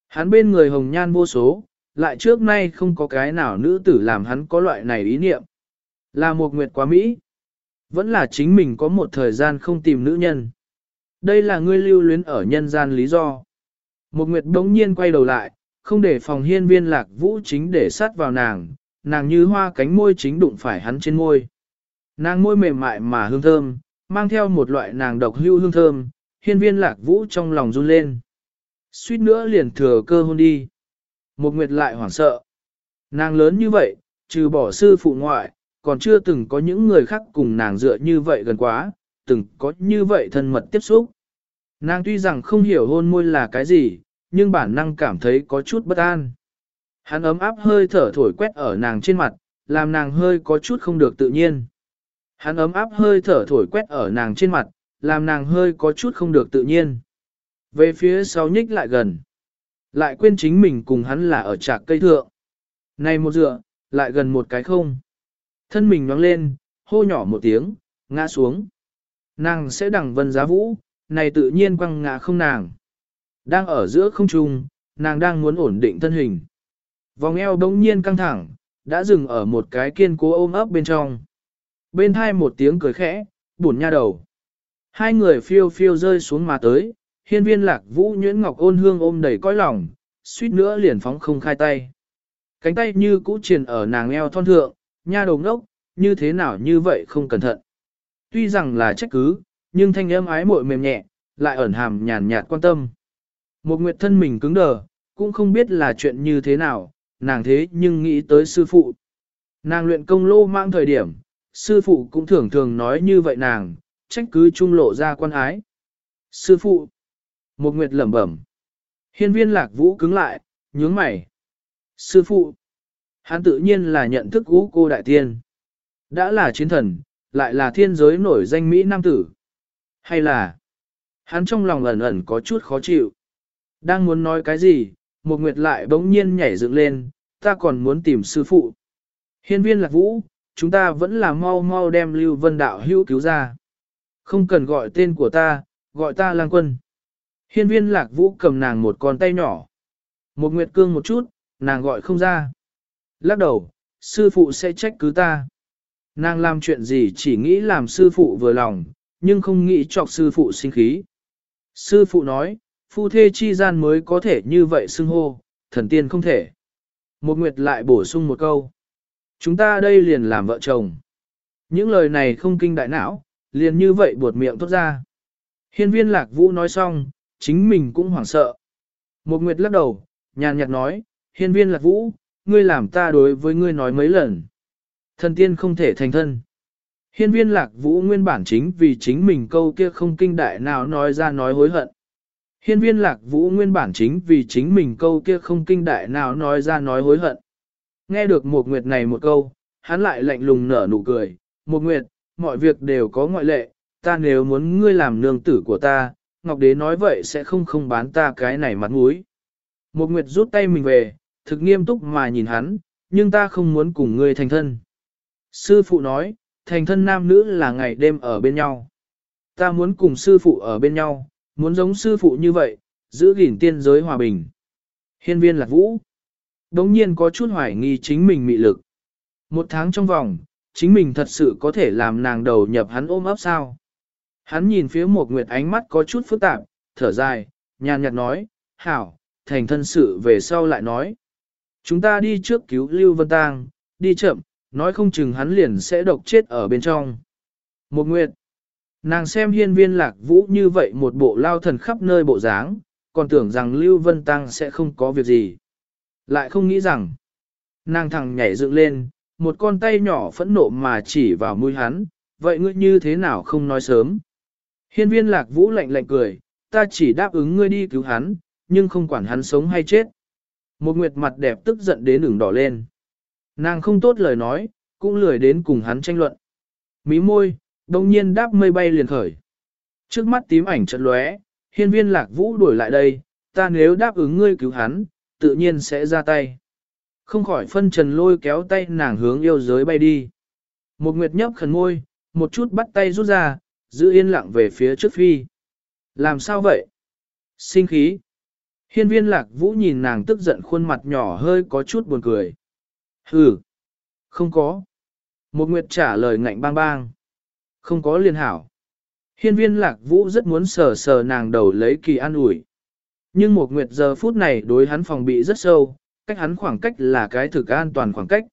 Hắn bên người hồng nhan vô số, lại trước nay không có cái nào nữ tử làm hắn có loại này ý niệm. Là một nguyệt quá Mỹ. Vẫn là chính mình có một thời gian không tìm nữ nhân. Đây là ngươi lưu luyến ở nhân gian lý do. Một nguyệt đống nhiên quay đầu lại, không để phòng hiên viên lạc vũ chính để sát vào nàng, nàng như hoa cánh môi chính đụng phải hắn trên môi. Nàng môi mềm mại mà hương thơm, mang theo một loại nàng độc hưu hương thơm, hiên viên lạc vũ trong lòng run lên. Suýt nữa liền thừa cơ hôn đi. Một nguyệt lại hoảng sợ. Nàng lớn như vậy, trừ bỏ sư phụ ngoại, còn chưa từng có những người khác cùng nàng dựa như vậy gần quá, từng có như vậy thân mật tiếp xúc. Nàng tuy rằng không hiểu hôn môi là cái gì, nhưng bản năng cảm thấy có chút bất an. Hắn ấm áp hơi thở thổi quét ở nàng trên mặt, làm nàng hơi có chút không được tự nhiên. Hắn ấm áp hơi thở thổi quét ở nàng trên mặt, làm nàng hơi có chút không được tự nhiên. Về phía sau nhích lại gần. Lại quên chính mình cùng hắn là ở trạc cây thượng. Này một dựa, lại gần một cái không. Thân mình nhoáng lên, hô nhỏ một tiếng, ngã xuống. Nàng sẽ đằng vân giá vũ, này tự nhiên quăng ngã không nàng. Đang ở giữa không trung, nàng đang muốn ổn định thân hình. Vòng eo bỗng nhiên căng thẳng, đã dừng ở một cái kiên cố ôm ấp bên trong. Bên hai một tiếng cười khẽ, buồn nha đầu. Hai người phiêu phiêu rơi xuống mà tới, hiên viên lạc vũ nhuyễn ngọc ôn hương ôm đầy cõi lòng, suýt nữa liền phóng không khai tay. Cánh tay như cũ triền ở nàng eo thon thượng, nha đầu ngốc, như thế nào như vậy không cẩn thận. Tuy rằng là trách cứ, nhưng thanh âm ái muội mềm nhẹ, lại ẩn hàm nhàn nhạt quan tâm. Một nguyệt thân mình cứng đờ, cũng không biết là chuyện như thế nào, nàng thế nhưng nghĩ tới sư phụ. Nàng luyện công lô mang thời điểm, sư phụ cũng thường thường nói như vậy nàng, trách cứ trung lộ ra quan ái. Sư phụ, một nguyệt lẩm bẩm. Hiên viên lạc vũ cứng lại, nhướng mày. Sư phụ, hắn tự nhiên là nhận thức cũ cô đại tiên. Đã là chiến thần, lại là thiên giới nổi danh Mỹ Nam tử. Hay là, hắn trong lòng ẩn ẩn có chút khó chịu. Đang muốn nói cái gì, một nguyệt lại bỗng nhiên nhảy dựng lên, ta còn muốn tìm sư phụ. Hiên viên lạc vũ, chúng ta vẫn là mau mau đem Lưu Vân Đạo hữu cứu ra. Không cần gọi tên của ta, gọi ta lang quân. Hiên viên lạc vũ cầm nàng một con tay nhỏ. Một nguyệt cương một chút, nàng gọi không ra. Lắc đầu, sư phụ sẽ trách cứ ta. Nàng làm chuyện gì chỉ nghĩ làm sư phụ vừa lòng, nhưng không nghĩ chọc sư phụ sinh khí. Sư phụ nói, phu thê chi gian mới có thể như vậy xưng hô, thần tiên không thể. Một nguyệt lại bổ sung một câu. Chúng ta đây liền làm vợ chồng. Những lời này không kinh đại não, liền như vậy buột miệng tốt ra. Hiên viên lạc vũ nói xong, chính mình cũng hoảng sợ. Một nguyệt lắc đầu, nhàn nhạt nói, hiên viên lạc vũ, ngươi làm ta đối với ngươi nói mấy lần. Thần tiên không thể thành thân. Hiên viên lạc vũ nguyên bản chính vì chính mình câu kia không kinh đại nào nói ra nói hối hận. Hiên viên lạc vũ nguyên bản chính vì chính mình câu kia không kinh đại nào nói ra nói hối hận. Nghe được một nguyệt này một câu, hắn lại lạnh lùng nở nụ cười. Một nguyệt, mọi việc đều có ngoại lệ, ta nếu muốn ngươi làm nương tử của ta, Ngọc Đế nói vậy sẽ không không bán ta cái này mặt mũi. Một nguyệt rút tay mình về, thực nghiêm túc mà nhìn hắn, nhưng ta không muốn cùng ngươi thành thân. Sư phụ nói, thành thân nam nữ là ngày đêm ở bên nhau. Ta muốn cùng sư phụ ở bên nhau, muốn giống sư phụ như vậy, giữ gìn tiên giới hòa bình. Hiên viên lạc vũ. Đống nhiên có chút hoài nghi chính mình mị lực. Một tháng trong vòng, chính mình thật sự có thể làm nàng đầu nhập hắn ôm ấp sao. Hắn nhìn phía một nguyệt ánh mắt có chút phức tạp, thở dài, nhàn nhạt nói, hảo, thành thân sự về sau lại nói. Chúng ta đi trước cứu Lưu Vân Tang, đi chậm, nói không chừng hắn liền sẽ độc chết ở bên trong. Một nguyệt, nàng xem hiên viên lạc vũ như vậy một bộ lao thần khắp nơi bộ dáng, còn tưởng rằng Lưu Vân Tăng sẽ không có việc gì. Lại không nghĩ rằng, nàng thằng nhảy dựng lên, một con tay nhỏ phẫn nộ mà chỉ vào mũi hắn, vậy ngươi như thế nào không nói sớm. Hiên viên lạc vũ lạnh lạnh cười, ta chỉ đáp ứng ngươi đi cứu hắn, nhưng không quản hắn sống hay chết. Một nguyệt mặt đẹp tức giận đến ửng đỏ lên. Nàng không tốt lời nói, cũng lười đến cùng hắn tranh luận. Mí môi, đông nhiên đáp mây bay liền khởi. Trước mắt tím ảnh chợt lóe, hiên viên lạc vũ đuổi lại đây, ta nếu đáp ứng ngươi cứu hắn, tự nhiên sẽ ra tay. Không khỏi phân trần lôi kéo tay nàng hướng yêu giới bay đi. Một nguyệt nhấp khẩn môi, một chút bắt tay rút ra, giữ yên lặng về phía trước phi. Làm sao vậy? Sinh khí. Hiên viên lạc vũ nhìn nàng tức giận khuôn mặt nhỏ hơi có chút buồn cười. Hừ. Không có. Một nguyệt trả lời ngạnh bang bang. Không có liên hảo. Hiên viên lạc vũ rất muốn sờ sờ nàng đầu lấy kỳ an ủi. Nhưng một nguyệt giờ phút này đối hắn phòng bị rất sâu, cách hắn khoảng cách là cái thực an toàn khoảng cách.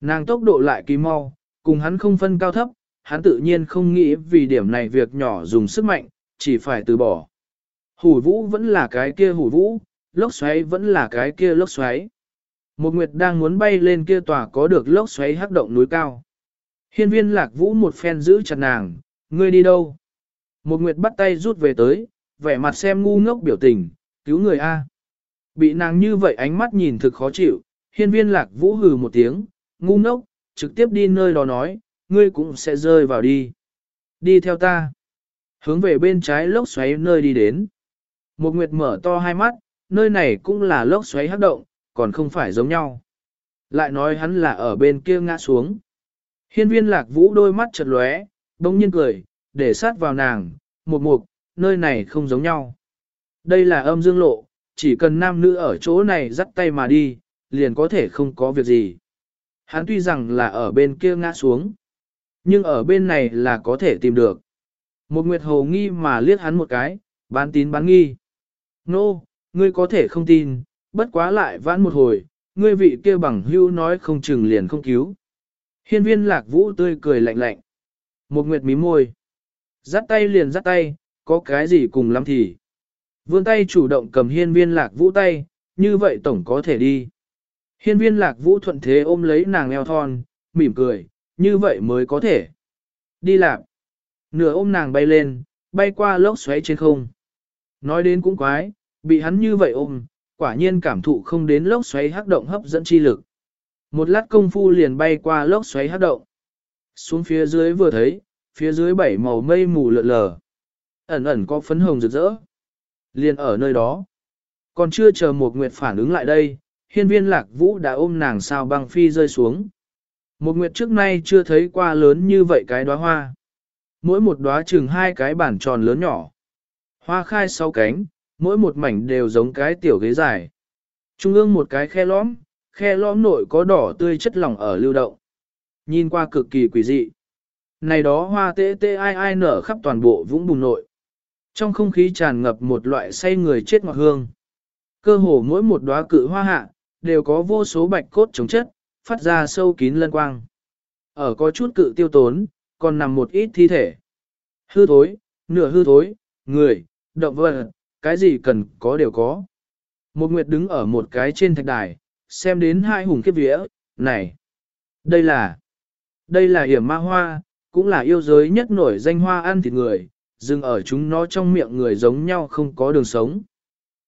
Nàng tốc độ lại kỳ mau, cùng hắn không phân cao thấp, hắn tự nhiên không nghĩ vì điểm này việc nhỏ dùng sức mạnh, chỉ phải từ bỏ. Hủ vũ vẫn là cái kia hủ vũ, lốc xoáy vẫn là cái kia lốc xoáy. Một nguyệt đang muốn bay lên kia tòa có được lốc xoáy hắc động núi cao. Hiên viên lạc vũ một phen giữ chặt nàng, ngươi đi đâu? Một nguyệt bắt tay rút về tới, vẻ mặt xem ngu ngốc biểu tình, cứu người A. Bị nàng như vậy ánh mắt nhìn thực khó chịu, hiên viên lạc vũ hừ một tiếng, ngu ngốc, trực tiếp đi nơi đó nói, ngươi cũng sẽ rơi vào đi. Đi theo ta. Hướng về bên trái lốc xoáy nơi đi đến. Một nguyệt mở to hai mắt, nơi này cũng là lốc xoáy hấp động, còn không phải giống nhau. Lại nói hắn là ở bên kia ngã xuống. Hiên viên lạc vũ đôi mắt chật lóe, bỗng nhiên cười, để sát vào nàng, một mục, nơi này không giống nhau. Đây là âm dương lộ, chỉ cần nam nữ ở chỗ này dắt tay mà đi, liền có thể không có việc gì. Hắn tuy rằng là ở bên kia ngã xuống, nhưng ở bên này là có thể tìm được. Một nguyệt hồ nghi mà liếc hắn một cái, bán tín bán nghi. Nô, no, ngươi có thể không tin, bất quá lại vãn một hồi, ngươi vị kia bằng hưu nói không chừng liền không cứu. Hiên viên lạc vũ tươi cười lạnh lạnh. Một nguyệt mí môi. Dắt tay liền dắt tay, có cái gì cùng lắm thì. Vươn tay chủ động cầm hiên viên lạc vũ tay, như vậy tổng có thể đi. Hiên viên lạc vũ thuận thế ôm lấy nàng eo thon, mỉm cười, như vậy mới có thể. Đi lạc. Nửa ôm nàng bay lên, bay qua lốc xoáy trên không. Nói đến cũng quái, bị hắn như vậy ôm, quả nhiên cảm thụ không đến lốc xoáy hắc động hấp dẫn chi lực. Một lát công phu liền bay qua lốc xoáy hắc động. Xuống phía dưới vừa thấy, phía dưới bảy màu mây mù lượn lờ. Ẩn ẩn có phấn hồng rực rỡ. Liền ở nơi đó. Còn chưa chờ một nguyệt phản ứng lại đây, hiên viên lạc vũ đã ôm nàng sao băng phi rơi xuống. Một nguyệt trước nay chưa thấy qua lớn như vậy cái đóa hoa. Mỗi một đóa chừng hai cái bản tròn lớn nhỏ. Hoa khai sau cánh, mỗi một mảnh đều giống cái tiểu ghế dài. Trung ương một cái khe lõm, khe lõm nội có đỏ tươi chất lỏng ở lưu động. Nhìn qua cực kỳ quỷ dị. Này đó hoa tê tê ai ai nở khắp toàn bộ vũng bùn nội. Trong không khí tràn ngập một loại say người chết ngọt hương. Cơ hồ mỗi một đóa cự hoa hạ, đều có vô số bạch cốt chống chất, phát ra sâu kín lân quang. Ở có chút cự tiêu tốn, còn nằm một ít thi thể. Hư thối, nửa hư thối, người, động vật, cái gì cần có đều có. Một nguyệt đứng ở một cái trên thạch đài, xem đến hai hùng kiếp vía, này, đây là, đây là hiểm ma hoa, cũng là yêu giới nhất nổi danh hoa ăn thịt người, dừng ở chúng nó trong miệng người giống nhau không có đường sống.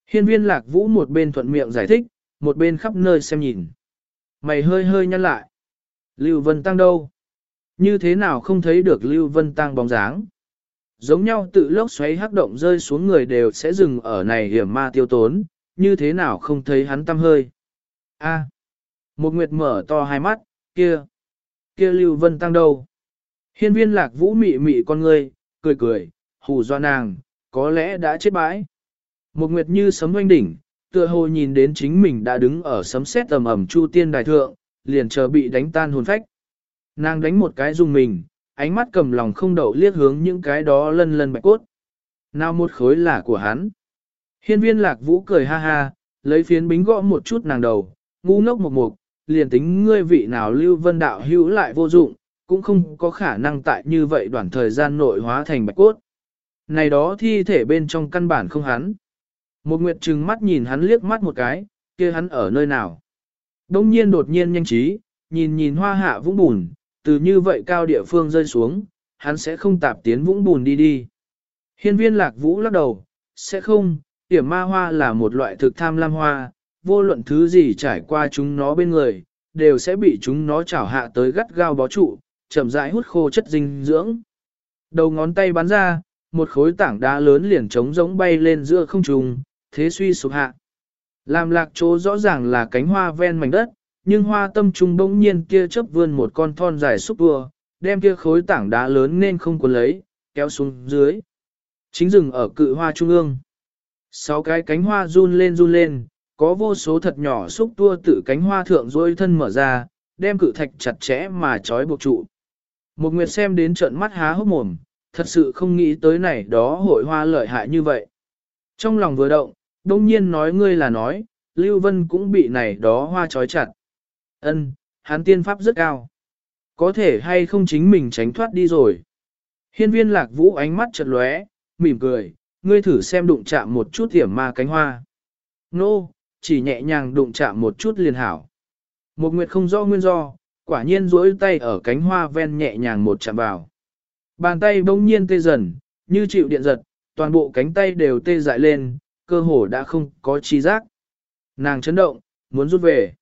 Hiên viên lạc vũ một bên thuận miệng giải thích, một bên khắp nơi xem nhìn. Mày hơi hơi nhăn lại. Lưu Vân Tăng đâu? Như thế nào không thấy được Lưu Vân Tăng bóng dáng? Giống nhau tự lốc xoáy hắc động rơi xuống người đều sẽ dừng ở này hiểm ma tiêu tốn, như thế nào không thấy hắn tâm hơi? A. Một nguyệt mở to hai mắt, kia, kia Lưu Vân Tăng đâu? Hiên viên lạc vũ mị mị con ngươi, cười cười, hù do nàng, có lẽ đã chết bãi. Một nguyệt như sấm oanh đỉnh, tựa hồ nhìn đến chính mình đã đứng ở sấm sét tầm ẩm chu tiên đài thượng, liền chờ bị đánh tan hồn phách. Nàng đánh một cái dùng mình, ánh mắt cầm lòng không đậu liếc hướng những cái đó lân lân bạch cốt. Nào một khối là của hắn. Hiên viên lạc vũ cười ha ha, lấy phiến bính gõ một chút nàng đầu, ngu ngốc một mục, liền tính ngươi vị nào lưu vân đạo hữu lại vô dụng, cũng không có khả năng tại như vậy đoạn thời gian nội hóa thành bạch cốt. Này đó thi thể bên trong căn bản không hắn. Một nguyệt trừng mắt nhìn hắn liếc mắt một cái, kia hắn ở nơi nào. Đông nhiên đột nhiên nhanh trí, nhìn nhìn hoa hạ vũng bùn, từ như vậy cao địa phương rơi xuống, hắn sẽ không tạp tiến vũng bùn đi đi. Hiên viên lạc vũ lắc đầu, sẽ không, tiểm ma hoa là một loại thực tham lam hoa, vô luận thứ gì trải qua chúng nó bên người, đều sẽ bị chúng nó chảo hạ tới gắt gao bó trụ, chậm rãi hút khô chất dinh dưỡng. Đầu ngón tay bắn ra, một khối tảng đá lớn liền trống giống bay lên giữa không trung, thế suy sụp hạ. Làm lạc chỗ rõ ràng là cánh hoa ven mảnh đất, nhưng hoa tâm trung bỗng nhiên kia chớp vươn một con thon dài xúc vừa đem kia khối tảng đá lớn nên không cuốn lấy, kéo xuống dưới. Chính rừng ở cự hoa trung ương. Sáu cái cánh hoa run lên run lên, có vô số thật nhỏ xúc tua tự cánh hoa thượng dôi thân mở ra, đem cự thạch chặt chẽ mà trói buộc trụ. Một nguyệt xem đến trận mắt há hốc mồm, thật sự không nghĩ tới này đó hội hoa lợi hại như vậy. Trong lòng vừa động, đông nhiên nói ngươi là nói, Lưu Vân cũng bị này đó hoa trói chặt. Ân, hắn tiên pháp rất cao. Có thể hay không chính mình tránh thoát đi rồi. Hiên viên lạc vũ ánh mắt chật lóe, mỉm cười, ngươi thử xem đụng chạm một chút hiểm ma cánh hoa. Nô, no, chỉ nhẹ nhàng đụng chạm một chút liền hảo. Một nguyệt không rõ nguyên do, quả nhiên duỗi tay ở cánh hoa ven nhẹ nhàng một chạm vào. Bàn tay bỗng nhiên tê dần, như chịu điện giật, toàn bộ cánh tay đều tê dại lên, cơ hồ đã không có chi giác. Nàng chấn động, muốn rút về.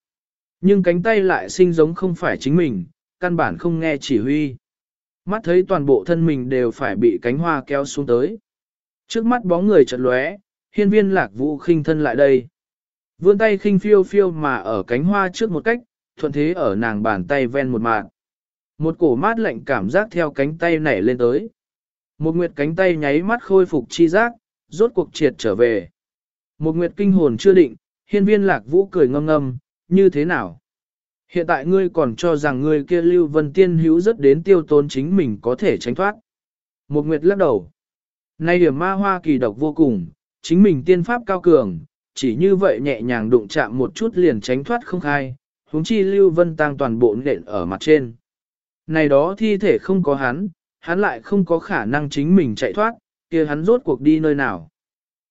Nhưng cánh tay lại sinh giống không phải chính mình, căn bản không nghe chỉ huy. Mắt thấy toàn bộ thân mình đều phải bị cánh hoa kéo xuống tới. Trước mắt bóng người chợt lóe, hiên viên lạc vũ khinh thân lại đây. Vươn tay khinh phiêu phiêu mà ở cánh hoa trước một cách, thuận thế ở nàng bàn tay ven một mạng. Một cổ mát lạnh cảm giác theo cánh tay nảy lên tới. Một nguyệt cánh tay nháy mắt khôi phục chi giác, rốt cuộc triệt trở về. Một nguyệt kinh hồn chưa định, hiên viên lạc vũ cười ngâm ngâm, như thế nào? Hiện tại ngươi còn cho rằng ngươi kia lưu vân tiên hữu rất đến tiêu tốn chính mình có thể tránh thoát. Một nguyệt lắc đầu. Nay điểm ma hoa kỳ độc vô cùng, chính mình tiên pháp cao cường, chỉ như vậy nhẹ nhàng đụng chạm một chút liền tránh thoát không khai, huống chi lưu vân tăng toàn bộ nện ở mặt trên. Này đó thi thể không có hắn, hắn lại không có khả năng chính mình chạy thoát, kia hắn rốt cuộc đi nơi nào.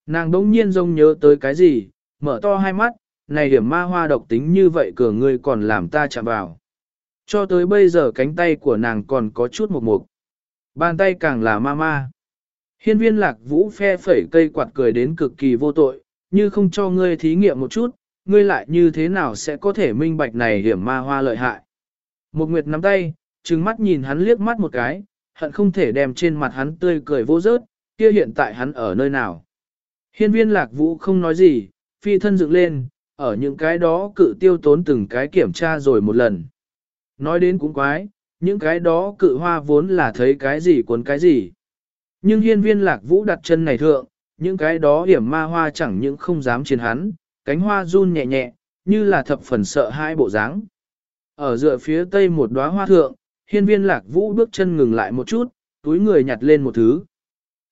Nàng đống nhiên rông nhớ tới cái gì, mở to hai mắt, này điểm ma hoa độc tính như vậy cường ngươi còn làm ta chạm vào. Cho tới bây giờ cánh tay của nàng còn có chút mục mục. Bàn tay càng là ma ma. Hiên viên lạc vũ phe phẩy cây quạt cười đến cực kỳ vô tội, như không cho ngươi thí nghiệm một chút, ngươi lại như thế nào sẽ có thể minh bạch này hiểm ma hoa lợi hại. Một nguyệt nắm tay, trừng mắt nhìn hắn liếc mắt một cái, hận không thể đem trên mặt hắn tươi cười vô rớt, kia hiện tại hắn ở nơi nào. Hiên viên lạc vũ không nói gì, phi thân dựng lên, ở những cái đó cự tiêu tốn từng cái kiểm tra rồi một lần. Nói đến cũng quái, những cái đó cự hoa vốn là thấy cái gì cuốn cái gì. Nhưng hiên viên lạc vũ đặt chân này thượng, những cái đó hiểm ma hoa chẳng những không dám chiến hắn, cánh hoa run nhẹ nhẹ, như là thập phần sợ hai bộ dáng. Ở dựa phía tây một đóa hoa thượng, hiên viên lạc vũ bước chân ngừng lại một chút, túi người nhặt lên một thứ.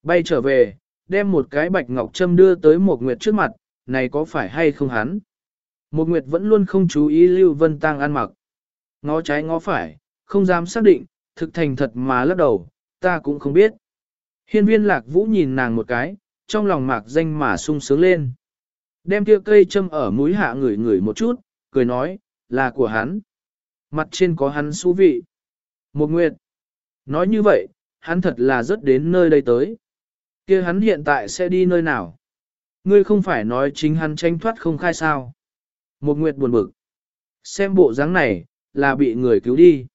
Bay trở về, đem một cái bạch ngọc châm đưa tới một nguyệt trước mặt, này có phải hay không hắn? Một nguyệt vẫn luôn không chú ý Lưu Vân Tăng ăn mặc. Ngó trái ngó phải, không dám xác định, thực thành thật mà lắc đầu, ta cũng không biết. Hiên viên lạc vũ nhìn nàng một cái, trong lòng mạc danh mà sung sướng lên. Đem kia cây châm ở mũi hạ ngửi ngửi một chút, cười nói, là của hắn. Mặt trên có hắn xú vị. Một nguyệt. Nói như vậy, hắn thật là rất đến nơi đây tới. kia hắn hiện tại sẽ đi nơi nào? Ngươi không phải nói chính hắn tranh thoát không khai sao. Một nguyệt buồn bực. Xem bộ dáng này, là bị người cứu đi.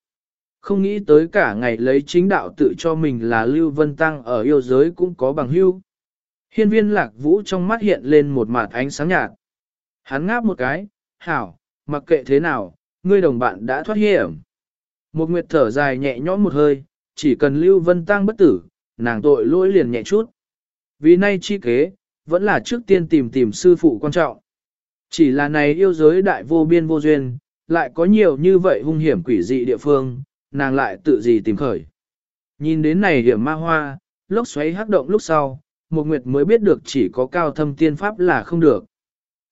Không nghĩ tới cả ngày lấy chính đạo tự cho mình là Lưu Vân Tăng ở yêu giới cũng có bằng hưu. Hiên viên lạc vũ trong mắt hiện lên một mặt ánh sáng nhạt. Hắn ngáp một cái, hảo, mặc kệ thế nào, ngươi đồng bạn đã thoát hiểm. Một nguyệt thở dài nhẹ nhõm một hơi, chỉ cần Lưu Vân Tăng bất tử, nàng tội lỗi liền nhẹ chút. Vì nay chi kế, vẫn là trước tiên tìm tìm sư phụ quan trọng. Chỉ là này yêu giới đại vô biên vô duyên, lại có nhiều như vậy hung hiểm quỷ dị địa phương, nàng lại tự gì tìm khởi. Nhìn đến này hiểm ma hoa, lốc xoáy hắc động lúc sau, một nguyệt mới biết được chỉ có cao thâm tiên pháp là không được.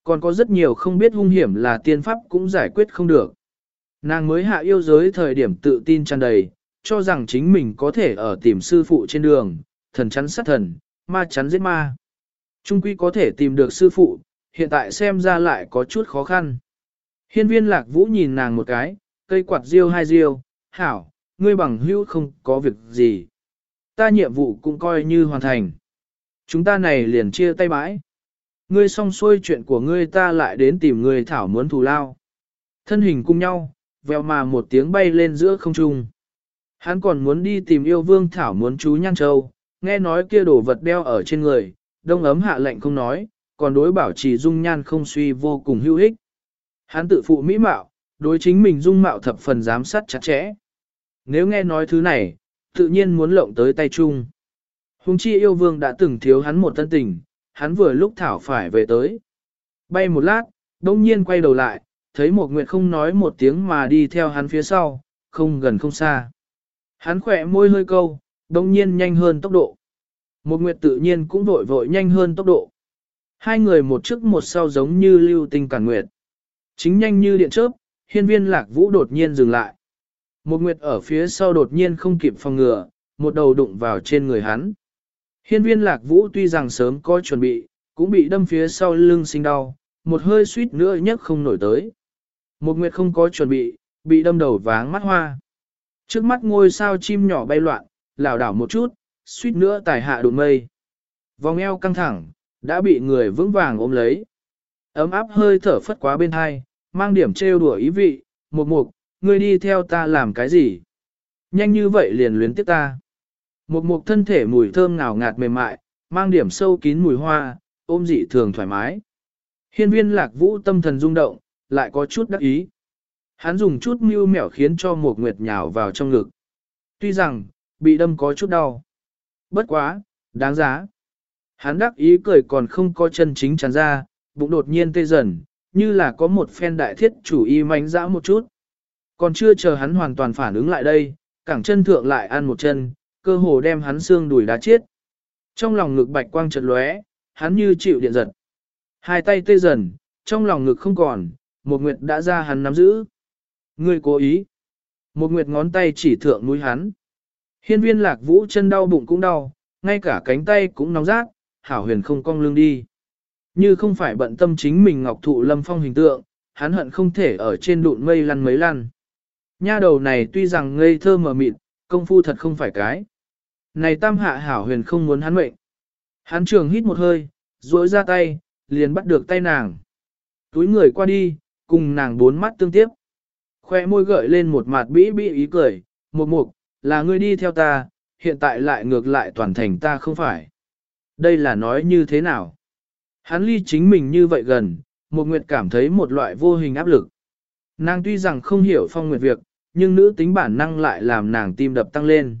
Còn có rất nhiều không biết hung hiểm là tiên pháp cũng giải quyết không được. Nàng mới hạ yêu giới thời điểm tự tin tràn đầy, cho rằng chính mình có thể ở tìm sư phụ trên đường, thần chắn sát thần, ma chắn giết ma. Trung quy có thể tìm được sư phụ, hiện tại xem ra lại có chút khó khăn. Hiên viên lạc vũ nhìn nàng một cái, cây quạt riêu hai riêu, hảo, ngươi bằng hữu không có việc gì. Ta nhiệm vụ cũng coi như hoàn thành. Chúng ta này liền chia tay bãi. Ngươi xong xuôi chuyện của ngươi ta lại đến tìm ngươi thảo muốn thù lao. Thân hình cùng nhau, vèo mà một tiếng bay lên giữa không trung. Hắn còn muốn đi tìm yêu vương thảo muốn chú Nhan Châu, nghe nói kia đổ vật đeo ở trên người, đông ấm hạ lệnh không nói, còn đối bảo trì dung nhan không suy vô cùng hữu ích. Hắn tự phụ mỹ mạo, đối chính mình dung mạo thập phần giám sát chặt chẽ. Nếu nghe nói thứ này, tự nhiên muốn lộng tới tay chung. Hùng chi yêu vương đã từng thiếu hắn một tân tình, hắn vừa lúc thảo phải về tới. Bay một lát, đông nhiên quay đầu lại, thấy một nguyệt không nói một tiếng mà đi theo hắn phía sau, không gần không xa. Hắn khỏe môi hơi câu, đông nhiên nhanh hơn tốc độ. Một nguyệt tự nhiên cũng vội vội nhanh hơn tốc độ. Hai người một trước một sau giống như lưu tinh cản nguyệt. Chính nhanh như điện chớp, hiên viên lạc vũ đột nhiên dừng lại. Một nguyệt ở phía sau đột nhiên không kịp phòng ngừa, một đầu đụng vào trên người hắn. Hiên viên lạc vũ tuy rằng sớm có chuẩn bị, cũng bị đâm phía sau lưng sinh đau, một hơi suýt nữa nhất không nổi tới. Một nguyệt không có chuẩn bị, bị đâm đầu váng mắt hoa. Trước mắt ngôi sao chim nhỏ bay loạn, lảo đảo một chút, suýt nữa tài hạ đụng mây. Vòng eo căng thẳng, đã bị người vững vàng ôm lấy. Ấm áp hơi thở phất quá bên hai, mang điểm trêu đùa ý vị, một mục, ngươi đi theo ta làm cái gì? Nhanh như vậy liền luyến tiếp ta. Một mục thân thể mùi thơm ngào ngạt mềm mại, mang điểm sâu kín mùi hoa, ôm dị thường thoải mái. Hiên viên lạc vũ tâm thần rung động, lại có chút đắc ý. Hắn dùng chút mưu mẹo khiến cho một nguyệt nhào vào trong ngực. Tuy rằng, bị đâm có chút đau. Bất quá, đáng giá. Hắn đắc ý cười còn không có chân chính tràn ra, bụng đột nhiên tê dần, như là có một phen đại thiết chủ y mánh dã một chút. Còn chưa chờ hắn hoàn toàn phản ứng lại đây, cẳng chân thượng lại ăn một chân, cơ hồ đem hắn xương đùi đá chết. Trong lòng ngực bạch quang chợt lóe, hắn như chịu điện giật. Hai tay tê dần, trong lòng ngực không còn, một nguyệt đã ra hắn nắm giữ. Ngươi cố ý. Một nguyệt ngón tay chỉ thượng núi hắn. Hiên viên lạc vũ chân đau bụng cũng đau, ngay cả cánh tay cũng nóng rát, hảo huyền không cong lưng đi. Như không phải bận tâm chính mình ngọc thụ lâm phong hình tượng, hắn hận không thể ở trên đụn mây lăn mấy lăn. Nha đầu này tuy rằng ngây thơ mờ mịt, công phu thật không phải cái. Này tam hạ hảo huyền không muốn hắn mệnh. Hắn trường hít một hơi, duỗi ra tay, liền bắt được tay nàng. Túi người qua đi, cùng nàng bốn mắt tương tiếp. Khoe môi gợi lên một mặt bĩ bĩ ý cười, một mục, là ngươi đi theo ta, hiện tại lại ngược lại toàn thành ta không phải. Đây là nói như thế nào? Hắn ly chính mình như vậy gần, một nguyệt cảm thấy một loại vô hình áp lực. Nàng tuy rằng không hiểu phong nguyệt việc, nhưng nữ tính bản năng lại làm nàng tim đập tăng lên.